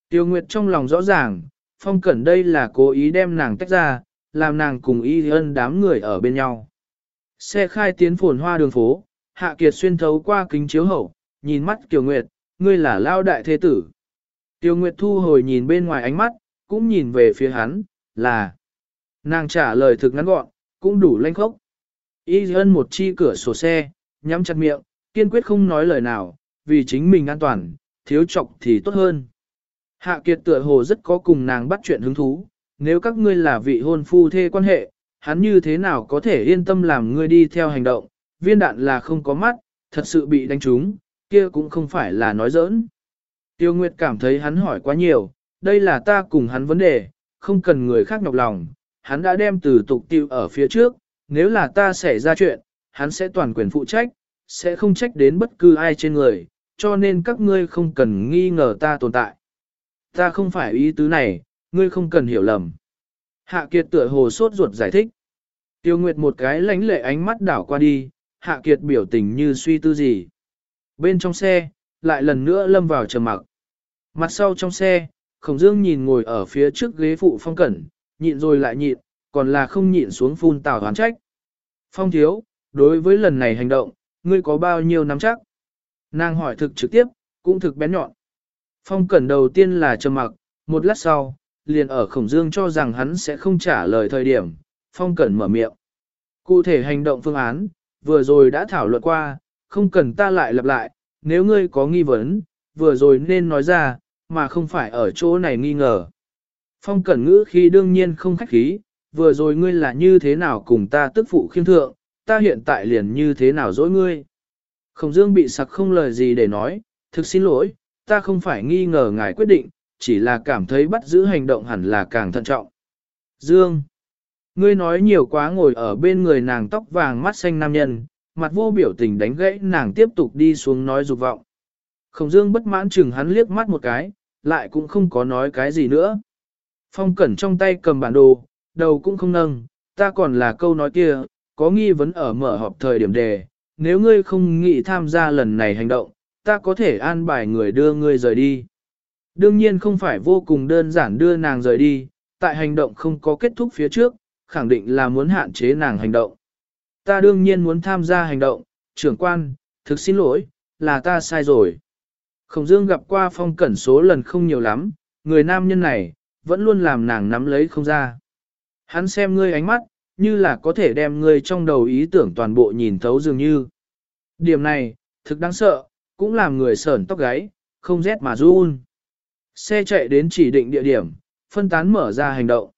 Tiêu Nguyệt trong lòng rõ ràng, phong cẩn đây là cố ý đem nàng tách ra, làm nàng cùng Y ân đám người ở bên nhau. Xe khai tiến phồn hoa đường phố, Hạ Kiệt xuyên thấu qua kính chiếu hậu, nhìn mắt Kiều Nguyệt, ngươi là lao đại thế tử. Tiêu Nguyệt thu hồi nhìn bên ngoài ánh mắt, cũng nhìn về phía hắn, là. Nàng trả lời thực ngắn gọn, cũng đủ lanh khốc. Y ân một chi cửa sổ xe, nhắm chặt miệng, kiên quyết không nói lời nào, vì chính mình an toàn, thiếu trọng thì tốt hơn. Hạ Kiệt tựa hồ rất có cùng nàng bắt chuyện hứng thú, nếu các ngươi là vị hôn phu thê quan hệ, hắn như thế nào có thể yên tâm làm ngươi đi theo hành động, viên đạn là không có mắt, thật sự bị đánh trúng, kia cũng không phải là nói giỡn. Tiêu Nguyệt cảm thấy hắn hỏi quá nhiều, đây là ta cùng hắn vấn đề, không cần người khác nhọc lòng, hắn đã đem từ tục tiêu ở phía trước, nếu là ta xảy ra chuyện, hắn sẽ toàn quyền phụ trách, sẽ không trách đến bất cứ ai trên người, cho nên các ngươi không cần nghi ngờ ta tồn tại. Ta không phải ý tứ này, ngươi không cần hiểu lầm. Hạ Kiệt tựa hồ sốt ruột giải thích. Tiêu Nguyệt một cái lánh lệ ánh mắt đảo qua đi, Hạ Kiệt biểu tình như suy tư gì. Bên trong xe, lại lần nữa lâm vào trầm mặc. Mặt sau trong xe, Khổng Dương nhìn ngồi ở phía trước ghế phụ phong cẩn, nhịn rồi lại nhịn, còn là không nhịn xuống phun tào hoán trách. Phong thiếu, đối với lần này hành động, ngươi có bao nhiêu nắm chắc? Nàng hỏi thực trực tiếp, cũng thực bén nhọn. Phong cẩn đầu tiên là trầm mặc, một lát sau, liền ở khổng dương cho rằng hắn sẽ không trả lời thời điểm, phong cẩn mở miệng. Cụ thể hành động phương án, vừa rồi đã thảo luận qua, không cần ta lại lặp lại, nếu ngươi có nghi vấn, vừa rồi nên nói ra, mà không phải ở chỗ này nghi ngờ. Phong cẩn ngữ khi đương nhiên không khách khí, vừa rồi ngươi là như thế nào cùng ta tức phụ khiêm thượng, ta hiện tại liền như thế nào dỗi ngươi. Khổng dương bị sặc không lời gì để nói, thực xin lỗi, ta không phải nghi ngờ ngài quyết định, chỉ là cảm thấy bắt giữ hành động hẳn là càng thận trọng. Dương, ngươi nói nhiều quá ngồi ở bên người nàng tóc vàng mắt xanh nam nhân, mặt vô biểu tình đánh gãy nàng tiếp tục đi xuống nói dục vọng. Khổng dương bất mãn chừng hắn liếc mắt một cái, lại cũng không có nói cái gì nữa. Phong cẩn trong tay cầm bản đồ, đầu cũng không nâng, ta còn là câu nói kia, có nghi vấn ở mở họp thời điểm đề, nếu ngươi không nghĩ tham gia lần này hành động, ta có thể an bài người đưa ngươi rời đi. Đương nhiên không phải vô cùng đơn giản đưa nàng rời đi, tại hành động không có kết thúc phía trước, khẳng định là muốn hạn chế nàng hành động. Ta đương nhiên muốn tham gia hành động, trưởng quan, thực xin lỗi, là ta sai rồi. Khổng Dương gặp qua phong cẩn số lần không nhiều lắm, người nam nhân này, vẫn luôn làm nàng nắm lấy không ra. Hắn xem ngươi ánh mắt, như là có thể đem ngươi trong đầu ý tưởng toàn bộ nhìn thấu dường như. Điểm này, thực đáng sợ, cũng làm người sởn tóc gáy, không rét mà run. Xe chạy đến chỉ định địa điểm, phân tán mở ra hành động.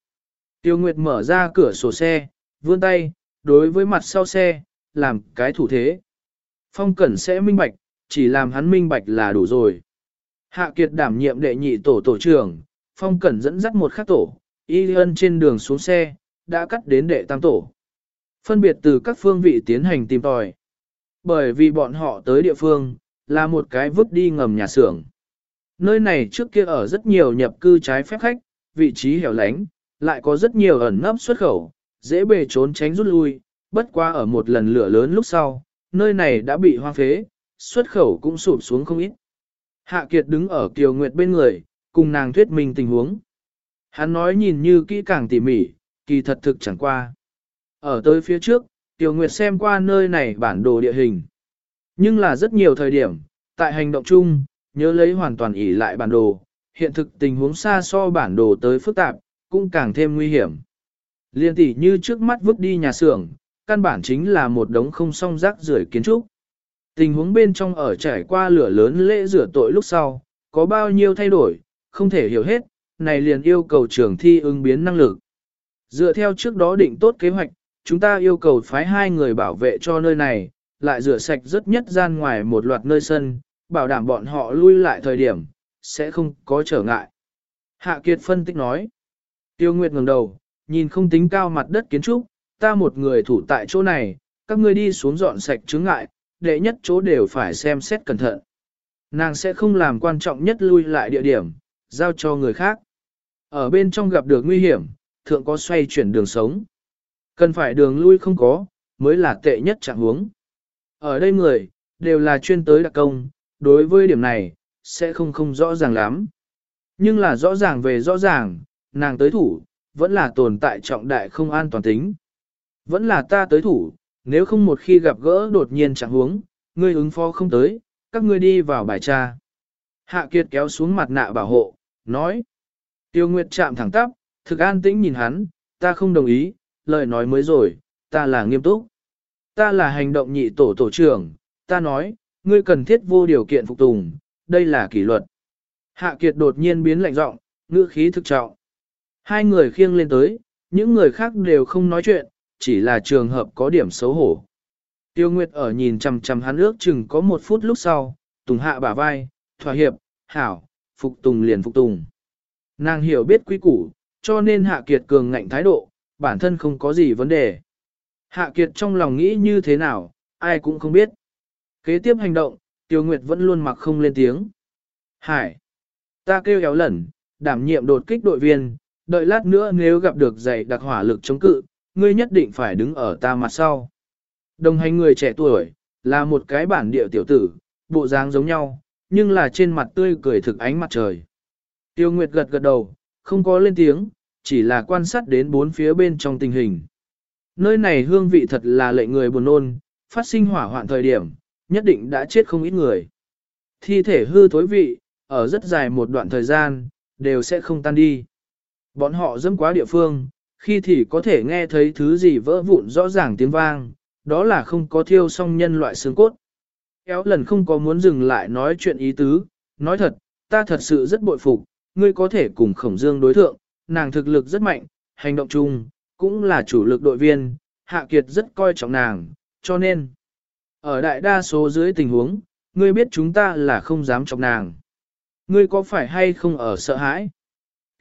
Tiêu Nguyệt mở ra cửa sổ xe, vươn tay, đối với mặt sau xe, làm cái thủ thế. Phong Cẩn sẽ minh bạch, chỉ làm hắn minh bạch là đủ rồi. Hạ Kiệt đảm nhiệm đệ nhị tổ tổ trưởng, Phong Cẩn dẫn dắt một khắc tổ, Y Ân trên đường xuống xe, đã cắt đến đệ tam tổ. Phân biệt từ các phương vị tiến hành tìm tòi. Bởi vì bọn họ tới địa phương, là một cái vứt đi ngầm nhà xưởng. Nơi này trước kia ở rất nhiều nhập cư trái phép khách, vị trí hẻo lánh, lại có rất nhiều ẩn nấp xuất khẩu, dễ bề trốn tránh rút lui, bất qua ở một lần lửa lớn lúc sau, nơi này đã bị hoang phế, xuất khẩu cũng sụp xuống không ít. Hạ Kiệt đứng ở Kiều Nguyệt bên người, cùng nàng thuyết minh tình huống. Hắn nói nhìn như kỹ càng tỉ mỉ, kỳ thật thực chẳng qua. Ở tới phía trước, Kiều Nguyệt xem qua nơi này bản đồ địa hình. Nhưng là rất nhiều thời điểm, tại hành động chung, nhớ lấy hoàn toàn ỉ lại bản đồ, hiện thực tình huống xa so bản đồ tới phức tạp, cũng càng thêm nguy hiểm. Liên tỷ như trước mắt vứt đi nhà xưởng, căn bản chính là một đống không song rác rưởi kiến trúc. Tình huống bên trong ở trải qua lửa lớn lễ rửa tội lúc sau, có bao nhiêu thay đổi, không thể hiểu hết, này liền yêu cầu trưởng thi ứng biến năng lực. Dựa theo trước đó định tốt kế hoạch, chúng ta yêu cầu phái hai người bảo vệ cho nơi này, lại rửa sạch rất nhất gian ngoài một loạt nơi sân, bảo đảm bọn họ lui lại thời điểm, sẽ không có trở ngại. Hạ Kiệt phân tích nói. Tiêu Nguyệt ngẩng đầu, nhìn không tính cao mặt đất kiến trúc, ta một người thủ tại chỗ này, các ngươi đi xuống dọn sạch chứng ngại, đệ nhất chỗ đều phải xem xét cẩn thận. Nàng sẽ không làm quan trọng nhất lui lại địa điểm, giao cho người khác. Ở bên trong gặp được nguy hiểm, thượng có xoay chuyển đường sống. Cần phải đường lui không có, mới là tệ nhất trạng huống. Ở đây người, đều là chuyên tới đặc công, đối với điểm này, sẽ không không rõ ràng lắm. Nhưng là rõ ràng về rõ ràng, nàng tới thủ, vẫn là tồn tại trọng đại không an toàn tính. Vẫn là ta tới thủ, nếu không một khi gặp gỡ đột nhiên chẳng huống, ngươi ứng phó không tới, các ngươi đi vào bài tra. Hạ Kiệt kéo xuống mặt nạ bảo hộ, nói. Tiêu Nguyệt chạm thẳng tắp, thực an tĩnh nhìn hắn, ta không đồng ý, lời nói mới rồi, ta là nghiêm túc. Ta là hành động nhị tổ tổ trưởng, ta nói, ngươi cần thiết vô điều kiện phục tùng, đây là kỷ luật. Hạ Kiệt đột nhiên biến lạnh giọng, ngữ khí thực trọng. Hai người khiêng lên tới, những người khác đều không nói chuyện, chỉ là trường hợp có điểm xấu hổ. Tiêu Nguyệt ở nhìn chằm chằm hắn ước chừng có một phút lúc sau, tùng hạ bả vai, thỏa hiệp, hảo, phục tùng liền phục tùng. Nàng hiểu biết quý củ, cho nên Hạ Kiệt cường ngạnh thái độ, bản thân không có gì vấn đề. Hạ Kiệt trong lòng nghĩ như thế nào, ai cũng không biết. Kế tiếp hành động, Tiêu Nguyệt vẫn luôn mặc không lên tiếng. Hải! Ta kêu éo lẩn, đảm nhiệm đột kích đội viên, đợi lát nữa nếu gặp được dày đặc hỏa lực chống cự, ngươi nhất định phải đứng ở ta mặt sau. Đồng hành người trẻ tuổi, là một cái bản địa tiểu tử, bộ dáng giống nhau, nhưng là trên mặt tươi cười thực ánh mặt trời. Tiêu Nguyệt gật gật đầu, không có lên tiếng, chỉ là quan sát đến bốn phía bên trong tình hình. Nơi này hương vị thật là lệ người buồn nôn, phát sinh hỏa hoạn thời điểm, nhất định đã chết không ít người. Thi thể hư thối vị, ở rất dài một đoạn thời gian, đều sẽ không tan đi. Bọn họ dâm quá địa phương, khi thì có thể nghe thấy thứ gì vỡ vụn rõ ràng tiếng vang, đó là không có thiêu xong nhân loại xương cốt. Kéo lần không có muốn dừng lại nói chuyện ý tứ, nói thật, ta thật sự rất bội phục, ngươi có thể cùng khổng dương đối thượng, nàng thực lực rất mạnh, hành động chung, cũng là chủ lực đội viên, hạ kiệt rất coi trọng nàng, cho nên, ở đại đa số dưới tình huống, ngươi biết chúng ta là không dám chọc nàng. Ngươi có phải hay không ở sợ hãi?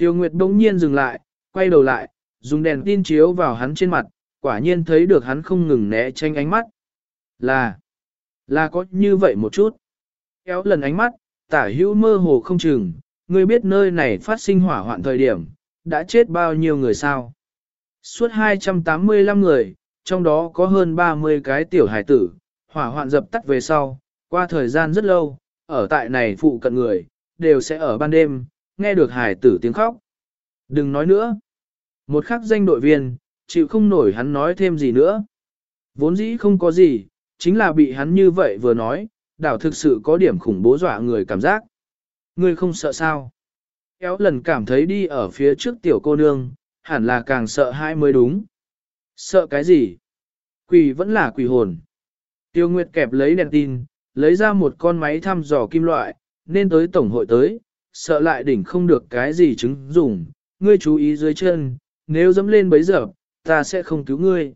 Tiêu Nguyệt bỗng nhiên dừng lại, quay đầu lại, dùng đèn tin chiếu vào hắn trên mặt, quả nhiên thấy được hắn không ngừng né tránh ánh mắt. Là, là có như vậy một chút. Kéo lần ánh mắt, tả hữu mơ hồ không chừng, ngươi biết nơi này phát sinh hỏa hoạn thời điểm, đã chết bao nhiêu người sao? Suốt 285 người, trong đó có hơn 30 cái tiểu hải tử, hỏa hoạn dập tắt về sau, qua thời gian rất lâu, ở tại này phụ cận người, đều sẽ ở ban đêm, nghe được hải tử tiếng khóc. Đừng nói nữa. Một khắc danh đội viên, chịu không nổi hắn nói thêm gì nữa. Vốn dĩ không có gì, chính là bị hắn như vậy vừa nói, đảo thực sự có điểm khủng bố dọa người cảm giác. Ngươi không sợ sao? Kéo lần cảm thấy đi ở phía trước tiểu cô nương, hẳn là càng sợ hai mới đúng. Sợ cái gì? Quỷ vẫn là quỷ hồn. Tiêu Nguyệt kẹp lấy đèn tin, lấy ra một con máy thăm dò kim loại, nên tới tổng hội tới, sợ lại đỉnh không được cái gì chứng dùng. Ngươi chú ý dưới chân, nếu dẫm lên bấy giờ, ta sẽ không cứu ngươi.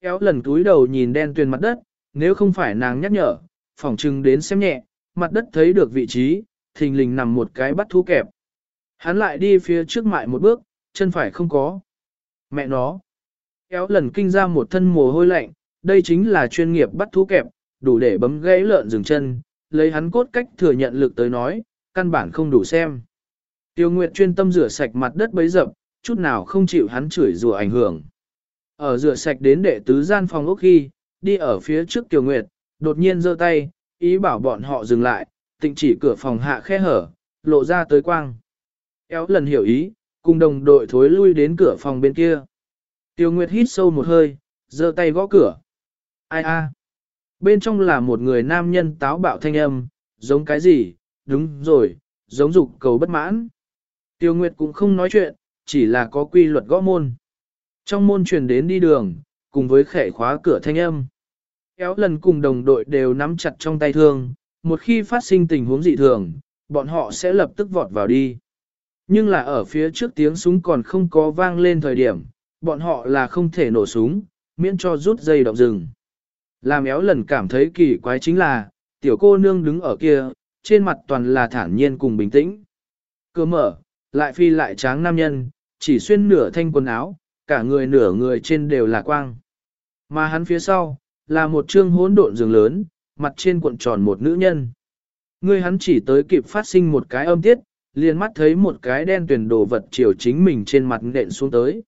Kéo lần túi đầu nhìn đen tuyền mặt đất, nếu không phải nàng nhắc nhở, phỏng chừng đến xem nhẹ, mặt đất thấy được vị trí, thình lình nằm một cái bắt thú kẹp. Hắn lại đi phía trước mại một bước, chân phải không có. Mẹ nó. Kéo lần kinh ra một thân mồ hôi lạnh, đây chính là chuyên nghiệp bắt thú kẹp, đủ để bấm gãy lợn dừng chân, lấy hắn cốt cách thừa nhận lực tới nói, căn bản không đủ xem. Tiêu Nguyệt chuyên tâm rửa sạch mặt đất bấy dập, chút nào không chịu hắn chửi rủa ảnh hưởng. Ở rửa sạch đến đệ tứ gian phòng ốc khi, đi ở phía trước Tiêu Nguyệt, đột nhiên giơ tay, ý bảo bọn họ dừng lại, tịnh chỉ cửa phòng hạ khe hở, lộ ra tới quang. Éo lần hiểu ý, cùng đồng đội thối lui đến cửa phòng bên kia. Tiêu Nguyệt hít sâu một hơi, giơ tay gõ cửa. Ai a? Bên trong là một người nam nhân táo bạo thanh âm, giống cái gì? Đúng rồi, giống dục cầu bất mãn. Tiêu Nguyệt cũng không nói chuyện, chỉ là có quy luật gõ môn. Trong môn truyền đến đi đường, cùng với khẻ khóa cửa thanh âm. Kéo lần cùng đồng đội đều nắm chặt trong tay thương, một khi phát sinh tình huống dị thường, bọn họ sẽ lập tức vọt vào đi. Nhưng là ở phía trước tiếng súng còn không có vang lên thời điểm, bọn họ là không thể nổ súng, miễn cho rút dây động rừng. Làm éo lần cảm thấy kỳ quái chính là, tiểu cô nương đứng ở kia, trên mặt toàn là thản nhiên cùng bình tĩnh. Cửa mở, lại phi lại tráng nam nhân, chỉ xuyên nửa thanh quần áo, cả người nửa người trên đều là quang. Mà hắn phía sau, là một trương hỗn độn giường lớn, mặt trên cuộn tròn một nữ nhân. Người hắn chỉ tới kịp phát sinh một cái âm tiết, liền mắt thấy một cái đen tuyển đồ vật chiều chính mình trên mặt nện xuống tới.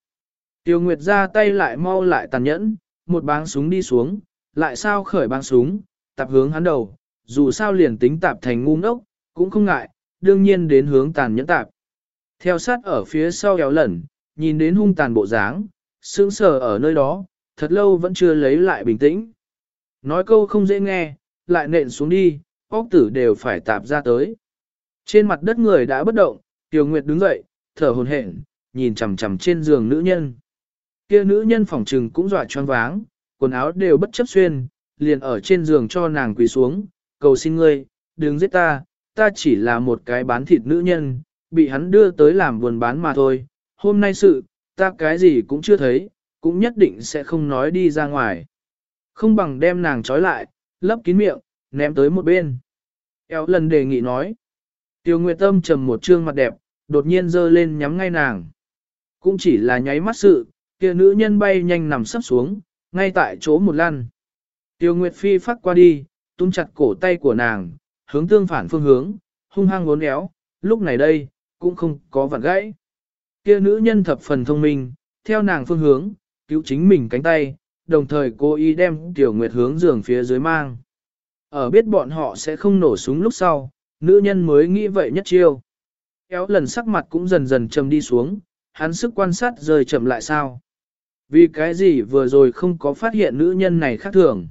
Tiêu Nguyệt ra tay lại mau lại tàn nhẫn, một báng súng đi xuống, lại sao khởi báng súng, tập hướng hắn đầu, dù sao liền tính tạp thành ngu ngốc, cũng không ngại, đương nhiên đến hướng tàn nhẫn tạp. Theo sát ở phía sau kéo lẩn, nhìn đến hung tàn bộ dáng, sững sờ ở nơi đó, thật lâu vẫn chưa lấy lại bình tĩnh. Nói câu không dễ nghe, lại nện xuống đi, óc tử đều phải tạp ra tới. Trên mặt đất người đã bất động, Tiêu Nguyệt đứng dậy, thở hồn hển, nhìn chằm chằm trên giường nữ nhân. Kia nữ nhân phòng trừng cũng dọa choáng váng, quần áo đều bất chấp xuyên, liền ở trên giường cho nàng quỳ xuống, cầu xin ngươi, đừng giết ta, ta chỉ là một cái bán thịt nữ nhân, bị hắn đưa tới làm buồn bán mà thôi. Hôm nay sự, ta cái gì cũng chưa thấy, cũng nhất định sẽ không nói đi ra ngoài. Không bằng đem nàng trói lại, lấp kín miệng, ném tới một bên. Éo lần đề nghị nói. Tiêu Nguyệt Tâm trầm một trương mặt đẹp, đột nhiên giơ lên nhắm ngay nàng. Cũng chỉ là nháy mắt sự, kia nữ nhân bay nhanh nằm sắp xuống, ngay tại chỗ một lăn. Tiêu Nguyệt Phi phát qua đi, túm chặt cổ tay của nàng, hướng tương phản phương hướng, hung hăng ngốn éo, lúc này đây, cũng không có vặn gãy. Kia nữ nhân thập phần thông minh, theo nàng phương hướng, cứu chính mình cánh tay, đồng thời cố ý đem Tiểu Nguyệt hướng giường phía dưới mang. Ở biết bọn họ sẽ không nổ súng lúc sau, nữ nhân mới nghĩ vậy nhất chiêu. Kéo lần sắc mặt cũng dần dần trầm đi xuống, hắn sức quan sát rời chậm lại sao. Vì cái gì vừa rồi không có phát hiện nữ nhân này khác thường.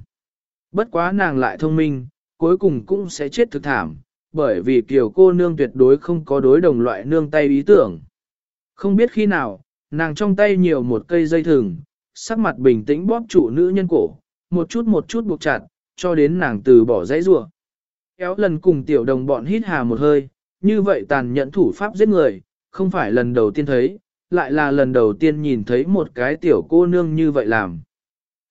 Bất quá nàng lại thông minh, cuối cùng cũng sẽ chết thực thảm, bởi vì kiểu cô nương tuyệt đối không có đối đồng loại nương tay ý tưởng. Không biết khi nào, nàng trong tay nhiều một cây dây thừng, sắc mặt bình tĩnh bóp trụ nữ nhân cổ, một chút một chút buộc chặt, cho đến nàng từ bỏ dãy rủa. Kéo lần cùng tiểu đồng bọn hít hà một hơi, như vậy tàn nhẫn thủ pháp giết người, không phải lần đầu tiên thấy, lại là lần đầu tiên nhìn thấy một cái tiểu cô nương như vậy làm.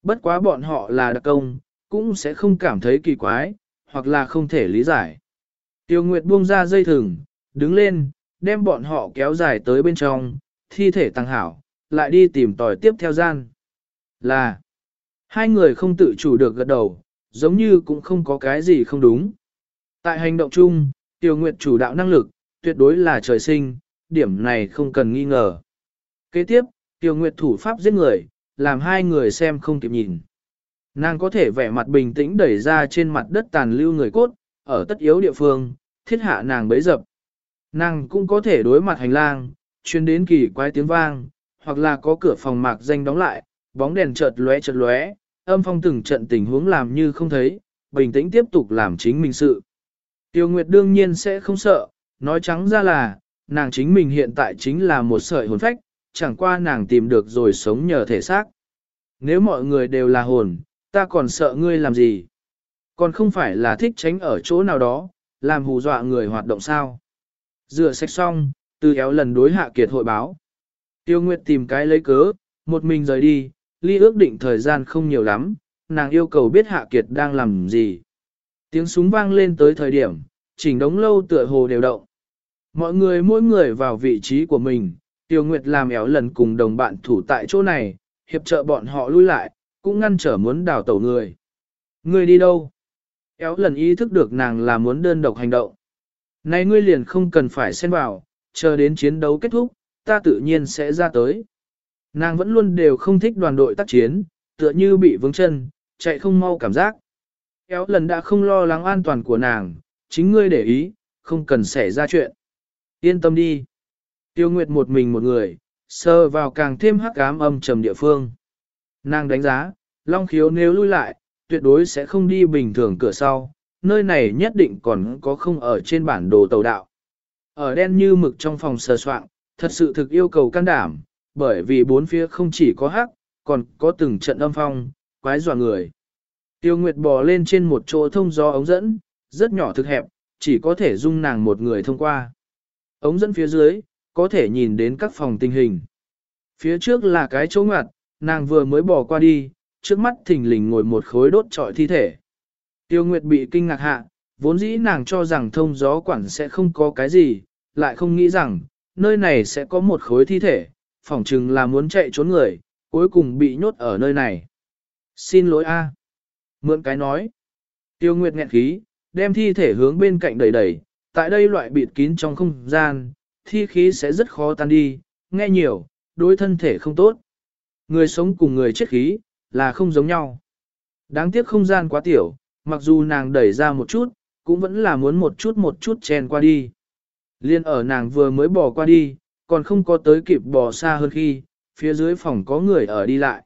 Bất quá bọn họ là đặc công, cũng sẽ không cảm thấy kỳ quái, hoặc là không thể lý giải. Tiêu Nguyệt buông ra dây thừng, đứng lên, đem bọn họ kéo dài tới bên trong, thi thể tăng hảo, lại đi tìm tòi tiếp theo gian. Là, hai người không tự chủ được gật đầu, giống như cũng không có cái gì không đúng. Tại hành động chung, Tiêu Nguyệt chủ đạo năng lực, tuyệt đối là trời sinh, điểm này không cần nghi ngờ. Kế tiếp, Tiêu Nguyệt thủ pháp giết người, làm hai người xem không kịp nhìn. Nàng có thể vẻ mặt bình tĩnh đẩy ra trên mặt đất tàn lưu người cốt, ở tất yếu địa phương, thiết hạ nàng bấy dập. Nàng cũng có thể đối mặt hành lang, chuyên đến kỳ quái tiếng vang, hoặc là có cửa phòng mạc danh đóng lại, bóng đèn chợt lóe chợt lóe, âm phong từng trận tình huống làm như không thấy, bình tĩnh tiếp tục làm chính mình sự. Tiêu Nguyệt đương nhiên sẽ không sợ, nói trắng ra là, nàng chính mình hiện tại chính là một sợi hồn phách, chẳng qua nàng tìm được rồi sống nhờ thể xác. Nếu mọi người đều là hồn, ta còn sợ ngươi làm gì? Còn không phải là thích tránh ở chỗ nào đó, làm hù dọa người hoạt động sao? Rửa sạch xong, từ éo lần đối hạ kiệt hội báo. Tiêu Nguyệt tìm cái lấy cớ, một mình rời đi, ly ước định thời gian không nhiều lắm, nàng yêu cầu biết hạ kiệt đang làm gì. Tiếng súng vang lên tới thời điểm, chỉnh đống lâu tựa hồ đều động. Mọi người mỗi người vào vị trí của mình, Tiêu Nguyệt làm éo lần cùng đồng bạn thủ tại chỗ này, hiệp trợ bọn họ lui lại, cũng ngăn trở muốn đào tẩu người. Người đi đâu? Éo lần ý thức được nàng là muốn đơn độc hành động. Này ngươi liền không cần phải xen vào, chờ đến chiến đấu kết thúc, ta tự nhiên sẽ ra tới. Nàng vẫn luôn đều không thích đoàn đội tác chiến, tựa như bị vướng chân, chạy không mau cảm giác. Éo lần đã không lo lắng an toàn của nàng, chính ngươi để ý, không cần xảy ra chuyện. Yên tâm đi. Tiêu Nguyệt một mình một người, sơ vào càng thêm hắc ám âm trầm địa phương. Nàng đánh giá, Long Khiếu nếu lui lại, tuyệt đối sẽ không đi bình thường cửa sau, nơi này nhất định còn có không ở trên bản đồ tàu đạo. Ở đen như mực trong phòng sờ soạn, thật sự thực yêu cầu can đảm, bởi vì bốn phía không chỉ có hắc, còn có từng trận âm phong, quái dọa người. Tiêu Nguyệt bò lên trên một chỗ thông gió ống dẫn, rất nhỏ thực hẹp, chỉ có thể dung nàng một người thông qua. Ống dẫn phía dưới, có thể nhìn đến các phòng tình hình. Phía trước là cái chỗ ngoặt, nàng vừa mới bỏ qua đi, trước mắt thình lình ngồi một khối đốt trọi thi thể. Tiêu Nguyệt bị kinh ngạc hạ, vốn dĩ nàng cho rằng thông gió quản sẽ không có cái gì, lại không nghĩ rằng, nơi này sẽ có một khối thi thể, phỏng chừng là muốn chạy trốn người, cuối cùng bị nhốt ở nơi này. Xin lỗi a. Mượn cái nói. Tiêu Nguyệt nghẹn khí, đem thi thể hướng bên cạnh đẩy đẩy, tại đây loại bịt kín trong không gian, thi khí sẽ rất khó tan đi, nghe nhiều, đối thân thể không tốt. Người sống cùng người chết khí, là không giống nhau. Đáng tiếc không gian quá tiểu, mặc dù nàng đẩy ra một chút, cũng vẫn là muốn một chút một chút chen qua đi. Liên ở nàng vừa mới bỏ qua đi, còn không có tới kịp bỏ xa hơn khi, phía dưới phòng có người ở đi lại.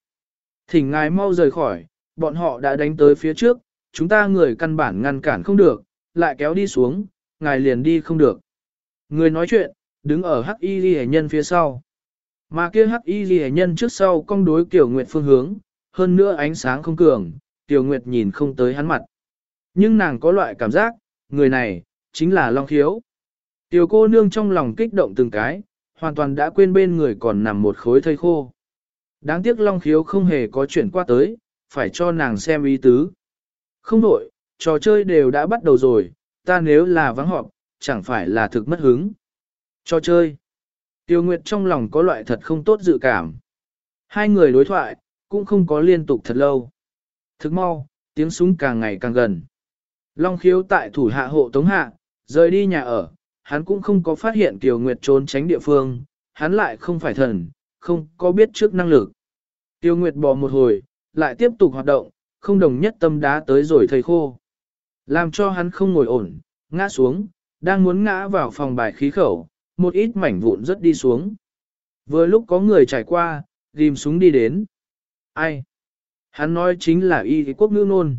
Thỉnh ngài mau rời khỏi, bọn họ đã đánh tới phía trước, chúng ta người căn bản ngăn cản không được, lại kéo đi xuống, ngài liền đi không được. Người nói chuyện, đứng ở hắc y ghi nhân phía sau. Mà kia hắc y ghi nhân trước sau cong đối kiểu nguyệt phương hướng, hơn nữa ánh sáng không cường, tiểu nguyệt nhìn không tới hắn mặt. Nhưng nàng có loại cảm giác, người này, chính là Long Khiếu. Tiểu cô nương trong lòng kích động từng cái, hoàn toàn đã quên bên người còn nằm một khối thây khô. Đáng tiếc Long Khiếu không hề có chuyển qua tới, phải cho nàng xem ý tứ. Không đổi, trò chơi đều đã bắt đầu rồi, ta nếu là vắng họp, chẳng phải là thực mất hứng. Trò chơi. Tiêu Nguyệt trong lòng có loại thật không tốt dự cảm. Hai người đối thoại, cũng không có liên tục thật lâu. Thức mau, tiếng súng càng ngày càng gần. Long khiếu tại thủ hạ hộ tống hạ, rời đi nhà ở, hắn cũng không có phát hiện Tiêu Nguyệt trốn tránh địa phương, hắn lại không phải thần, không có biết trước năng lực. Tiêu Nguyệt bỏ một hồi, lại tiếp tục hoạt động, không đồng nhất tâm đá tới rồi thầy khô. Làm cho hắn không ngồi ổn, ngã xuống, đang muốn ngã vào phòng bài khí khẩu, một ít mảnh vụn rất đi xuống. Vừa lúc có người trải qua, ghim súng đi đến. Ai? Hắn nói chính là y quốc ngữ nôn.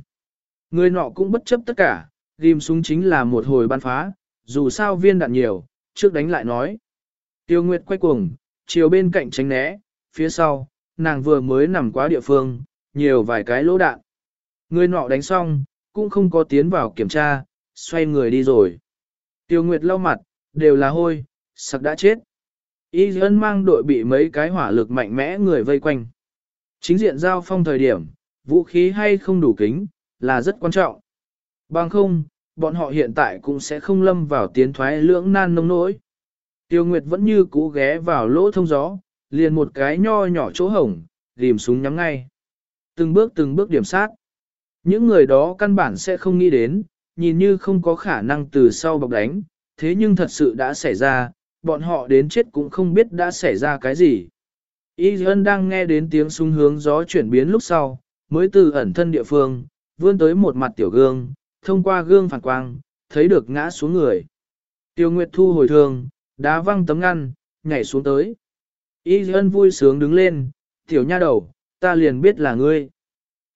Người nọ cũng bất chấp tất cả, ghim súng chính là một hồi ban phá, dù sao viên đạn nhiều, trước đánh lại nói. Tiêu Nguyệt quay cuồng, chiều bên cạnh tránh né, phía sau, nàng vừa mới nằm quá địa phương, nhiều vài cái lỗ đạn. Người nọ đánh xong, cũng không có tiến vào kiểm tra, xoay người đi rồi. Tiêu Nguyệt lau mặt, đều là hôi, sặc đã chết. Y dân mang đội bị mấy cái hỏa lực mạnh mẽ người vây quanh. Chính diện giao phong thời điểm, vũ khí hay không đủ kính, là rất quan trọng. Bằng không, bọn họ hiện tại cũng sẽ không lâm vào tiến thoái lưỡng nan nông nỗi. Tiêu Nguyệt vẫn như cũ ghé vào lỗ thông gió, liền một cái nho nhỏ chỗ hổng, rìm súng nhắm ngay. Từng bước từng bước điểm sát. Những người đó căn bản sẽ không nghĩ đến, nhìn như không có khả năng từ sau bọc đánh, thế nhưng thật sự đã xảy ra, bọn họ đến chết cũng không biết đã xảy ra cái gì. Y Ân đang nghe đến tiếng súng hướng gió chuyển biến lúc sau, mới từ ẩn thân địa phương, vươn tới một mặt tiểu gương, thông qua gương phản quang, thấy được ngã xuống người. Tiêu Nguyệt thu hồi thường, đá văng tấm ngăn, nhảy xuống tới. Y Ân vui sướng đứng lên, tiểu nha đầu, ta liền biết là ngươi.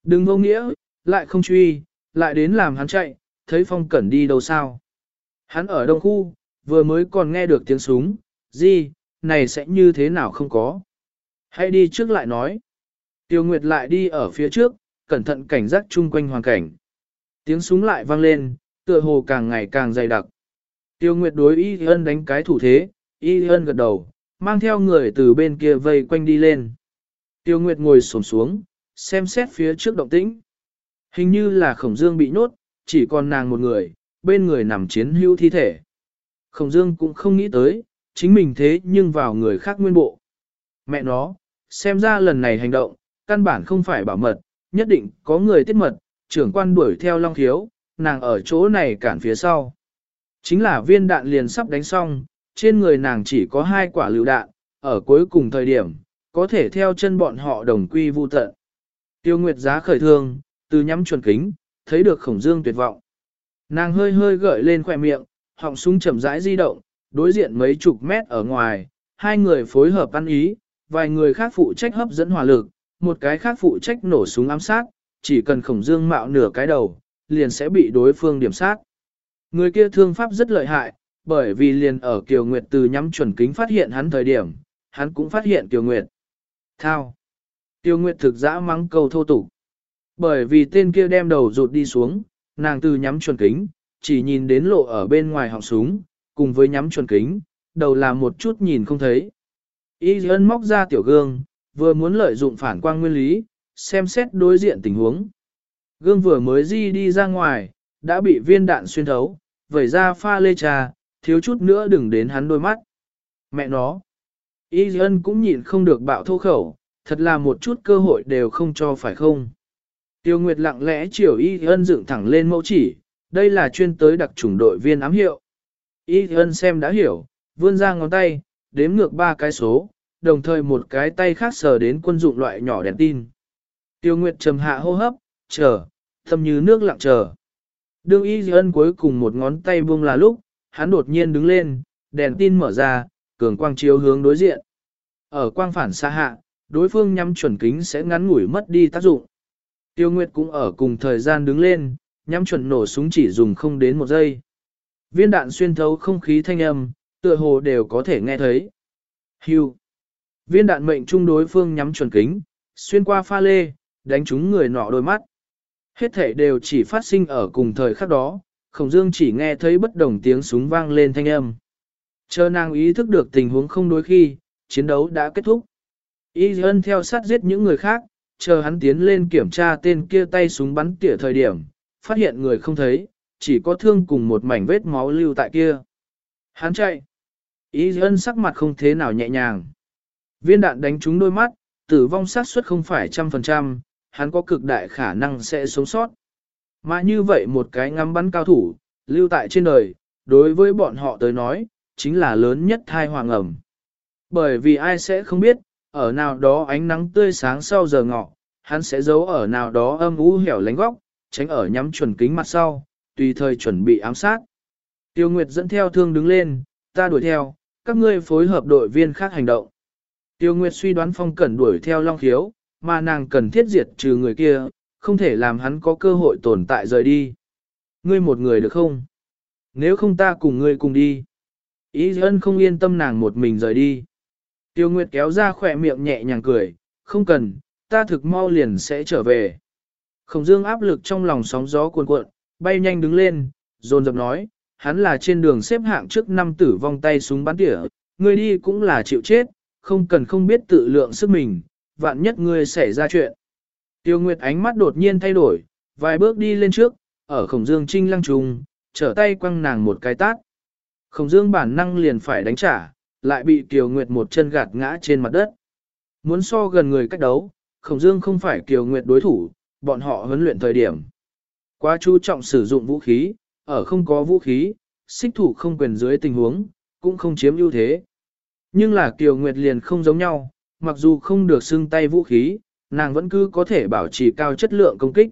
Đừng vô nghĩa, lại không truy, lại đến làm hắn chạy, thấy phong cẩn đi đâu sao. Hắn ở đông khu, vừa mới còn nghe được tiếng súng, gì, này sẽ như thế nào không có. Hãy đi trước lại nói. Tiêu Nguyệt lại đi ở phía trước, cẩn thận cảnh giác chung quanh hoàn cảnh. Tiếng súng lại vang lên, tựa hồ càng ngày càng dày đặc. Tiêu Nguyệt đối Y Ân đánh cái thủ thế, Y Ân gật đầu, mang theo người từ bên kia vây quanh đi lên. Tiêu Nguyệt ngồi xổm xuống, xem xét phía trước động tĩnh. Hình như là khổng dương bị nhốt, chỉ còn nàng một người, bên người nằm chiến hữu thi thể. Khổng dương cũng không nghĩ tới, chính mình thế nhưng vào người khác nguyên bộ. Mẹ nó, xem ra lần này hành động, căn bản không phải bảo mật, nhất định có người tiết mật, trưởng quan đuổi theo long thiếu, nàng ở chỗ này cản phía sau. Chính là viên đạn liền sắp đánh xong, trên người nàng chỉ có hai quả lựu đạn, ở cuối cùng thời điểm, có thể theo chân bọn họ đồng quy vu tận. Tiêu Nguyệt giá khởi thương, từ nhắm chuẩn kính, thấy được khổng dương tuyệt vọng. Nàng hơi hơi gợi lên khỏe miệng, họng súng chậm rãi di động, đối diện mấy chục mét ở ngoài, hai người phối hợp ăn ý, vài người khác phụ trách hấp dẫn hỏa lực, một cái khác phụ trách nổ súng ám sát, chỉ cần khổng dương mạo nửa cái đầu, liền sẽ bị đối phương điểm sát. Người kia thương pháp rất lợi hại, bởi vì liền ở Kiều Nguyệt từ nhắm chuẩn kính phát hiện hắn thời điểm, hắn cũng phát hiện Kiều Nguyệt. Thao. Tiêu Nguyệt thực dã mắng câu thô tục. Bởi vì tên kia đem đầu rụt đi xuống, nàng từ nhắm chuẩn kính, chỉ nhìn đến lộ ở bên ngoài họng súng, cùng với nhắm chuẩn kính, đầu là một chút nhìn không thấy. Y ân móc ra tiểu gương, vừa muốn lợi dụng phản quang nguyên lý, xem xét đối diện tình huống. Gương vừa mới di đi ra ngoài, đã bị viên đạn xuyên thấu, vẩy ra pha lê trà, thiếu chút nữa đừng đến hắn đôi mắt. Mẹ nó! Y ân cũng nhịn không được bạo thô khẩu, thật là một chút cơ hội đều không cho phải không. Tiêu Nguyệt lặng lẽ chiều Y ân dựng thẳng lên mẫu chỉ, đây là chuyên tới đặc chủng đội viên ám hiệu. Y ân xem đã hiểu, vươn ra ngón tay, đếm ngược ba cái số, đồng thời một cái tay khác sờ đến quân dụng loại nhỏ đèn tin. Tiêu Nguyệt trầm hạ hô hấp, chờ, thâm như nước lặng chờ. Đương y ân cuối cùng một ngón tay buông là lúc, hắn đột nhiên đứng lên, đèn tin mở ra, cường quang chiếu hướng đối diện. Ở quang phản xa hạ, đối phương nhắm chuẩn kính sẽ ngắn ngủi mất đi tác dụng. Tiêu Nguyệt cũng ở cùng thời gian đứng lên, nhắm chuẩn nổ súng chỉ dùng không đến một giây. Viên đạn xuyên thấu không khí thanh âm, tựa hồ đều có thể nghe thấy. Hưu. Viên đạn mệnh trung đối phương nhắm chuẩn kính, xuyên qua pha lê, đánh trúng người nọ đôi mắt. Hết thể đều chỉ phát sinh ở cùng thời khắc đó, khổng dương chỉ nghe thấy bất đồng tiếng súng vang lên thanh âm. Chờ nàng ý thức được tình huống không đối khi, chiến đấu đã kết thúc. Y ân theo sát giết những người khác, chờ hắn tiến lên kiểm tra tên kia tay súng bắn tỉa thời điểm, phát hiện người không thấy, chỉ có thương cùng một mảnh vết máu lưu tại kia. Hắn chạy. ý ân sắc mặt không thế nào nhẹ nhàng. Viên đạn đánh trúng đôi mắt, tử vong xác suất không phải trăm phần trăm, hắn có cực đại khả năng sẽ sống sót. Mà như vậy một cái ngắm bắn cao thủ, lưu tại trên đời, đối với bọn họ tới nói, chính là lớn nhất thai hoàng ẩm. Bởi vì ai sẽ không biết, ở nào đó ánh nắng tươi sáng sau giờ ngọ, hắn sẽ giấu ở nào đó âm u hẻo lánh góc, tránh ở nhắm chuẩn kính mặt sau, tùy thời chuẩn bị ám sát. Tiêu Nguyệt dẫn theo thương đứng lên, ta đuổi theo, các ngươi phối hợp đội viên khác hành động. Tiêu Nguyệt suy đoán phong cẩn đuổi theo Long Khiếu, mà nàng cần thiết diệt trừ người kia, không thể làm hắn có cơ hội tồn tại rời đi. Ngươi một người được không? Nếu không ta cùng ngươi cùng đi. Ý ân không yên tâm nàng một mình rời đi. Tiêu Nguyệt kéo ra khỏe miệng nhẹ nhàng cười, không cần, ta thực mau liền sẽ trở về. Khổng dương áp lực trong lòng sóng gió cuồn cuộn, bay nhanh đứng lên, dồn dập nói, hắn là trên đường xếp hạng trước năm tử vong tay súng bắn tỉa, ngươi đi cũng là chịu chết, không cần không biết tự lượng sức mình, vạn nhất ngươi xảy ra chuyện. Tiêu Nguyệt ánh mắt đột nhiên thay đổi, vài bước đi lên trước, ở khổng dương trinh lăng trùng, trở tay quăng nàng một cái tát. Khổng dương bản năng liền phải đánh trả, lại bị Kiều Nguyệt một chân gạt ngã trên mặt đất. Muốn so gần người cách đấu, khổng dương không phải Kiều Nguyệt đối thủ, bọn họ huấn luyện thời điểm. Quá chú trọng sử dụng vũ khí, ở không có vũ khí, xích thủ không quyền dưới tình huống, cũng không chiếm ưu thế. Nhưng là Kiều Nguyệt liền không giống nhau, mặc dù không được xưng tay vũ khí, nàng vẫn cứ có thể bảo trì cao chất lượng công kích.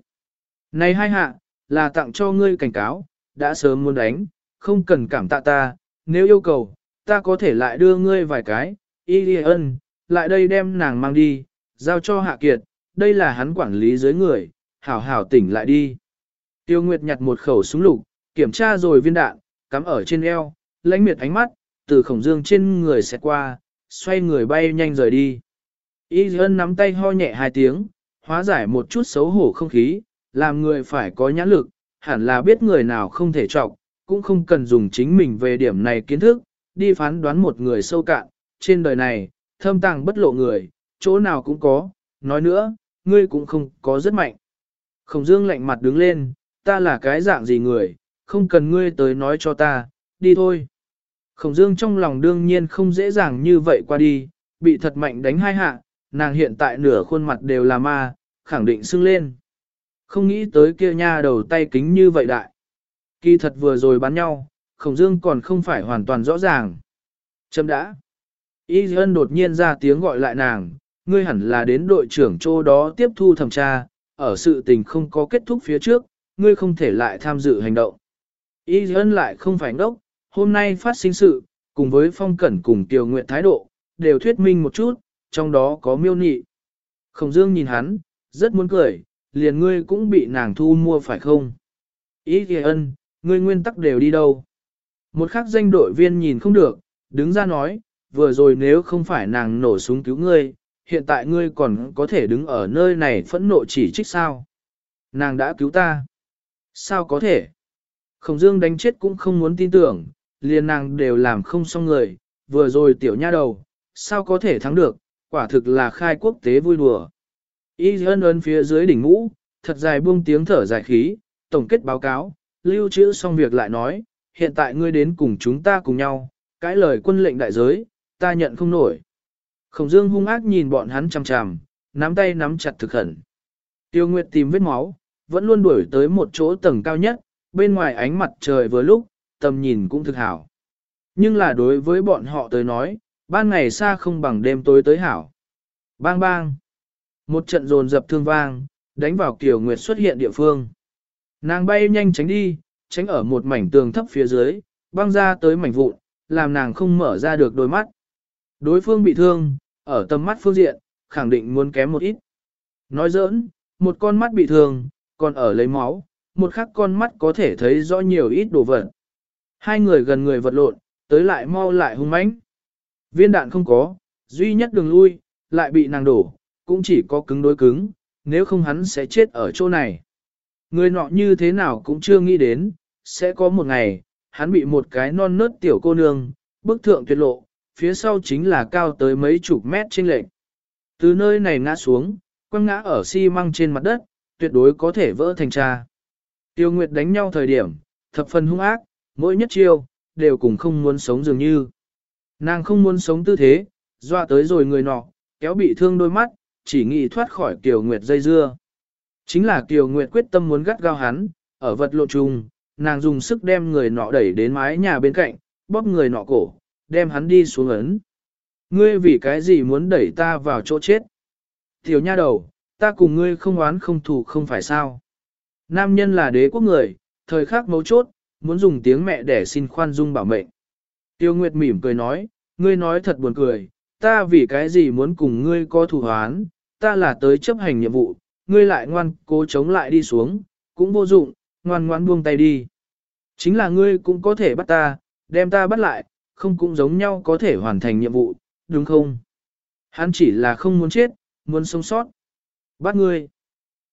Này hai hạ, là tặng cho ngươi cảnh cáo, đã sớm muốn đánh, không cần cảm tạ ta, nếu yêu cầu, ta có thể lại đưa ngươi vài cái, y ân, lại đây đem nàng mang đi, giao cho hạ kiệt, đây là hắn quản lý dưới người, hảo hảo tỉnh lại đi. Tiêu Nguyệt nhặt một khẩu súng lục, kiểm tra rồi viên đạn, cắm ở trên eo, lãnh miệt ánh mắt, từ khổng dương trên người xẹt qua, xoay người bay nhanh rời đi. Y Dân nắm tay ho nhẹ hai tiếng, hóa giải một chút xấu hổ không khí, làm người phải có nhãn lực, hẳn là biết người nào không thể trọng, cũng không cần dùng chính mình về điểm này kiến thức, đi phán đoán một người sâu cạn, trên đời này, thâm tàng bất lộ người, chỗ nào cũng có, nói nữa, ngươi cũng không có rất mạnh. Khổng dương lạnh mặt đứng lên, ta là cái dạng gì người, không cần ngươi tới nói cho ta, đi thôi. Khổng dương trong lòng đương nhiên không dễ dàng như vậy qua đi, bị thật mạnh đánh hai hạ, nàng hiện tại nửa khuôn mặt đều là ma, khẳng định sưng lên. Không nghĩ tới kia nha đầu tay kính như vậy đại. Kỳ thật vừa rồi bắn nhau, khổng dương còn không phải hoàn toàn rõ ràng. Chấm đã. Y ân đột nhiên ra tiếng gọi lại nàng, ngươi hẳn là đến đội trưởng chỗ đó tiếp thu thẩm tra, ở sự tình không có kết thúc phía trước, ngươi không thể lại tham dự hành động. Y ân lại không phải ngốc, hôm nay phát sinh sự, cùng với phong cẩn cùng tiểu nguyện thái độ, đều thuyết minh một chút, trong đó có miêu nị. Khổng dương nhìn hắn, rất muốn cười, liền ngươi cũng bị nàng thu mua phải không? Ý kìa ân, ngươi nguyên tắc đều đi đâu? Một khắc danh đội viên nhìn không được, đứng ra nói, vừa rồi nếu không phải nàng nổ súng cứu ngươi, hiện tại ngươi còn có thể đứng ở nơi này phẫn nộ chỉ trích sao? Nàng đã cứu ta. Sao có thể? Khổng Dương đánh chết cũng không muốn tin tưởng, liền nàng đều làm không xong người, vừa rồi tiểu nha đầu, sao có thể thắng được, quả thực là khai quốc tế vui đùa. Y ân ân phía dưới đỉnh ngũ, thật dài buông tiếng thở dài khí, tổng kết báo cáo, lưu trữ xong việc lại nói, hiện tại ngươi đến cùng chúng ta cùng nhau, cái lời quân lệnh đại giới, ta nhận không nổi. Khổng dương hung ác nhìn bọn hắn chằm chằm, nắm tay nắm chặt thực khẩn. Tiêu Nguyệt tìm vết máu, vẫn luôn đuổi tới một chỗ tầng cao nhất, bên ngoài ánh mặt trời vừa lúc, tầm nhìn cũng thực hảo. Nhưng là đối với bọn họ tới nói, ban ngày xa không bằng đêm tối tới hảo. Bang bang. Một trận rồn dập thương vang, đánh vào Kiều Nguyệt xuất hiện địa phương. Nàng bay nhanh tránh đi, tránh ở một mảnh tường thấp phía dưới, băng ra tới mảnh vụn, làm nàng không mở ra được đôi mắt. Đối phương bị thương, ở tầm mắt phương diện, khẳng định muốn kém một ít. Nói giỡn, một con mắt bị thương, còn ở lấy máu, một khắc con mắt có thể thấy rõ nhiều ít đồ vật. Hai người gần người vật lộn, tới lại mau lại hung mãnh. Viên đạn không có, duy nhất đường lui, lại bị nàng đổ, cũng chỉ có cứng đối cứng, nếu không hắn sẽ chết ở chỗ này. Người nọ như thế nào cũng chưa nghĩ đến, sẽ có một ngày, hắn bị một cái non nớt tiểu cô nương, bức thượng tuyệt lộ, phía sau chính là cao tới mấy chục mét trên lệnh. Từ nơi này ngã xuống, quăng ngã ở xi măng trên mặt đất, tuyệt đối có thể vỡ thành cha. Tiêu Nguyệt đánh nhau thời điểm, thập phần hung ác, mỗi nhất chiêu, đều cùng không muốn sống dường như. Nàng không muốn sống tư thế, dọa tới rồi người nọ, kéo bị thương đôi mắt, chỉ nghĩ thoát khỏi Kiều Nguyệt dây dưa. Chính là Kiều Nguyệt quyết tâm muốn gắt gao hắn, ở vật lộ trùng, nàng dùng sức đem người nọ đẩy đến mái nhà bên cạnh, bóp người nọ cổ, đem hắn đi xuống ấn. Ngươi vì cái gì muốn đẩy ta vào chỗ chết? Tiểu nha đầu, ta cùng ngươi không oán không thù không phải sao? Nam nhân là đế quốc người, thời khắc mấu chốt, muốn dùng tiếng mẹ để xin khoan dung bảo mệnh. Tiêu Nguyệt mỉm cười nói, ngươi nói thật buồn cười, ta vì cái gì muốn cùng ngươi có thù hoán, ta là tới chấp hành nhiệm vụ, ngươi lại ngoan cố chống lại đi xuống, cũng vô dụng, ngoan ngoan buông tay đi. Chính là ngươi cũng có thể bắt ta, đem ta bắt lại, không cũng giống nhau có thể hoàn thành nhiệm vụ, đúng không? Hắn chỉ là không muốn chết, muốn sống sót. Bắt ngươi.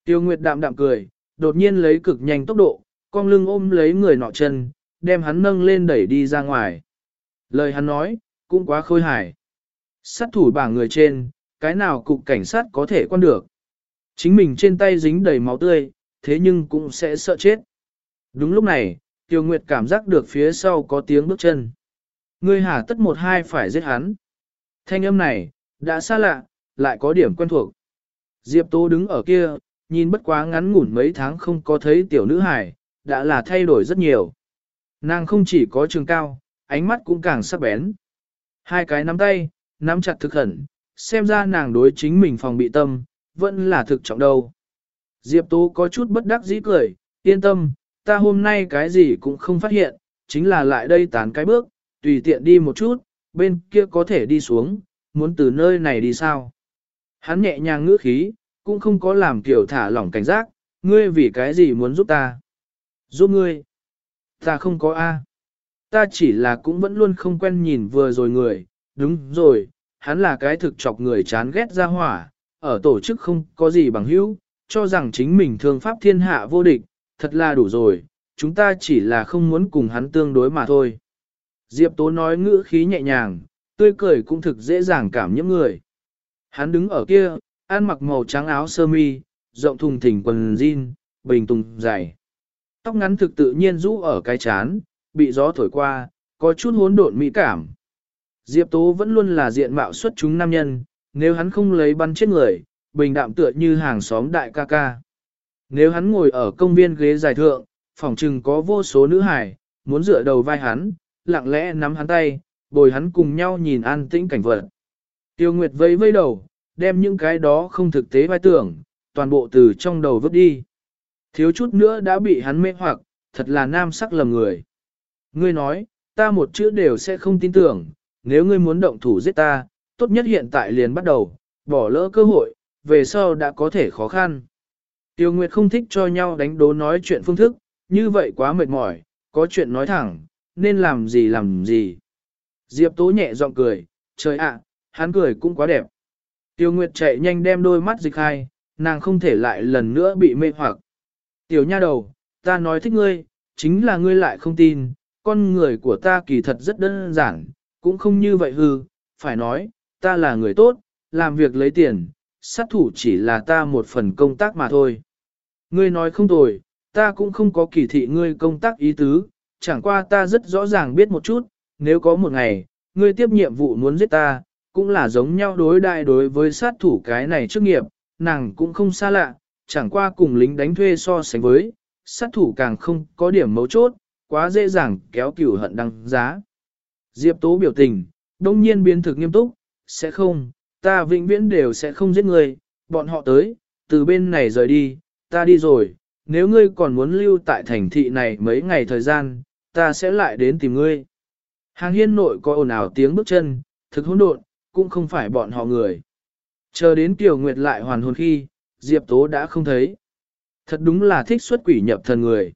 Tiêu Nguyệt đạm đạm cười, đột nhiên lấy cực nhanh tốc độ, con lưng ôm lấy người nọ chân, đem hắn nâng lên đẩy đi ra ngoài. Lời hắn nói, cũng quá khôi hài. Sát thủ bảng người trên, cái nào cục cảnh sát có thể quan được. Chính mình trên tay dính đầy máu tươi, thế nhưng cũng sẽ sợ chết. Đúng lúc này, Tiêu Nguyệt cảm giác được phía sau có tiếng bước chân. Ngươi hà tất một hai phải giết hắn. Thanh âm này, đã xa lạ, lại có điểm quen thuộc. Diệp Tố đứng ở kia, nhìn bất quá ngắn ngủn mấy tháng không có thấy tiểu nữ hải, đã là thay đổi rất nhiều. Nàng không chỉ có trường cao, ánh mắt cũng càng sắc bén. Hai cái nắm tay, nắm chặt thực hẳn, xem ra nàng đối chính mình phòng bị tâm, vẫn là thực trọng đâu. Diệp Tố có chút bất đắc dĩ cười, yên tâm, ta hôm nay cái gì cũng không phát hiện, chính là lại đây tán cái bước, tùy tiện đi một chút, bên kia có thể đi xuống, muốn từ nơi này đi sao. Hắn nhẹ nhàng ngữ khí, cũng không có làm kiểu thả lỏng cảnh giác, ngươi vì cái gì muốn giúp ta. Giúp ngươi. Ta không có A. Ta chỉ là cũng vẫn luôn không quen nhìn vừa rồi người, đúng rồi, hắn là cái thực chọc người chán ghét ra hỏa, ở tổ chức không có gì bằng hữu, cho rằng chính mình thương pháp thiên hạ vô địch, thật là đủ rồi, chúng ta chỉ là không muốn cùng hắn tương đối mà thôi. Diệp Tố nói ngữ khí nhẹ nhàng, tươi cười cũng thực dễ dàng cảm nhiễm người. Hắn đứng ở kia, ăn mặc màu trắng áo sơ mi, rộng thùng thình quần jean, bình tùng dày. Tóc ngắn thực tự nhiên rũ ở cái chán, bị gió thổi qua, có chút hỗn độn mỹ cảm. Diệp Tố vẫn luôn là diện mạo xuất chúng nam nhân, nếu hắn không lấy bắn chết người, bình đạm tựa như hàng xóm đại ca ca. Nếu hắn ngồi ở công viên ghế dài thượng, phòng trừng có vô số nữ hải, muốn dựa đầu vai hắn, lặng lẽ nắm hắn tay, bồi hắn cùng nhau nhìn an tĩnh cảnh vật. Tiêu Nguyệt vây vây đầu, đem những cái đó không thực tế vai tưởng, toàn bộ từ trong đầu vứt đi. Thiếu chút nữa đã bị hắn mê hoặc, thật là nam sắc lầm người. Ngươi nói, ta một chữ đều sẽ không tin tưởng, nếu ngươi muốn động thủ giết ta, tốt nhất hiện tại liền bắt đầu, bỏ lỡ cơ hội, về sau đã có thể khó khăn. Tiêu Nguyệt không thích cho nhau đánh đố nói chuyện phương thức, như vậy quá mệt mỏi, có chuyện nói thẳng, nên làm gì làm gì. Diệp Tố nhẹ giọng cười, trời ạ, hắn cười cũng quá đẹp. Tiêu Nguyệt chạy nhanh đem đôi mắt dịch hai, nàng không thể lại lần nữa bị mê hoặc. Tiểu nha đầu, ta nói thích ngươi, chính là ngươi lại không tin, con người của ta kỳ thật rất đơn giản, cũng không như vậy hư, phải nói, ta là người tốt, làm việc lấy tiền, sát thủ chỉ là ta một phần công tác mà thôi. Ngươi nói không tồi, ta cũng không có kỳ thị ngươi công tác ý tứ, chẳng qua ta rất rõ ràng biết một chút, nếu có một ngày, ngươi tiếp nhiệm vụ muốn giết ta, cũng là giống nhau đối đại đối với sát thủ cái này chức nghiệp, nàng cũng không xa lạ, chẳng qua cùng lính đánh thuê so sánh với, sát thủ càng không có điểm mấu chốt, quá dễ dàng kéo cửu hận đăng giá. Diệp Tố biểu tình, đông nhiên biến thực nghiêm túc, sẽ không, ta vĩnh viễn đều sẽ không giết người, bọn họ tới, từ bên này rời đi, ta đi rồi, nếu ngươi còn muốn lưu tại thành thị này mấy ngày thời gian, ta sẽ lại đến tìm ngươi. Hàng hiên nội có ồn ào tiếng bước chân, thực hỗn độn, cũng không phải bọn họ người. Chờ đến Kiều Nguyệt lại hoàn hồn khi, Diệp Tố đã không thấy. Thật đúng là thích xuất quỷ nhập thần người.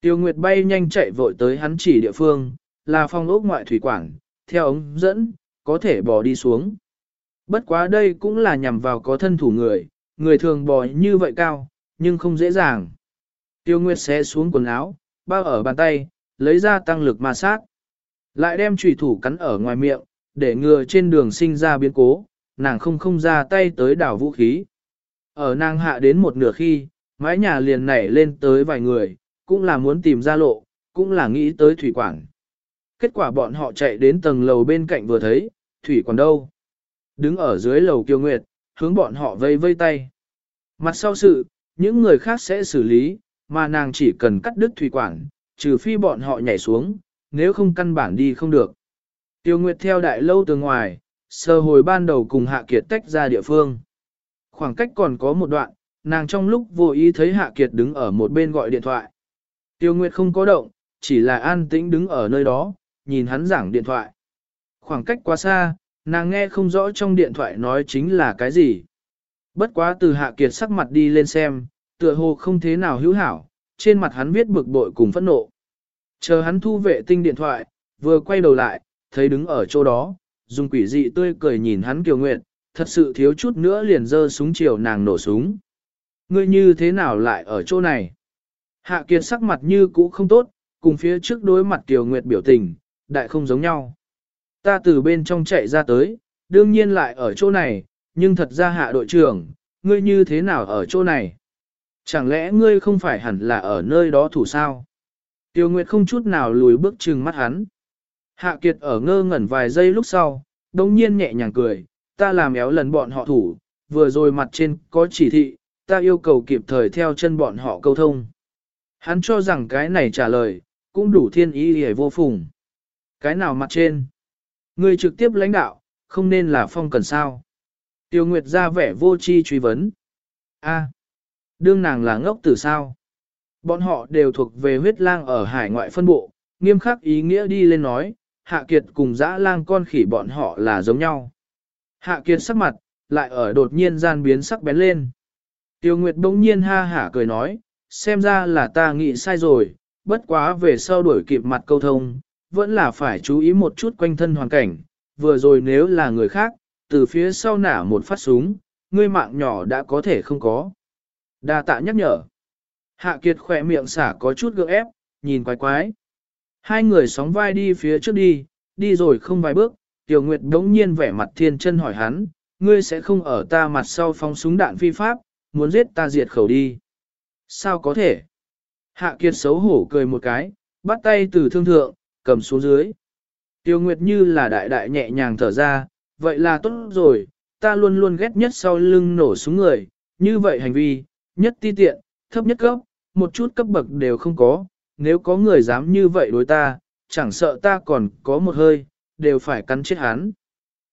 Tiêu Nguyệt bay nhanh chạy vội tới hắn chỉ địa phương, là phòng ốc ngoại thủy quản, theo ống dẫn, có thể bò đi xuống. Bất quá đây cũng là nhằm vào có thân thủ người, người thường bò như vậy cao, nhưng không dễ dàng. Tiêu Nguyệt xé xuống quần áo, bao ở bàn tay, lấy ra tăng lực ma sát. Lại đem trùy thủ cắn ở ngoài miệng, để ngừa trên đường sinh ra biến cố, nàng không không ra tay tới đảo vũ khí. Ở nàng hạ đến một nửa khi, mái nhà liền nảy lên tới vài người, cũng là muốn tìm ra lộ, cũng là nghĩ tới thủy quản. Kết quả bọn họ chạy đến tầng lầu bên cạnh vừa thấy, thủy quản đâu. Đứng ở dưới lầu kiêu nguyệt, hướng bọn họ vây vây tay. Mặt sau sự, những người khác sẽ xử lý, mà nàng chỉ cần cắt đứt thủy quản, trừ phi bọn họ nhảy xuống, nếu không căn bản đi không được. Tiêu Nguyệt theo đại lâu từ ngoài, sơ hồi ban đầu cùng Hạ Kiệt tách ra địa phương. Khoảng cách còn có một đoạn, nàng trong lúc vô ý thấy Hạ Kiệt đứng ở một bên gọi điện thoại. Tiêu Nguyệt không có động, chỉ là an tĩnh đứng ở nơi đó, nhìn hắn giảng điện thoại. Khoảng cách quá xa, nàng nghe không rõ trong điện thoại nói chính là cái gì. Bất quá từ hạ kiệt sắc mặt đi lên xem, tựa hồ không thế nào hữu hảo, trên mặt hắn viết bực bội cùng phẫn nộ. Chờ hắn thu vệ tinh điện thoại, vừa quay đầu lại, thấy đứng ở chỗ đó, dùng quỷ dị tươi cười nhìn hắn kiều nguyện, thật sự thiếu chút nữa liền giơ súng chiều nàng nổ súng. Ngươi như thế nào lại ở chỗ này? Hạ kiệt sắc mặt như cũ không tốt, cùng phía trước đối mặt kiều nguyệt biểu tình, đại không giống nhau. Ta từ bên trong chạy ra tới, đương nhiên lại ở chỗ này, nhưng thật ra hạ đội trưởng, ngươi như thế nào ở chỗ này? Chẳng lẽ ngươi không phải hẳn là ở nơi đó thủ sao? Tiêu Nguyệt không chút nào lùi bước trừng mắt hắn. Hạ Kiệt ở ngơ ngẩn vài giây lúc sau, đồng nhiên nhẹ nhàng cười, ta làm éo lần bọn họ thủ, vừa rồi mặt trên có chỉ thị, ta yêu cầu kịp thời theo chân bọn họ câu thông. Hắn cho rằng cái này trả lời, cũng đủ thiên ý hề vô phùng. Cái nào mặt trên? Người trực tiếp lãnh đạo, không nên là phong cần sao. Tiêu Nguyệt ra vẻ vô chi truy vấn. A, đương nàng là ngốc tử sao? Bọn họ đều thuộc về huyết lang ở hải ngoại phân bộ, nghiêm khắc ý nghĩa đi lên nói, Hạ Kiệt cùng dã lang con khỉ bọn họ là giống nhau. Hạ Kiệt sắc mặt, lại ở đột nhiên gian biến sắc bén lên. Tiêu Nguyệt bỗng nhiên ha hả cười nói, xem ra là ta nghĩ sai rồi, bất quá về sau đuổi kịp mặt câu thông, vẫn là phải chú ý một chút quanh thân hoàn cảnh, vừa rồi nếu là người khác, từ phía sau nả một phát súng, ngươi mạng nhỏ đã có thể không có. Đa tạ nhắc nhở. Hạ Kiệt khỏe miệng xả có chút gượng ép, nhìn quái quái. Hai người sóng vai đi phía trước đi, đi rồi không vài bước, Tiểu Nguyệt đống nhiên vẻ mặt thiên chân hỏi hắn, ngươi sẽ không ở ta mặt sau phóng súng đạn phi pháp, muốn giết ta diệt khẩu đi. Sao có thể? Hạ Kiệt xấu hổ cười một cái, bắt tay từ thương thượng, cầm xuống dưới. Tiêu Nguyệt như là đại đại nhẹ nhàng thở ra, vậy là tốt rồi, ta luôn luôn ghét nhất sau lưng nổ súng người, như vậy hành vi, nhất ti tiện, thấp nhất cấp, một chút cấp bậc đều không có, nếu có người dám như vậy đối ta, chẳng sợ ta còn có một hơi, đều phải cắn chết hắn.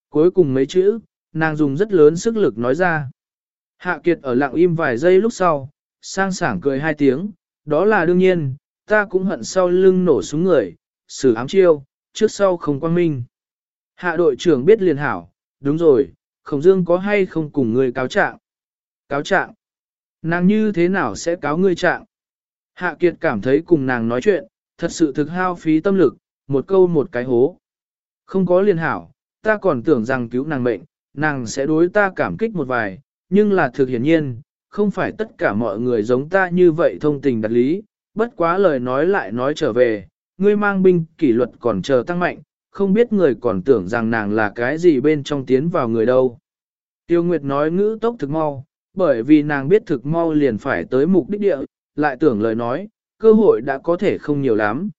Cuối cùng mấy chữ, nàng dùng rất lớn sức lực nói ra. Hạ Kiệt ở lặng im vài giây lúc sau, sang sảng cười hai tiếng, đó là đương nhiên, ta cũng hận sau lưng nổ súng người, xử ám chiêu, trước sau không quan minh. Hạ đội trưởng biết liền hảo, đúng rồi, Khổng Dương có hay không cùng người cáo trạng? Cáo trạng? Nàng như thế nào sẽ cáo ngươi trạng? Hạ Kiệt cảm thấy cùng nàng nói chuyện, thật sự thực hao phí tâm lực, một câu một cái hố. Không có liền hảo, ta còn tưởng rằng cứu nàng mệnh, nàng sẽ đối ta cảm kích một vài, nhưng là thực hiển nhiên, không phải tất cả mọi người giống ta như vậy thông tình đặt lý, bất quá lời nói lại nói trở về, ngươi mang binh kỷ luật còn chờ tăng mạnh, không biết người còn tưởng rằng nàng là cái gì bên trong tiến vào người đâu. Tiêu Nguyệt nói ngữ tốc thực mau, bởi vì nàng biết thực mau liền phải tới mục đích địa, lại tưởng lời nói, cơ hội đã có thể không nhiều lắm.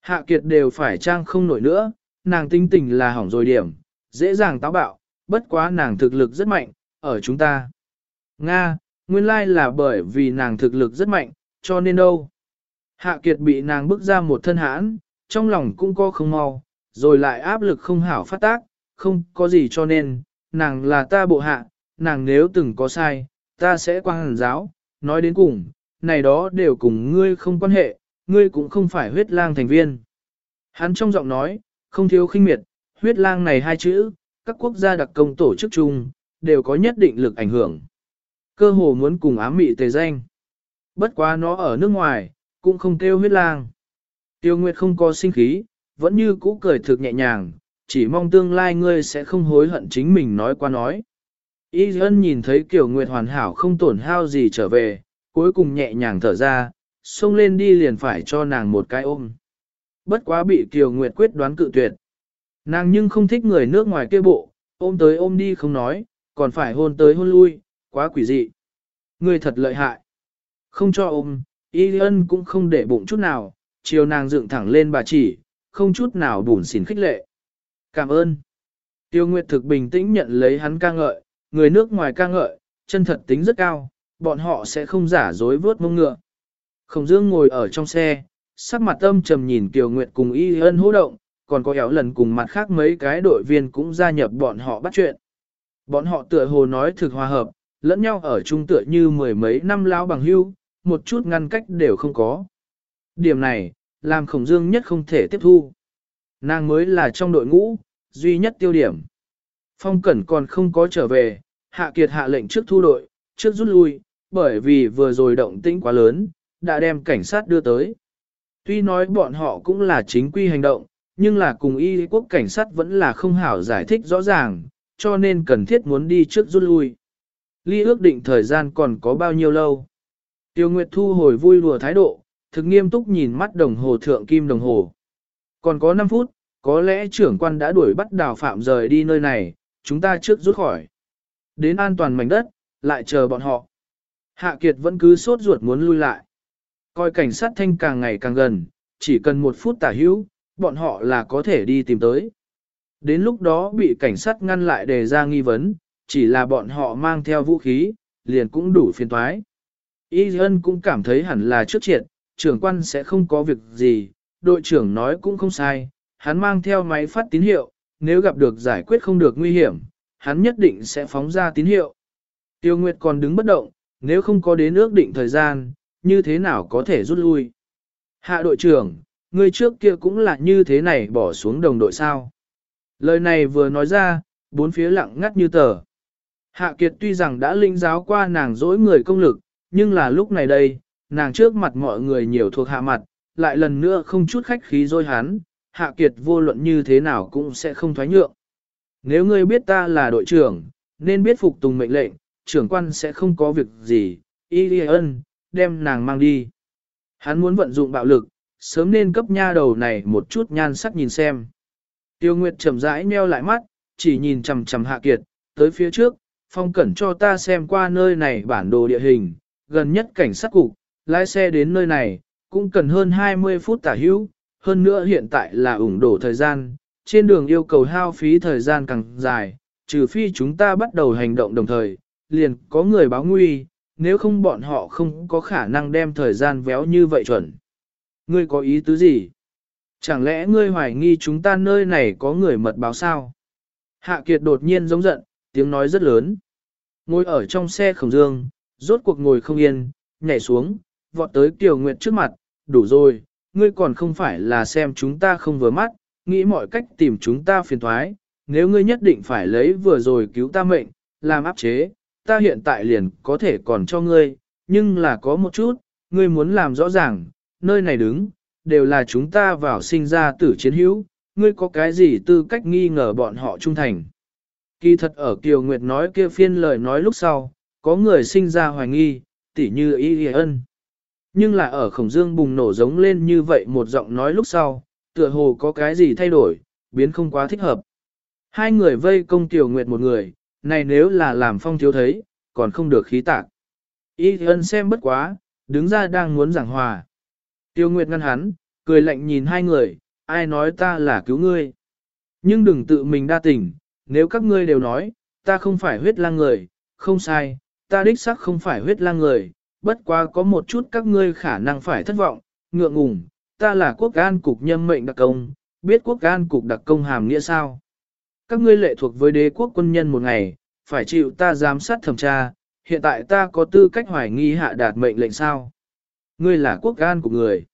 Hạ Kiệt đều phải trang không nổi nữa, nàng tinh tình là hỏng rồi điểm, dễ dàng táo bạo, bất quá nàng thực lực rất mạnh, ở chúng ta. Nga, nguyên lai là bởi vì nàng thực lực rất mạnh, cho nên đâu. Hạ Kiệt bị nàng bước ra một thân hãn, trong lòng cũng có không mau, rồi lại áp lực không hảo phát tác, không có gì cho nên, nàng là ta bộ hạ, nàng nếu từng có sai, ta sẽ quang hàn giáo, nói đến cùng, này đó đều cùng ngươi không quan hệ, ngươi cũng không phải huyết lang thành viên. Hắn trong giọng nói, không thiếu khinh miệt, huyết lang này hai chữ, các quốc gia đặc công tổ chức chung, đều có nhất định lực ảnh hưởng. Cơ hồ muốn cùng ám mị tề danh. Bất quá nó ở nước ngoài, cũng không kêu huyết lang. Tiêu Nguyệt không có sinh khí, vẫn như cũ cười thực nhẹ nhàng, chỉ mong tương lai ngươi sẽ không hối hận chính mình nói qua nói. Y ân nhìn thấy Kiều Nguyệt hoàn hảo không tổn hao gì trở về, cuối cùng nhẹ nhàng thở ra, xông lên đi liền phải cho nàng một cái ôm. Bất quá bị Kiều Nguyệt quyết đoán cự tuyệt. Nàng nhưng không thích người nước ngoài kia bộ, ôm tới ôm đi không nói, còn phải hôn tới hôn lui, quá quỷ dị. Người thật lợi hại. Không cho ôm, Y ân cũng không để bụng chút nào, chiều nàng dựng thẳng lên bà chỉ, không chút nào bùn xỉn khích lệ. Cảm ơn. Tiêu Nguyệt thực bình tĩnh nhận lấy hắn ca ngợi, người nước ngoài ca ngợi, chân thật tính rất cao, bọn họ sẽ không giả dối vớt mông ngựa. Khổng Dương ngồi ở trong xe, sắc mặt âm trầm nhìn Tiêu Nguyệt cùng Y ân hô động, còn có éo lần cùng mặt khác mấy cái đội viên cũng gia nhập bọn họ bắt chuyện. Bọn họ tựa hồ nói thực hòa hợp, lẫn nhau ở chung tựa như mười mấy năm lao bằng hưu, một chút ngăn cách đều không có. Điểm này, làm khổng dương nhất không thể tiếp thu. Nàng mới là trong đội ngũ, duy nhất tiêu điểm. Phong Cẩn còn không có trở về, Hạ Kiệt hạ lệnh trước thu đội, trước rút lui, bởi vì vừa rồi động tĩnh quá lớn, đã đem cảnh sát đưa tới. Tuy nói bọn họ cũng là chính quy hành động, nhưng là cùng y quốc cảnh sát vẫn là không hảo giải thích rõ ràng, cho nên cần thiết muốn đi trước rút lui. Ly ước định thời gian còn có bao nhiêu lâu. Tiêu Nguyệt thu hồi vui lùa thái độ, thực nghiêm túc nhìn mắt đồng hồ thượng kim đồng hồ. Còn có 5 phút, có lẽ trưởng quan đã đuổi bắt đào phạm rời đi nơi này, chúng ta trước rút khỏi. Đến an toàn mảnh đất, lại chờ bọn họ. Hạ Kiệt vẫn cứ sốt ruột muốn lui lại. Coi cảnh sát thanh càng ngày càng gần, chỉ cần một phút tả hữu, bọn họ là có thể đi tìm tới. Đến lúc đó bị cảnh sát ngăn lại đề ra nghi vấn, chỉ là bọn họ mang theo vũ khí, liền cũng đủ phiền toái. Y hân cũng cảm thấy hẳn là trước triệt, trưởng quan sẽ không có việc gì, đội trưởng nói cũng không sai, hắn mang theo máy phát tín hiệu, nếu gặp được giải quyết không được nguy hiểm, hắn nhất định sẽ phóng ra tín hiệu. Tiêu Nguyệt còn đứng bất động, nếu không có đến ước định thời gian, như thế nào có thể rút lui. Hạ đội trưởng, người trước kia cũng là như thế này bỏ xuống đồng đội sao. Lời này vừa nói ra, bốn phía lặng ngắt như tờ. Hạ Kiệt tuy rằng đã linh giáo qua nàng dỗi người công lực, nhưng là lúc này đây, nàng trước mặt mọi người nhiều thuộc hạ mặt, lại lần nữa không chút khách khí dối hắn, Hạ Kiệt vô luận như thế nào cũng sẽ không thoái nhượng. Nếu ngươi biết ta là đội trưởng, nên biết phục tùng mệnh lệnh, trưởng quan sẽ không có việc gì, y ân, đem nàng mang đi. Hắn muốn vận dụng bạo lực, sớm nên cấp nha đầu này một chút nhan sắc nhìn xem. Tiêu Nguyệt chậm rãi meo lại mắt, chỉ nhìn chằm chằm Hạ Kiệt, tới phía trước, phong cẩn cho ta xem qua nơi này bản đồ địa hình, gần nhất cảnh sát cục, lái xe đến nơi này, cũng cần hơn 20 phút tả hữu, hơn nữa hiện tại là ủng đổ thời gian, trên đường yêu cầu hao phí thời gian càng dài, trừ phi chúng ta bắt đầu hành động đồng thời, liền có người báo nguy, nếu không bọn họ không có khả năng đem thời gian véo như vậy chuẩn. Ngươi có ý tứ gì? Chẳng lẽ ngươi hoài nghi chúng ta nơi này có người mật báo sao? Hạ Kiệt đột nhiên giống giận, tiếng nói rất lớn. Ngồi ở trong xe khổng dương, rốt cuộc ngồi không yên, nhảy xuống, vọt tới Kiều Nguyệt trước mặt, đủ rồi, ngươi còn không phải là xem chúng ta không vừa mắt, nghĩ mọi cách tìm chúng ta phiền thoái, nếu ngươi nhất định phải lấy vừa rồi cứu ta mệnh, làm áp chế, ta hiện tại liền có thể còn cho ngươi, nhưng là có một chút, ngươi muốn làm rõ ràng, nơi này đứng, đều là chúng ta vào sinh ra tử chiến hữu, ngươi có cái gì tư cách nghi ngờ bọn họ trung thành. Kỳ thật ở Kiều Nguyệt nói kia phiên lời nói lúc sau, có người sinh ra hoài nghi, tỉ như y ân. Nhưng là ở khổng dương bùng nổ giống lên như vậy một giọng nói lúc sau, tựa hồ có cái gì thay đổi, biến không quá thích hợp. Hai người vây công Tiểu Nguyệt một người, này nếu là làm phong thiếu thấy, còn không được khí tạc. Y ân xem bất quá, đứng ra đang muốn giảng hòa. Tiêu Nguyệt ngăn hắn, cười lạnh nhìn hai người, ai nói ta là cứu ngươi. Nhưng đừng tự mình đa tình, nếu các ngươi đều nói, ta không phải huyết lang người, không sai, ta đích xác không phải huyết lang người, bất quá có một chút các ngươi khả năng phải thất vọng, ngượng ngùng, ta là quốc an cục nhân mệnh đặc công, biết quốc an cục đặc công hàm nghĩa sao. Các ngươi lệ thuộc với đế quốc quân nhân một ngày, phải chịu ta giám sát thẩm tra, hiện tại ta có tư cách hoài nghi hạ đạt mệnh lệnh sao. Ngươi là quốc an của người.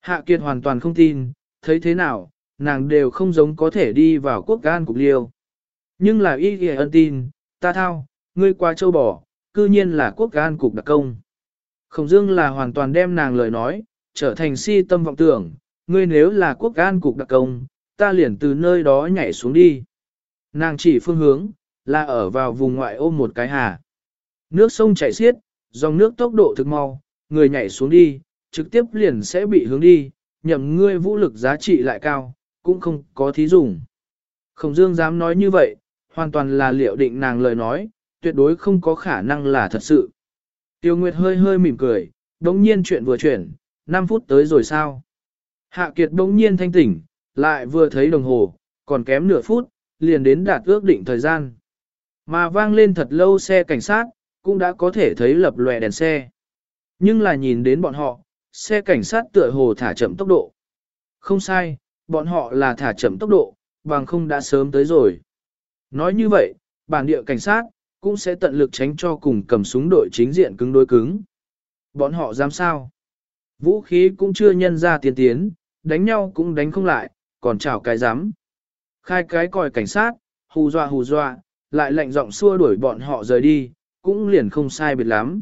Hạ Kiệt hoàn toàn không tin, thấy thế nào, nàng đều không giống có thể đi vào quốc an cục liêu. Nhưng là y ghi ân tin, ta thao, ngươi qua châu bò, cư nhiên là quốc an cục đặc công. Khổng Dương là hoàn toàn đem nàng lời nói, trở thành si tâm vọng tưởng, ngươi nếu là quốc an cục đặc công, ta liền từ nơi đó nhảy xuống đi. Nàng chỉ phương hướng, là ở vào vùng ngoại ô một cái hà. Nước sông chảy xiết, dòng nước tốc độ thực mau, người nhảy xuống đi, trực tiếp liền sẽ bị hướng đi, nhậm ngươi vũ lực giá trị lại cao, cũng không có thí dùng. Khổng Dương dám nói như vậy, hoàn toàn là liệu định nàng lời nói, tuyệt đối không có khả năng là thật sự. Tiêu Nguyệt hơi hơi mỉm cười, đống nhiên chuyện vừa chuyển, 5 phút tới rồi sao? Hạ Kiệt đống nhiên thanh tỉnh, lại vừa thấy đồng hồ, còn kém nửa phút, liền đến đạt ước định thời gian. Mà vang lên thật lâu xe cảnh sát, cũng đã có thể thấy lập lòe đèn xe. Nhưng là nhìn đến bọn họ, xe cảnh sát tựa hồ thả chậm tốc độ. Không sai, bọn họ là thả chậm tốc độ, bằng không đã sớm tới rồi. Nói như vậy, bản địa cảnh sát, cũng sẽ tận lực tránh cho cùng cầm súng đội chính diện cứng đối cứng. Bọn họ dám sao? Vũ khí cũng chưa nhân ra tiến tiến, đánh nhau cũng đánh không lại, còn chảo cái dám. Khai cái còi cảnh sát, hù dọa hù dọa, lại lạnh giọng xua đuổi bọn họ rời đi, cũng liền không sai biệt lắm.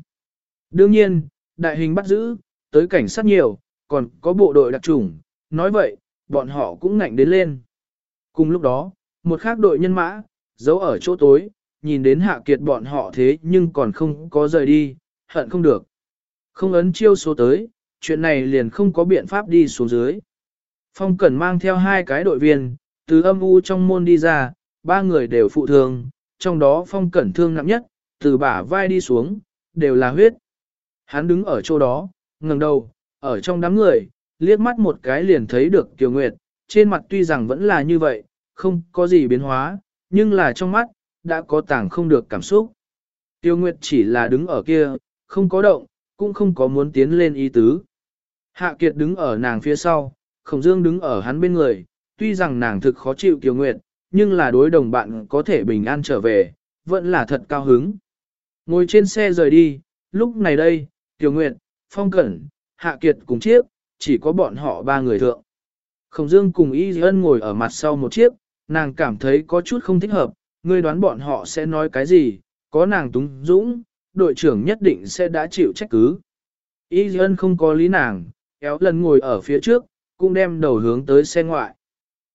Đương nhiên, đại hình bắt giữ, tới cảnh sát nhiều, còn có bộ đội đặc trùng, nói vậy, bọn họ cũng ngạnh đến lên. Cùng lúc đó, một khác đội nhân mã, giấu ở chỗ tối, nhìn đến hạ kiệt bọn họ thế nhưng còn không có rời đi, hận không được. Không ấn chiêu số tới, chuyện này liền không có biện pháp đi xuống dưới. Phong Cẩn mang theo hai cái đội viên, từ âm u trong môn đi ra, ba người đều phụ thương, trong đó Phong Cẩn thương nặng nhất, từ bả vai đi xuống, đều là huyết. Hắn đứng ở chỗ đó, ngẩng đầu, ở trong đám người, liếc mắt một cái liền thấy được Kiều Nguyệt, trên mặt tuy rằng vẫn là như vậy, không có gì biến hóa, nhưng là trong mắt, đã có tàng không được cảm xúc. Tiêu Nguyệt chỉ là đứng ở kia, không có động, cũng không có muốn tiến lên ý tứ. Hạ Kiệt đứng ở nàng phía sau, Khổng Dương đứng ở hắn bên người, tuy rằng nàng thực khó chịu Tiêu Nguyệt, nhưng là đối đồng bạn có thể bình an trở về, vẫn là thật cao hứng. Ngồi trên xe rời đi, lúc này đây, Tiêu Nguyệt, Phong Cẩn, Hạ Kiệt cùng chiếc, chỉ có bọn họ ba người thượng. Khổng Dương cùng Y Ân ngồi ở mặt sau một chiếc, nàng cảm thấy có chút không thích hợp, ngươi đoán bọn họ sẽ nói cái gì, có nàng túng dũng, đội trưởng nhất định sẽ đã chịu trách cứ. Y Ân không có lý nàng, kéo lần ngồi ở phía trước, cũng đem đầu hướng tới xe ngoại.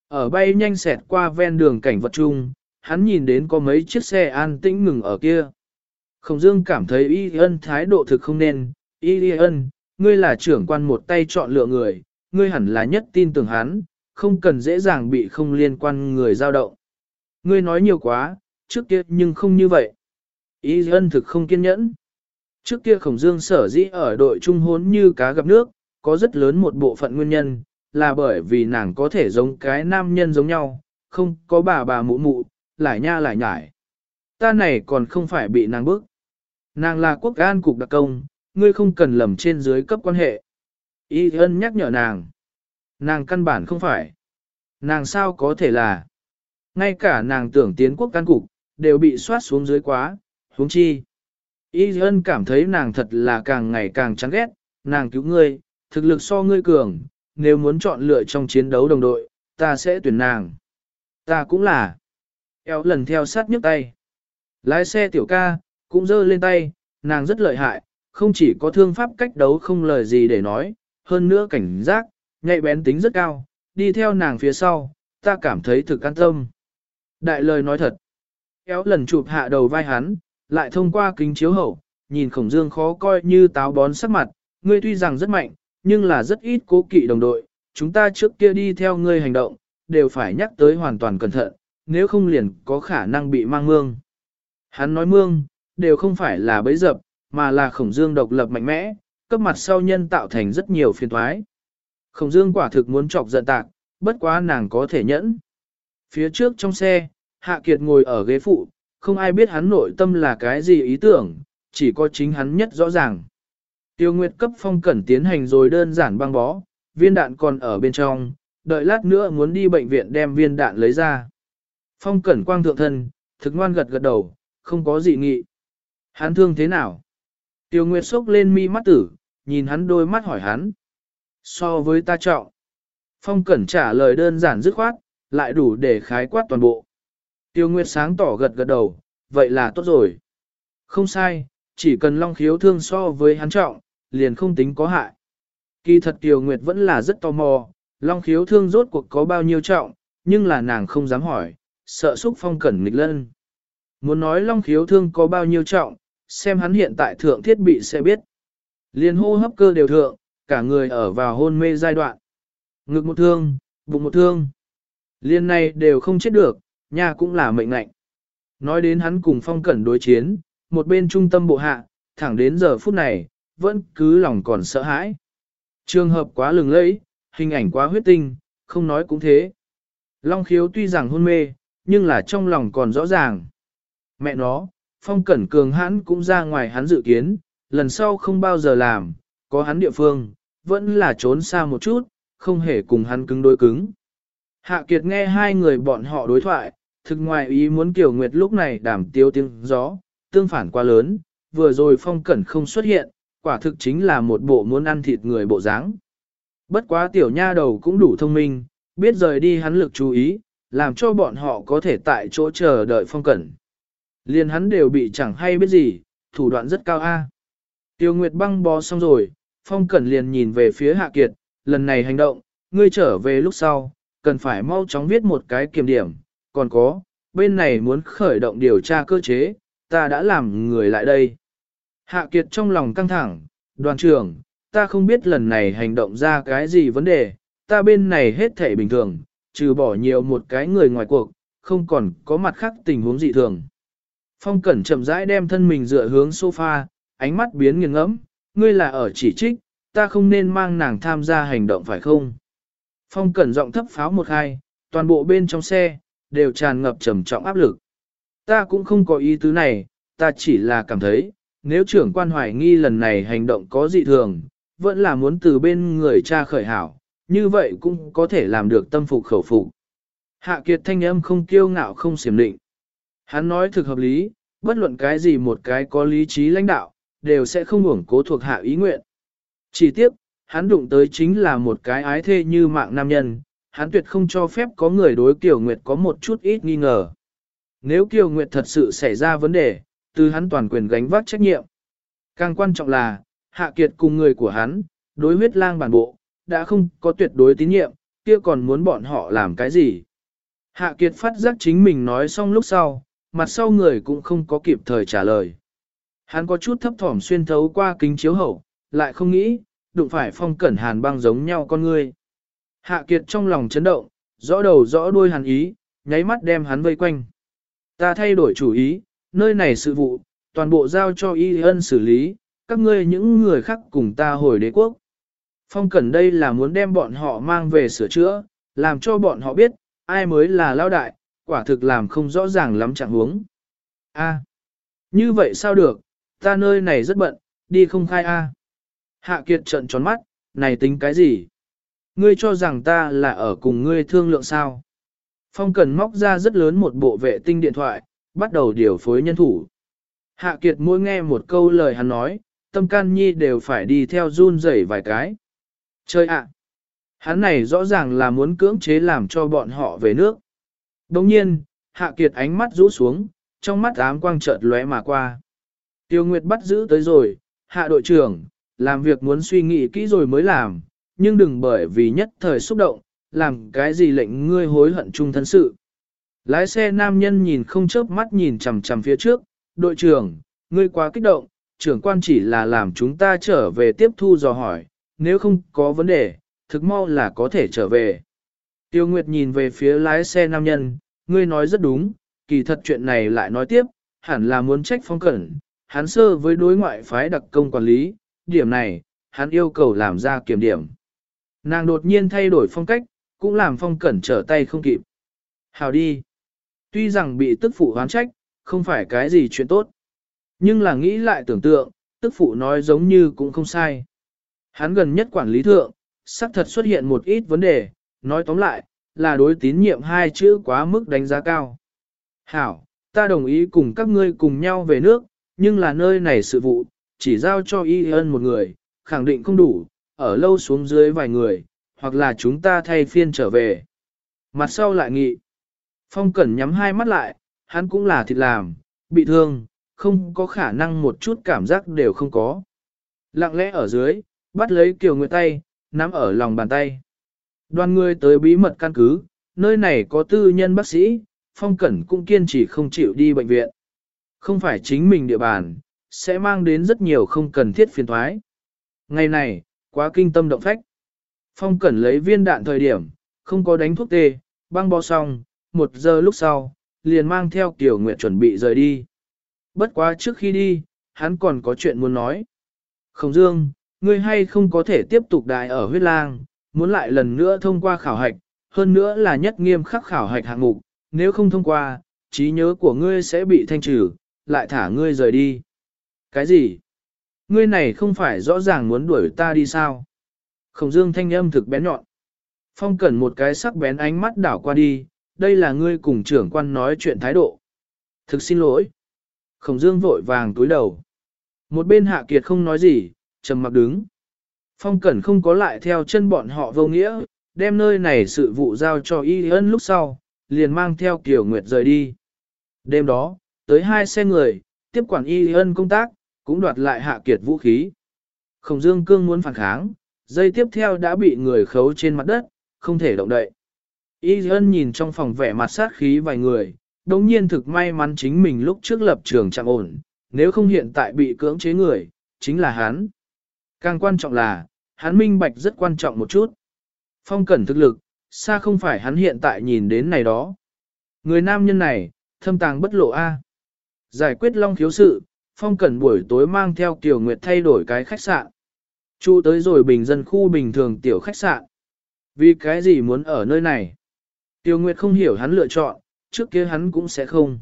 Ở bay nhanh xẹt qua ven đường cảnh vật chung, hắn nhìn đến có mấy chiếc xe an tĩnh ngừng ở kia. Khổng Dương cảm thấy Y Ân thái độ thực không nên, Y Ân, ngươi là trưởng quan một tay chọn lựa người, ngươi hẳn là nhất tin tưởng hắn, không cần dễ dàng bị không liên quan người giao động. Ngươi nói nhiều quá, trước kia nhưng không như vậy. Y Ân thực không kiên nhẫn. Trước kia Khổng Dương sở dĩ ở đội trung hốn như cá gặp nước, có rất lớn một bộ phận nguyên nhân, là bởi vì nàng có thể giống cái nam nhân giống nhau, không có bà bà mụ mụ, lại nha lại nhải. Ta này còn không phải bị nàng bức. Nàng là quốc an cục đặc công, ngươi không cần lầm trên dưới cấp quan hệ. Y ân nhắc nhở nàng. Nàng căn bản không phải. Nàng sao có thể là. Ngay cả nàng tưởng tiến quốc can cục, đều bị soát xuống dưới quá, huống chi. Y ân cảm thấy nàng thật là càng ngày càng chán ghét, nàng cứu ngươi, thực lực so ngươi cường, nếu muốn chọn lựa trong chiến đấu đồng đội, ta sẽ tuyển nàng. Ta cũng là. Eo lần theo sát nhấc tay. Lái xe tiểu ca, cũng giơ lên tay, nàng rất lợi hại, không chỉ có thương pháp cách đấu không lời gì để nói, hơn nữa cảnh giác, nhạy bén tính rất cao, đi theo nàng phía sau, ta cảm thấy thực an tâm. Đại lời nói thật. Kéo lần chụp hạ đầu vai hắn, lại thông qua kính chiếu hậu, nhìn khổng dương khó coi như táo bón sắc mặt, ngươi tuy rằng rất mạnh, nhưng là rất ít cố kỵ đồng đội, chúng ta trước kia đi theo ngươi hành động, đều phải nhắc tới hoàn toàn cẩn thận, nếu không liền có khả năng bị mang mương. Hắn nói mương, đều không phải là bấy dập, mà là khổng dương độc lập mạnh mẽ, cấp mặt sau nhân tạo thành rất nhiều phiền thoái. Khổng dương quả thực muốn chọc giận tạc, bất quá nàng có thể nhẫn. Phía trước trong xe, Hạ Kiệt ngồi ở ghế phụ, không ai biết hắn nội tâm là cái gì ý tưởng, chỉ có chính hắn nhất rõ ràng. Tiêu Nguyệt cấp phong cẩn tiến hành rồi đơn giản băng bó, viên đạn còn ở bên trong, đợi lát nữa muốn đi bệnh viện đem viên đạn lấy ra. Phong cẩn quang thượng thân, thực ngoan gật gật đầu, không có gì nghị. Hắn thương thế nào? Tiêu Nguyệt sốc lên mi mắt tử, nhìn hắn đôi mắt hỏi hắn. So với ta trọng. Phong Cẩn trả lời đơn giản dứt khoát, lại đủ để khái quát toàn bộ. Tiêu Nguyệt sáng tỏ gật gật đầu, vậy là tốt rồi. Không sai, chỉ cần long khiếu thương so với hắn trọng, liền không tính có hại. Kỳ thật Tiêu Nguyệt vẫn là rất tò mò, long khiếu thương rốt cuộc có bao nhiêu trọng, nhưng là nàng không dám hỏi, sợ xúc Phong Cẩn nghịch lân. Muốn nói long khiếu thương có bao nhiêu trọng, xem hắn hiện tại thượng thiết bị sẽ biết. Liền hô hấp cơ đều thượng, cả người ở vào hôn mê giai đoạn. Ngực một thương, bụng một thương. Liên này đều không chết được, nhà cũng là mệnh lệnh. Nói đến hắn cùng phong cẩn đối chiến, một bên trung tâm bộ hạ, thẳng đến giờ phút này, vẫn cứ lòng còn sợ hãi. Trường hợp quá lừng lẫy, hình ảnh quá huyết tinh, không nói cũng thế. Long khiếu tuy rằng hôn mê, nhưng là trong lòng còn rõ ràng. Mẹ nó, phong cẩn cường hắn cũng ra ngoài hắn dự kiến, lần sau không bao giờ làm, có hắn địa phương, vẫn là trốn xa một chút, không hề cùng hắn cứng đối cứng. Hạ Kiệt nghe hai người bọn họ đối thoại, thực ngoài ý muốn Kiều Nguyệt lúc này đảm tiêu tiếng gió, tương phản quá lớn, vừa rồi phong cẩn không xuất hiện, quả thực chính là một bộ muốn ăn thịt người bộ dáng. Bất quá tiểu nha đầu cũng đủ thông minh, biết rời đi hắn lực chú ý, làm cho bọn họ có thể tại chỗ chờ đợi phong cẩn. Liền hắn đều bị chẳng hay biết gì, thủ đoạn rất cao a. Tiêu Nguyệt băng bó xong rồi, Phong Cẩn liền nhìn về phía Hạ Kiệt, lần này hành động, ngươi trở về lúc sau, cần phải mau chóng viết một cái kiểm điểm, còn có, bên này muốn khởi động điều tra cơ chế, ta đã làm người lại đây. Hạ Kiệt trong lòng căng thẳng, đoàn trưởng, ta không biết lần này hành động ra cái gì vấn đề, ta bên này hết thể bình thường, trừ bỏ nhiều một cái người ngoài cuộc, không còn có mặt khác tình huống dị thường. Phong Cẩn chậm rãi đem thân mình dựa hướng sofa, ánh mắt biến nghiêng ngẫm, ngươi là ở chỉ trích, ta không nên mang nàng tham gia hành động phải không? Phong Cẩn giọng thấp pháo một hai, toàn bộ bên trong xe, đều tràn ngập trầm trọng áp lực. Ta cũng không có ý tứ này, ta chỉ là cảm thấy, nếu trưởng quan hoài nghi lần này hành động có dị thường, vẫn là muốn từ bên người cha khởi hảo, như vậy cũng có thể làm được tâm phục khẩu phục. Hạ kiệt thanh âm không kiêu ngạo không xiểm định. Hắn nói thực hợp lý, bất luận cái gì một cái có lý trí lãnh đạo, đều sẽ không ngủng cố thuộc hạ ý nguyện. Chỉ tiếp, hắn đụng tới chính là một cái ái thê như mạng nam nhân, hắn tuyệt không cho phép có người đối Kiều Nguyệt có một chút ít nghi ngờ. Nếu Kiều Nguyệt thật sự xảy ra vấn đề, từ hắn toàn quyền gánh vác trách nhiệm. Càng quan trọng là, Hạ Kiệt cùng người của hắn, đối huyết lang bản bộ, đã không có tuyệt đối tín nhiệm, kia còn muốn bọn họ làm cái gì. Hạ Kiệt phát giác chính mình nói xong lúc sau, mặt sau người cũng không có kịp thời trả lời. Hắn có chút thấp thỏm xuyên thấu qua kính chiếu hậu, lại không nghĩ, đụng phải phong cẩn hàn băng giống nhau con người. Hạ Kiệt trong lòng chấn động, rõ đầu rõ đuôi hàn ý, nháy mắt đem hắn vây quanh. Ta thay đổi chủ ý, nơi này sự vụ, toàn bộ giao cho y ân xử lý, các ngươi những người khác cùng ta hồi đế quốc. Phong Cẩn đây là muốn đem bọn họ mang về sửa chữa, làm cho bọn họ biết, ai mới là lao đại, quả thực làm không rõ ràng lắm trạng huống. A, như vậy sao được, ta nơi này rất bận, đi không khai A. Hạ Kiệt trợn tròn mắt, này tính cái gì? Ngươi cho rằng ta là ở cùng ngươi thương lượng sao? Phong Cần móc ra rất lớn một bộ vệ tinh điện thoại, bắt đầu điều phối nhân thủ. Hạ Kiệt mỗi nghe một câu lời hắn nói, tâm can nhi đều phải đi theo run rẩy vài cái. Chơi ạ! Hắn này rõ ràng là muốn cưỡng chế làm cho bọn họ về nước. Đồng nhiên, Hạ Kiệt ánh mắt rũ xuống, trong mắt ám quang chợt lóe mà qua. Tiêu Nguyệt bắt giữ tới rồi, Hạ đội trưởng, làm việc muốn suy nghĩ kỹ rồi mới làm, nhưng đừng bởi vì nhất thời xúc động, làm cái gì lệnh ngươi hối hận chung thân sự. Lái xe nam nhân nhìn không chớp mắt nhìn chằm chằm phía trước, đội trưởng, ngươi quá kích động, trưởng quan chỉ là làm chúng ta trở về tiếp thu dò hỏi, nếu không có vấn đề, thực mau là có thể trở về. Tiêu Nguyệt nhìn về phía lái xe nam nhân, ngươi nói rất đúng, kỳ thật chuyện này lại nói tiếp, hẳn là muốn trách phong cẩn, hắn sơ với đối ngoại phái đặc công quản lý, điểm này, hắn yêu cầu làm ra kiểm điểm. Nàng đột nhiên thay đổi phong cách, cũng làm phong cẩn trở tay không kịp. Hào đi. Tuy rằng bị tức phụ hoán trách, không phải cái gì chuyện tốt. Nhưng là nghĩ lại tưởng tượng, tức phụ nói giống như cũng không sai. Hắn gần nhất quản lý thượng, xác thật xuất hiện một ít vấn đề, nói tóm lại, là đối tín nhiệm hai chữ quá mức đánh giá cao. Hảo, ta đồng ý cùng các ngươi cùng nhau về nước, nhưng là nơi này sự vụ, chỉ giao cho y ân một người, khẳng định không đủ, ở lâu xuống dưới vài người, hoặc là chúng ta thay phiên trở về. Mặt sau lại nghị. Phong Cẩn nhắm hai mắt lại, hắn cũng là thịt làm, bị thương, không có khả năng một chút cảm giác đều không có. Lặng lẽ ở dưới, bắt lấy Kiều Nguyệt tay, nắm ở lòng bàn tay. Đoàn người tới bí mật căn cứ, nơi này có tư nhân bác sĩ, Phong Cẩn cũng kiên trì không chịu đi bệnh viện. Không phải chính mình địa bàn, sẽ mang đến rất nhiều không cần thiết phiền thoái. Ngày này, quá kinh tâm động phách. Phong Cẩn lấy viên đạn thời điểm, không có đánh thuốc tê, băng bó xong, một giờ lúc sau, liền mang theo tiểu Nguyệt chuẩn bị rời đi. Bất quá trước khi đi, hắn còn có chuyện muốn nói. Khổng Dương, ngươi hay không có thể tiếp tục đại ở huyết lang, muốn lại lần nữa thông qua khảo hạch, hơn nữa là nhất nghiêm khắc khảo hạch hạng mục, nếu không thông qua, trí nhớ của ngươi sẽ bị thanh trừ, lại thả ngươi rời đi. Cái gì? Ngươi này không phải rõ ràng muốn đuổi ta đi sao? Khổng Dương thanh âm thực bén nhọn. Phong cẩn một cái sắc bén ánh mắt đảo qua đi, đây là ngươi cùng trưởng quan nói chuyện thái độ. Thực xin lỗi. Khổng Dương vội vàng túi đầu. Một bên hạ kiệt không nói gì, trầm mặc đứng. Phong Cẩn không có lại theo chân bọn họ vô nghĩa, đem nơi này sự vụ giao cho Y Ân lúc sau, liền mang theo kiểu Nguyệt rời đi. Đêm đó, tới hai xe người, tiếp quản y ân công tác, cũng đoạt lại hạ kiệt vũ khí. Khổng Dương Cương muốn phản kháng, dây tiếp theo đã bị người khấu trên mặt đất, không thể động đậy. Y ân nhìn trong phòng vẻ mặt sát khí vài người, đồng nhiên thực may mắn chính mình lúc trước lập trường chạm ổn, nếu không hiện tại bị cưỡng chế người, chính là hắn. Càng quan trọng là, hắn minh bạch rất quan trọng một chút. Phong cẩn thực lực, xa không phải hắn hiện tại nhìn đến này đó. Người nam nhân này, thâm tàng bất lộ A. Giải quyết long thiếu sự, phong cẩn buổi tối mang theo Kiều Nguyệt thay đổi cái khách sạn. Chu tới rồi bình dân khu bình thường tiểu khách sạn. Vì cái gì muốn ở nơi này? Tiêu Nguyệt không hiểu hắn lựa chọn, trước kia hắn cũng sẽ không.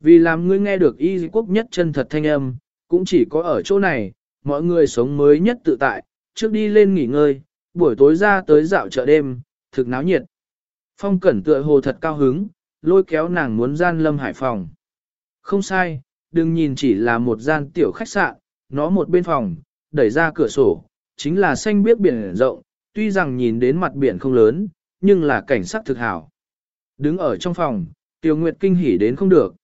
Vì làm ngươi nghe được y quốc nhất chân thật thanh âm, cũng chỉ có ở chỗ này, mọi người sống mới nhất tự tại, trước đi lên nghỉ ngơi, buổi tối ra tới dạo chợ đêm, thực náo nhiệt. Phong cẩn tựa hồ thật cao hứng, lôi kéo nàng muốn gian lâm hải phòng. Không sai, đừng nhìn chỉ là một gian tiểu khách sạn, nó một bên phòng, đẩy ra cửa sổ, chính là xanh biếc biển rộng, tuy rằng nhìn đến mặt biển không lớn, nhưng là cảnh sắc thực hảo. Đứng ở trong phòng, Tiêu Nguyệt kinh hỉ đến không được.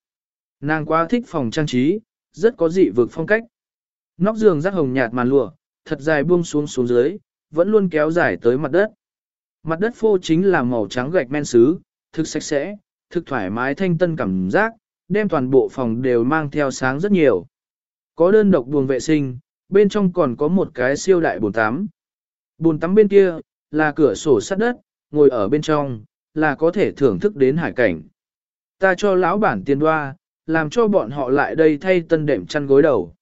Nàng quá thích phòng trang trí, rất có dị vực phong cách. Nóc giường rắc hồng nhạt màn lụa, thật dài buông xuống xuống dưới, vẫn luôn kéo dài tới mặt đất. Mặt đất phô chính là màu trắng gạch men sứ, thực sạch sẽ, thực thoải mái thanh tân cảm giác, đem toàn bộ phòng đều mang theo sáng rất nhiều. Có đơn độc buồng vệ sinh, bên trong còn có một cái siêu đại bồn tắm. Bồn tắm bên kia, là cửa sổ sắt đất, ngồi ở bên trong, là có thể thưởng thức đến hải cảnh. Ta cho lão bản tiền đoa, làm cho bọn họ lại đây thay tân đệm chăn gối đầu.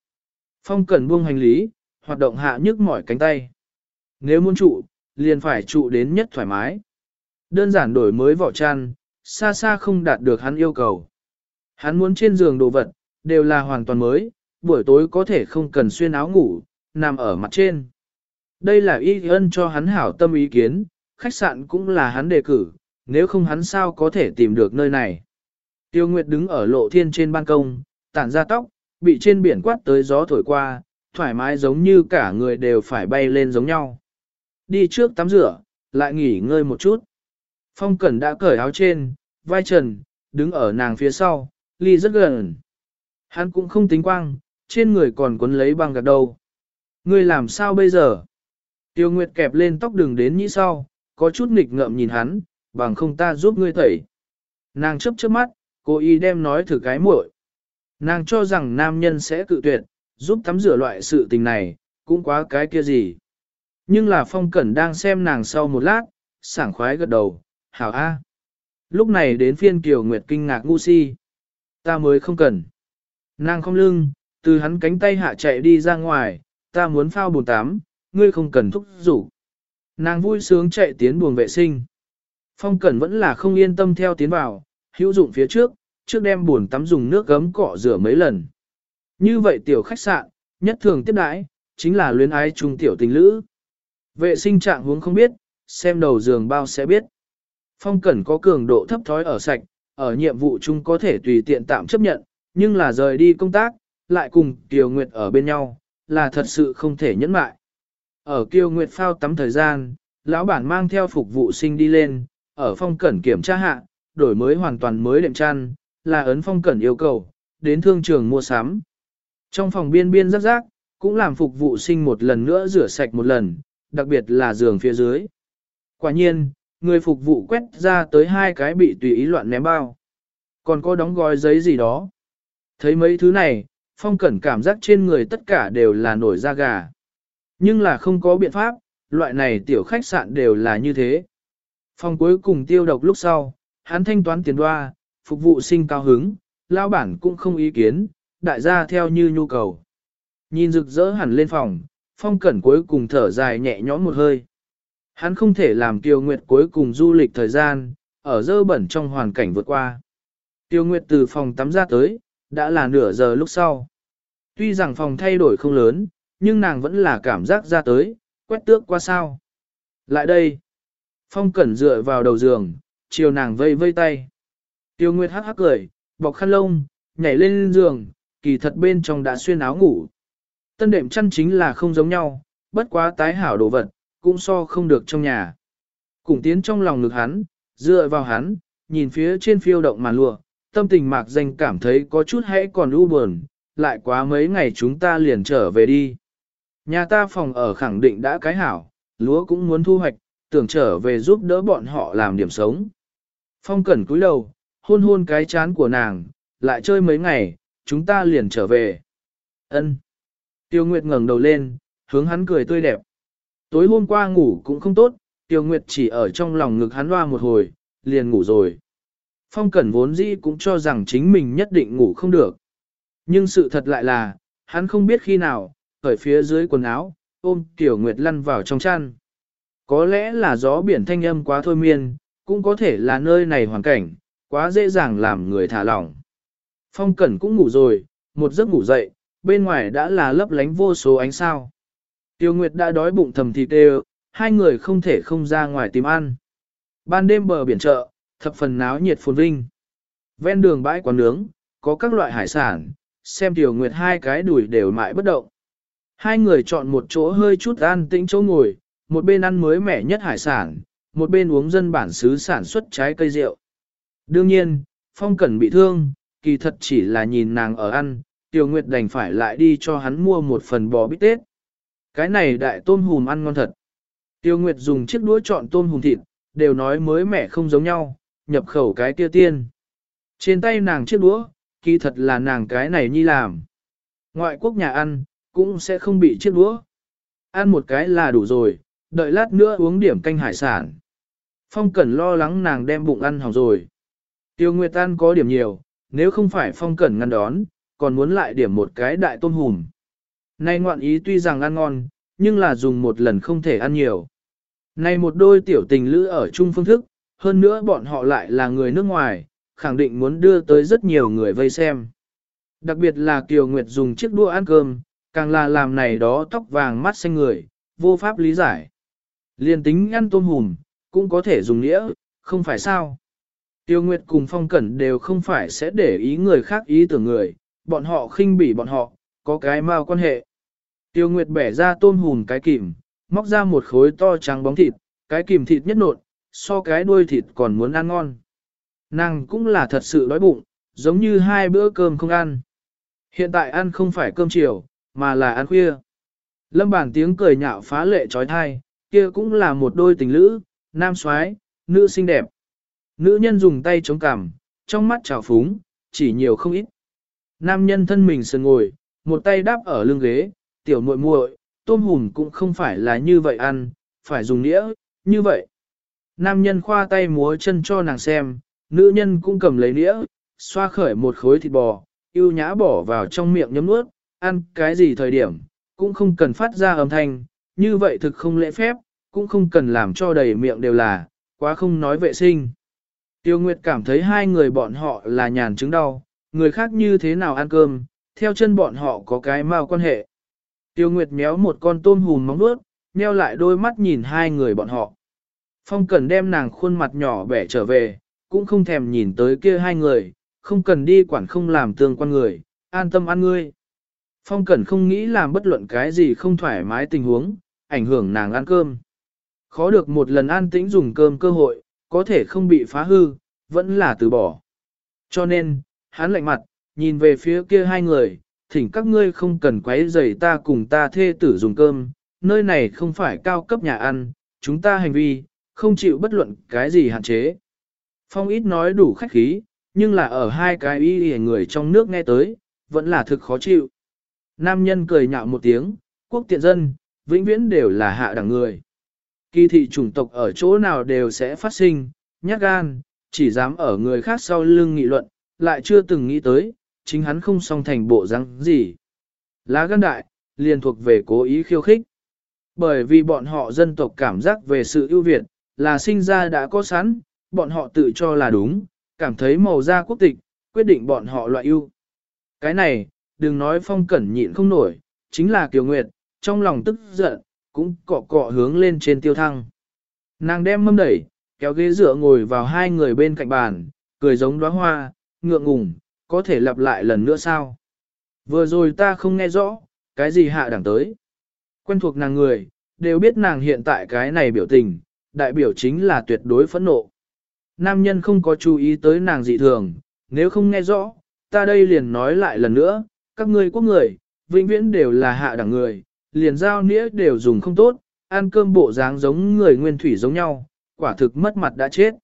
Phong cần buông hành lý, hoạt động hạ nhức mỏi cánh tay. Nếu muốn trụ, liền phải trụ đến nhất thoải mái. Đơn giản đổi mới vỏ chăn, xa xa không đạt được hắn yêu cầu. Hắn muốn trên giường đồ vật, đều là hoàn toàn mới, buổi tối có thể không cần xuyên áo ngủ, nằm ở mặt trên. Đây là y ân cho hắn hảo tâm ý kiến, khách sạn cũng là hắn đề cử, nếu không hắn sao có thể tìm được nơi này. Tiêu Nguyệt đứng ở lộ thiên trên ban công, tản ra tóc, bị trên biển quát tới gió thổi qua, thoải mái giống như cả người đều phải bay lên giống nhau. Đi trước tắm rửa, lại nghỉ ngơi một chút. Phong Cẩn đã cởi áo trên, vai trần, đứng ở nàng phía sau, ly rất gần. Hắn cũng không tính quang, trên người còn cuốn lấy băng gạc đầu. Ngươi làm sao bây giờ? Tiêu Nguyệt kẹp lên tóc đường đến nhĩ sau, có chút nghịch ngợm nhìn hắn, bằng không ta giúp ngươi tẩy. Nàng chấp chớp mắt, cô y đem nói thử cái muội. Nàng cho rằng nam nhân sẽ cự tuyệt, giúp tắm rửa loại sự tình này, cũng quá cái kia gì. Nhưng là phong cẩn đang xem nàng sau một lát, sảng khoái gật đầu, hảo a. Lúc này đến phiên Kiều Nguyệt kinh ngạc ngu si. Ta mới không cần. Nàng không lưng, từ hắn cánh tay hạ chạy đi ra ngoài, ta muốn phao bồn tắm, ngươi không cần thúc rủ. Nàng vui sướng chạy tiến buồng vệ sinh. Phong Cẩn vẫn là không yên tâm theo tiến vào, hữu dụng phía trước, trước đem buồn tắm dùng nước gấm cọ rửa mấy lần. Như vậy tiểu khách sạn, nhất thường tiếp đãi, chính là luyến ái trung tiểu tình lữ. Vệ sinh trạng huống không biết, xem đầu giường bao sẽ biết. Phong Cẩn có cường độ thấp thói ở sạch, ở nhiệm vụ chung có thể tùy tiện tạm chấp nhận, nhưng là rời đi công tác, lại cùng Kiều Nguyệt ở bên nhau, là thật sự không thể nhẫn mại. Ở Kiều Nguyệt phao tắm thời gian, lão bản mang theo phục vụ sinh đi lên, ở phong cẩn kiểm tra hạ, đổi mới hoàn toàn mới đệm chăn, là ấn phong cẩn yêu cầu, đến thương trường mua sắm. Trong phòng biên biên rắc rác, cũng làm phục vụ sinh một lần nữa rửa sạch một lần, đặc biệt là giường phía dưới. Quả nhiên, người phục vụ quét ra tới hai cái bị tùy ý loạn ném bao. Còn có đóng gói giấy gì đó. Thấy mấy thứ này, phong cẩn cảm giác trên người tất cả đều là nổi da gà. Nhưng là không có biện pháp, loại này tiểu khách sạn đều là như thế. Phong cuối cùng tiêu độc lúc sau, hắn thanh toán tiền đoa, phục vụ sinh cao hứng, lao bản cũng không ý kiến, đại gia theo như nhu cầu. Nhìn rực rỡ hẳn lên phòng, phong cẩn cuối cùng thở dài nhẹ nhõm một hơi. Hắn không thể làm Tiêu Nguyệt cuối cùng du lịch thời gian, ở dơ bẩn trong hoàn cảnh vượt qua. Tiêu Nguyệt từ phòng tắm ra tới, đã là nửa giờ lúc sau. Tuy rằng phòng thay đổi không lớn, nhưng nàng vẫn là cảm giác ra tới, quét tước qua sao. Lại đây. Phong Cẩn dựa vào đầu giường, chiều nàng vây vây tay. Tiêu Nguyệt hắc hắc cười, bọc khăn lông, nhảy lên giường, kỳ thật bên trong đã xuyên áo ngủ. Tân đệm chăn chính là không giống nhau, bất quá tái hảo đồ vật, cũng so không được trong nhà. Cùng tiến trong lòng ngực hắn, dựa vào hắn, nhìn phía trên phiêu động màn lụa, tâm tình mạc danh cảm thấy có chút hãy còn u buồn, lại quá mấy ngày chúng ta liền trở về đi. Nhà ta phòng ở khẳng định đã cái hảo, lúa cũng muốn thu hoạch, tưởng trở về giúp đỡ bọn họ làm điểm sống. Phong cẩn cúi đầu, hôn hôn cái chán của nàng, lại chơi mấy ngày, chúng ta liền trở về. Ân. Tiêu Nguyệt ngẩng đầu lên, hướng hắn cười tươi đẹp. Tối hôm qua ngủ cũng không tốt, Tiêu Nguyệt chỉ ở trong lòng ngực hắn loa một hồi, liền ngủ rồi. Phong Cẩn vốn dĩ cũng cho rằng chính mình nhất định ngủ không được. Nhưng sự thật lại là, hắn không biết khi nào, ở phía dưới quần áo, ôm Tiểu Nguyệt lăn vào trong chăn. Có lẽ là gió biển thanh âm quá thôi miên, cũng có thể là nơi này hoàn cảnh, quá dễ dàng làm người thả lỏng. Phong Cẩn cũng ngủ rồi, một giấc ngủ dậy, bên ngoài đã là lấp lánh vô số ánh sao. Tiêu Nguyệt đã đói bụng thầm thịt đều, hai người không thể không ra ngoài tìm ăn. Ban đêm bờ biển chợ, thập phần náo nhiệt phồn vinh. Ven đường bãi quán nướng, có các loại hải sản, xem Tiểu Nguyệt hai cái đùi đều mãi bất động. Hai người chọn một chỗ hơi chút an tĩnh chỗ ngồi, một bên ăn mới mẻ nhất hải sản, một bên uống dân bản xứ sản xuất trái cây rượu. Đương nhiên, Phong Cẩn bị thương, kỳ thật chỉ là nhìn nàng ở ăn, Tiểu Nguyệt đành phải lại đi cho hắn mua một phần bò bít tết. Cái này đại tôm hùm ăn ngon thật. Tiêu Nguyệt dùng chiếc đũa chọn tôm hùm thịt, đều nói mới mẻ không giống nhau, nhập khẩu cái kia tiên. Trên tay nàng chiếc đũa, kỳ thật là nàng cái này nhi làm. Ngoại quốc nhà ăn, cũng sẽ không bị chiếc đũa. Ăn một cái là đủ rồi, đợi lát nữa uống điểm canh hải sản. Phong Cẩn lo lắng nàng đem bụng ăn hỏng rồi. Tiêu Nguyệt ăn có điểm nhiều, nếu không phải Phong Cẩn ngăn đón, còn muốn lại điểm một cái đại tôm hùm. Nay ngoạn ý tuy rằng ăn ngon, nhưng là dùng một lần không thể ăn nhiều. nay một đôi tiểu tình lữ ở chung phương thức, hơn nữa bọn họ lại là người nước ngoài, khẳng định muốn đưa tới rất nhiều người vây xem. Đặc biệt là Kiều Nguyệt dùng chiếc đũa ăn cơm, càng là làm này đó tóc vàng mắt xanh người, vô pháp lý giải. Liên tính ăn tôm hùm, cũng có thể dùng nghĩa, không phải sao. Tiêu Nguyệt cùng Phong Cẩn đều không phải sẽ để ý người khác ý tưởng người, bọn họ khinh bỉ bọn họ, có cái mao quan hệ. Tiêu Nguyệt bẻ ra tôm hùm cái kìm, móc ra một khối to trắng bóng thịt, cái kìm thịt nhất nộn, so cái đuôi thịt còn muốn ăn ngon. Nàng cũng là thật sự đói bụng, giống như hai bữa cơm không ăn. Hiện tại ăn không phải cơm chiều, mà là ăn khuya. Lâm bản tiếng cười nhạo phá lệ trói thai, kia cũng là một đôi tình lữ, nam soái, nữ xinh đẹp. Nữ nhân dùng tay chống cằm, trong mắt trào phúng, chỉ nhiều không ít. Nam nhân thân mình sườn ngồi, một tay đáp ở lưng ghế, tiểu muội muội, tôm hùm cũng không phải là như vậy ăn, phải dùng đĩa, như vậy. Nam nhân khoa tay múa chân cho nàng xem, nữ nhân cũng cầm lấy đĩa, xoa khởi một khối thịt bò, yêu nhã bỏ vào trong miệng nhấm nuốt, ăn cái gì thời điểm, cũng không cần phát ra âm thanh, như vậy thực không lễ phép, cũng không cần làm cho đầy miệng đều là, quá không nói vệ sinh. Tiêu Nguyệt cảm thấy hai người bọn họ là nhàn chứng đau, người khác như thế nào ăn cơm, theo chân bọn họ có cái mao quan hệ. Tiêu Nguyệt méo một con tôm hùm móng nuốt, nheo lại đôi mắt nhìn hai người bọn họ. Phong cần đem nàng khuôn mặt nhỏ bẻ trở về, cũng không thèm nhìn tới kia hai người, không cần đi quản không làm tương quan người, an tâm ăn ngươi. Phong Cẩn không nghĩ làm bất luận cái gì không thoải mái tình huống, ảnh hưởng nàng ăn cơm. Khó được một lần an tĩnh dùng cơm cơ hội, có thể không bị phá hư, vẫn là từ bỏ. Cho nên, hắn lạnh mặt, nhìn về phía kia hai người, thỉnh các ngươi không cần quấy rầy ta cùng ta thê tử dùng cơm, nơi này không phải cao cấp nhà ăn, chúng ta hành vi, không chịu bất luận cái gì hạn chế. Phong ít nói đủ khách khí, nhưng là ở hai cái y người trong nước nghe tới, vẫn là thực khó chịu. Nam nhân cười nhạo một tiếng, quốc tiện dân, vĩnh viễn đều là hạ đẳng người. Kỳ thị chủng tộc ở chỗ nào đều sẽ phát sinh, nhát gan, chỉ dám ở người khác sau lưng nghị luận, lại chưa từng nghĩ tới, chính hắn không song thành bộ răng gì. Lá gan đại, liền thuộc về cố ý khiêu khích. Bởi vì bọn họ dân tộc cảm giác về sự ưu việt, là sinh ra đã có sẵn, bọn họ tự cho là đúng, cảm thấy màu da quốc tịch, quyết định bọn họ loại ưu. Cái này, đừng nói phong cẩn nhịn không nổi, chính là Kiều Nguyệt, trong lòng tức giận, cũng cọ cọ hướng lên trên tiêu thăng. Nàng đem mâm đẩy, kéo ghế dựa ngồi vào hai người bên cạnh bàn, cười giống đóa hoa, ngượng ngùng, có thể lặp lại lần nữa sao? Vừa rồi ta không nghe rõ, cái gì hạ đẳng tới. Quen thuộc nàng người, đều biết nàng hiện tại cái này biểu tình, đại biểu chính là tuyệt đối phẫn nộ. Nam nhân không có chú ý tới nàng dị thường, nếu không nghe rõ, ta đây liền nói lại lần nữa, các ngươi quốc người, vĩnh viễn đều là hạ đẳng người, liền giao nĩa đều dùng không tốt, ăn cơm bộ dáng giống người nguyên thủy giống nhau, quả thực mất mặt đã chết.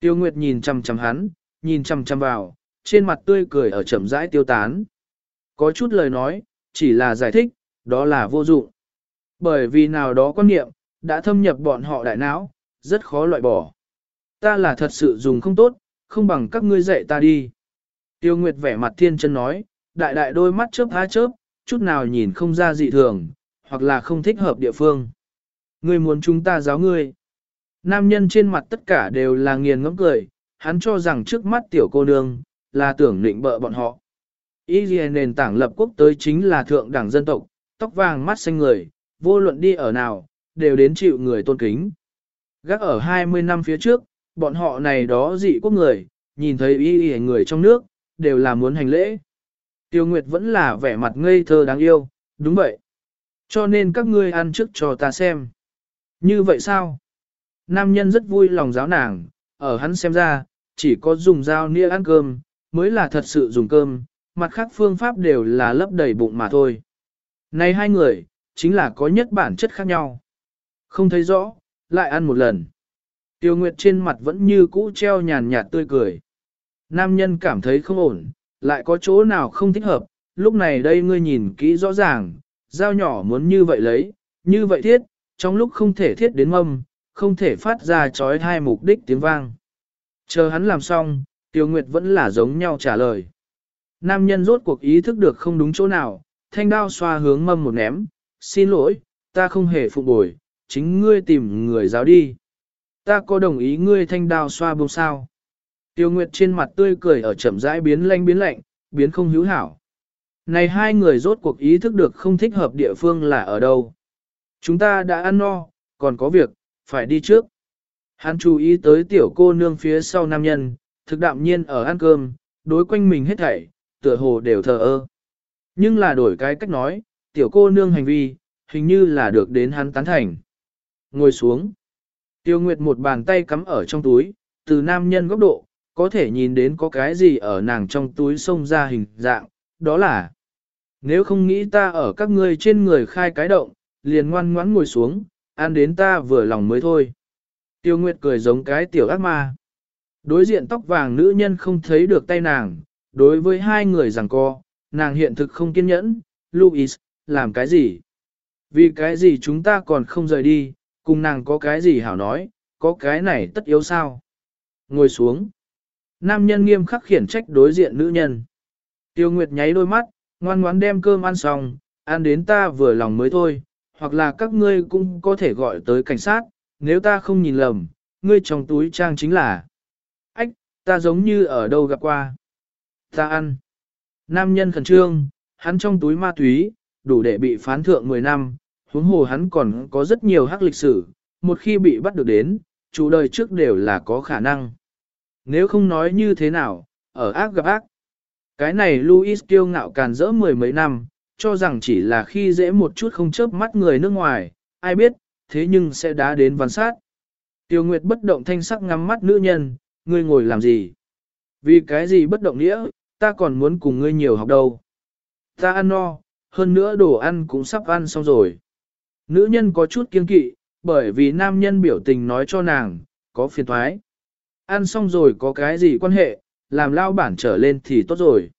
Tiêu Nguyệt nhìn chằm chằm hắn, nhìn chằm chằm vào, trên mặt tươi cười ở chậm rãi tiêu tán. Có chút lời nói, chỉ là giải thích, đó là vô dụng. Bởi vì nào đó quan niệm, đã thâm nhập bọn họ đại não, rất khó loại bỏ. Ta là thật sự dùng không tốt, không bằng các ngươi dạy ta đi. Tiêu Nguyệt vẻ mặt thiên chân nói, đại đại đôi mắt chớp há chớp, chút nào nhìn không ra dị thường, hoặc là không thích hợp địa phương. Ngươi muốn chúng ta giáo ngươi. Nam nhân trên mặt tất cả đều là nghiền ngẫm cười, hắn cho rằng trước mắt tiểu cô nương, là tưởng định bợ bọn họ. Ý gì nền tảng lập quốc tới chính là thượng đẳng dân tộc, tóc vàng mắt xanh người, vô luận đi ở nào, đều đến chịu người tôn kính. Gác ở 20 năm phía trước, bọn họ này đó dị quốc người, nhìn thấy ý người trong nước, đều là muốn hành lễ. Tiêu Nguyệt vẫn là vẻ mặt ngây thơ đáng yêu, đúng vậy. Cho nên các ngươi ăn trước cho ta xem. Như vậy sao? Nam nhân rất vui lòng giáo nàng, ở hắn xem ra, chỉ có dùng dao nĩa ăn cơm, mới là thật sự dùng cơm, mặt khác phương pháp đều là lấp đầy bụng mà thôi. Này hai người, chính là có nhất bản chất khác nhau. Không thấy rõ, lại ăn một lần. Tiêu Nguyệt trên mặt vẫn như cũ treo nhàn nhạt tươi cười. Nam nhân cảm thấy không ổn, lại có chỗ nào không thích hợp, lúc này đây ngươi nhìn kỹ rõ ràng, dao nhỏ muốn như vậy lấy, như vậy thiết, trong lúc không thể thiết đến mâm, không thể phát ra chói hai mục đích tiếng vang. Chờ hắn làm xong, Tiêu Nguyệt vẫn là giống nhau trả lời. Nam nhân rốt cuộc ý thức được không đúng chỗ nào, thanh đao xoa hướng mâm một ném, xin lỗi, ta không hề phụ bồi, chính ngươi tìm người giáo đi. Ta có đồng ý ngươi thanh đao xoa bông sao. Tiêu Nguyệt trên mặt tươi cười ở chậm rãi biến lanh biến lạnh, biến không hữu hảo. Này hai người rốt cuộc ý thức được không thích hợp địa phương là ở đâu. Chúng ta đã ăn no, còn có việc, phải đi trước. Hắn chú ý tới tiểu cô nương phía sau nam nhân, thực đạm nhiên ở ăn cơm, đối quanh mình hết thảy, tựa hồ đều thờ ơ. Nhưng là đổi cái cách nói, tiểu cô nương hành vi, hình như là được đến hắn tán thành. Ngồi xuống. Tiêu Nguyệt một bàn tay cắm ở trong túi, từ nam nhân góc độ, có thể nhìn đến có cái gì ở nàng trong túi xông ra hình dạng, đó là Nếu không nghĩ ta ở các ngươi trên người khai cái động, liền ngoan ngoãn ngồi xuống, ăn đến ta vừa lòng mới thôi. Tiêu Nguyệt cười giống cái tiểu ác ma. Đối diện tóc vàng nữ nhân không thấy được tay nàng, đối với hai người rằng co, nàng hiện thực không kiên nhẫn, Louis, làm cái gì? Vì cái gì chúng ta còn không rời đi, cùng nàng có cái gì hảo nói, có cái này tất yếu sao? Ngồi xuống. Nam nhân nghiêm khắc khiển trách đối diện nữ nhân. Tiêu Nguyệt nháy đôi mắt, ngoan ngoãn đem cơm ăn xong, ăn đến ta vừa lòng mới thôi, hoặc là các ngươi cũng có thể gọi tới cảnh sát, nếu ta không nhìn lầm, ngươi trong túi trang chính là. Ta giống như ở đâu gặp qua. Ta ăn. Nam nhân khẩn trương, hắn trong túi ma túy, đủ để bị phán thượng 10 năm, huống hồ hắn còn có rất nhiều hắc lịch sử, một khi bị bắt được đến, chủ đời trước đều là có khả năng. Nếu không nói như thế nào, ở ác gặp ác. Cái này Louis kiêu ngạo càn rỡ mười mấy năm, cho rằng chỉ là khi dễ một chút không chớp mắt người nước ngoài, ai biết, thế nhưng sẽ đá đến văn sát. Tiêu Nguyệt bất động thanh sắc ngắm mắt nữ nhân, ngươi ngồi làm gì? Vì cái gì bất động nghĩa, ta còn muốn cùng ngươi nhiều học đâu. Ta ăn no, hơn nữa đồ ăn cũng sắp ăn xong rồi. Nữ nhân có chút kiên kỵ, bởi vì nam nhân biểu tình nói cho nàng, có phiền thoái. Ăn xong rồi có cái gì quan hệ, làm lao bản trở lên thì tốt rồi.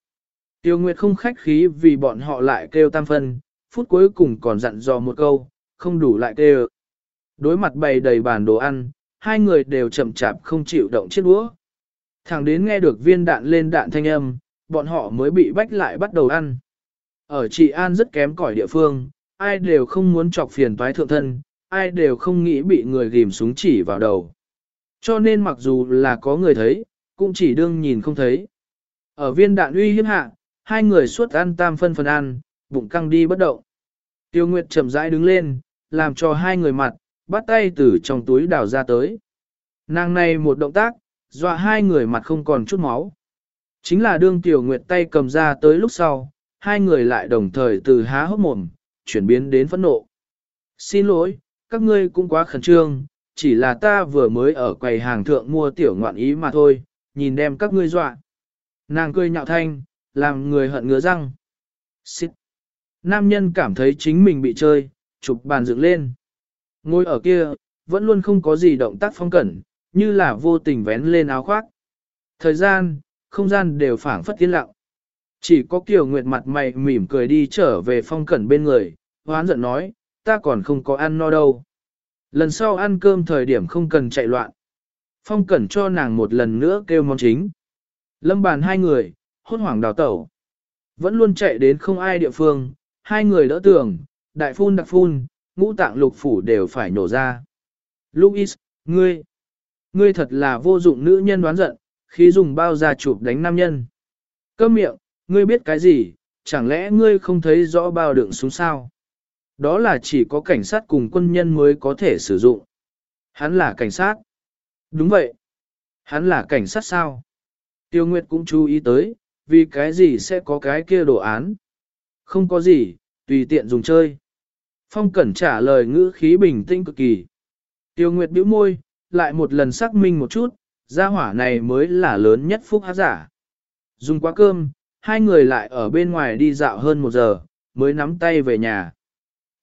Tiêu Nguyệt không khách khí vì bọn họ lại kêu tam phân, phút cuối cùng còn dặn dò một câu, không đủ lại kêu. Đối mặt bày đầy bàn đồ ăn, hai người đều chậm chạp không chịu động chiếc đũa. Thẳng đến nghe được viên đạn lên đạn thanh âm, bọn họ mới bị bách lại bắt đầu ăn. Ở trị an rất kém cỏi địa phương, ai đều không muốn chọc phiền toái thượng thân, ai đều không nghĩ bị người ghim súng chỉ vào đầu. Cho nên mặc dù là có người thấy, cũng chỉ đương nhìn không thấy. Ở viên đạn uy hiếp hạ, hai người suốt ăn tam phân phần ăn, bụng căng đi bất động. Tiêu Nguyệt chậm rãi đứng lên, làm cho hai người mặt, bắt tay từ trong túi đào ra tới. Nàng này một động tác, dọa hai người mặt không còn chút máu. Chính là đương Tiểu Nguyệt tay cầm ra tới lúc sau, hai người lại đồng thời từ há hốc mồm, chuyển biến đến phẫn nộ. Xin lỗi, các ngươi cũng quá khẩn trương, chỉ là ta vừa mới ở quầy hàng thượng mua tiểu ngoạn ý mà thôi, nhìn đem các ngươi dọa. Nàng cười nhạo thanh, làm người hận ngứa răng. Xít. Nam nhân cảm thấy chính mình bị chơi, chụp bàn dựng lên. Ngồi ở kia, vẫn luôn không có gì động tác phong cẩn, như là vô tình vén lên áo khoác. Thời gian, không gian đều phảng phất tiến lặng. Chỉ có Kiều Nguyệt mặt mày mỉm cười đi trở về phong cẩn bên người, hoán giận nói, ta còn không có ăn no đâu. Lần sau ăn cơm thời điểm không cần chạy loạn. Phong cẩn cho nàng một lần nữa kêu món chính. Lâm bàn hai người, hốt hoảng đào tẩu. Vẫn luôn chạy đến không ai địa phương, hai người đỡ tường, đại phun đặc phun, ngũ tạng lục phủ đều phải nổ ra. Louis, ngươi, ngươi thật là vô dụng nữ nhân đoán giận, khi dùng bao da chụp đánh nam nhân. Câm miệng, ngươi biết cái gì, chẳng lẽ ngươi không thấy rõ bao đựng súng sao? Đó là chỉ có cảnh sát cùng quân nhân mới có thể sử dụng. Hắn là cảnh sát. Đúng vậy. Hắn là cảnh sát sao? Tiêu Nguyệt cũng chú ý tới, vì cái gì sẽ có cái kia đồ án. Không có gì, tùy tiện dùng chơi. Phong Cẩn trả lời ngữ khí bình tĩnh cực kỳ. Tiêu Nguyệt bĩu môi, lại một lần xác minh một chút, gia hỏa này mới là lớn nhất phúc hát giả. Dùng quá cơm, hai người lại ở bên ngoài đi dạo hơn một giờ, mới nắm tay về nhà.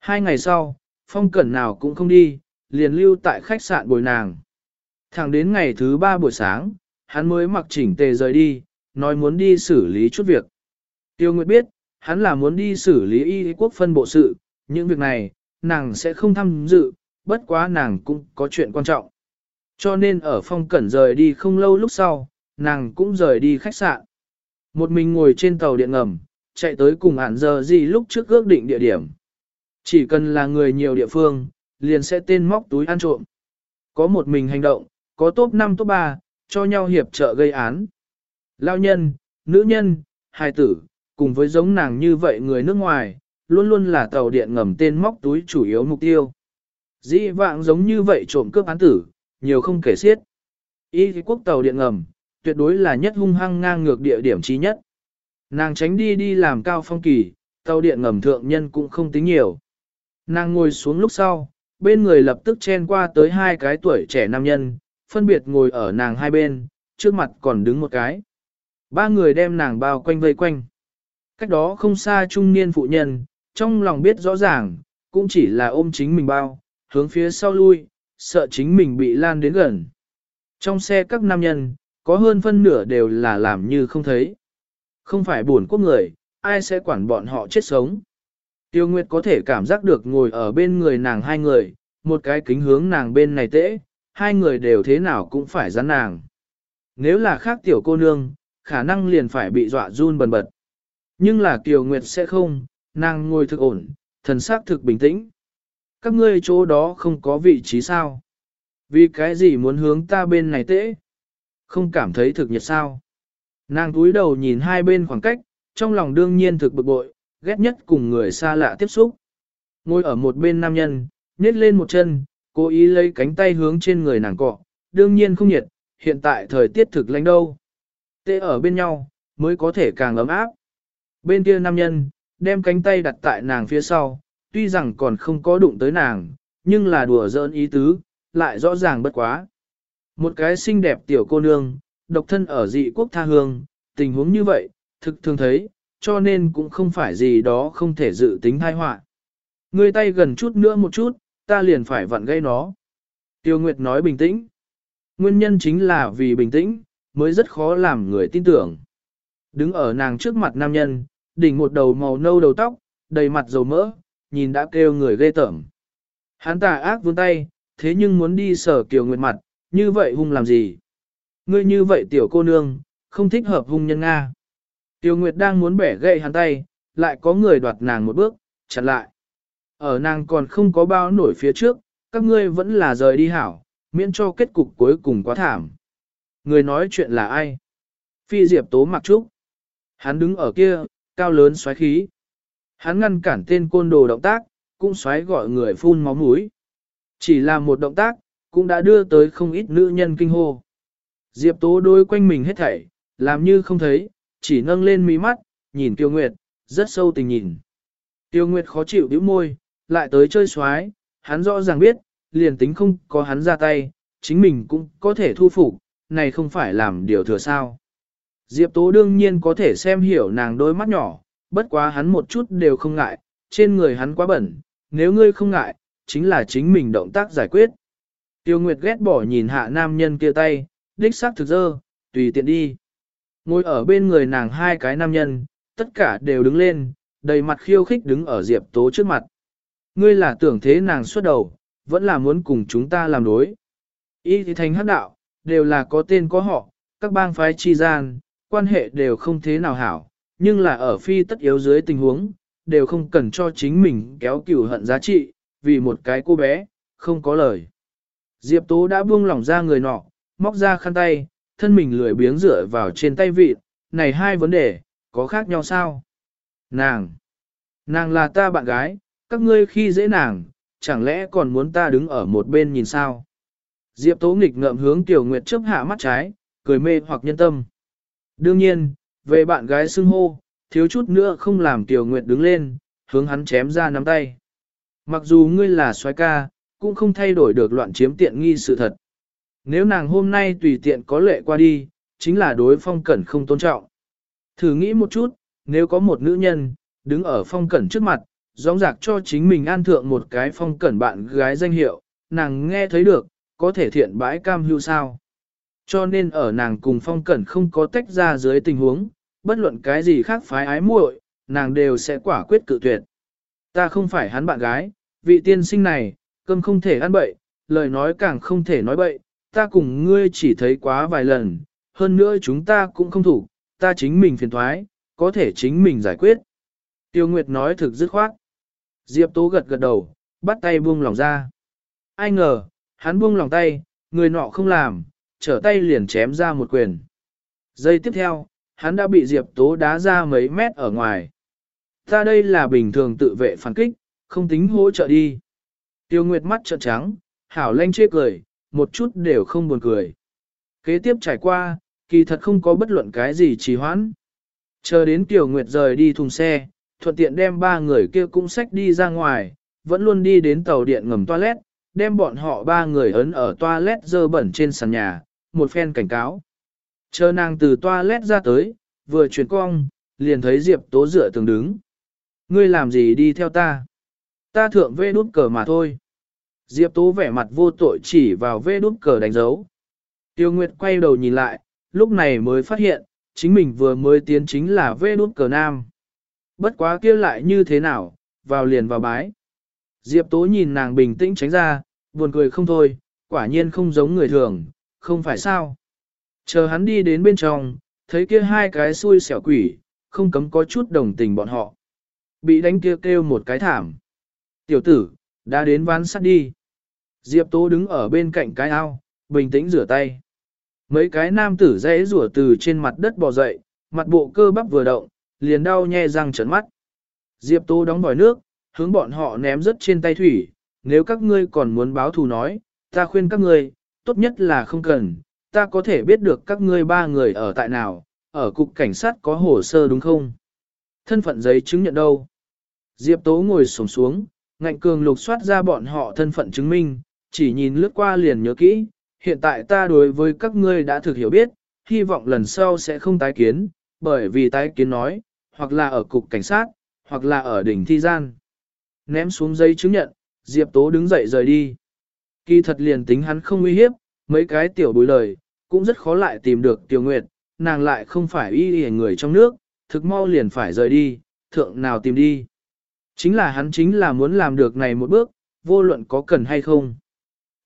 Hai ngày sau, Phong Cẩn nào cũng không đi, liền lưu tại khách sạn bồi nàng. Thẳng đến ngày thứ ba buổi sáng, hắn mới mặc chỉnh tề rời đi, nói muốn đi xử lý chút việc. Tiêu Nguyệt biết, hắn là muốn đi xử lý y quốc phân bộ sự, những việc này, nàng sẽ không tham dự, bất quá nàng cũng có chuyện quan trọng. Cho nên ở phong cẩn rời đi không lâu lúc sau, nàng cũng rời đi khách sạn. Một mình ngồi trên tàu điện ngầm, chạy tới cùng ản giờ gì lúc trước ước định địa điểm. Chỉ cần là người nhiều địa phương, liền sẽ tên móc túi ăn trộm. Có một mình hành động, có top 5 top 3, cho nhau hiệp trợ gây án. Lao nhân, nữ nhân, hài tử, cùng với giống nàng như vậy người nước ngoài, luôn luôn là tàu điện ngầm tên móc túi chủ yếu mục tiêu. Dĩ vãng giống như vậy trộm cướp án tử, nhiều không kể xiết. Y quốc tàu điện ngầm, tuyệt đối là nhất hung hăng ngang ngược địa điểm trí nhất. Nàng tránh đi đi làm cao phong kỳ, tàu điện ngầm thượng nhân cũng không tính nhiều. Nàng ngồi xuống lúc sau, bên người lập tức chen qua tới hai cái tuổi trẻ nam nhân, phân biệt ngồi ở nàng hai bên, trước mặt còn đứng một cái. Ba người đem nàng bao quanh vây quanh. Cách đó không xa trung niên phụ nhân, trong lòng biết rõ ràng, cũng chỉ là ôm chính mình bao, hướng phía sau lui, sợ chính mình bị lan đến gần. Trong xe các nam nhân, có hơn phân nửa đều là làm như không thấy. Không phải buồn quốc người, ai sẽ quản bọn họ chết sống. Tiêu Nguyệt có thể cảm giác được ngồi ở bên người nàng hai người, một cái kính hướng nàng bên này tễ, hai người đều thế nào cũng phải rắn nàng. Nếu là khác tiểu cô nương, khả năng liền phải bị dọa run bần bật. Nhưng là Tiêu Nguyệt sẽ không, nàng ngồi thực ổn, thần sắc thực bình tĩnh. Các ngươi chỗ đó không có vị trí sao? Vì cái gì muốn hướng ta bên này tễ? Không cảm thấy thực nhiệt sao? Nàng túi đầu nhìn hai bên khoảng cách, trong lòng đương nhiên thực bực bội, ghét nhất cùng người xa lạ tiếp xúc. Ngồi ở một bên nam nhân, nhét lên một chân, cố ý lấy cánh tay hướng trên người nàng cọ, đương nhiên không nhiệt, hiện tại thời tiết thực lạnh đâu. Tê ở bên nhau, mới có thể càng ấm áp. Bên kia nam nhân, đem cánh tay đặt tại nàng phía sau, tuy rằng còn không có đụng tới nàng, nhưng là đùa giỡn ý tứ, lại rõ ràng bất quá. Một cái xinh đẹp tiểu cô nương, độc thân ở dị quốc tha hương, tình huống như vậy, thực thường thấy, cho nên cũng không phải gì đó không thể dự tính thai họa. Người tay gần chút nữa một chút, ta liền phải vặn gây nó. Tiêu Nguyệt nói bình tĩnh. Nguyên nhân chính là vì bình tĩnh, mới rất khó làm người tin tưởng. Đứng ở nàng trước mặt nam nhân, đỉnh một đầu màu nâu đầu tóc, đầy mặt dầu mỡ, nhìn đã kêu người ghê tởm. Hắn tà ác vươn tay, thế nhưng muốn đi sở Kiều Nguyệt mặt, như vậy hung làm gì? Ngươi như vậy tiểu cô nương, không thích hợp hung nhân Nga. tiểu Nguyệt đang muốn bẻ gậy hắn tay, lại có người đoạt nàng một bước, chặn lại. Ở nàng còn không có bao nổi phía trước, các ngươi vẫn là rời đi hảo, miễn cho kết cục cuối cùng quá thảm. Người nói chuyện là ai? Phi Diệp Tố mặc trúc. Hắn đứng ở kia, cao lớn xoáy khí. Hắn ngăn cản tên côn đồ động tác, cũng xoáy gọi người phun máu mũi. Chỉ là một động tác, cũng đã đưa tới không ít nữ nhân kinh hô. Diệp Tố đôi quanh mình hết thảy, làm như không thấy, chỉ nâng lên mí mắt, nhìn Tiêu Nguyệt, rất sâu tình nhìn. Tiêu Nguyệt khó chịu bĩu môi, lại tới chơi xoái, hắn rõ ràng biết, liền tính không có hắn ra tay, chính mình cũng có thể thu phục, này không phải làm điều thừa sao. Diệp Tố đương nhiên có thể xem hiểu nàng đôi mắt nhỏ, bất quá hắn một chút đều không ngại, trên người hắn quá bẩn, nếu ngươi không ngại, chính là chính mình động tác giải quyết. Tiêu Nguyệt ghét bỏ nhìn hạ nam nhân kia tay, đích xác thực dơ, tùy tiện đi. Ngồi ở bên người nàng hai cái nam nhân, tất cả đều đứng lên, đầy mặt khiêu khích đứng ở Diệp Tố trước mặt. Ngươi là tưởng thế nàng xuất đầu, vẫn là muốn cùng chúng ta làm đối. Y thì thành hắc đạo, đều là có tên có họ, các bang phái chi gian, quan hệ đều không thế nào hảo, nhưng là ở phi tất yếu dưới tình huống, đều không cần cho chính mình kéo cửu hận giá trị, vì một cái cô bé, không có lời. Diệp Tố đã buông lỏng ra người nọ, móc ra khăn tay, thân mình lười biếng rửa vào trên tay vị, này hai vấn đề, có khác nhau sao? Nàng! Nàng là ta bạn gái, các ngươi khi dễ nàng, chẳng lẽ còn muốn ta đứng ở một bên nhìn sao? Diệp Tố nghịch ngợm hướng Tiểu Nguyệt chớp hạ mắt trái, cười mê hoặc nhân tâm. Đương nhiên, về bạn gái xưng hô, thiếu chút nữa không làm Tiểu Nguyệt đứng lên, hướng hắn chém ra nắm tay. Mặc dù ngươi là soái ca, cũng không thay đổi được loạn chiếm tiện nghi sự thật. Nếu nàng hôm nay tùy tiện có lệ qua đi, chính là đối phong cẩn không tôn trọng. Thử nghĩ một chút, nếu có một nữ nhân, đứng ở phong cẩn trước mặt, gióng giạc cho chính mình an thượng một cái phong cẩn bạn gái danh hiệu, nàng nghe thấy được, có thể thiện bãi cam hưu sao. Cho nên ở nàng cùng phong cẩn không có tách ra dưới tình huống, bất luận cái gì khác phái ái muội, nàng đều sẽ quả quyết cự tuyệt. Ta không phải hắn bạn gái, vị tiên sinh này, cơm không thể ăn bậy, lời nói càng không thể nói bậy, ta cùng ngươi chỉ thấy quá vài lần, hơn nữa chúng ta cũng không thủ, ta chính mình phiền thoái, có thể chính mình giải quyết. Tiêu Nguyệt nói thực dứt khoát. Diệp Tố gật gật đầu, bắt tay buông lòng ra. Ai ngờ, hắn buông lòng tay, người nọ không làm, trở tay liền chém ra một quyền. Giây tiếp theo, hắn đã bị Diệp Tố đá ra mấy mét ở ngoài. Ta đây là bình thường tự vệ phản kích, không tính hỗ trợ đi. Tiêu Nguyệt mắt trợn trắng, hảo lanh chê cười, một chút đều không buồn cười. Kế tiếp trải qua, kỳ thật không có bất luận cái gì trì hoãn. Chờ đến Tiêu Nguyệt rời đi thùng xe, thuận tiện đem ba người kia cũng xách đi ra ngoài, vẫn luôn đi đến tàu điện ngầm toilet, đem bọn họ ba người ấn ở toilet dơ bẩn trên sàn nhà, một phen cảnh cáo. Chờ nàng từ toilet ra tới, vừa chuyển cong, liền thấy Diệp Tố dựa tường đứng. Ngươi làm gì đi theo ta? Ta thượng vê đút cờ mà thôi. Diệp Tố vẻ mặt vô tội chỉ vào vê đút cờ đánh dấu. Tiêu Nguyệt quay đầu nhìn lại, lúc này mới phát hiện, chính mình vừa mới tiến chính là vê đút cờ nam. Bất quá kia lại như thế nào, vào liền vào bái. Diệp Tố nhìn nàng bình tĩnh tránh ra, buồn cười không thôi, quả nhiên không giống người thường, không phải sao. Chờ hắn đi đến bên trong, thấy kia hai cái xui xẻo quỷ, không cấm có chút đồng tình bọn họ. Bị đánh kia kêu, kêu một cái thảm. Tiểu tử, đã đến ván sắt đi. Diệp Tố đứng ở bên cạnh cái ao, bình tĩnh rửa tay. Mấy cái nam tử dãy rủa từ trên mặt đất bò dậy, mặt bộ cơ bắp vừa động, liền đau nhe răng trợn mắt. Diệp Tố đóng vòi nước, hướng bọn họ ném rất trên tay thủy, nếu các ngươi còn muốn báo thù nói, ta khuyên các ngươi, tốt nhất là không cần, ta có thể biết được các ngươi ba người ở tại nào, ở cục cảnh sát có hồ sơ đúng không? Thân phận giấy chứng nhận đâu? Diệp Tố ngồi xổm xuống, ngạnh cường lục soát ra bọn họ thân phận chứng minh, chỉ nhìn lướt qua liền nhớ kỹ, hiện tại ta đối với các ngươi đã thực hiểu biết, hy vọng lần sau sẽ không tái kiến, bởi vì tái kiến nói, hoặc là ở cục cảnh sát, hoặc là ở đỉnh thi gian. Ném xuống giấy chứng nhận, Diệp Tố đứng dậy rời đi. Kỳ thật liền tính hắn không uy hiếp, mấy cái tiểu bối lời, cũng rất khó lại tìm được Tiểu Nguyệt, nàng lại không phải y y người trong nước, thực mau liền phải rời đi, thượng nào tìm đi. Chính là hắn chính là muốn làm được này một bước, vô luận có cần hay không.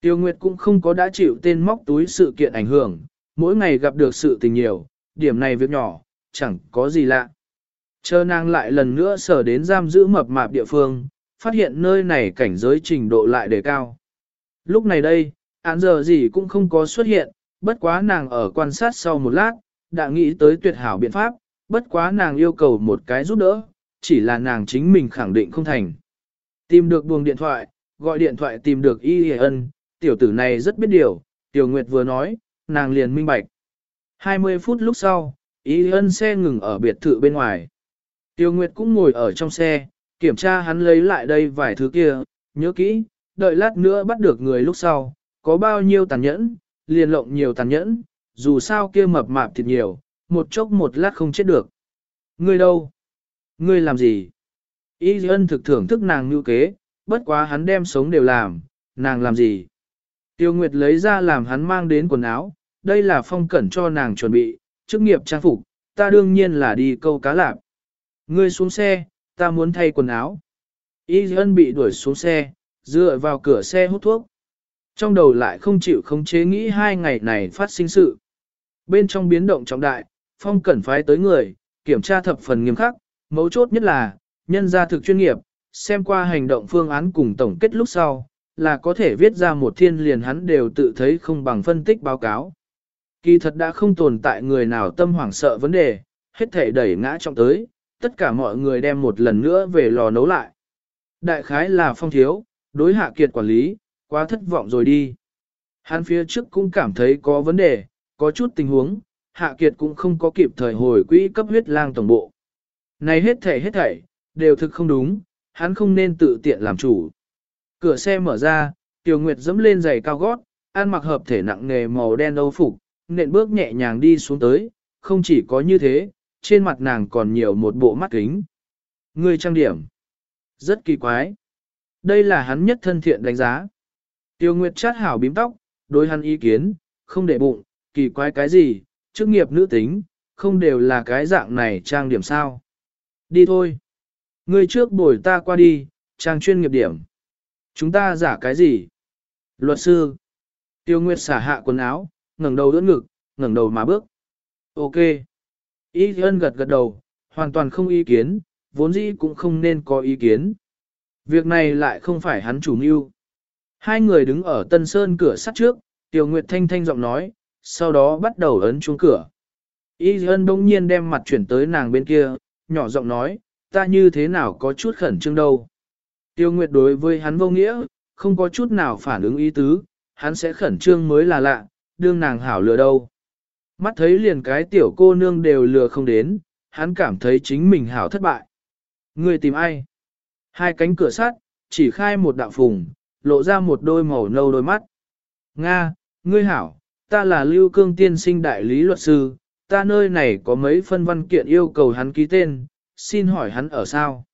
Tiêu Nguyệt cũng không có đã chịu tên móc túi sự kiện ảnh hưởng, mỗi ngày gặp được sự tình nhiều, điểm này việc nhỏ, chẳng có gì lạ. Chờ nàng lại lần nữa sở đến giam giữ mập mạp địa phương, phát hiện nơi này cảnh giới trình độ lại đề cao. Lúc này đây, án giờ gì cũng không có xuất hiện, bất quá nàng ở quan sát sau một lát, đã nghĩ tới tuyệt hảo biện pháp, bất quá nàng yêu cầu một cái giúp đỡ, chỉ là nàng chính mình khẳng định không thành. Tìm được buồng điện thoại, gọi điện thoại tìm được Y Hề Ân, tiểu tử này rất biết điều, Tiểu Nguyệt vừa nói, nàng liền minh bạch. 20 phút lúc sau, Y Ân xe ngừng ở biệt thự bên ngoài. Tiểu Nguyệt cũng ngồi ở trong xe, kiểm tra hắn lấy lại đây vài thứ kia, nhớ kỹ, đợi lát nữa bắt được người lúc sau, có bao nhiêu tàn nhẫn, liền lộng nhiều tàn nhẫn, dù sao kia mập mạp thịt nhiều, một chốc một lát không chết được. Ngươi đâu? Ngươi làm gì? Y ân thực thưởng thức nàng như kế, bất quá hắn đem sống đều làm, nàng làm gì? Tiêu Nguyệt lấy ra làm hắn mang đến quần áo, đây là phong cẩn cho nàng chuẩn bị, chức nghiệp trang phục, ta đương nhiên là đi câu cá lạp. Ngươi xuống xe, ta muốn thay quần áo. Y ân bị đuổi xuống xe, dựa vào cửa xe hút thuốc. Trong đầu lại không chịu khống chế nghĩ hai ngày này phát sinh sự. Bên trong biến động trọng đại, phong cẩn phái tới người, kiểm tra thập phần nghiêm khắc, mấu chốt nhất là, nhân gia thực chuyên nghiệp, xem qua hành động phương án cùng tổng kết lúc sau, là có thể viết ra một thiên liền hắn đều tự thấy không bằng phân tích báo cáo. Kỳ thật đã không tồn tại người nào tâm hoảng sợ vấn đề, hết thể đẩy ngã trọng tới, tất cả mọi người đem một lần nữa về lò nấu lại. Đại khái là phong thiếu, đối hạ kiệt quản lý, quá thất vọng rồi đi. Hắn phía trước cũng cảm thấy có vấn đề, có chút tình huống, hạ kiệt cũng không có kịp thời hồi quỹ cấp huyết lang tổng bộ. Này hết thảy hết thảy, đều thực không đúng, hắn không nên tự tiện làm chủ. Cửa xe mở ra, Tiểu Nguyệt dẫm lên giày cao gót, ăn mặc hợp thể nặng nề màu đen âu phục, nện bước nhẹ nhàng đi xuống tới, không chỉ có như thế, trên mặt nàng còn nhiều một bộ mắt kính. Người trang điểm. Rất kỳ quái. Đây là hắn nhất thân thiện đánh giá. Tiêu Nguyệt chát hảo bím tóc, đối hắn ý kiến, không để bụng, kỳ quái cái gì, chức nghiệp nữ tính, không đều là cái dạng này trang điểm sao. Đi thôi. người trước bồi ta qua đi, trang chuyên nghiệp điểm. Chúng ta giả cái gì? Luật sư. Tiêu Nguyệt xả hạ quần áo, ngẩng đầu đỡ ngực, ngẩng đầu mà bước. Ok. Y ân gật gật đầu, hoàn toàn không ý kiến, vốn dĩ cũng không nên có ý kiến. Việc này lại không phải hắn chủ mưu. Hai người đứng ở Tân Sơn cửa sắt trước, Tiêu Nguyệt thanh thanh giọng nói, sau đó bắt đầu ấn chuông cửa. Y ân đông nhiên đem mặt chuyển tới nàng bên kia, nhỏ giọng nói, ta như thế nào có chút khẩn trương đâu. Tiêu Nguyệt đối với hắn vô nghĩa, không có chút nào phản ứng ý tứ, hắn sẽ khẩn trương mới là lạ, đương nàng hảo lừa đâu. Mắt thấy liền cái tiểu cô nương đều lừa không đến, hắn cảm thấy chính mình hảo thất bại. Người tìm ai? Hai cánh cửa sắt, chỉ khai một đạo phùng, lộ ra một đôi màu nâu đôi mắt. Nga, ngươi hảo, ta là Lưu Cương Tiên sinh đại lý luật sư, ta nơi này có mấy phân văn kiện yêu cầu hắn ký tên, xin hỏi hắn ở sao?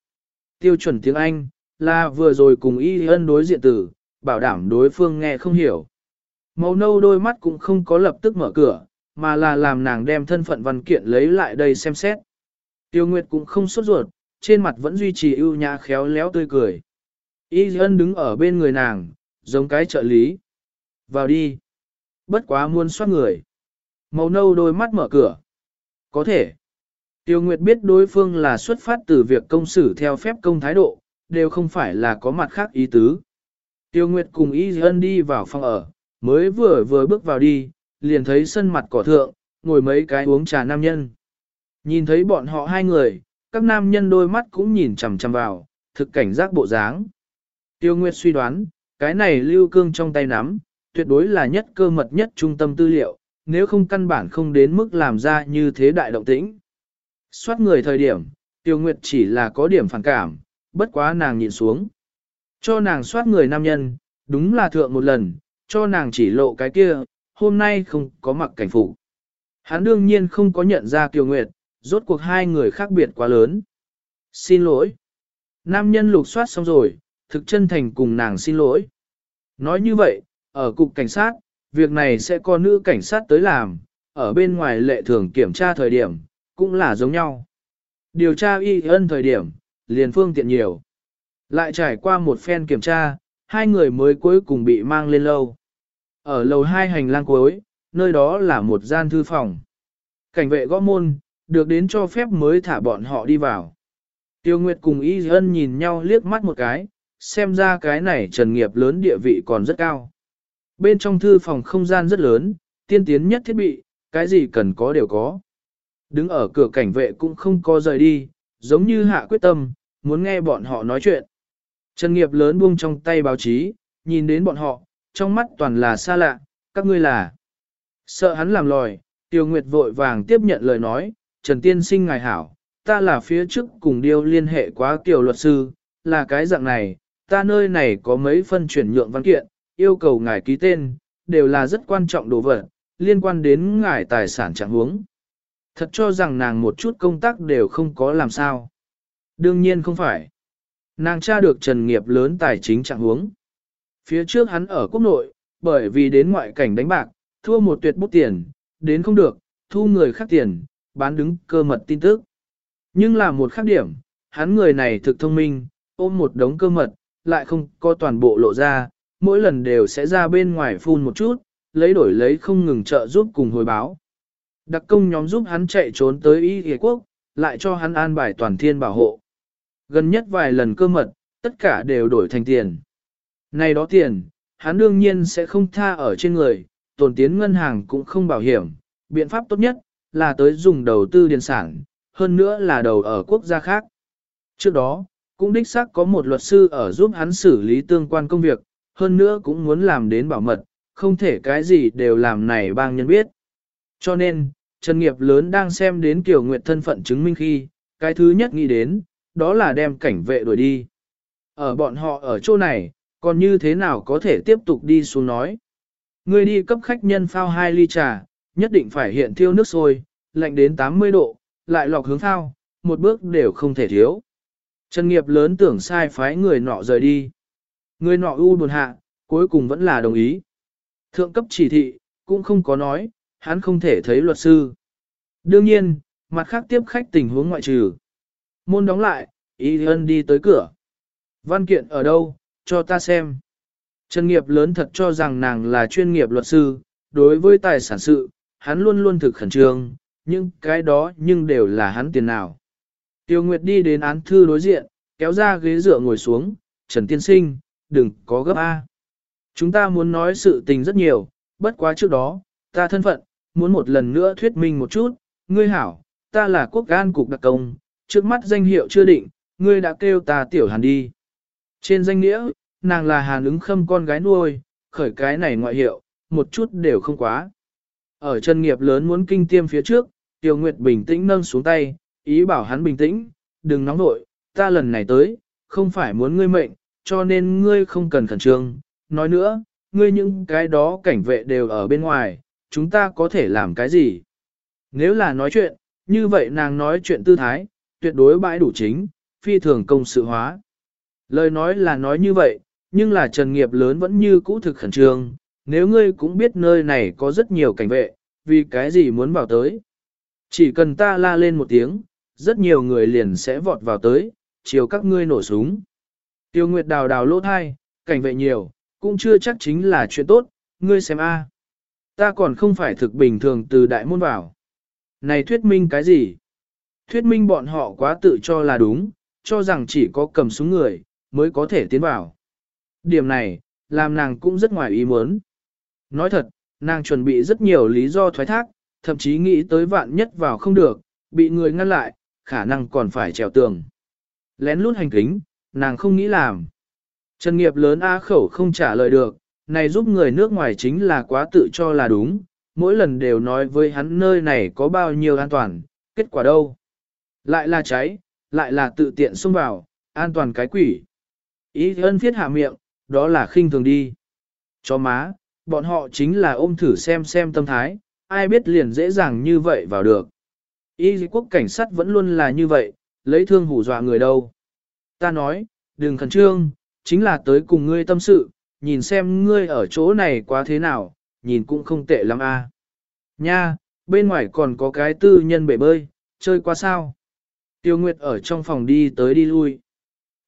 Tiêu chuẩn tiếng Anh, là vừa rồi cùng y ân đối diện tử, bảo đảm đối phương nghe không hiểu. Màu nâu đôi mắt cũng không có lập tức mở cửa, mà là làm nàng đem thân phận văn kiện lấy lại đây xem xét. Tiêu Nguyệt cũng không sốt ruột, trên mặt vẫn duy trì ưu nhã khéo léo tươi cười. Y ân đứng ở bên người nàng, giống cái trợ lý. Vào đi. Bất quá muôn soát người. Màu nâu đôi mắt mở cửa. Có thể. Tiêu Nguyệt biết đối phương là xuất phát từ việc công xử theo phép công thái độ, đều không phải là có mặt khác ý tứ. Tiêu Nguyệt cùng Y Ân đi vào phòng ở, mới vừa vừa bước vào đi, liền thấy sân mặt cỏ thượng, ngồi mấy cái uống trà nam nhân. Nhìn thấy bọn họ hai người, các nam nhân đôi mắt cũng nhìn chằm chằm vào, thực cảnh giác bộ dáng. Tiêu Nguyệt suy đoán, cái này lưu cương trong tay nắm, tuyệt đối là nhất cơ mật nhất trung tâm tư liệu, nếu không căn bản không đến mức làm ra như thế đại động tĩnh. Xoát người thời điểm, Tiêu Nguyệt chỉ là có điểm phản cảm, bất quá nàng nhìn xuống. Cho nàng soát người nam nhân, đúng là thượng một lần, cho nàng chỉ lộ cái kia, hôm nay không có mặc cảnh phục. Hắn đương nhiên không có nhận ra Tiêu Nguyệt, rốt cuộc hai người khác biệt quá lớn. Xin lỗi. Nam nhân lục soát xong rồi, thực chân thành cùng nàng xin lỗi. Nói như vậy, ở cục cảnh sát, việc này sẽ có nữ cảnh sát tới làm, ở bên ngoài lệ thường kiểm tra thời điểm, cũng là giống nhau. Điều tra y ân thời điểm, liền phương tiện nhiều. Lại trải qua một phen kiểm tra, hai người mới cuối cùng bị mang lên lâu. Ở lầu hai hành lang cuối, nơi đó là một gian thư phòng. Cảnh vệ gõ môn, được đến cho phép mới thả bọn họ đi vào. Tiêu Nguyệt cùng Y Ân nhìn nhau liếc mắt một cái, xem ra cái này trần nghiệp lớn địa vị còn rất cao. Bên trong thư phòng không gian rất lớn, tiên tiến nhất thiết bị, cái gì cần có đều có. Đứng ở cửa cảnh vệ cũng không có rời đi, giống như hạ quyết tâm, muốn nghe bọn họ nói chuyện. Trần nghiệp lớn buông trong tay báo chí, nhìn đến bọn họ, trong mắt toàn là xa lạ, các ngươi là. Sợ hắn làm lòi, Tiêu Nguyệt vội vàng tiếp nhận lời nói, Trần Tiên sinh ngài hảo, ta là phía trước cùng điêu liên hệ quá kiểu luật sư, là cái dạng này, ta nơi này có mấy phân chuyển nhượng văn kiện, yêu cầu ngài ký tên, đều là rất quan trọng đồ vật, liên quan đến ngài tài sản trạng huống. Thật cho rằng nàng một chút công tác đều không có làm sao. Đương nhiên không phải. Nàng tra được trần nghiệp lớn tài chính trạng huống. Phía trước hắn ở quốc nội, bởi vì đến ngoại cảnh đánh bạc, thua một tuyệt bút tiền, đến không được, thu người khác tiền, bán đứng cơ mật tin tức. Nhưng là một khác điểm, hắn người này thực thông minh, ôm một đống cơ mật, lại không có toàn bộ lộ ra, mỗi lần đều sẽ ra bên ngoài phun một chút, lấy đổi lấy không ngừng trợ giúp cùng hồi báo. Đặc công nhóm giúp hắn chạy trốn tới Y Ghề Quốc, lại cho hắn an bài toàn thiên bảo hộ. Gần nhất vài lần cơ mật, tất cả đều đổi thành tiền. Này đó tiền, hắn đương nhiên sẽ không tha ở trên người, tồn tiến ngân hàng cũng không bảo hiểm. Biện pháp tốt nhất, là tới dùng đầu tư điện sản, hơn nữa là đầu ở quốc gia khác. Trước đó, cũng đích xác có một luật sư ở giúp hắn xử lý tương quan công việc, hơn nữa cũng muốn làm đến bảo mật, không thể cái gì đều làm này bang nhân biết. Cho nên, Trần Nghiệp lớn đang xem đến Kiều Nguyệt thân phận chứng minh khi, cái thứ nhất nghĩ đến, đó là đem cảnh vệ đuổi đi. Ở bọn họ ở chỗ này, còn như thế nào có thể tiếp tục đi xuống nói. Người đi cấp khách nhân phao hai ly trà, nhất định phải hiện thiêu nước sôi, lạnh đến 80 độ, lại lọc hướng thao, một bước đều không thể thiếu. Trần nghiệp lớn tưởng sai phái người nọ rời đi. Người nọ u buồn hạ, cuối cùng vẫn là đồng ý. Thượng cấp chỉ thị, cũng không có nói, hắn không thể thấy luật sư. Đương nhiên, mặt khác tiếp khách tình huống ngoại trừ. Môn đóng lại, Y Ân đi tới cửa. Văn kiện ở đâu, cho ta xem. Trần nghiệp lớn thật cho rằng nàng là chuyên nghiệp luật sư, đối với tài sản sự, hắn luôn luôn thực khẩn trương, nhưng cái đó nhưng đều là hắn tiền nào. Tiêu Nguyệt đi đến án thư đối diện, kéo ra ghế dựa ngồi xuống, Trần Tiên Sinh, đừng có gấp A. Chúng ta muốn nói sự tình rất nhiều, bất quá trước đó, ta thân phận, muốn một lần nữa thuyết minh một chút, ngươi hảo, ta là quốc gan cục đặc công, trước mắt danh hiệu chưa định, ngươi đã kêu ta tiểu hàn đi. Trên danh nghĩa, nàng là hàn ứng khâm con gái nuôi, khởi cái này ngoại hiệu, một chút đều không quá. Ở chân nghiệp lớn muốn kinh tiêm phía trước, Tiêu Nguyệt bình tĩnh nâng xuống tay, ý bảo hắn bình tĩnh, đừng nóng nội, ta lần này tới, không phải muốn ngươi mệnh, cho nên ngươi không cần khẩn trương. Nói nữa, ngươi những cái đó cảnh vệ đều ở bên ngoài, chúng ta có thể làm cái gì? Nếu là nói chuyện, như vậy nàng nói chuyện tư thái, tuyệt đối bãi đủ chính, phi thường công sự hóa. Lời nói là nói như vậy, nhưng là trần nghiệp lớn vẫn như cũ thực khẩn trương, nếu ngươi cũng biết nơi này có rất nhiều cảnh vệ, vì cái gì muốn vào tới. Chỉ cần ta la lên một tiếng, rất nhiều người liền sẽ vọt vào tới, chiều các ngươi nổ súng. Tiêu Nguyệt đào đào lỗ thai, cảnh vệ nhiều, cũng chưa chắc chính là chuyện tốt, ngươi xem a. Ta còn không phải thực bình thường từ đại môn vào. Này thuyết minh cái gì? Thuyết minh bọn họ quá tự cho là đúng, cho rằng chỉ có cầm súng người, mới có thể tiến vào. Điểm này, làm nàng cũng rất ngoài ý muốn. Nói thật, nàng chuẩn bị rất nhiều lý do thoái thác, thậm chí nghĩ tới vạn nhất vào không được, bị người ngăn lại, khả năng còn phải trèo tường. Lén lút hành kính, nàng không nghĩ làm. Trần nghiệp lớn A khẩu không trả lời được, này giúp người nước ngoài chính là quá tự cho là đúng, mỗi lần đều nói với hắn nơi này có bao nhiêu an toàn, kết quả đâu. Lại là cháy, lại là tự tiện xông vào, an toàn cái quỷ. Ý ân thiết hạ miệng, đó là khinh thường đi. Cho má, bọn họ chính là ôm thử xem xem tâm thái, ai biết liền dễ dàng như vậy vào được. Y quốc cảnh sát vẫn luôn là như vậy, lấy thương hủ dọa người đâu. Ta nói, đừng khẩn trương, chính là tới cùng ngươi tâm sự, nhìn xem ngươi ở chỗ này quá thế nào, nhìn cũng không tệ lắm a. Nha, bên ngoài còn có cái tư nhân bể bơi, chơi qua sao. Tiêu Nguyệt ở trong phòng đi tới đi lui.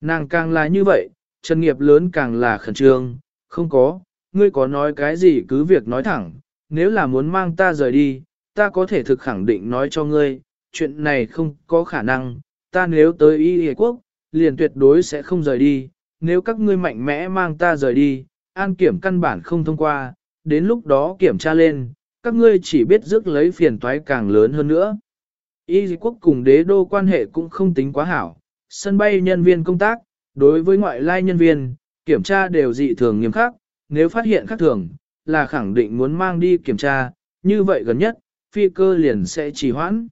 Nàng càng là như vậy, chân nghiệp lớn càng là khẩn trương, không có, ngươi có nói cái gì cứ việc nói thẳng, nếu là muốn mang ta rời đi, ta có thể thực khẳng định nói cho ngươi, chuyện này không có khả năng, ta nếu tới Y Hề Quốc, liền tuyệt đối sẽ không rời đi, nếu các ngươi mạnh mẽ mang ta rời đi, an kiểm căn bản không thông qua, đến lúc đó kiểm tra lên, các ngươi chỉ biết rước lấy phiền toái càng lớn hơn nữa. Y quốc cùng đế đô quan hệ cũng không tính quá hảo, sân bay nhân viên công tác, đối với ngoại lai nhân viên, kiểm tra đều dị thường nghiêm khắc, nếu phát hiện khác thường, là khẳng định muốn mang đi kiểm tra, như vậy gần nhất, phi cơ liền sẽ trì hoãn.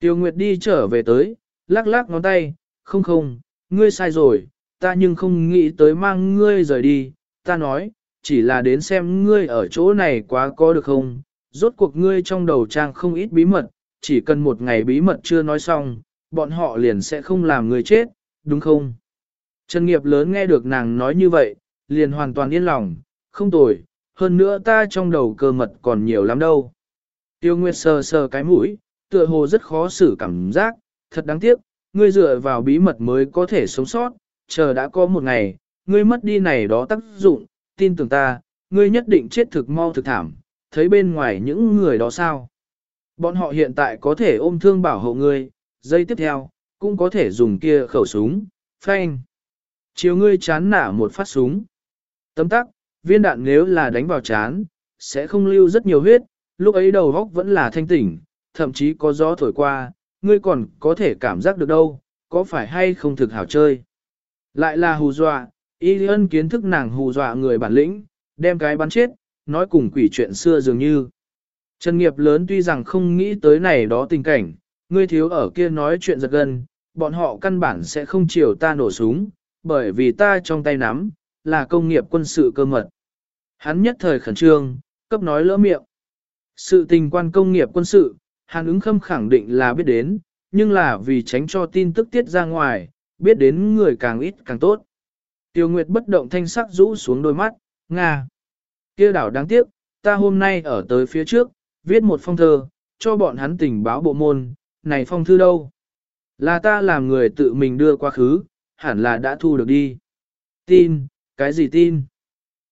Tiêu Nguyệt đi trở về tới, lắc lắc ngón tay, không không, ngươi sai rồi, ta nhưng không nghĩ tới mang ngươi rời đi, ta nói, chỉ là đến xem ngươi ở chỗ này quá có được không, rốt cuộc ngươi trong đầu trang không ít bí mật, chỉ cần một ngày bí mật chưa nói xong, bọn họ liền sẽ không làm người chết, đúng không? Trần nghiệp lớn nghe được nàng nói như vậy, liền hoàn toàn yên lòng, không tồi, hơn nữa ta trong đầu cơ mật còn nhiều lắm đâu. Tiêu Nguyệt sờ sờ cái mũi, tựa hồ rất khó xử cảm giác, thật đáng tiếc, ngươi dựa vào bí mật mới có thể sống sót, chờ đã có một ngày, ngươi mất đi này đó tác dụng, tin tưởng ta, ngươi nhất định chết thực mau thực thảm, thấy bên ngoài những người đó sao. Bọn họ hiện tại có thể ôm thương bảo hộ ngươi, giây tiếp theo, cũng có thể dùng kia khẩu súng, phanh. Chiều ngươi chán nả một phát súng. Tấm tắc, viên đạn nếu là đánh vào chán, sẽ không lưu rất nhiều huyết, lúc ấy đầu góc vẫn là thanh tỉnh, thậm chí có gió thổi qua, ngươi còn có thể cảm giác được đâu, có phải hay không thực hảo chơi. Lại là hù dọa, y ân kiến thức nàng hù dọa người bản lĩnh, đem cái bắn chết, nói cùng quỷ chuyện xưa dường như. Trần nghiệp lớn tuy rằng không nghĩ tới này đó tình cảnh, ngươi thiếu ở kia nói chuyện giật gân, bọn họ căn bản sẽ không chiều ta nổ súng, bởi vì ta trong tay nắm, là công nghiệp quân sự cơ mật. Hắn nhất thời khẩn trương, cấp nói lỡ miệng. Sự tình quan công nghiệp quân sự, Hàn ứng khâm khẳng định là biết đến, nhưng là vì tránh cho tin tức tiết ra ngoài, biết đến người càng ít càng tốt. Tiêu Nguyệt bất động thanh sắc rũ xuống đôi mắt, Nga. kia đảo đáng tiếc, ta hôm nay ở tới phía trước, viết một phong thơ, cho bọn hắn tình báo bộ môn, này phong thư đâu? Là ta làm người tự mình đưa quá khứ, hẳn là đã thu được đi. Tin, cái gì tin?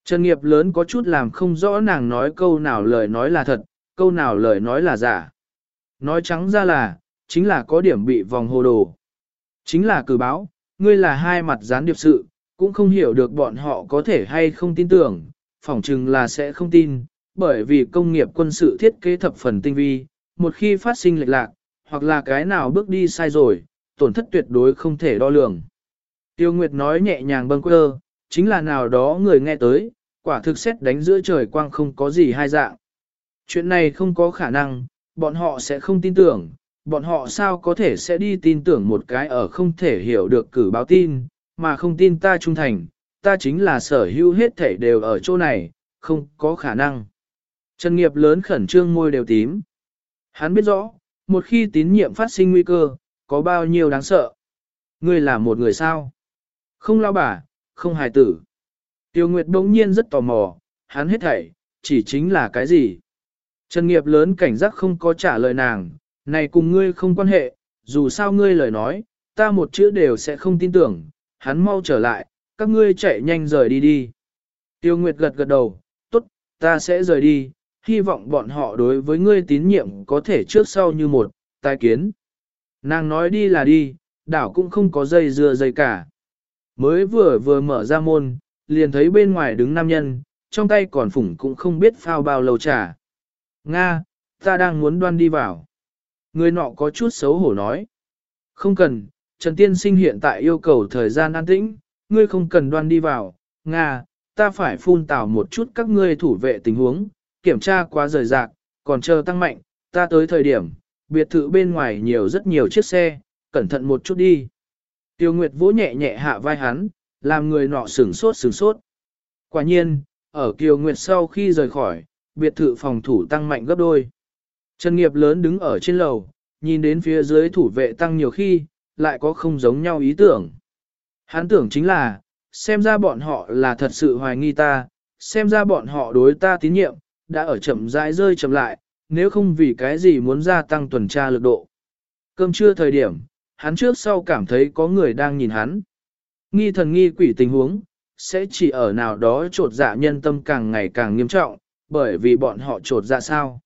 Trần nghiệp lớn có chút làm không rõ nàng nói câu nào lời nói là thật, câu nào lời nói là giả. Nói trắng ra là, chính là có điểm bị vòng hồ đồ. Chính là cử báo, ngươi là hai mặt gián điệp sự, cũng không hiểu được bọn họ có thể hay không tin tưởng, phỏng chừng là sẽ không tin, bởi vì công nghiệp quân sự thiết kế thập phần tinh vi, một khi phát sinh lệch lạc, hoặc là cái nào bước đi sai rồi, tổn thất tuyệt đối không thể đo lường. Tiêu Nguyệt nói nhẹ nhàng bâng quơ, chính là nào đó người nghe tới, quả thực xét đánh giữa trời quang không có gì hai dạng. Chuyện này không có khả năng, bọn họ sẽ không tin tưởng, bọn họ sao có thể sẽ đi tin tưởng một cái ở không thể hiểu được cử báo tin, mà không tin ta trung thành, ta chính là sở hữu hết thể đều ở chỗ này, không có khả năng. Trần nghiệp lớn khẩn trương môi đều tím. Hắn biết rõ, một khi tín nhiệm phát sinh nguy cơ, có bao nhiêu đáng sợ. Ngươi là một người sao? Không lao bà, không hài tử. Tiêu Nguyệt đống nhiên rất tò mò, hắn hết thảy, chỉ chính là cái gì? Trần nghiệp lớn cảnh giác không có trả lời nàng, này cùng ngươi không quan hệ, dù sao ngươi lời nói, ta một chữ đều sẽ không tin tưởng, hắn mau trở lại, các ngươi chạy nhanh rời đi đi. Tiêu Nguyệt gật gật đầu, tốt, ta sẽ rời đi, hy vọng bọn họ đối với ngươi tín nhiệm có thể trước sau như một, tai kiến. Nàng nói đi là đi, đảo cũng không có dây dưa dây cả. Mới vừa vừa mở ra môn, liền thấy bên ngoài đứng nam nhân, trong tay còn phủng cũng không biết phao bao lâu trà. Nga, ta đang muốn đoan đi vào. Người nọ có chút xấu hổ nói. Không cần, Trần Tiên Sinh hiện tại yêu cầu thời gian an tĩnh, ngươi không cần đoan đi vào. Nga, ta phải phun tảo một chút các ngươi thủ vệ tình huống, kiểm tra quá rời rạc, còn chờ tăng mạnh, ta tới thời điểm, biệt thự bên ngoài nhiều rất nhiều chiếc xe, cẩn thận một chút đi. Tiêu Nguyệt vỗ nhẹ nhẹ hạ vai hắn, làm người nọ sửng sốt sửng sốt. Quả nhiên, ở Kiều Nguyệt sau khi rời khỏi, biệt thự phòng thủ tăng mạnh gấp đôi. Trần nghiệp lớn đứng ở trên lầu, nhìn đến phía dưới thủ vệ tăng nhiều khi, lại có không giống nhau ý tưởng. Hắn tưởng chính là, xem ra bọn họ là thật sự hoài nghi ta, xem ra bọn họ đối ta tín nhiệm, đã ở chậm rãi rơi chậm lại, nếu không vì cái gì muốn gia tăng tuần tra lực độ. Cơm trưa thời điểm, hắn trước sau cảm thấy có người đang nhìn hắn. Nghi thần nghi quỷ tình huống, sẽ chỉ ở nào đó trột dạ nhân tâm càng ngày càng nghiêm trọng, bởi vì bọn họ trột dạ sao.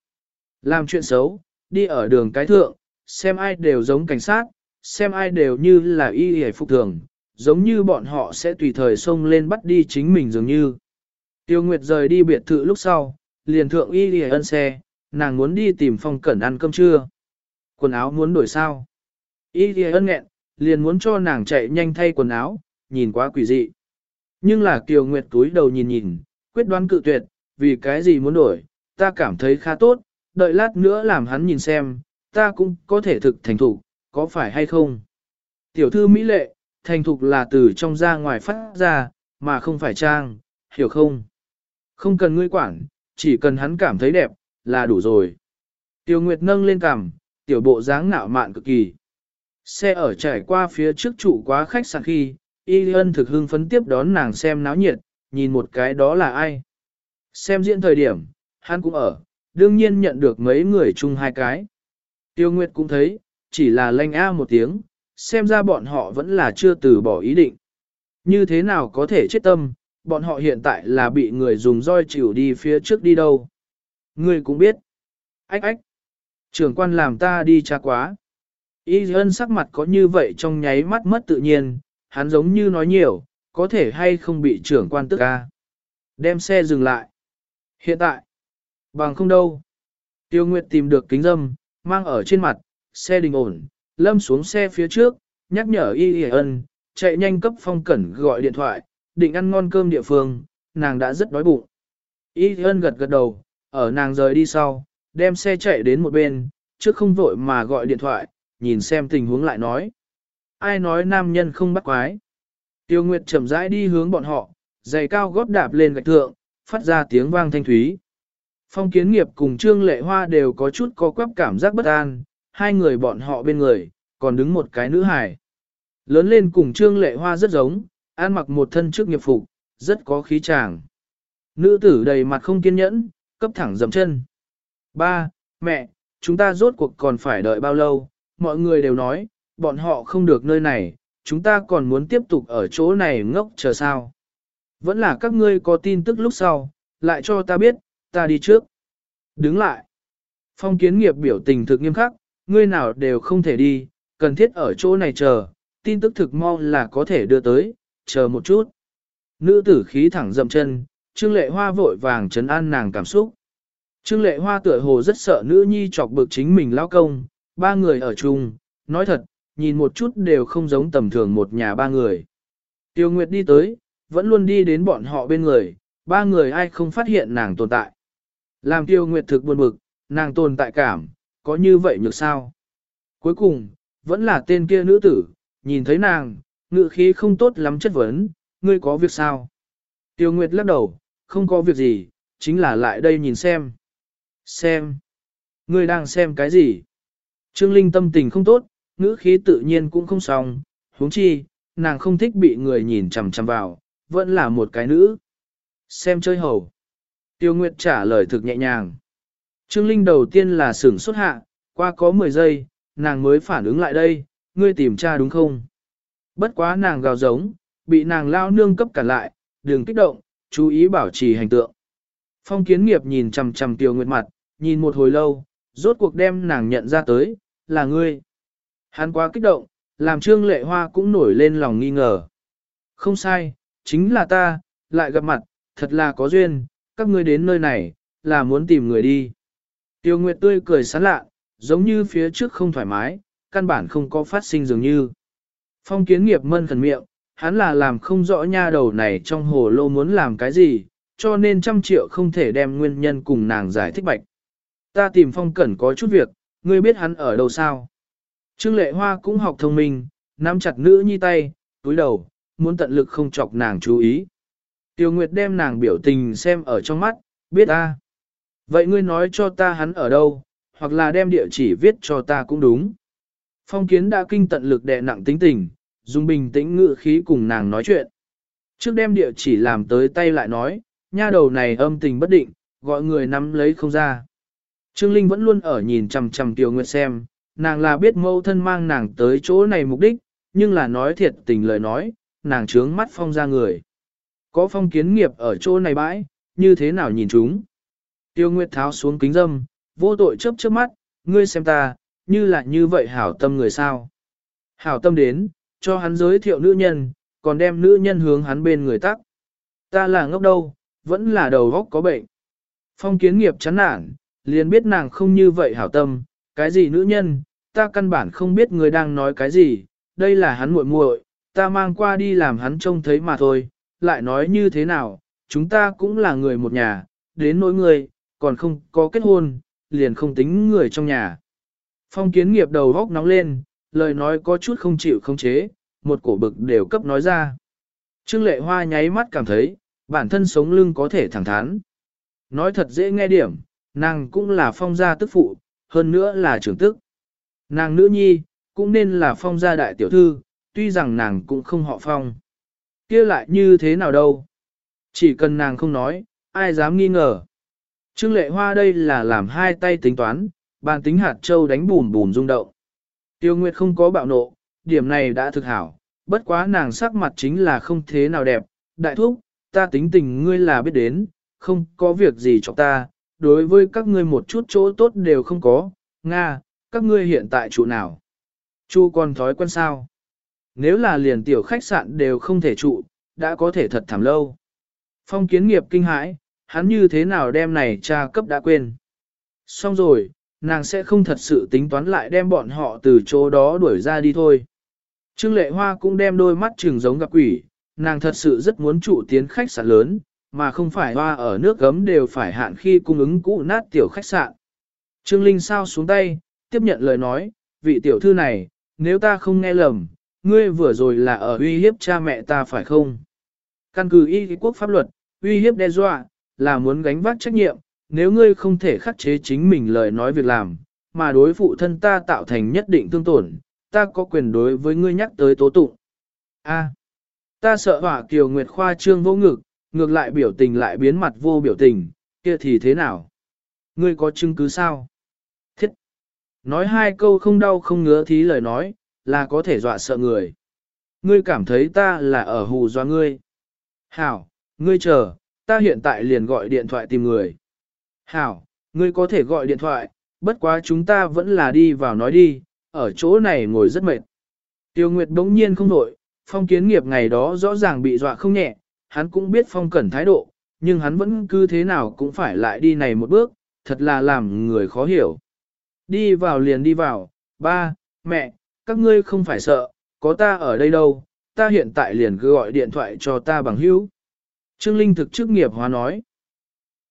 Làm chuyện xấu, đi ở đường cái thượng, xem ai đều giống cảnh sát, xem ai đều như là y hề phục thường, giống như bọn họ sẽ tùy thời xông lên bắt đi chính mình dường như. Tiêu Nguyệt rời đi biệt thự lúc sau, liền thượng y hề ân xe, nàng muốn đi tìm phong cẩn ăn cơm trưa. Quần áo muốn đổi sao? Y thì ân nghẹn, liền muốn cho nàng chạy nhanh thay quần áo, nhìn quá quỷ dị. Nhưng là Kiều Nguyệt túi đầu nhìn nhìn, quyết đoán cự tuyệt, vì cái gì muốn đổi, ta cảm thấy khá tốt, đợi lát nữa làm hắn nhìn xem, ta cũng có thể thực thành thục, có phải hay không? Tiểu thư Mỹ lệ, thành thục là từ trong ra ngoài phát ra, mà không phải trang, hiểu không? Không cần ngươi quản, chỉ cần hắn cảm thấy đẹp, là đủ rồi. Tiểu Nguyệt nâng lên cằm, tiểu bộ dáng nạo mạn cực kỳ. Xe ở trải qua phía trước trụ quá khách sạn khi, Y Ân thực hưng phấn tiếp đón nàng xem náo nhiệt, nhìn một cái đó là ai. Xem diễn thời điểm, hắn cũng ở, đương nhiên nhận được mấy người chung hai cái. Tiêu Nguyệt cũng thấy, chỉ là lanh a một tiếng, xem ra bọn họ vẫn là chưa từ bỏ ý định. Như thế nào có thể chết tâm, bọn họ hiện tại là bị người dùng roi chịu đi phía trước đi đâu. Ngươi cũng biết. Ách ách. Trưởng quan làm ta đi cha quá. Y ân sắc mặt có như vậy trong nháy mắt mất tự nhiên, hắn giống như nói nhiều, có thể hay không bị trưởng quan tức ca. Đem xe dừng lại. Hiện tại, bằng không đâu. Tiêu Nguyệt tìm được kính dâm, mang ở trên mặt, xe đình ổn, lâm xuống xe phía trước, nhắc nhở Y ân, chạy nhanh cấp phong cẩn gọi điện thoại, định ăn ngon cơm địa phương, nàng đã rất đói bụng. Y ân gật gật đầu, ở nàng rời đi sau, đem xe chạy đến một bên, trước không vội mà gọi điện thoại, nhìn xem tình huống lại nói. Ai nói nam nhân không bắt quái. Tiêu Nguyệt chậm rãi đi hướng bọn họ, giày cao gót đạp lên gạch thượng, phát ra tiếng vang thanh thúy. Phong kiến nghiệp cùng Trương Lệ Hoa đều có chút có quắp cảm giác bất an, hai người bọn họ bên người, còn đứng một cái nữ hài. Lớn lên cùng Trương Lệ Hoa rất giống, an mặc một thân trước nghiệp phục, rất có khí chàng. Nữ tử đầy mặt không kiên nhẫn, cấp thẳng dầm chân. Ba, mẹ, chúng ta rốt cuộc còn phải đợi bao lâu, mọi người đều nói, bọn họ không được nơi này, chúng ta còn muốn tiếp tục ở chỗ này ngốc chờ sao. Vẫn là các ngươi có tin tức lúc sau, lại cho ta biết, ta đi trước. Đứng lại. Phong kiến nghiệp biểu tình thực nghiêm khắc, ngươi nào đều không thể đi, cần thiết ở chỗ này chờ, tin tức thực mau là có thể đưa tới, chờ một chút. Nữ tử khí thẳng dậm chân, Trương Lệ Hoa vội vàng trấn an nàng cảm xúc. Trương Lệ Hoa tựa hồ rất sợ nữ nhi chọc bực chính mình lao công, ba người ở chung, nói thật, nhìn một chút đều không giống tầm thường một nhà ba người. Tiêu Nguyệt đi tới, vẫn luôn đi đến bọn họ bên người, ba người ai không phát hiện nàng tồn tại. Làm Tiêu Nguyệt thực buồn bực, nàng tồn tại cảm, có như vậy nhược sao? Cuối cùng, vẫn là tên kia nữ tử, nhìn thấy nàng, ngự khí không tốt lắm chất vấn, ngươi có việc sao? Tiêu Nguyệt lắc đầu, không có việc gì, chính là lại đây nhìn xem. Xem. Ngươi đang xem cái gì? Trương Linh tâm tình không tốt, ngữ khí tự nhiên cũng không xong, huống chi, nàng không thích bị người nhìn chằm chằm vào, vẫn là một cái nữ. Xem chơi hầu. Tiêu Nguyệt trả lời thực nhẹ nhàng. Trương Linh đầu tiên là sửng xuất hạ, qua có 10 giây, nàng mới phản ứng lại đây, ngươi tìm cha đúng không? Bất quá nàng gào giống, bị nàng lao nương cấp cả lại, đừng kích động, chú ý bảo trì hành tượng. Phong kiến nghiệp nhìn chằm chằm Tiêu Nguyệt mặt, nhìn một hồi lâu, rốt cuộc đem nàng nhận ra tới, là ngươi. Hắn quá kích động, làm Trương Lệ Hoa cũng nổi lên lòng nghi ngờ. Không sai, chính là ta, lại gặp mặt, thật là có duyên, các ngươi đến nơi này, là muốn tìm người đi. Tiêu Nguyệt tươi cười sán lạ, giống như phía trước không thoải mái, căn bản không có phát sinh dường như. Phong kiến nghiệp mân khẩn miệng, hắn là làm không rõ nha đầu này trong hồ lô muốn làm cái gì, cho nên trăm triệu không thể đem nguyên nhân cùng nàng giải thích bạch. Ta tìm phong cẩn có chút việc, ngươi biết hắn ở đâu sao? Trương lệ hoa cũng học thông minh, nắm chặt nữ nhi tay, túi đầu, muốn tận lực không chọc nàng chú ý. Tiêu Nguyệt đem nàng biểu tình xem ở trong mắt, biết ta. Vậy ngươi nói cho ta hắn ở đâu, hoặc là đem địa chỉ viết cho ta cũng đúng. Phong kiến đã kinh tận lực đè nặng tính tình, dùng bình tĩnh ngự khí cùng nàng nói chuyện. Trước đem địa chỉ làm tới tay lại nói, nha đầu này âm tình bất định, gọi người nắm lấy không ra. Trương Linh vẫn luôn ở nhìn chằm chằm Tiêu Nguyệt xem, nàng là biết mâu thân mang nàng tới chỗ này mục đích, nhưng là nói thiệt tình lời nói, nàng trướng mắt phong ra người. Có phong kiến nghiệp ở chỗ này bãi, như thế nào nhìn chúng? Tiêu Nguyệt tháo xuống kính dâm, vô tội chớp chớp mắt, ngươi xem ta, như là như vậy hảo tâm người sao. Hảo tâm đến, cho hắn giới thiệu nữ nhân, còn đem nữ nhân hướng hắn bên người tắc. Ta là ngốc đâu, vẫn là đầu góc có bệnh. Phong kiến nghiệp chán nản, liền biết nàng không như vậy hảo tâm, cái gì nữ nhân, ta căn bản không biết người đang nói cái gì, đây là hắn muội muội, ta mang qua đi làm hắn trông thấy mà thôi, lại nói như thế nào, chúng ta cũng là người một nhà, đến nỗi người, còn không có kết hôn, liền không tính người trong nhà. Phong kiến nghiệp đầu góc nóng lên, lời nói có chút không chịu không chế, một cổ bực đều cấp nói ra. Trương lệ hoa nháy mắt cảm thấy, bản thân sống lưng có thể thẳng thắn. Nói thật dễ nghe điểm, nàng cũng là phong gia tức phụ, hơn nữa là trưởng tức. Nàng nữ nhi, cũng nên là phong gia đại tiểu thư, tuy rằng nàng cũng không họ phong. kia lại như thế nào đâu? Chỉ cần nàng không nói, ai dám nghi ngờ. Trương lệ hoa đây là làm hai tay tính toán, bàn tính hạt châu đánh bùn bùn rung động. Tiêu Nguyệt không có bạo nộ, điểm này đã thực hảo, bất quá nàng sắc mặt chính là không thế nào đẹp. Đại thúc, ta tính tình ngươi là biết đến, không có việc gì cho ta, đối với các ngươi một chút chỗ tốt đều không có. Nga, các ngươi hiện tại trụ nào? Chu còn thói quen sao? Nếu là liền tiểu khách sạn đều không thể trụ, đã có thể thật thảm lâu. Phong kiến nghiệp kinh hãi, hắn như thế nào đem này cha cấp đã quên. Xong rồi, nàng sẽ không thật sự tính toán lại đem bọn họ từ chỗ đó đuổi ra đi thôi. Trương Lệ Hoa cũng đem đôi mắt trừng giống gặp quỷ, nàng thật sự rất muốn trụ tiến khách sạn lớn, mà không phải hoa ở nước gấm đều phải hạn khi cung ứng cũ nát tiểu khách sạn. Trương Linh sao xuống tay, tiếp nhận lời nói, vị tiểu thư này, nếu ta không nghe lầm, ngươi vừa rồi là ở uy hiếp cha mẹ ta phải không? Căn cứ y quốc pháp luật, uy hiếp đe dọa, là muốn gánh vác trách nhiệm, nếu ngươi không thể khắc chế chính mình lời nói việc làm, mà đối phụ thân ta tạo thành nhất định tương tổn, ta có quyền đối với ngươi nhắc tới tố tụng. A. ta sợ hỏa kiều nguyệt khoa trương vô ngực, ngược lại biểu tình lại biến mặt vô biểu tình, kia thì thế nào? Ngươi có chứng cứ sao? Thiết! Nói hai câu không đau không ngứa thí lời nói, là có thể dọa sợ người. Ngươi cảm thấy ta là ở hù dọa ngươi. Hảo, ngươi chờ, ta hiện tại liền gọi điện thoại tìm người. Hảo, ngươi có thể gọi điện thoại, bất quá chúng ta vẫn là đi vào nói đi, ở chỗ này ngồi rất mệt. Tiêu Nguyệt đống nhiên không nổi, phong kiến nghiệp ngày đó rõ ràng bị dọa không nhẹ, hắn cũng biết phong cẩn thái độ, nhưng hắn vẫn cứ thế nào cũng phải lại đi này một bước, thật là làm người khó hiểu. Đi vào liền đi vào, ba, mẹ, các ngươi không phải sợ, có ta ở đây đâu, ta hiện tại liền cứ gọi điện thoại cho ta bằng hữu. Trương Linh thực chức nghiệp hóa nói,